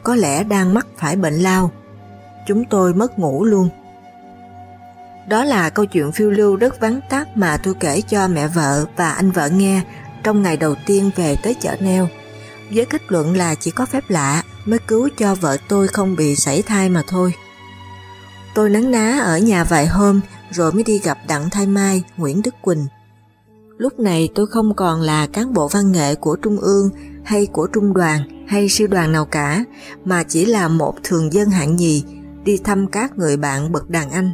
có lẽ đang mắc phải bệnh lao. Chúng tôi mất ngủ luôn. Đó là câu chuyện phiêu lưu rất vắng tắt mà tôi kể cho mẹ vợ và anh vợ nghe trong ngày đầu tiên về tới chợ neo. Với kết luận là chỉ có phép lạ mới cứu cho vợ tôi không bị sảy thai mà thôi. Tôi nắng ná ở nhà vài hôm rồi mới đi gặp Đặng Thái Mai, Nguyễn Đức Quỳnh. Lúc này tôi không còn là cán bộ văn nghệ của Trung ương hay của Trung đoàn hay sư đoàn nào cả, mà chỉ là một thường dân hạng nhì đi thăm các người bạn bậc đàn anh.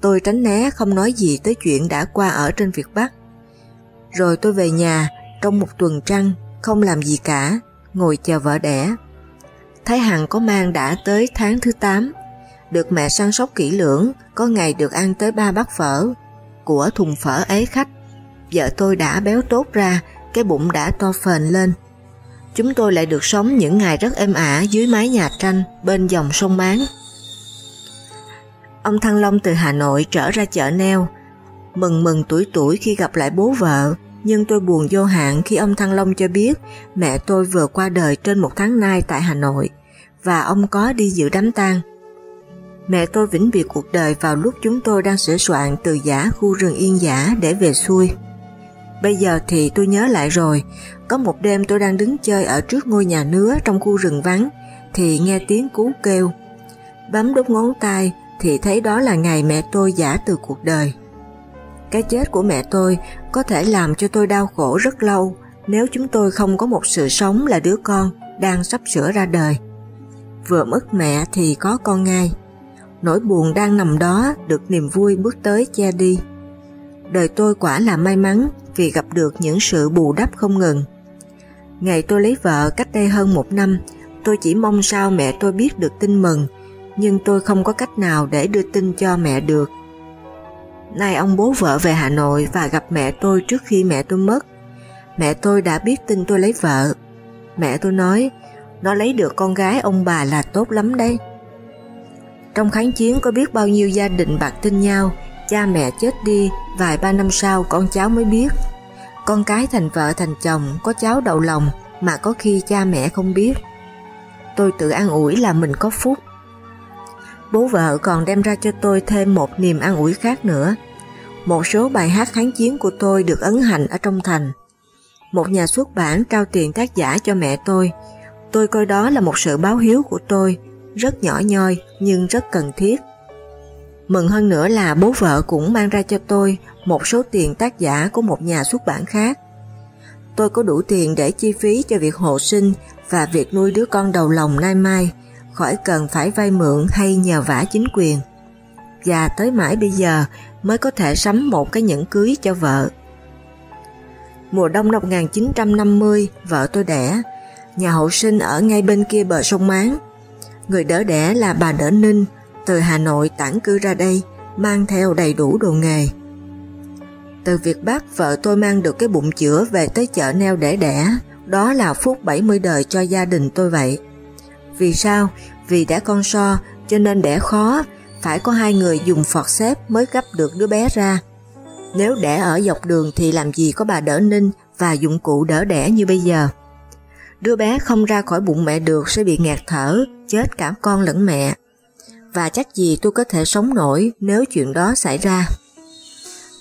Tôi tránh né không nói gì tới chuyện đã qua ở trên Việt Bắc. Rồi tôi về nhà trong một tuần trăng, không làm gì cả, ngồi chờ vợ đẻ. Thái Hằng có mang đã tới tháng thứ 8, được mẹ săn sóc kỹ lưỡng, có ngày được ăn tới ba bát phở, của thùng phở ấy khách. Vợ tôi đã béo tốt ra, cái bụng đã to phền lên. Chúng tôi lại được sống những ngày rất êm ả dưới mái nhà tranh bên dòng sông Máng. Ông Thăng Long từ Hà Nội trở ra chợ neo, mừng mừng tuổi tuổi khi gặp lại bố vợ, nhưng tôi buồn vô hạn khi ông Thăng Long cho biết mẹ tôi vừa qua đời trên một tháng nay tại Hà Nội và ông có đi dự đám tang. Mẹ tôi vĩnh biệt cuộc đời vào lúc chúng tôi đang sửa soạn từ giả khu rừng yên giả để về xuôi. Bây giờ thì tôi nhớ lại rồi, có một đêm tôi đang đứng chơi ở trước ngôi nhà nứa trong khu rừng vắng, thì nghe tiếng cú kêu. Bấm đốt ngón tay thì thấy đó là ngày mẹ tôi giả từ cuộc đời. Cái chết của mẹ tôi có thể làm cho tôi đau khổ rất lâu nếu chúng tôi không có một sự sống là đứa con đang sắp sửa ra đời. Vừa mất mẹ thì có con ngay. Nỗi buồn đang nằm đó được niềm vui bước tới che đi. Đời tôi quả là may mắn vì gặp được những sự bù đắp không ngừng. Ngày tôi lấy vợ cách đây hơn một năm, tôi chỉ mong sao mẹ tôi biết được tin mừng, nhưng tôi không có cách nào để đưa tin cho mẹ được. Nay ông bố vợ về Hà Nội và gặp mẹ tôi trước khi mẹ tôi mất. Mẹ tôi đã biết tin tôi lấy vợ. Mẹ tôi nói, nó lấy được con gái ông bà là tốt lắm đấy. Trong kháng chiến có biết bao nhiêu gia đình bạc tin nhau, cha mẹ chết đi, vài ba năm sau con cháu mới biết. Con cái thành vợ thành chồng, có cháu đầu lòng mà có khi cha mẹ không biết. Tôi tự an ủi là mình có phúc. Bố vợ còn đem ra cho tôi thêm một niềm an ủi khác nữa. Một số bài hát kháng chiến của tôi được ấn hành ở trong thành. một nhà xuất bản trao tiền tác giả cho mẹ tôi. Tôi coi đó là một sự báo hiếu của tôi, rất nhỏ nhoi nhưng rất cần thiết. Mừng hơn nữa là bố vợ cũng mang ra cho tôi một số tiền tác giả của một nhà xuất bản khác. Tôi có đủ tiền để chi phí cho việc hộ sinh và việc nuôi đứa con đầu lòng nay mai, khỏi cần phải vay mượn hay nhờ vả chính quyền. Và tới mãi bây giờ mới có thể sắm một cái nhẫn cưới cho vợ. Mùa đông năm 1950, vợ tôi đẻ, nhà hộ sinh ở ngay bên kia bờ sông Máng. Người đỡ đẻ là bà Đỡ Ninh, từ Hà Nội tản cư ra đây, mang theo đầy đủ đồ nghề. Từ việc Bắc vợ tôi mang được cái bụng chữa về tới chợ neo để đẻ, đó là phút 70 đời cho gia đình tôi vậy. Vì sao? Vì đã con so cho nên đẻ khó, phải có hai người dùng phọt xếp mới gấp được đứa bé ra. Nếu đẻ ở dọc đường thì làm gì có bà đỡ ninh và dụng cụ đỡ đẻ như bây giờ. Đứa bé không ra khỏi bụng mẹ được sẽ bị ngạt thở, chết cả con lẫn mẹ. Và chắc gì tôi có thể sống nổi nếu chuyện đó xảy ra.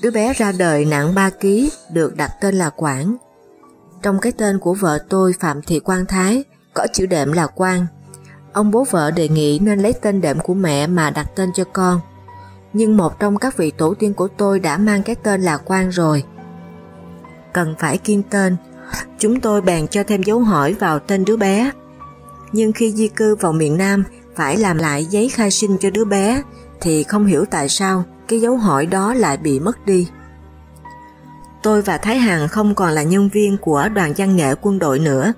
Đứa bé ra đời nặng 3 kg được đặt tên là Quảng. Trong cái tên của vợ tôi Phạm Thị Quang Thái có chữ đệm là Quang. Ông bố vợ đề nghị nên lấy tên đệm của mẹ mà đặt tên cho con. Nhưng một trong các vị tổ tiên của tôi đã mang cái tên là Quang rồi. Cần phải kiên tên, chúng tôi bèn cho thêm dấu hỏi vào tên đứa bé. Nhưng khi di cư vào miền Nam phải làm lại giấy khai sinh cho đứa bé thì không hiểu tại sao cái dấu hỏi đó lại bị mất đi. Tôi và Thái Hằng không còn là nhân viên của đoàn văn nghệ quân đội nữa.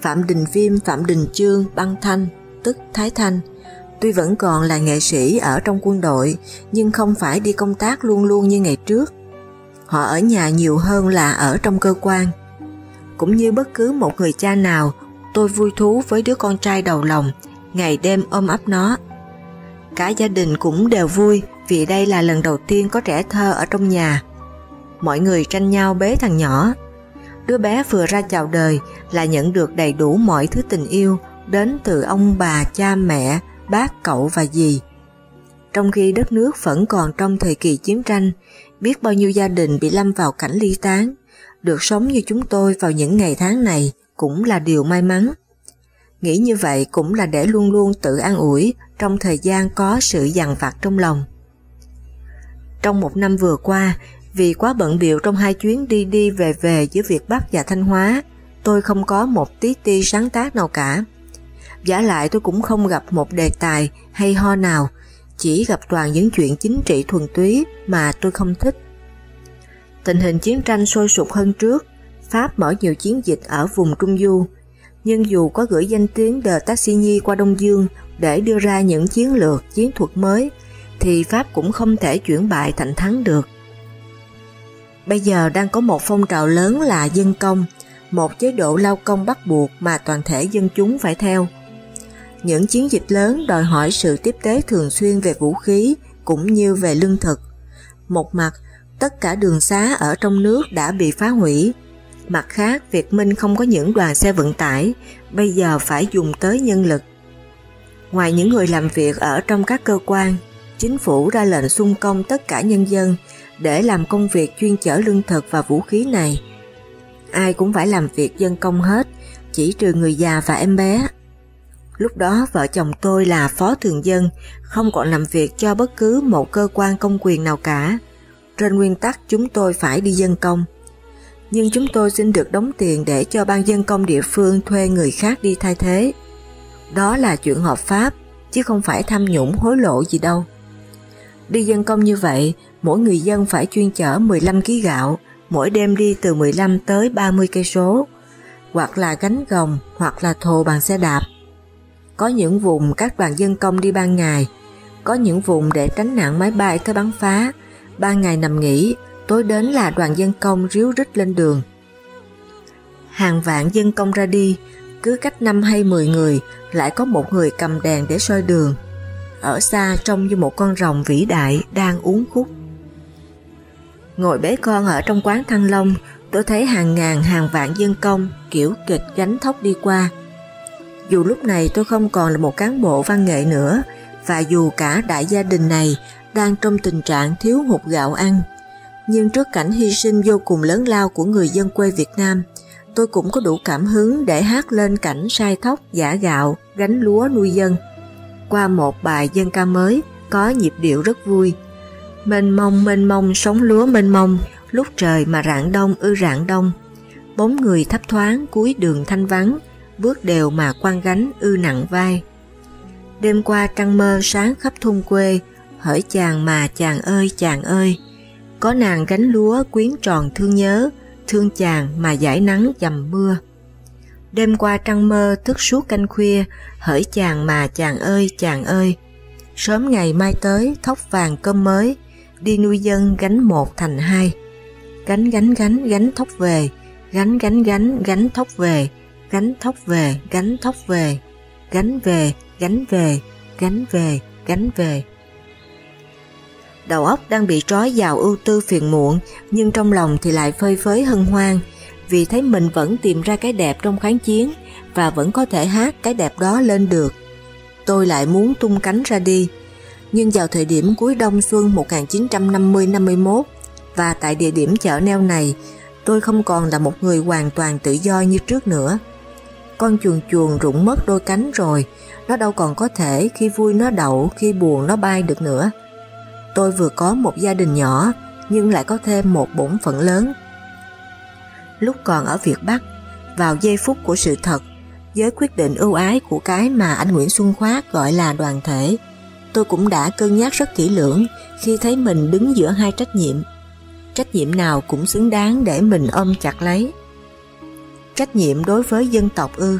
Phạm Đình Viêm, Phạm Đình Chương, Băng Thanh, tức Thái Thanh, tuy vẫn còn là nghệ sĩ ở trong quân đội nhưng không phải đi công tác luôn luôn như ngày trước. Họ ở nhà nhiều hơn là ở trong cơ quan. Cũng như bất cứ một người cha nào, tôi vui thú với đứa con trai đầu lòng, ngày đêm ôm ấp nó. Cả gia đình cũng đều vui vì đây là lần đầu tiên có trẻ thơ ở trong nhà. Mọi người tranh nhau bế thằng nhỏ. Đứa bé vừa ra chào đời là nhận được đầy đủ mọi thứ tình yêu đến từ ông bà, cha mẹ, bác, cậu và dì. Trong khi đất nước vẫn còn trong thời kỳ chiến tranh, biết bao nhiêu gia đình bị lâm vào cảnh ly tán, được sống như chúng tôi vào những ngày tháng này cũng là điều may mắn. Nghĩ như vậy cũng là để luôn luôn tự an ủi trong thời gian có sự dằn vặt trong lòng. Trong một năm vừa qua, vì quá bận biệu trong hai chuyến đi đi về về giữa Việt Bắc và Thanh Hóa, tôi không có một tí ti sáng tác nào cả. Giả lại tôi cũng không gặp một đề tài hay ho nào, chỉ gặp toàn những chuyện chính trị thuần túy mà tôi không thích. Tình hình chiến tranh sôi sục hơn trước, Pháp mở nhiều chiến dịch ở vùng Trung Du, nhưng dù có gửi danh tiếng The Taxi Nhi qua Đông Dương để đưa ra những chiến lược, chiến thuật mới, thì Pháp cũng không thể chuyển bại thành thắng được. Bây giờ đang có một phong trào lớn là dân công, một chế độ lao công bắt buộc mà toàn thể dân chúng phải theo. Những chiến dịch lớn đòi hỏi sự tiếp tế thường xuyên về vũ khí cũng như về lương thực. Một mặt, tất cả đường xá ở trong nước đã bị phá hủy. Mặt khác, Việt Minh không có những đoàn xe vận tải, bây giờ phải dùng tới nhân lực. Ngoài những người làm việc ở trong các cơ quan, chính phủ ra lệnh xung công tất cả nhân dân để làm công việc chuyên chở lương thực và vũ khí này. Ai cũng phải làm việc dân công hết, chỉ trừ người già và em bé. Lúc đó vợ chồng tôi là phó thường dân, không còn làm việc cho bất cứ một cơ quan công quyền nào cả. Trên nguyên tắc chúng tôi phải đi dân công. Nhưng chúng tôi xin được đóng tiền để cho ban dân công địa phương thuê người khác đi thay thế. Đó là chuyện hợp pháp, chứ không phải tham nhũng hối lộ gì đâu. Đi dân công như vậy, mỗi người dân phải chuyên chở 15 kg gạo, mỗi đêm đi từ 15 tới 30 cây số, hoặc là gánh gồng hoặc là thồ bằng xe đạp. Có những vùng các đoàn dân công đi ban ngày, có những vùng để tránh nạn máy bay tới bắn phá, ban ngày nằm nghỉ, tối đến là đoàn dân công ríu rít lên đường. Hàng vạn dân công ra đi, cứ cách năm hay 10 người lại có một người cầm đèn để soi đường. Ở xa trông như một con rồng vĩ đại đang uống khúc. Ngồi bế con ở trong quán Thăng Long, tôi thấy hàng ngàn hàng vạn dân công kiểu kịch gánh thóc đi qua. Dù lúc này tôi không còn là một cán bộ văn nghệ nữa, và dù cả đại gia đình này đang trong tình trạng thiếu hụt gạo ăn, nhưng trước cảnh hy sinh vô cùng lớn lao của người dân quê Việt Nam, tôi cũng có đủ cảm hứng để hát lên cảnh sai thóc, giả gạo, gánh lúa nuôi dân. Qua một bài dân ca mới, có nhịp điệu rất vui. Mênh mông mênh mông sống lúa mênh mông, lúc trời mà rạng đông ư rạng đông. Bóng người thấp thoáng cuối đường thanh vắng, bước đều mà quan gánh ư nặng vai. Đêm qua trăng mơ sáng khắp thôn quê, hỡi chàng mà chàng ơi chàng ơi, có nàng gánh lúa quyến tròn thương nhớ, thương chàng mà giải nắng dầm mưa. Đêm qua trăng mơ thức suốt canh khuya, hỡi chàng mà chàng ơi chàng ơi, sớm ngày mai tới thóc vàng cơm mới, đi nuôi dân gánh một thành hai. Gánh gánh gánh gánh thóc về, gánh gánh gánh gánh thóc về, gánh thóc về, gánh thóc về, gánh về, gánh về, gánh về, gánh về. Đầu óc đang bị trói vào ưu tư phiền muộn, nhưng trong lòng thì lại phơi phới hân hoan, vì thấy mình vẫn tìm ra cái đẹp trong kháng chiến và vẫn có thể hát cái đẹp đó lên được. Tôi lại muốn tung cánh ra đi, nhưng vào thời điểm cuối đông xuân 1950-51 và tại địa điểm chợ neo này, tôi không còn là một người hoàn toàn tự do như trước nữa. Con chuồn chuồn rụng mất đôi cánh rồi, nó đâu còn có thể khi vui nó đậu, khi buồn nó bay được nữa. Tôi vừa có một gia đình nhỏ, nhưng lại có thêm một bổn phận lớn. Lúc còn ở Việt Bắc, vào giây phút của sự thật, với quyết định ưu ái của cái mà anh Nguyễn Xuân Khoát gọi là đoàn thể, tôi cũng đã cân nhắc rất kỹ lưỡng khi thấy mình đứng giữa hai trách nhiệm. Trách nhiệm nào cũng xứng đáng để mình ôm chặt lấy. Trách nhiệm đối với dân tộc ư.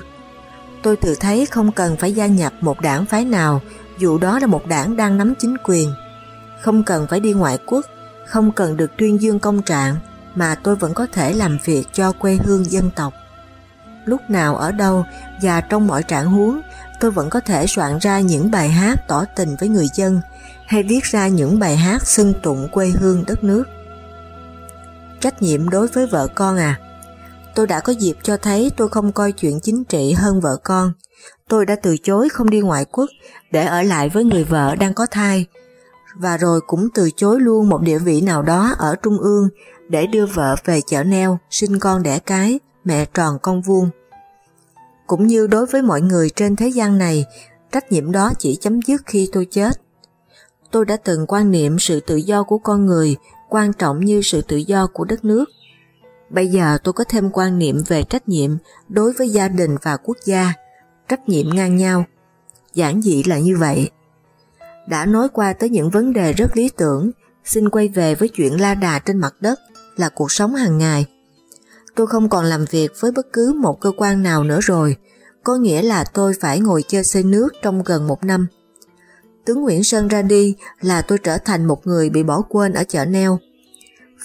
Tôi tự thấy không cần phải gia nhập một đảng phái nào dù đó là một đảng đang nắm chính quyền. Không cần phải đi ngoại quốc, không cần được tuyên dương công trạng mà tôi vẫn có thể làm việc cho quê hương dân tộc. Lúc nào ở đâu và trong mọi trạng huống tôi vẫn có thể soạn ra những bài hát tỏ tình với người dân hay viết ra những bài hát xưng tụng quê hương đất nước. Trách nhiệm đối với vợ con à? Tôi đã có dịp cho thấy tôi không coi chuyện chính trị hơn vợ con. Tôi đã từ chối không đi ngoại quốc để ở lại với người vợ đang có thai và rồi cũng từ chối luôn một địa vị nào đó ở Trung ương để đưa vợ về chợ neo, sinh con đẻ cái, mẹ tròn con vuông. Cũng như đối với mọi người trên thế gian này, trách nhiệm đó chỉ chấm dứt khi tôi chết. Tôi đã từng quan niệm sự tự do của con người quan trọng như sự tự do của đất nước. Bây giờ tôi có thêm quan niệm về trách nhiệm đối với gia đình và quốc gia, trách nhiệm ngang nhau. Giản dị là như vậy. Đã nói qua tới những vấn đề rất lý tưởng, xin quay về với chuyện la đà trên mặt đất là cuộc sống hàng ngày. Tôi không còn làm việc với bất cứ một cơ quan nào nữa rồi, có nghĩa là tôi phải ngồi chơi xây nước trong gần một năm. Tướng Nguyễn Sơn ra đi là tôi trở thành một người bị bỏ quên ở chợ neo.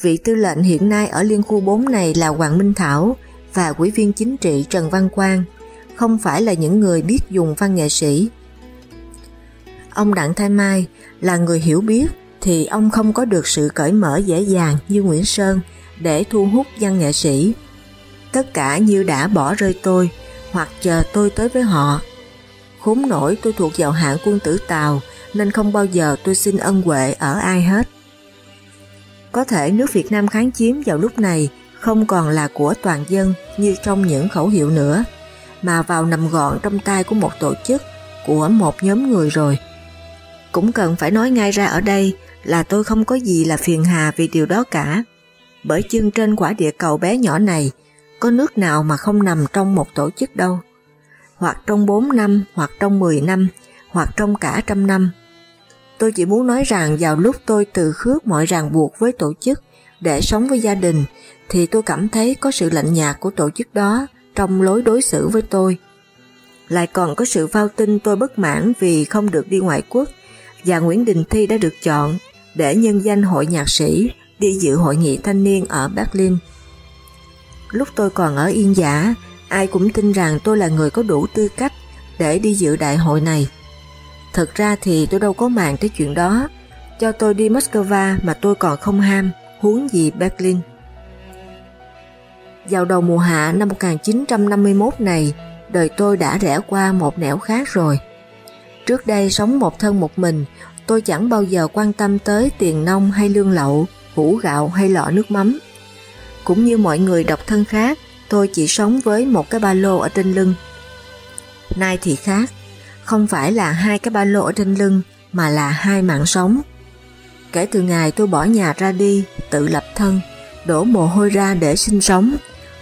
Vị tư lệnh hiện nay ở liên khu 4 này là Hoàng Minh Thảo và quỹ viên chính trị Trần Văn Quang, không phải là những người biết dùng văn nghệ sĩ. Ông Đặng Thái Mai là người hiểu biết thì ông không có được sự cởi mở dễ dàng như Nguyễn Sơn để thu hút văn nghệ sĩ. Tất cả như đã bỏ rơi tôi hoặc chờ tôi tới với họ. Khốn nổi tôi thuộc vào hạng quân tử Tàu nên không bao giờ tôi xin ân huệ ở ai hết. Có thể nước Việt Nam kháng chiếm vào lúc này không còn là của toàn dân như trong những khẩu hiệu nữa, mà vào nằm gọn trong tay của một tổ chức, của một nhóm người rồi. Cũng cần phải nói ngay ra ở đây là tôi không có gì là phiền hà vì điều đó cả. Bởi chân trên quả địa cầu bé nhỏ này, có nước nào mà không nằm trong một tổ chức đâu. Hoặc trong 4 năm, hoặc trong 10 năm, hoặc trong cả trăm năm. Tôi chỉ muốn nói rằng vào lúc tôi từ khước mọi ràng buộc với tổ chức để sống với gia đình, thì tôi cảm thấy có sự lạnh nhạt của tổ chức đó trong lối đối xử với tôi. Lại còn có sự phao tin tôi bất mãn vì không được đi ngoại quốc và Nguyễn Đình Thi đã được chọn để nhân danh hội nhạc sĩ đi dự hội nghị thanh niên ở Berlin. Lúc tôi còn ở Yên Giả, ai cũng tin rằng tôi là người có đủ tư cách để đi dự đại hội này. Thật ra thì tôi đâu có màng tới chuyện đó, cho tôi đi Moscow mà tôi còn không ham, huống gì Berlin. Vào đầu mùa hạ năm 1951 này, đời tôi đã rẽ qua một nẻo khác rồi. Trước đây sống một thân một mình, tôi chẳng bao giờ quan tâm tới tiền nông hay lương lậu, hũ gạo hay lọ nước mắm. Cũng như mọi người độc thân khác, tôi chỉ sống với một cái ba lô ở trên lưng. Nay thì khác, không phải là hai cái ba lô ở trên lưng mà là hai mạng sống. Kể từ ngày tôi bỏ nhà ra đi, tự lập thân, đổ mồ hôi ra để sinh sống,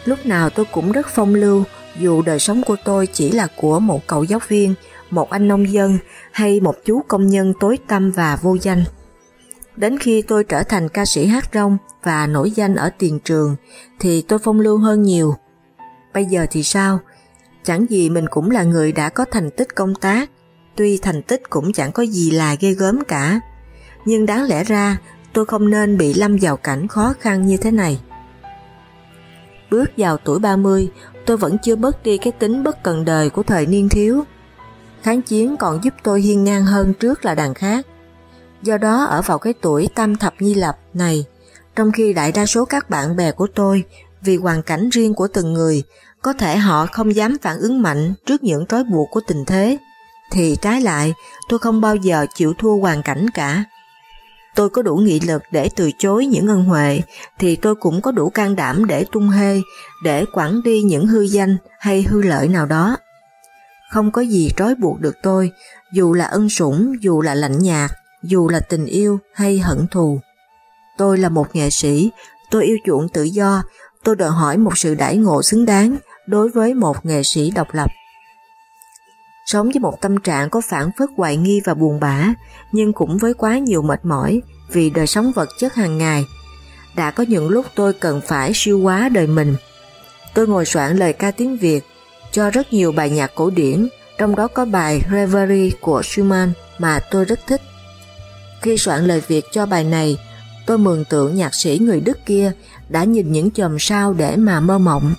lúc nào tôi cũng rất phong lưu dù đời sống của tôi chỉ là của một cậu giáo viên, một anh nông dân hay một chú công nhân tối tăm và vô danh. Đến khi tôi trở thành ca sĩ hát rong và nổi danh ở tiền trường thì tôi phong lưu hơn nhiều. Bây giờ thì sao? Chẳng gì mình cũng là người đã có thành tích công tác, tuy thành tích cũng chẳng có gì là ghê gớm cả. Nhưng đáng lẽ ra tôi không nên bị lâm vào cảnh khó khăn như thế này. Bước vào tuổi 30, tôi vẫn chưa bớt đi cái tính bất cần đời của thời niên thiếu. Kháng chiến còn giúp tôi hiên ngang hơn trước là đàn khác. Do đó ở vào cái tuổi tam thập nhi lập này, trong khi đại đa số các bạn bè của tôi vì hoàn cảnh riêng của từng người có thể họ không dám phản ứng mạnh trước những trói buộc của tình thế, thì trái lại tôi không bao giờ chịu thua hoàn cảnh cả. Tôi có đủ nghị lực để từ chối những ân huệ thì tôi cũng có đủ can đảm để tung hê, để quản đi những hư danh hay hư lợi nào đó. Không có gì trói buộc được tôi, dù là ân sủng, dù là lạnh nhạt, dù là tình yêu hay hận thù. Tôi là một nghệ sĩ, tôi yêu chuộng tự do, tôi đòi hỏi một sự đãi ngộ xứng đáng đối với một nghệ sĩ độc lập. Sống với một tâm trạng có phản phất hoài nghi và buồn bã, nhưng cũng với quá nhiều mệt mỏi vì đời sống vật chất hàng ngày. Đã có những lúc tôi cần phải siêu hóa đời mình. Tôi ngồi soạn lời ca tiếng Việt cho rất nhiều bài nhạc cổ điển, trong đó có bài Reverie của Schumann mà tôi rất thích. Khi soạn lời Việt cho bài này, tôi mường tượng nhạc sĩ người Đức kia đã nhìn những chòm sao để mà mơ mộng.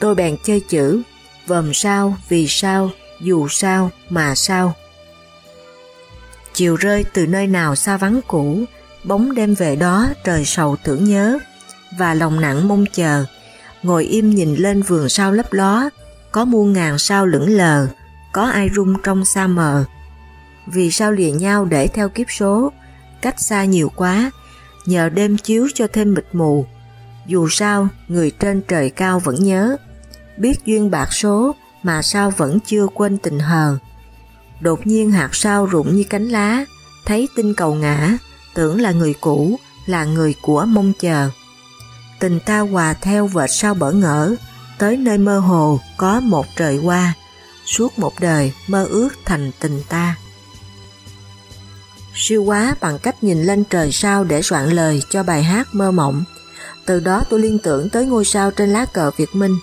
Tôi bèn chơi chữ, vòm sao, vì sao, dù sao mà sao. Chiều rơi từ nơi nào xa vắng cũ, bóng đêm về đó trời sầu tưởng nhớ, và lòng nặng mong chờ, ngồi im nhìn lên vườn sao lấp ló, có muôn ngàn sao lững lờ, có ai rung trong xa mờ. Vì sao lìa nhau để theo kiếp số, cách xa nhiều quá, nhờ đêm chiếu cho thêm mịt mù. Dù sao, người trên trời cao vẫn nhớ, biết duyên bạc số mà sao vẫn chưa quên tình hờ. Đột nhiên hạt sao rụng như cánh lá, thấy tinh cầu ngã, tưởng là người cũ, là người của mong chờ. Tình ta hòa theo vệt sao bỡ ngỡ, tới nơi mơ hồ có một trời qua, suốt một đời mơ ước thành tình ta. Siêu quá bằng cách nhìn lên trời sao để soạn lời cho bài hát mơ mộng. Từ đó tôi liên tưởng tới ngôi sao trên lá cờ Việt Minh.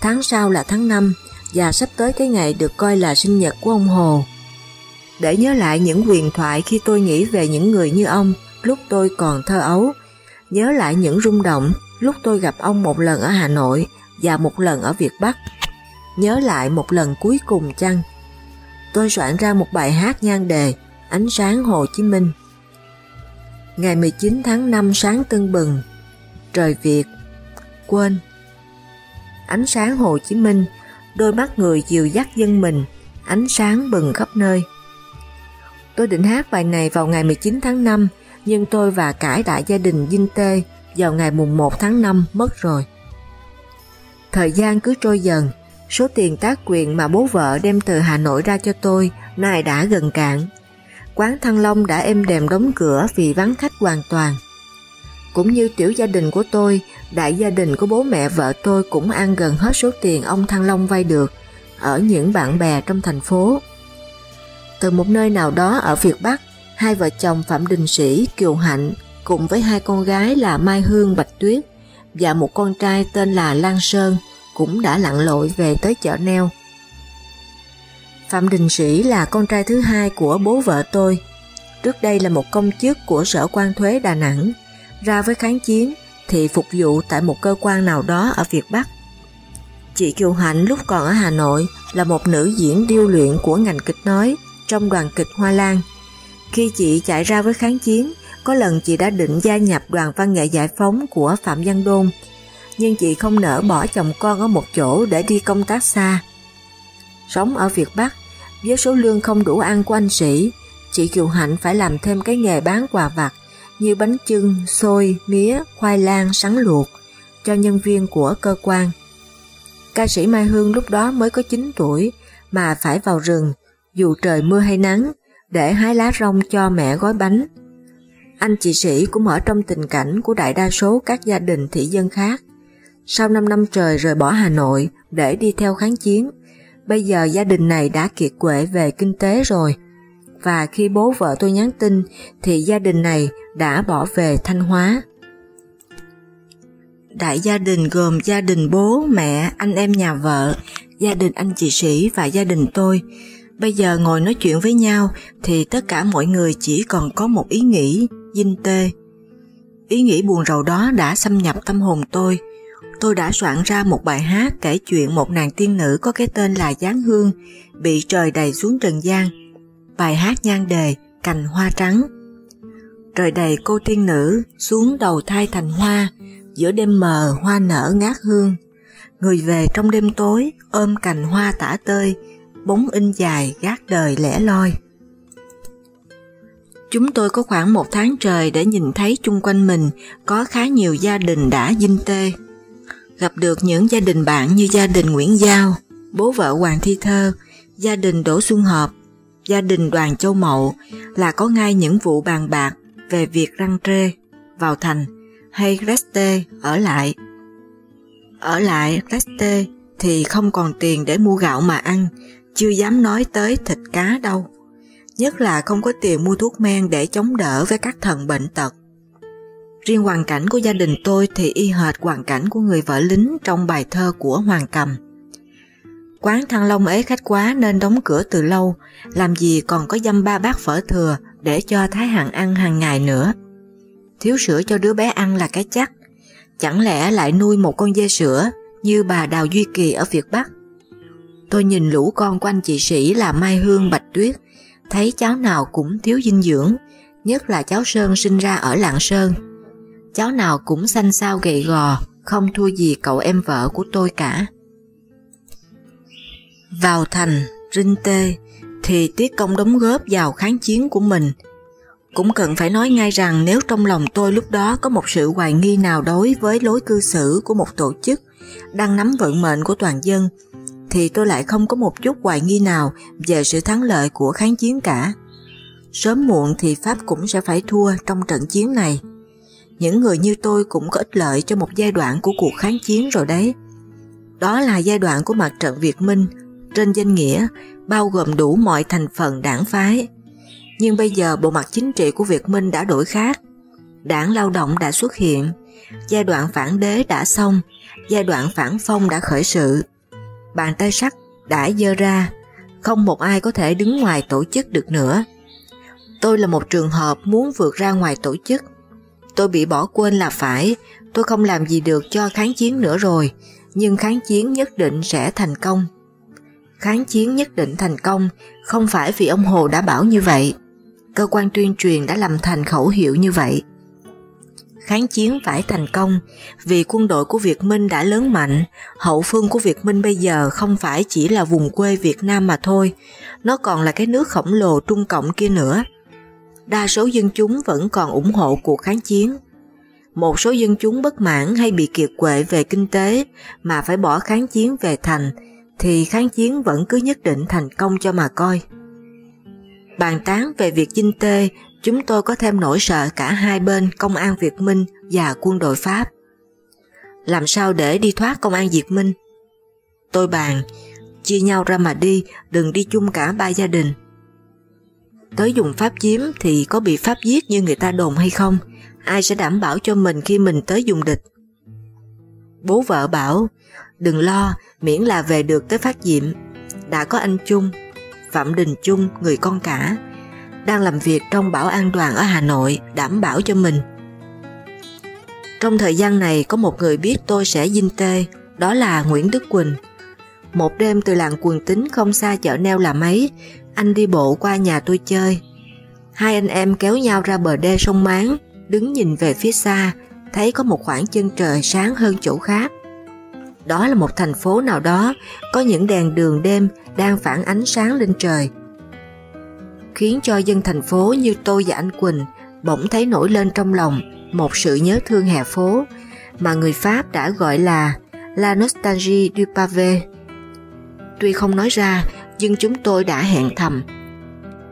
Tháng sau là tháng 5, và sắp tới cái ngày được coi là sinh nhật của ông Hồ. Để nhớ lại những huyền thoại khi tôi nghĩ về những người như ông lúc tôi còn thơ ấu, nhớ lại những rung động lúc tôi gặp ông một lần ở Hà Nội và một lần ở Việt Bắc, nhớ lại một lần cuối cùng chăng. Tôi soạn ra một bài hát nhan đề Ánh sáng Hồ Chí Minh. Ngày 19 tháng 5 sáng tưng bừng, trời Việt, quên. Ánh sáng Hồ Chí Minh đôi mắt người dìu dắt dân mình, ánh sáng bừng khắp nơi. Tôi định hát bài này vào ngày 19 tháng 5, nhưng tôi và cải đại gia đình Vinh Tê vào ngày mùng 1 tháng 5 mất rồi. Thời gian cứ trôi dần, số tiền tác quyền mà bố vợ đem từ Hà Nội ra cho tôi nay đã gần cạn. Quán Thăng Long đã êm đềm đóng cửa vì vắng khách hoàn toàn. Cũng như tiểu gia đình của tôi, đại gia đình của bố mẹ vợ tôi cũng ăn gần hết số tiền ông Thăng Long vay được ở những bạn bè trong thành phố. Từ một nơi nào đó ở Việt Bắc, hai vợ chồng Phạm Đình Sĩ, Kiều Hạnh cùng với hai con gái là Mai Hương Bạch Tuyết và một con trai tên là Lan Sơn cũng đã lặn lội về tới chợ neo. Phạm Đình Sĩ là con trai thứ hai của bố vợ tôi. Trước đây là một công chức của Sở quan thuế Đà Nẵng ra với kháng chiến thì phục vụ tại một cơ quan nào đó ở Việt Bắc. Chị Kiều Hạnh lúc còn ở Hà Nội là một nữ diễn điêu luyện của ngành kịch nói trong đoàn kịch Hoa Lan. Khi chị chạy ra với kháng chiến, có lần chị đã định gia nhập đoàn văn nghệ giải phóng của Phạm Văn Đôn, nhưng chị không nỡ bỏ chồng con ở một chỗ để đi công tác xa. Sống ở Việt Bắc, với số lương không đủ ăn của anh sĩ, chị Kiều Hạnh phải làm thêm cái nghề bán quà vặt như bánh chưng, xôi, mía, khoai lang, sắn luộc cho nhân viên của cơ quan. Ca sĩ Mai Hương lúc đó mới có 9 tuổi mà phải vào rừng, dù trời mưa hay nắng, để hái lá rong cho mẹ gói bánh. Anh chị sĩ cũng ở trong tình cảnh của đại đa số các gia đình thị dân khác. Sau 5 năm trời rời bỏ Hà Nội để đi theo kháng chiến, bây giờ gia đình này đã kiệt quệ về kinh tế rồi. Và khi bố vợ tôi nhắn tin thì gia đình này đã bỏ về Thanh Hóa. Đại gia đình gồm gia đình bố, mẹ, anh em nhà vợ, gia đình anh chị sĩ và gia đình tôi. Bây giờ ngồi nói chuyện với nhau thì tất cả mọi người chỉ còn có một ý nghĩ, dinh tê. Ý nghĩ buồn rầu đó đã xâm nhập tâm hồn tôi. Tôi đã soạn ra một bài hát kể chuyện một nàng tiên nữ có cái tên là Giáng Hương bị trời đầy xuống trần gian. Bài hát nhan đề Cành Hoa Trắng Trời đầy cô tiên nữ xuống đầu thai thành hoa, giữa đêm mờ hoa nở ngát hương. Người về trong đêm tối ôm cành hoa tả tơi, bóng in dài gác đời lẻ loi. Chúng tôi có khoảng một tháng trời để nhìn thấy chung quanh mình có khá nhiều gia đình đã dinh tê. Gặp được những gia đình bạn như gia đình Nguyễn Giao, bố vợ Hoàng Thi Thơ, gia đình Đỗ Xuân Hợp, gia đình Đoàn Châu Mậu là có ngay những vụ bàn bạc về việc răng trê, vào thành hay Reste ở lại. Ở lại Reste thì không còn tiền để mua gạo mà ăn, chưa dám nói tới thịt cá đâu. Nhất là không có tiền mua thuốc men để chống đỡ với các thần bệnh tật. Riêng hoàn cảnh của gia đình tôi thì y hệt hoàn cảnh của người vợ lính trong bài thơ của Hoàng Cầm. Quán Thăng Long ế khách quá nên đóng cửa từ lâu, làm gì còn có dăm ba bát phở thừa để cho Thái Hằng ăn hàng ngày nữa. Thiếu sữa cho đứa bé ăn là cái chắc, chẳng lẽ lại nuôi một con dê sữa như bà Đào Duy Kỳ ở Việt Bắc. Tôi nhìn lũ con của anh chị sĩ là Mai Hương Bạch Tuyết, thấy cháu nào cũng thiếu dinh dưỡng, nhất là cháu Sơn sinh ra ở Lạng Sơn. Cháu nào cũng xanh xao gầy gò, không thua gì cậu em vợ của tôi cả. Vào thành, rinh tê, thì Tiết Công đóng góp vào kháng chiến của mình. Cũng cần phải nói ngay rằng nếu trong lòng tôi lúc đó có một sự hoài nghi nào đối với lối cư xử của một tổ chức đang nắm vận mệnh của toàn dân, thì tôi lại không có một chút hoài nghi nào về sự thắng lợi của kháng chiến cả. Sớm muộn thì Pháp cũng sẽ phải thua trong trận chiến này. Những người như tôi cũng có ích lợi cho một giai đoạn của cuộc kháng chiến rồi đấy. Đó là giai đoạn của mặt trận Việt Minh trên danh nghĩa bao gồm đủ mọi thành phần đảng phái. Nhưng bây giờ bộ mặt chính trị của Việt Minh đã đổi khác. Đảng lao động đã xuất hiện, giai đoạn phản đế đã xong, giai đoạn phản phong đã khởi sự. Bàn tay sắt đã dơ ra, không một ai có thể đứng ngoài tổ chức được nữa. Tôi là một trường hợp muốn vượt ra ngoài tổ chức. Tôi bị bỏ quên là phải, tôi không làm gì được cho kháng chiến nữa rồi, nhưng kháng chiến nhất định sẽ thành công kháng chiến nhất định thành công không phải vì ông Hồ đã bảo như vậy. Cơ quan tuyên truyền đã làm thành khẩu hiệu như vậy. Kháng chiến phải thành công vì quân đội của Việt Minh đã lớn mạnh, hậu phương của Việt Minh bây giờ không phải chỉ là vùng quê Việt Nam mà thôi, nó còn là cái nước khổng lồ Trung Cộng kia nữa. Đa số dân chúng vẫn còn ủng hộ cuộc kháng chiến. Một số dân chúng bất mãn hay bị kiệt quệ về kinh tế mà phải bỏ kháng chiến về thành thì kháng chiến vẫn cứ nhất định thành công cho mà coi. Bàn tán về việc dinh tê, chúng tôi có thêm nỗi sợ cả hai bên công an Việt Minh và quân đội Pháp. Làm sao để đi thoát công an Việt Minh? Tôi bàn, chia nhau ra mà đi, đừng đi chung cả ba gia đình. Tới dùng Pháp chiếm thì có bị Pháp giết như người ta đồn hay không? Ai sẽ đảm bảo cho mình khi mình tới dùng địch? Bố vợ bảo, đừng lo, miễn là về được tới phát diệm. Đã có anh Trung, Phạm Đình Trung, người con cả, đang làm việc trong bảo an đoàn ở Hà Nội đảm bảo cho mình. Trong thời gian này có một người biết tôi sẽ dinh tê, đó là Nguyễn Đức Quỳnh. Một đêm từ làng quần tính không xa chợ neo là mấy, anh đi bộ qua nhà tôi chơi. Hai anh em kéo nhau ra bờ đê sông Máng, đứng nhìn về phía xa, thấy có một khoảng chân trời sáng hơn chỗ khác. Đó là một thành phố nào đó có những đèn đường đêm đang phản ánh sáng lên trời. Khiến cho dân thành phố như tôi và anh Quỳnh bỗng thấy nổi lên trong lòng một sự nhớ thương hè phố mà người Pháp đã gọi là La Nostalgie du Pavé. Tuy không nói ra, nhưng chúng tôi đã hẹn thầm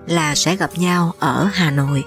là sẽ gặp nhau ở Hà Nội.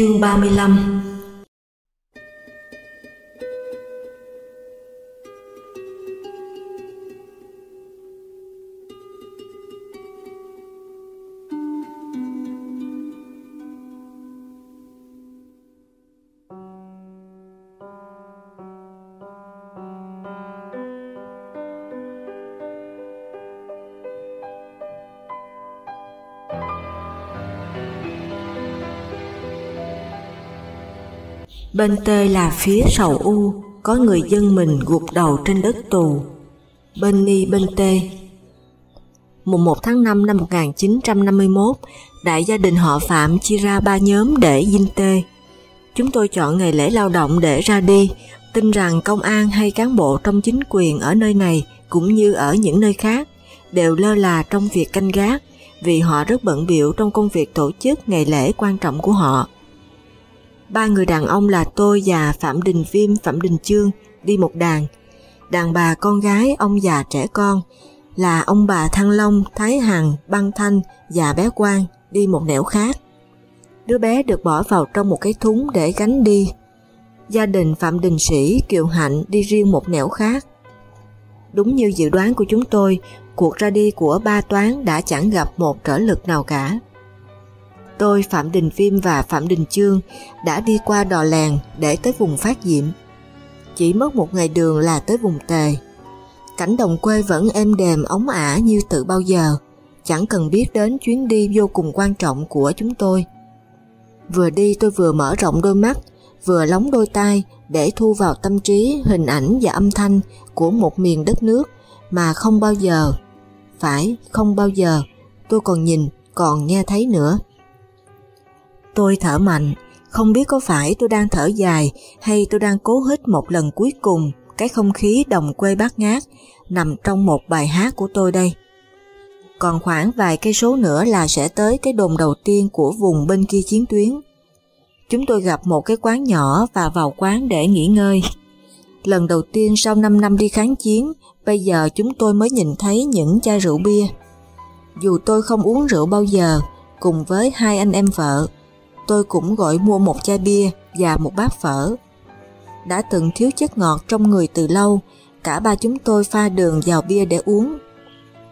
Chương 35 Bên tê là phía sầu u, có người dân mình gục đầu trên đất tù. Bên ni bên tê Mùng 1 tháng 5 năm 1951, đại gia đình họ Phạm chia ra ba nhóm để dinh tê. Chúng tôi chọn ngày lễ lao động để ra đi, tin rằng công an hay cán bộ trong chính quyền ở nơi này cũng như ở những nơi khác đều lơ là trong việc canh gác vì họ rất bận biểu trong công việc tổ chức ngày lễ quan trọng của họ. Ba người đàn ông là tôi và Phạm Đình Viêm, Phạm Đình Chương đi một đàn. Đàn bà con gái, ông già trẻ con là ông bà Thăng Long, Thái Hằng, Băng Thanh và bé Quang đi một nẻo khác. Đứa bé được bỏ vào trong một cái thúng để gánh đi. Gia đình Phạm Đình Sĩ, Kiều Hạnh đi riêng một nẻo khác. Đúng như dự đoán của chúng tôi, cuộc ra đi của ba toán đã chẳng gặp một trở lực nào cả tôi Phạm Đình Viêm và Phạm Đình Chương đã đi qua đò làng để tới vùng phát diệm. Chỉ mất một ngày đường là tới vùng tề. Cảnh đồng quê vẫn êm đềm ống ả như tự bao giờ, chẳng cần biết đến chuyến đi vô cùng quan trọng của chúng tôi. Vừa đi tôi vừa mở rộng đôi mắt, vừa lóng đôi tai để thu vào tâm trí hình ảnh và âm thanh của một miền đất nước mà không bao giờ, phải không bao giờ, tôi còn nhìn, còn nghe thấy nữa. Tôi thở mạnh, không biết có phải tôi đang thở dài hay tôi đang cố hít một lần cuối cùng cái không khí đồng quê bát ngát nằm trong một bài hát của tôi đây. Còn khoảng vài cây số nữa là sẽ tới cái đồn đầu tiên của vùng bên kia chiến tuyến. Chúng tôi gặp một cái quán nhỏ và vào quán để nghỉ ngơi. Lần đầu tiên sau 5 năm đi kháng chiến, bây giờ chúng tôi mới nhìn thấy những chai rượu bia. Dù tôi không uống rượu bao giờ, cùng với hai anh em vợ, tôi cũng gọi mua một chai bia và một bát phở. Đã từng thiếu chất ngọt trong người từ lâu, cả ba chúng tôi pha đường vào bia để uống.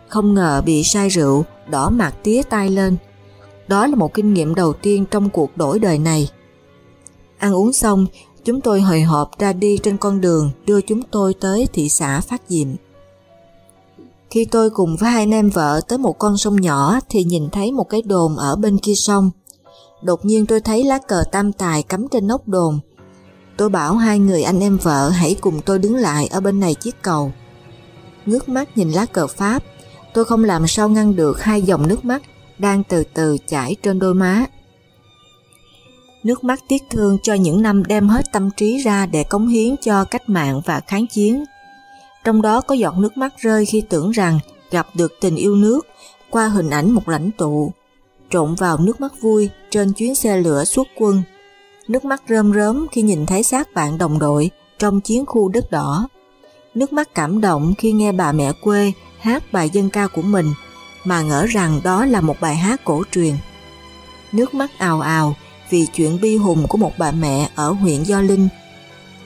Không ngờ bị say rượu, đỏ mặt tía tai lên. Đó là một kinh nghiệm đầu tiên trong cuộc đổi đời này. Ăn uống xong, chúng tôi hồi hộp ra đi trên con đường đưa chúng tôi tới thị xã Phát Diệm. Khi tôi cùng với hai anh em vợ tới một con sông nhỏ thì nhìn thấy một cái đồn ở bên kia sông đột nhiên tôi thấy lá cờ tam tài cắm trên nóc đồn. Tôi bảo hai người anh em vợ hãy cùng tôi đứng lại ở bên này chiếc cầu. Ngước mắt nhìn lá cờ Pháp, tôi không làm sao ngăn được hai dòng nước mắt đang từ từ chảy trên đôi má. Nước mắt tiếc thương cho những năm đem hết tâm trí ra để cống hiến cho cách mạng và kháng chiến. Trong đó có giọt nước mắt rơi khi tưởng rằng gặp được tình yêu nước qua hình ảnh một lãnh tụ trộn vào nước mắt vui trên chuyến xe lửa xuất quân. Nước mắt rơm rớm khi nhìn thấy xác bạn đồng đội trong chiến khu đất đỏ. Nước mắt cảm động khi nghe bà mẹ quê hát bài dân ca của mình, mà ngỡ rằng đó là một bài hát cổ truyền. Nước mắt ào ào vì chuyện bi hùng của một bà mẹ ở huyện Do Linh.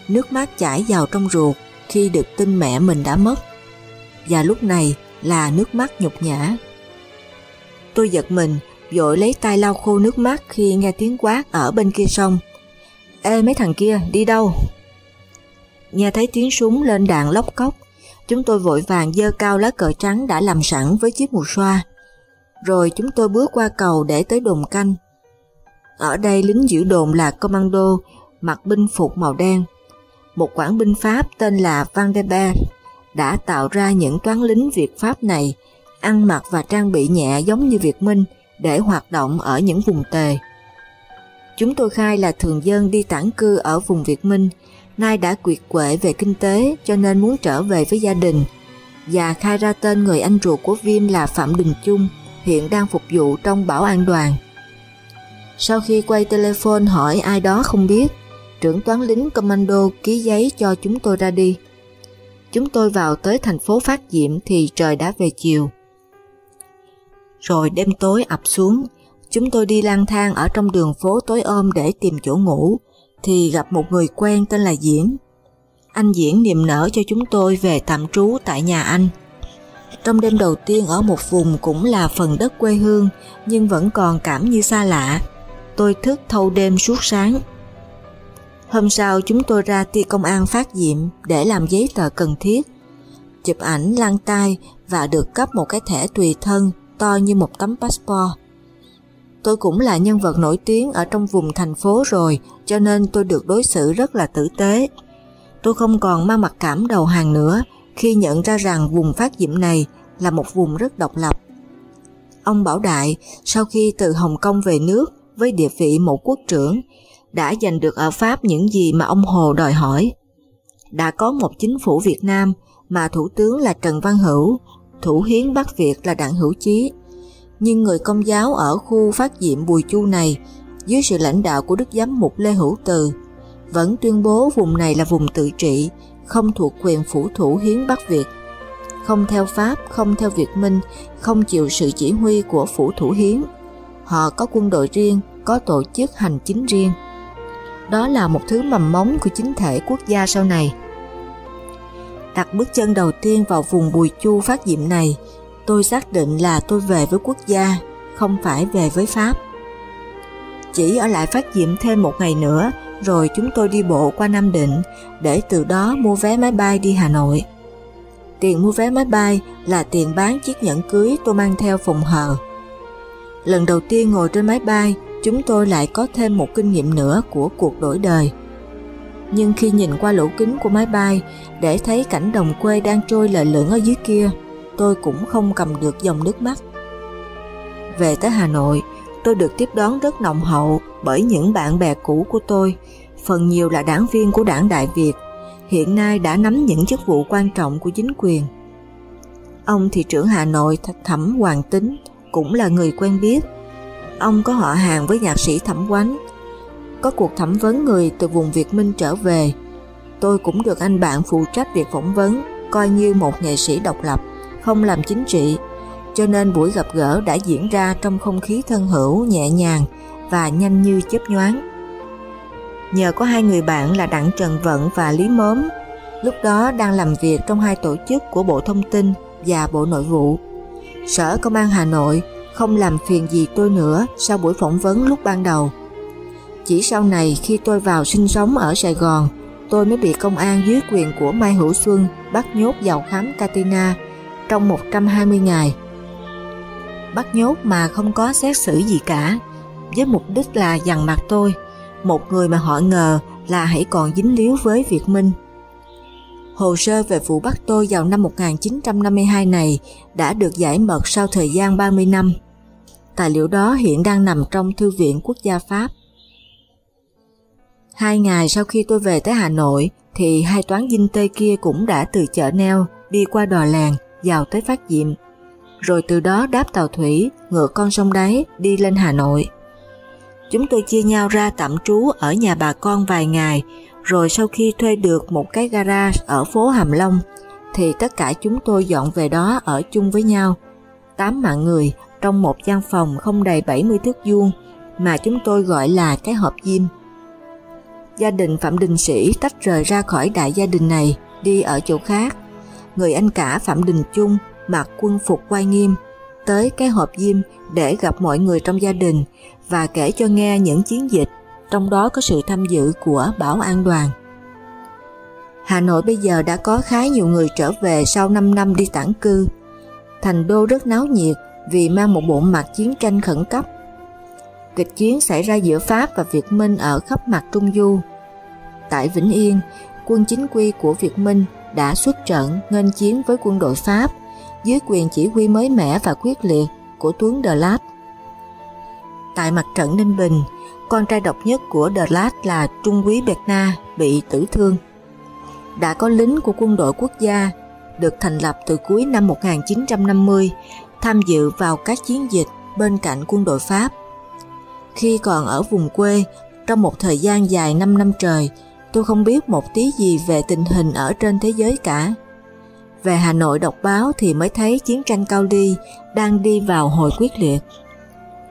Nước mắt chảy vào trong ruột khi được tin mẹ mình đã mất. Và lúc này là nước mắt nhục nhã. Tôi giật mình vội lấy tay lau khô nước mắt khi nghe tiếng quát ở bên kia sông. Ê mấy thằng kia, đi đâu? Nghe thấy tiếng súng lên đạn lóc cốc, chúng tôi vội vàng dơ cao lá cờ trắng đã làm sẵn với chiếc mù xoa. Rồi chúng tôi bước qua cầu để tới đồn canh. Ở đây lính giữ đồn là commando, mặc binh phục màu đen. Một quản binh Pháp tên là Van der Beer đã tạo ra những toán lính Việt Pháp này ăn mặc và trang bị nhẹ giống như Việt Minh để hoạt động ở những vùng tề. Chúng tôi khai là thường dân đi tản cư ở vùng Việt Minh, nay đã quyệt quệ về kinh tế cho nên muốn trở về với gia đình, và khai ra tên người anh ruột của Viêm là Phạm Đình Chung, hiện đang phục vụ trong bảo an đoàn. Sau khi quay telephone hỏi ai đó không biết, trưởng toán lính commando ký giấy cho chúng tôi ra đi. Chúng tôi vào tới thành phố Phát Diệm thì trời đã về chiều. Rồi đêm tối ập xuống, chúng tôi đi lang thang ở trong đường phố tối ôm để tìm chỗ ngủ, thì gặp một người quen tên là Diễn. Anh Diễn niềm nở cho chúng tôi về tạm trú tại nhà anh. Trong đêm đầu tiên ở một vùng cũng là phần đất quê hương, nhưng vẫn còn cảm như xa lạ. Tôi thức thâu đêm suốt sáng. Hôm sau chúng tôi ra ti công an phát diệm để làm giấy tờ cần thiết, chụp ảnh lăn tay và được cấp một cái thẻ tùy thân to như một tấm passport. Tôi cũng là nhân vật nổi tiếng ở trong vùng thành phố rồi, cho nên tôi được đối xử rất là tử tế. Tôi không còn mang mặt cảm đầu hàng nữa khi nhận ra rằng vùng phát diệm này là một vùng rất độc lập. Ông Bảo Đại, sau khi từ Hồng Kông về nước với địa vị một quốc trưởng, đã giành được ở Pháp những gì mà ông Hồ đòi hỏi. Đã có một chính phủ Việt Nam mà Thủ tướng là Trần Văn Hữu, Thủ hiến Bắc Việt là Đặng Hữu Chí. Nhưng người công giáo ở khu phát diệm Bùi Chu này, dưới sự lãnh đạo của Đức Giám mục Lê Hữu Từ, vẫn tuyên bố vùng này là vùng tự trị, không thuộc quyền phủ thủ hiến Bắc Việt. Không theo Pháp, không theo Việt Minh, không chịu sự chỉ huy của phủ thủ hiến. Họ có quân đội riêng, có tổ chức hành chính riêng. Đó là một thứ mầm móng của chính thể quốc gia sau này. Đặt bước chân đầu tiên vào vùng Bùi Chu phát diệm này, tôi xác định là tôi về với quốc gia, không phải về với Pháp. Chỉ ở lại phát diệm thêm một ngày nữa, rồi chúng tôi đi bộ qua Nam Định để từ đó mua vé máy bay đi Hà Nội. Tiền mua vé máy bay là tiền bán chiếc nhẫn cưới tôi mang theo phòng hờ. Lần đầu tiên ngồi trên máy bay, chúng tôi lại có thêm một kinh nghiệm nữa của cuộc đổi đời. Nhưng khi nhìn qua lỗ kính của máy bay để thấy cảnh đồng quê đang trôi lờ lững ở dưới kia, tôi cũng không cầm được dòng nước mắt. Về tới Hà Nội, tôi được tiếp đón rất nồng hậu bởi những bạn bè cũ của tôi, phần nhiều là đảng viên của đảng Đại Việt, hiện nay đã nắm những chức vụ quan trọng của chính quyền. Ông thị trưởng Hà Nội Thẩm Hoàng Tính cũng là người quen biết. Ông có họ hàng với nhạc sĩ Thẩm Quánh. Có cuộc thẩm vấn người từ vùng Việt Minh trở về. Tôi cũng được anh bạn phụ trách việc phỏng vấn, coi như một nghệ sĩ độc lập, không làm chính trị, cho nên buổi gặp gỡ đã diễn ra trong không khí thân hữu, nhẹ nhàng và nhanh như chớp nhoáng. Nhờ có hai người bạn là Đặng Trần Vận và Lý Mớm, lúc đó đang làm việc trong hai tổ chức của Bộ Thông tin và Bộ Nội vụ. Sở Công an Hà Nội không làm phiền gì tôi nữa sau buổi phỏng vấn lúc ban đầu. Chỉ sau này khi tôi vào sinh sống ở Sài Gòn, tôi mới bị công an dưới quyền của Mai Hữu Xuân bắt nhốt vào khám Katina trong 120 ngày. Bắt nhốt mà không có xét xử gì cả, với mục đích là dằn mặt tôi, một người mà họ ngờ là hãy còn dính líu với Việt Minh. Hồ sơ về vụ bắt tôi vào năm 1952 này đã được giải mật sau thời gian 30 năm. Tài liệu đó hiện đang nằm trong Thư viện Quốc gia Pháp. Hai ngày sau khi tôi về tới Hà Nội, thì hai toán dinh tây kia cũng đã từ chợ neo, đi qua đò làng, vào tới Phát Diệm. Rồi từ đó đáp tàu thủy, ngựa con sông đáy, đi lên Hà Nội. Chúng tôi chia nhau ra tạm trú ở nhà bà con vài ngày, rồi sau khi thuê được một cái garage ở phố Hàm Long, thì tất cả chúng tôi dọn về đó ở chung với nhau. Tám mạng người, trong một gian phòng không đầy 70 thước vuông, mà chúng tôi gọi là cái hộp diêm. Gia đình Phạm Đình Sĩ tách rời ra khỏi đại gia đình này đi ở chỗ khác. Người anh cả Phạm Đình Trung mặc quân phục quay nghiêm tới cái hộp diêm để gặp mọi người trong gia đình và kể cho nghe những chiến dịch trong đó có sự tham dự của Bảo an đoàn. Hà Nội bây giờ đã có khá nhiều người trở về sau 5 năm đi tản cư. Thành đô rất náo nhiệt vì mang một bộ mặt chiến tranh khẩn cấp. Kịch chiến xảy ra giữa Pháp và Việt Minh ở khắp mặt Trung Du, Tại Vĩnh Yên, quân chính quy của Việt Minh đã xuất trận nghênh chiến với quân đội Pháp dưới quyền chỉ huy mới mẻ và quyết liệt của tướng De lát Tại mặt trận Ninh Bình, con trai độc nhất của De lát là Trung úy Bẹt Na bị tử thương. Đã có lính của quân đội quốc gia được thành lập từ cuối năm 1950 tham dự vào các chiến dịch bên cạnh quân đội Pháp. Khi còn ở vùng quê, trong một thời gian dài 5 năm trời, tôi không biết một tí gì về tình hình ở trên thế giới cả. Về Hà Nội đọc báo thì mới thấy chiến tranh Cao Ly đang đi vào hồi quyết liệt.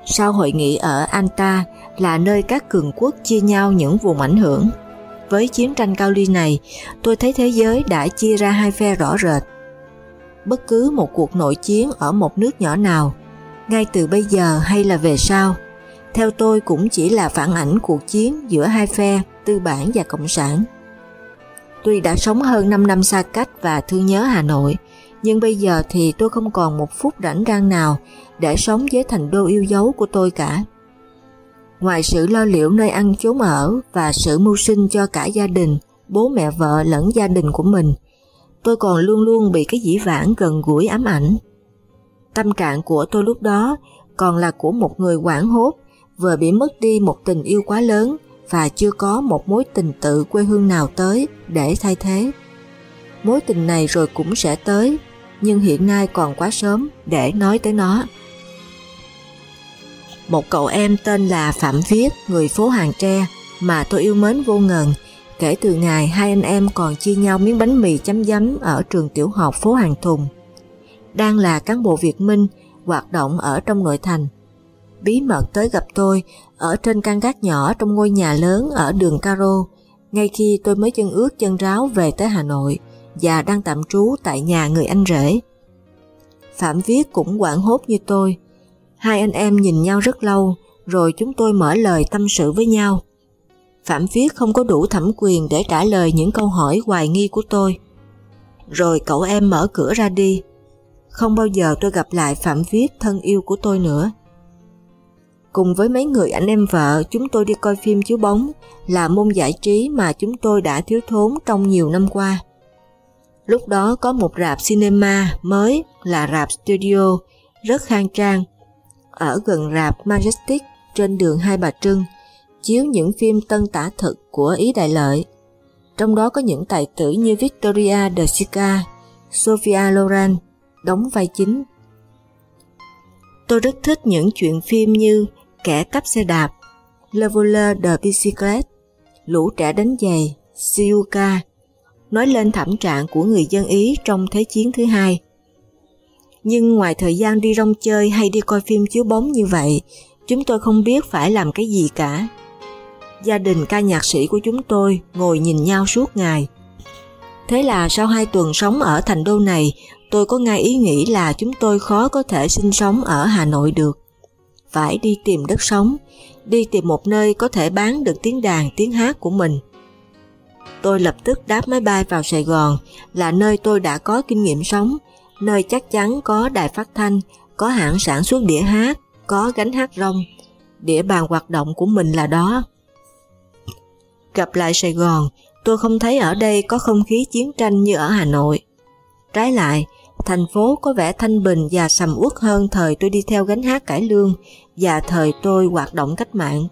Sau hội nghị ở Anta là nơi các cường quốc chia nhau những vùng ảnh hưởng. Với chiến tranh Cao Ly này, tôi thấy thế giới đã chia ra hai phe rõ rệt. Bất cứ một cuộc nội chiến ở một nước nhỏ nào, ngay từ bây giờ hay là về sau, theo tôi cũng chỉ là phản ảnh cuộc chiến giữa hai phe tư bản và cộng sản. Tuy đã sống hơn 5 năm xa cách và thương nhớ Hà Nội, nhưng bây giờ thì tôi không còn một phút rảnh rang nào để sống với thành đô yêu dấu của tôi cả. Ngoài sự lo liệu nơi ăn chốn ở và sự mưu sinh cho cả gia đình, bố mẹ vợ lẫn gia đình của mình, tôi còn luôn luôn bị cái dĩ vãng gần gũi ám ảnh. Tâm trạng của tôi lúc đó còn là của một người quảng hốt vừa bị mất đi một tình yêu quá lớn và chưa có một mối tình tự quê hương nào tới để thay thế. Mối tình này rồi cũng sẽ tới, nhưng hiện nay còn quá sớm để nói tới nó. Một cậu em tên là Phạm Viết, người phố Hàng Tre, mà tôi yêu mến vô ngần, kể từ ngày hai anh em còn chia nhau miếng bánh mì chấm giấm ở trường tiểu học phố Hàng Thùng. Đang là cán bộ Việt Minh, hoạt động ở trong nội thành. Bí mật tới gặp tôi ở trên căn gác nhỏ trong ngôi nhà lớn ở đường Caro, ngay khi tôi mới chân ướt chân ráo về tới Hà Nội và đang tạm trú tại nhà người anh rể. Phạm Viết cũng quảng hốt như tôi. Hai anh em nhìn nhau rất lâu, rồi chúng tôi mở lời tâm sự với nhau. Phạm Viết không có đủ thẩm quyền để trả lời những câu hỏi hoài nghi của tôi. Rồi cậu em mở cửa ra đi. Không bao giờ tôi gặp lại Phạm Viết thân yêu của tôi nữa. Cùng với mấy người anh em vợ, chúng tôi đi coi phim chiếu bóng, là môn giải trí mà chúng tôi đã thiếu thốn trong nhiều năm qua. Lúc đó có một rạp cinema mới là rạp studio, rất khang trang, ở gần rạp Majestic trên đường Hai Bà Trưng, chiếu những phim tân tả thực của Ý Đại Lợi. Trong đó có những tài tử như Victoria de Sica, Sophia Loren đóng vai chính. Tôi rất thích những chuyện phim như Kẻ cắp xe đạp, Le Voleur de Bicyclette, Lũ trẻ đánh giày, Siuka, nói lên thảm trạng của người dân Ý trong Thế chiến thứ hai. Nhưng ngoài thời gian đi rong chơi hay đi coi phim chiếu bóng như vậy, chúng tôi không biết phải làm cái gì cả. Gia đình ca nhạc sĩ của chúng tôi ngồi nhìn nhau suốt ngày. Thế là sau hai tuần sống ở thành đô này, tôi có ngay ý nghĩ là chúng tôi khó có thể sinh sống ở Hà Nội được. Phải đi tìm đất sống, đi tìm một nơi có thể bán được tiếng đàn, tiếng hát của mình. Tôi lập tức đáp máy bay vào Sài Gòn, là nơi tôi đã có kinh nghiệm sống, nơi chắc chắn có đài phát thanh, có hãng sản xuất đĩa hát, có gánh hát rong. Địa bàn hoạt động của mình là đó. Gặp lại Sài Gòn, tôi không thấy ở đây có không khí chiến tranh như ở Hà Nội. Trái lại, thành phố có vẻ thanh bình và sầm uất hơn thời tôi đi theo gánh hát cải lương và thời tôi hoạt động cách mạng.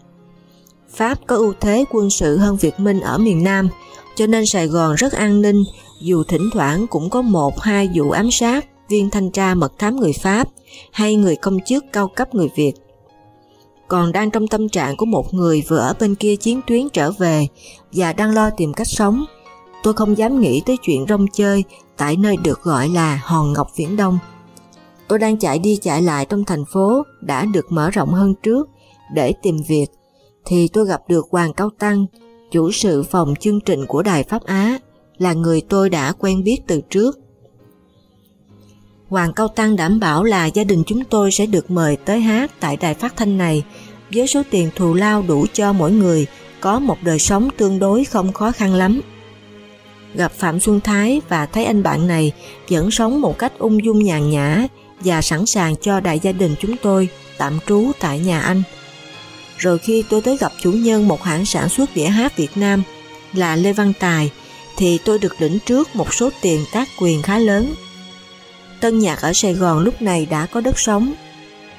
Pháp có ưu thế quân sự hơn Việt Minh ở miền Nam, cho nên Sài Gòn rất an ninh, dù thỉnh thoảng cũng có một hai vụ ám sát viên thanh tra mật thám người Pháp hay người công chức cao cấp người Việt. Còn đang trong tâm trạng của một người vừa ở bên kia chiến tuyến trở về và đang lo tìm cách sống, tôi không dám nghĩ tới chuyện rong chơi tại nơi được gọi là Hòn Ngọc Viễn Đông. Tôi đang chạy đi chạy lại trong thành phố đã được mở rộng hơn trước để tìm việc, thì tôi gặp được Hoàng Cao Tăng, chủ sự phòng chương trình của Đài Pháp Á, là người tôi đã quen biết từ trước. Hoàng Cao Tăng đảm bảo là gia đình chúng tôi sẽ được mời tới hát tại đài phát thanh này với số tiền thù lao đủ cho mỗi người có một đời sống tương đối không khó khăn lắm. Gặp Phạm Xuân Thái và thấy anh bạn này vẫn sống một cách ung dung nhàn nhã và sẵn sàng cho đại gia đình chúng tôi tạm trú tại nhà anh. Rồi khi tôi tới gặp chủ nhân một hãng sản xuất đĩa hát Việt Nam, là Lê Văn Tài thì tôi được lĩnh trước một số tiền tác quyền khá lớn. Tân nhạc ở Sài Gòn lúc này đã có đất sống.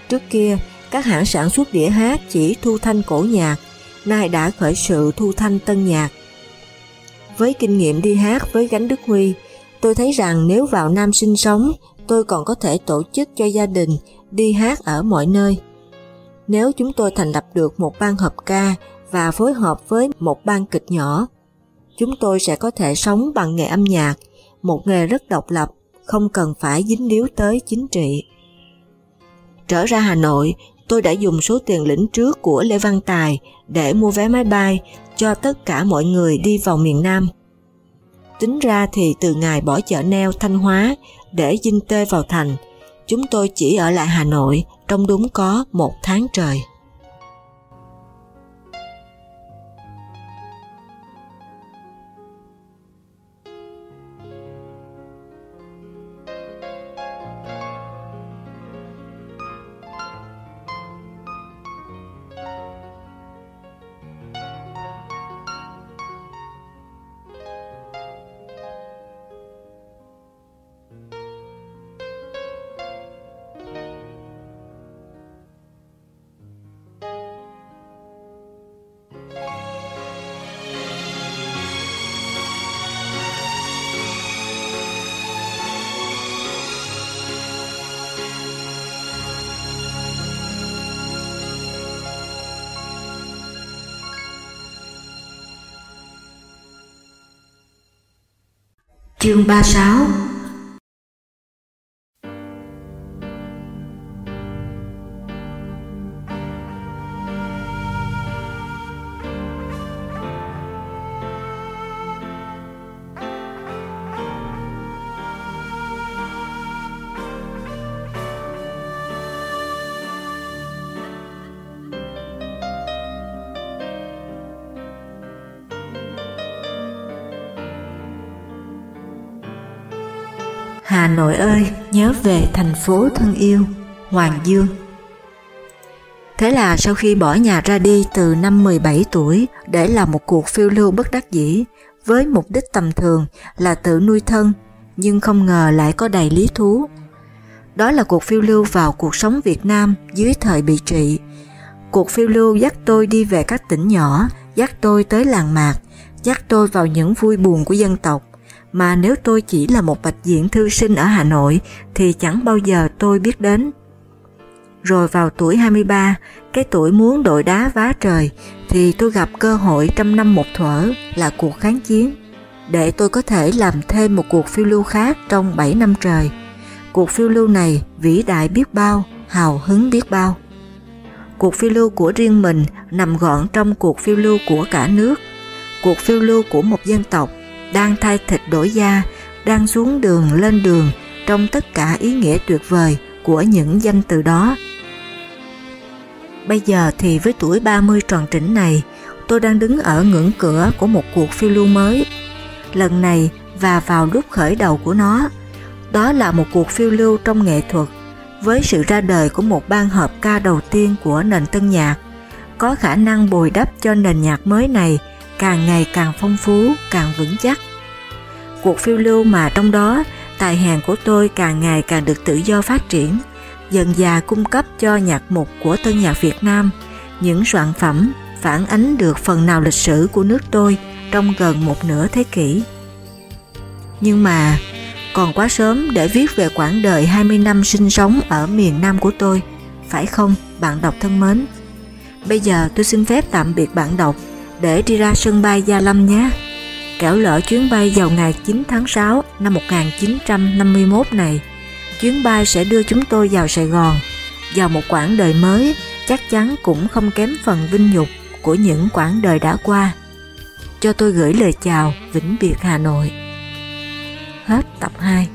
Trước kia, các hãng sản xuất đĩa hát chỉ thu thanh cổ nhạc, nay đã khởi sự thu thanh tân nhạc. Với kinh nghiệm đi hát với Gánh Đức Huy, tôi thấy rằng nếu vào Nam sinh sống, tôi còn có thể tổ chức cho gia đình đi hát ở mọi nơi. Nếu chúng tôi thành lập được một ban hợp ca và phối hợp với một ban kịch nhỏ, chúng tôi sẽ có thể sống bằng nghề âm nhạc, một nghề rất độc lập, không cần phải dính líu tới chính trị. Trở ra Hà Nội, tôi đã dùng số tiền lĩnh trước của Lê Văn Tài để mua vé máy bay cho tất cả mọi người đi vào miền Nam. Tính ra thì từ ngày bỏ chợ neo Thanh Hóa để dinh tê vào thành, chúng tôi chỉ ở lại Hà Nội trong đúng có một tháng trời. Chương 36 Nội ơi, nhớ về thành phố thân yêu, Hoàng Dương. Thế là sau khi bỏ nhà ra đi từ năm 17 tuổi để làm một cuộc phiêu lưu bất đắc dĩ, với mục đích tầm thường là tự nuôi thân, nhưng không ngờ lại có đầy lý thú. Đó là cuộc phiêu lưu vào cuộc sống Việt Nam dưới thời bị trị. Cuộc phiêu lưu dắt tôi đi về các tỉnh nhỏ, dắt tôi tới làng mạc, dắt tôi vào những vui buồn của dân tộc, mà nếu tôi chỉ là một bạch diện thư sinh ở Hà Nội thì chẳng bao giờ tôi biết đến. Rồi vào tuổi 23, cái tuổi muốn đội đá vá trời, thì tôi gặp cơ hội trăm năm một thuở là cuộc kháng chiến, để tôi có thể làm thêm một cuộc phiêu lưu khác trong 7 năm trời. Cuộc phiêu lưu này vĩ đại biết bao, hào hứng biết bao. Cuộc phiêu lưu của riêng mình nằm gọn trong cuộc phiêu lưu của cả nước, cuộc phiêu lưu của một dân tộc đang thay thịt đổi da, đang xuống đường lên đường trong tất cả ý nghĩa tuyệt vời của những danh từ đó. Bây giờ thì với tuổi 30 tròn trĩnh này, tôi đang đứng ở ngưỡng cửa của một cuộc phiêu lưu mới. Lần này và vào lúc khởi đầu của nó, đó là một cuộc phiêu lưu trong nghệ thuật với sự ra đời của một ban hợp ca đầu tiên của nền tân nhạc, có khả năng bồi đắp cho nền nhạc mới này càng ngày càng phong phú, càng vững chắc. Cuộc phiêu lưu mà trong đó tài hàng của tôi càng ngày càng được tự do phát triển, dần dà cung cấp cho nhạc mục của tân nhạc Việt Nam những soạn phẩm phản ánh được phần nào lịch sử của nước tôi trong gần một nửa thế kỷ. Nhưng mà còn quá sớm để viết về quãng đời 20 năm sinh sống ở miền Nam của tôi, phải không bạn đọc thân mến? Bây giờ tôi xin phép tạm biệt bạn đọc để đi ra sân bay Gia Lâm nhé. Kẻo lỡ chuyến bay vào ngày 9 tháng 6 năm 1951 này, chuyến bay sẽ đưa chúng tôi vào Sài Gòn, vào một quãng đời mới chắc chắn cũng không kém phần vinh nhục của những quãng đời đã qua. Cho tôi gửi lời chào vĩnh biệt Hà Nội. Hết tập 2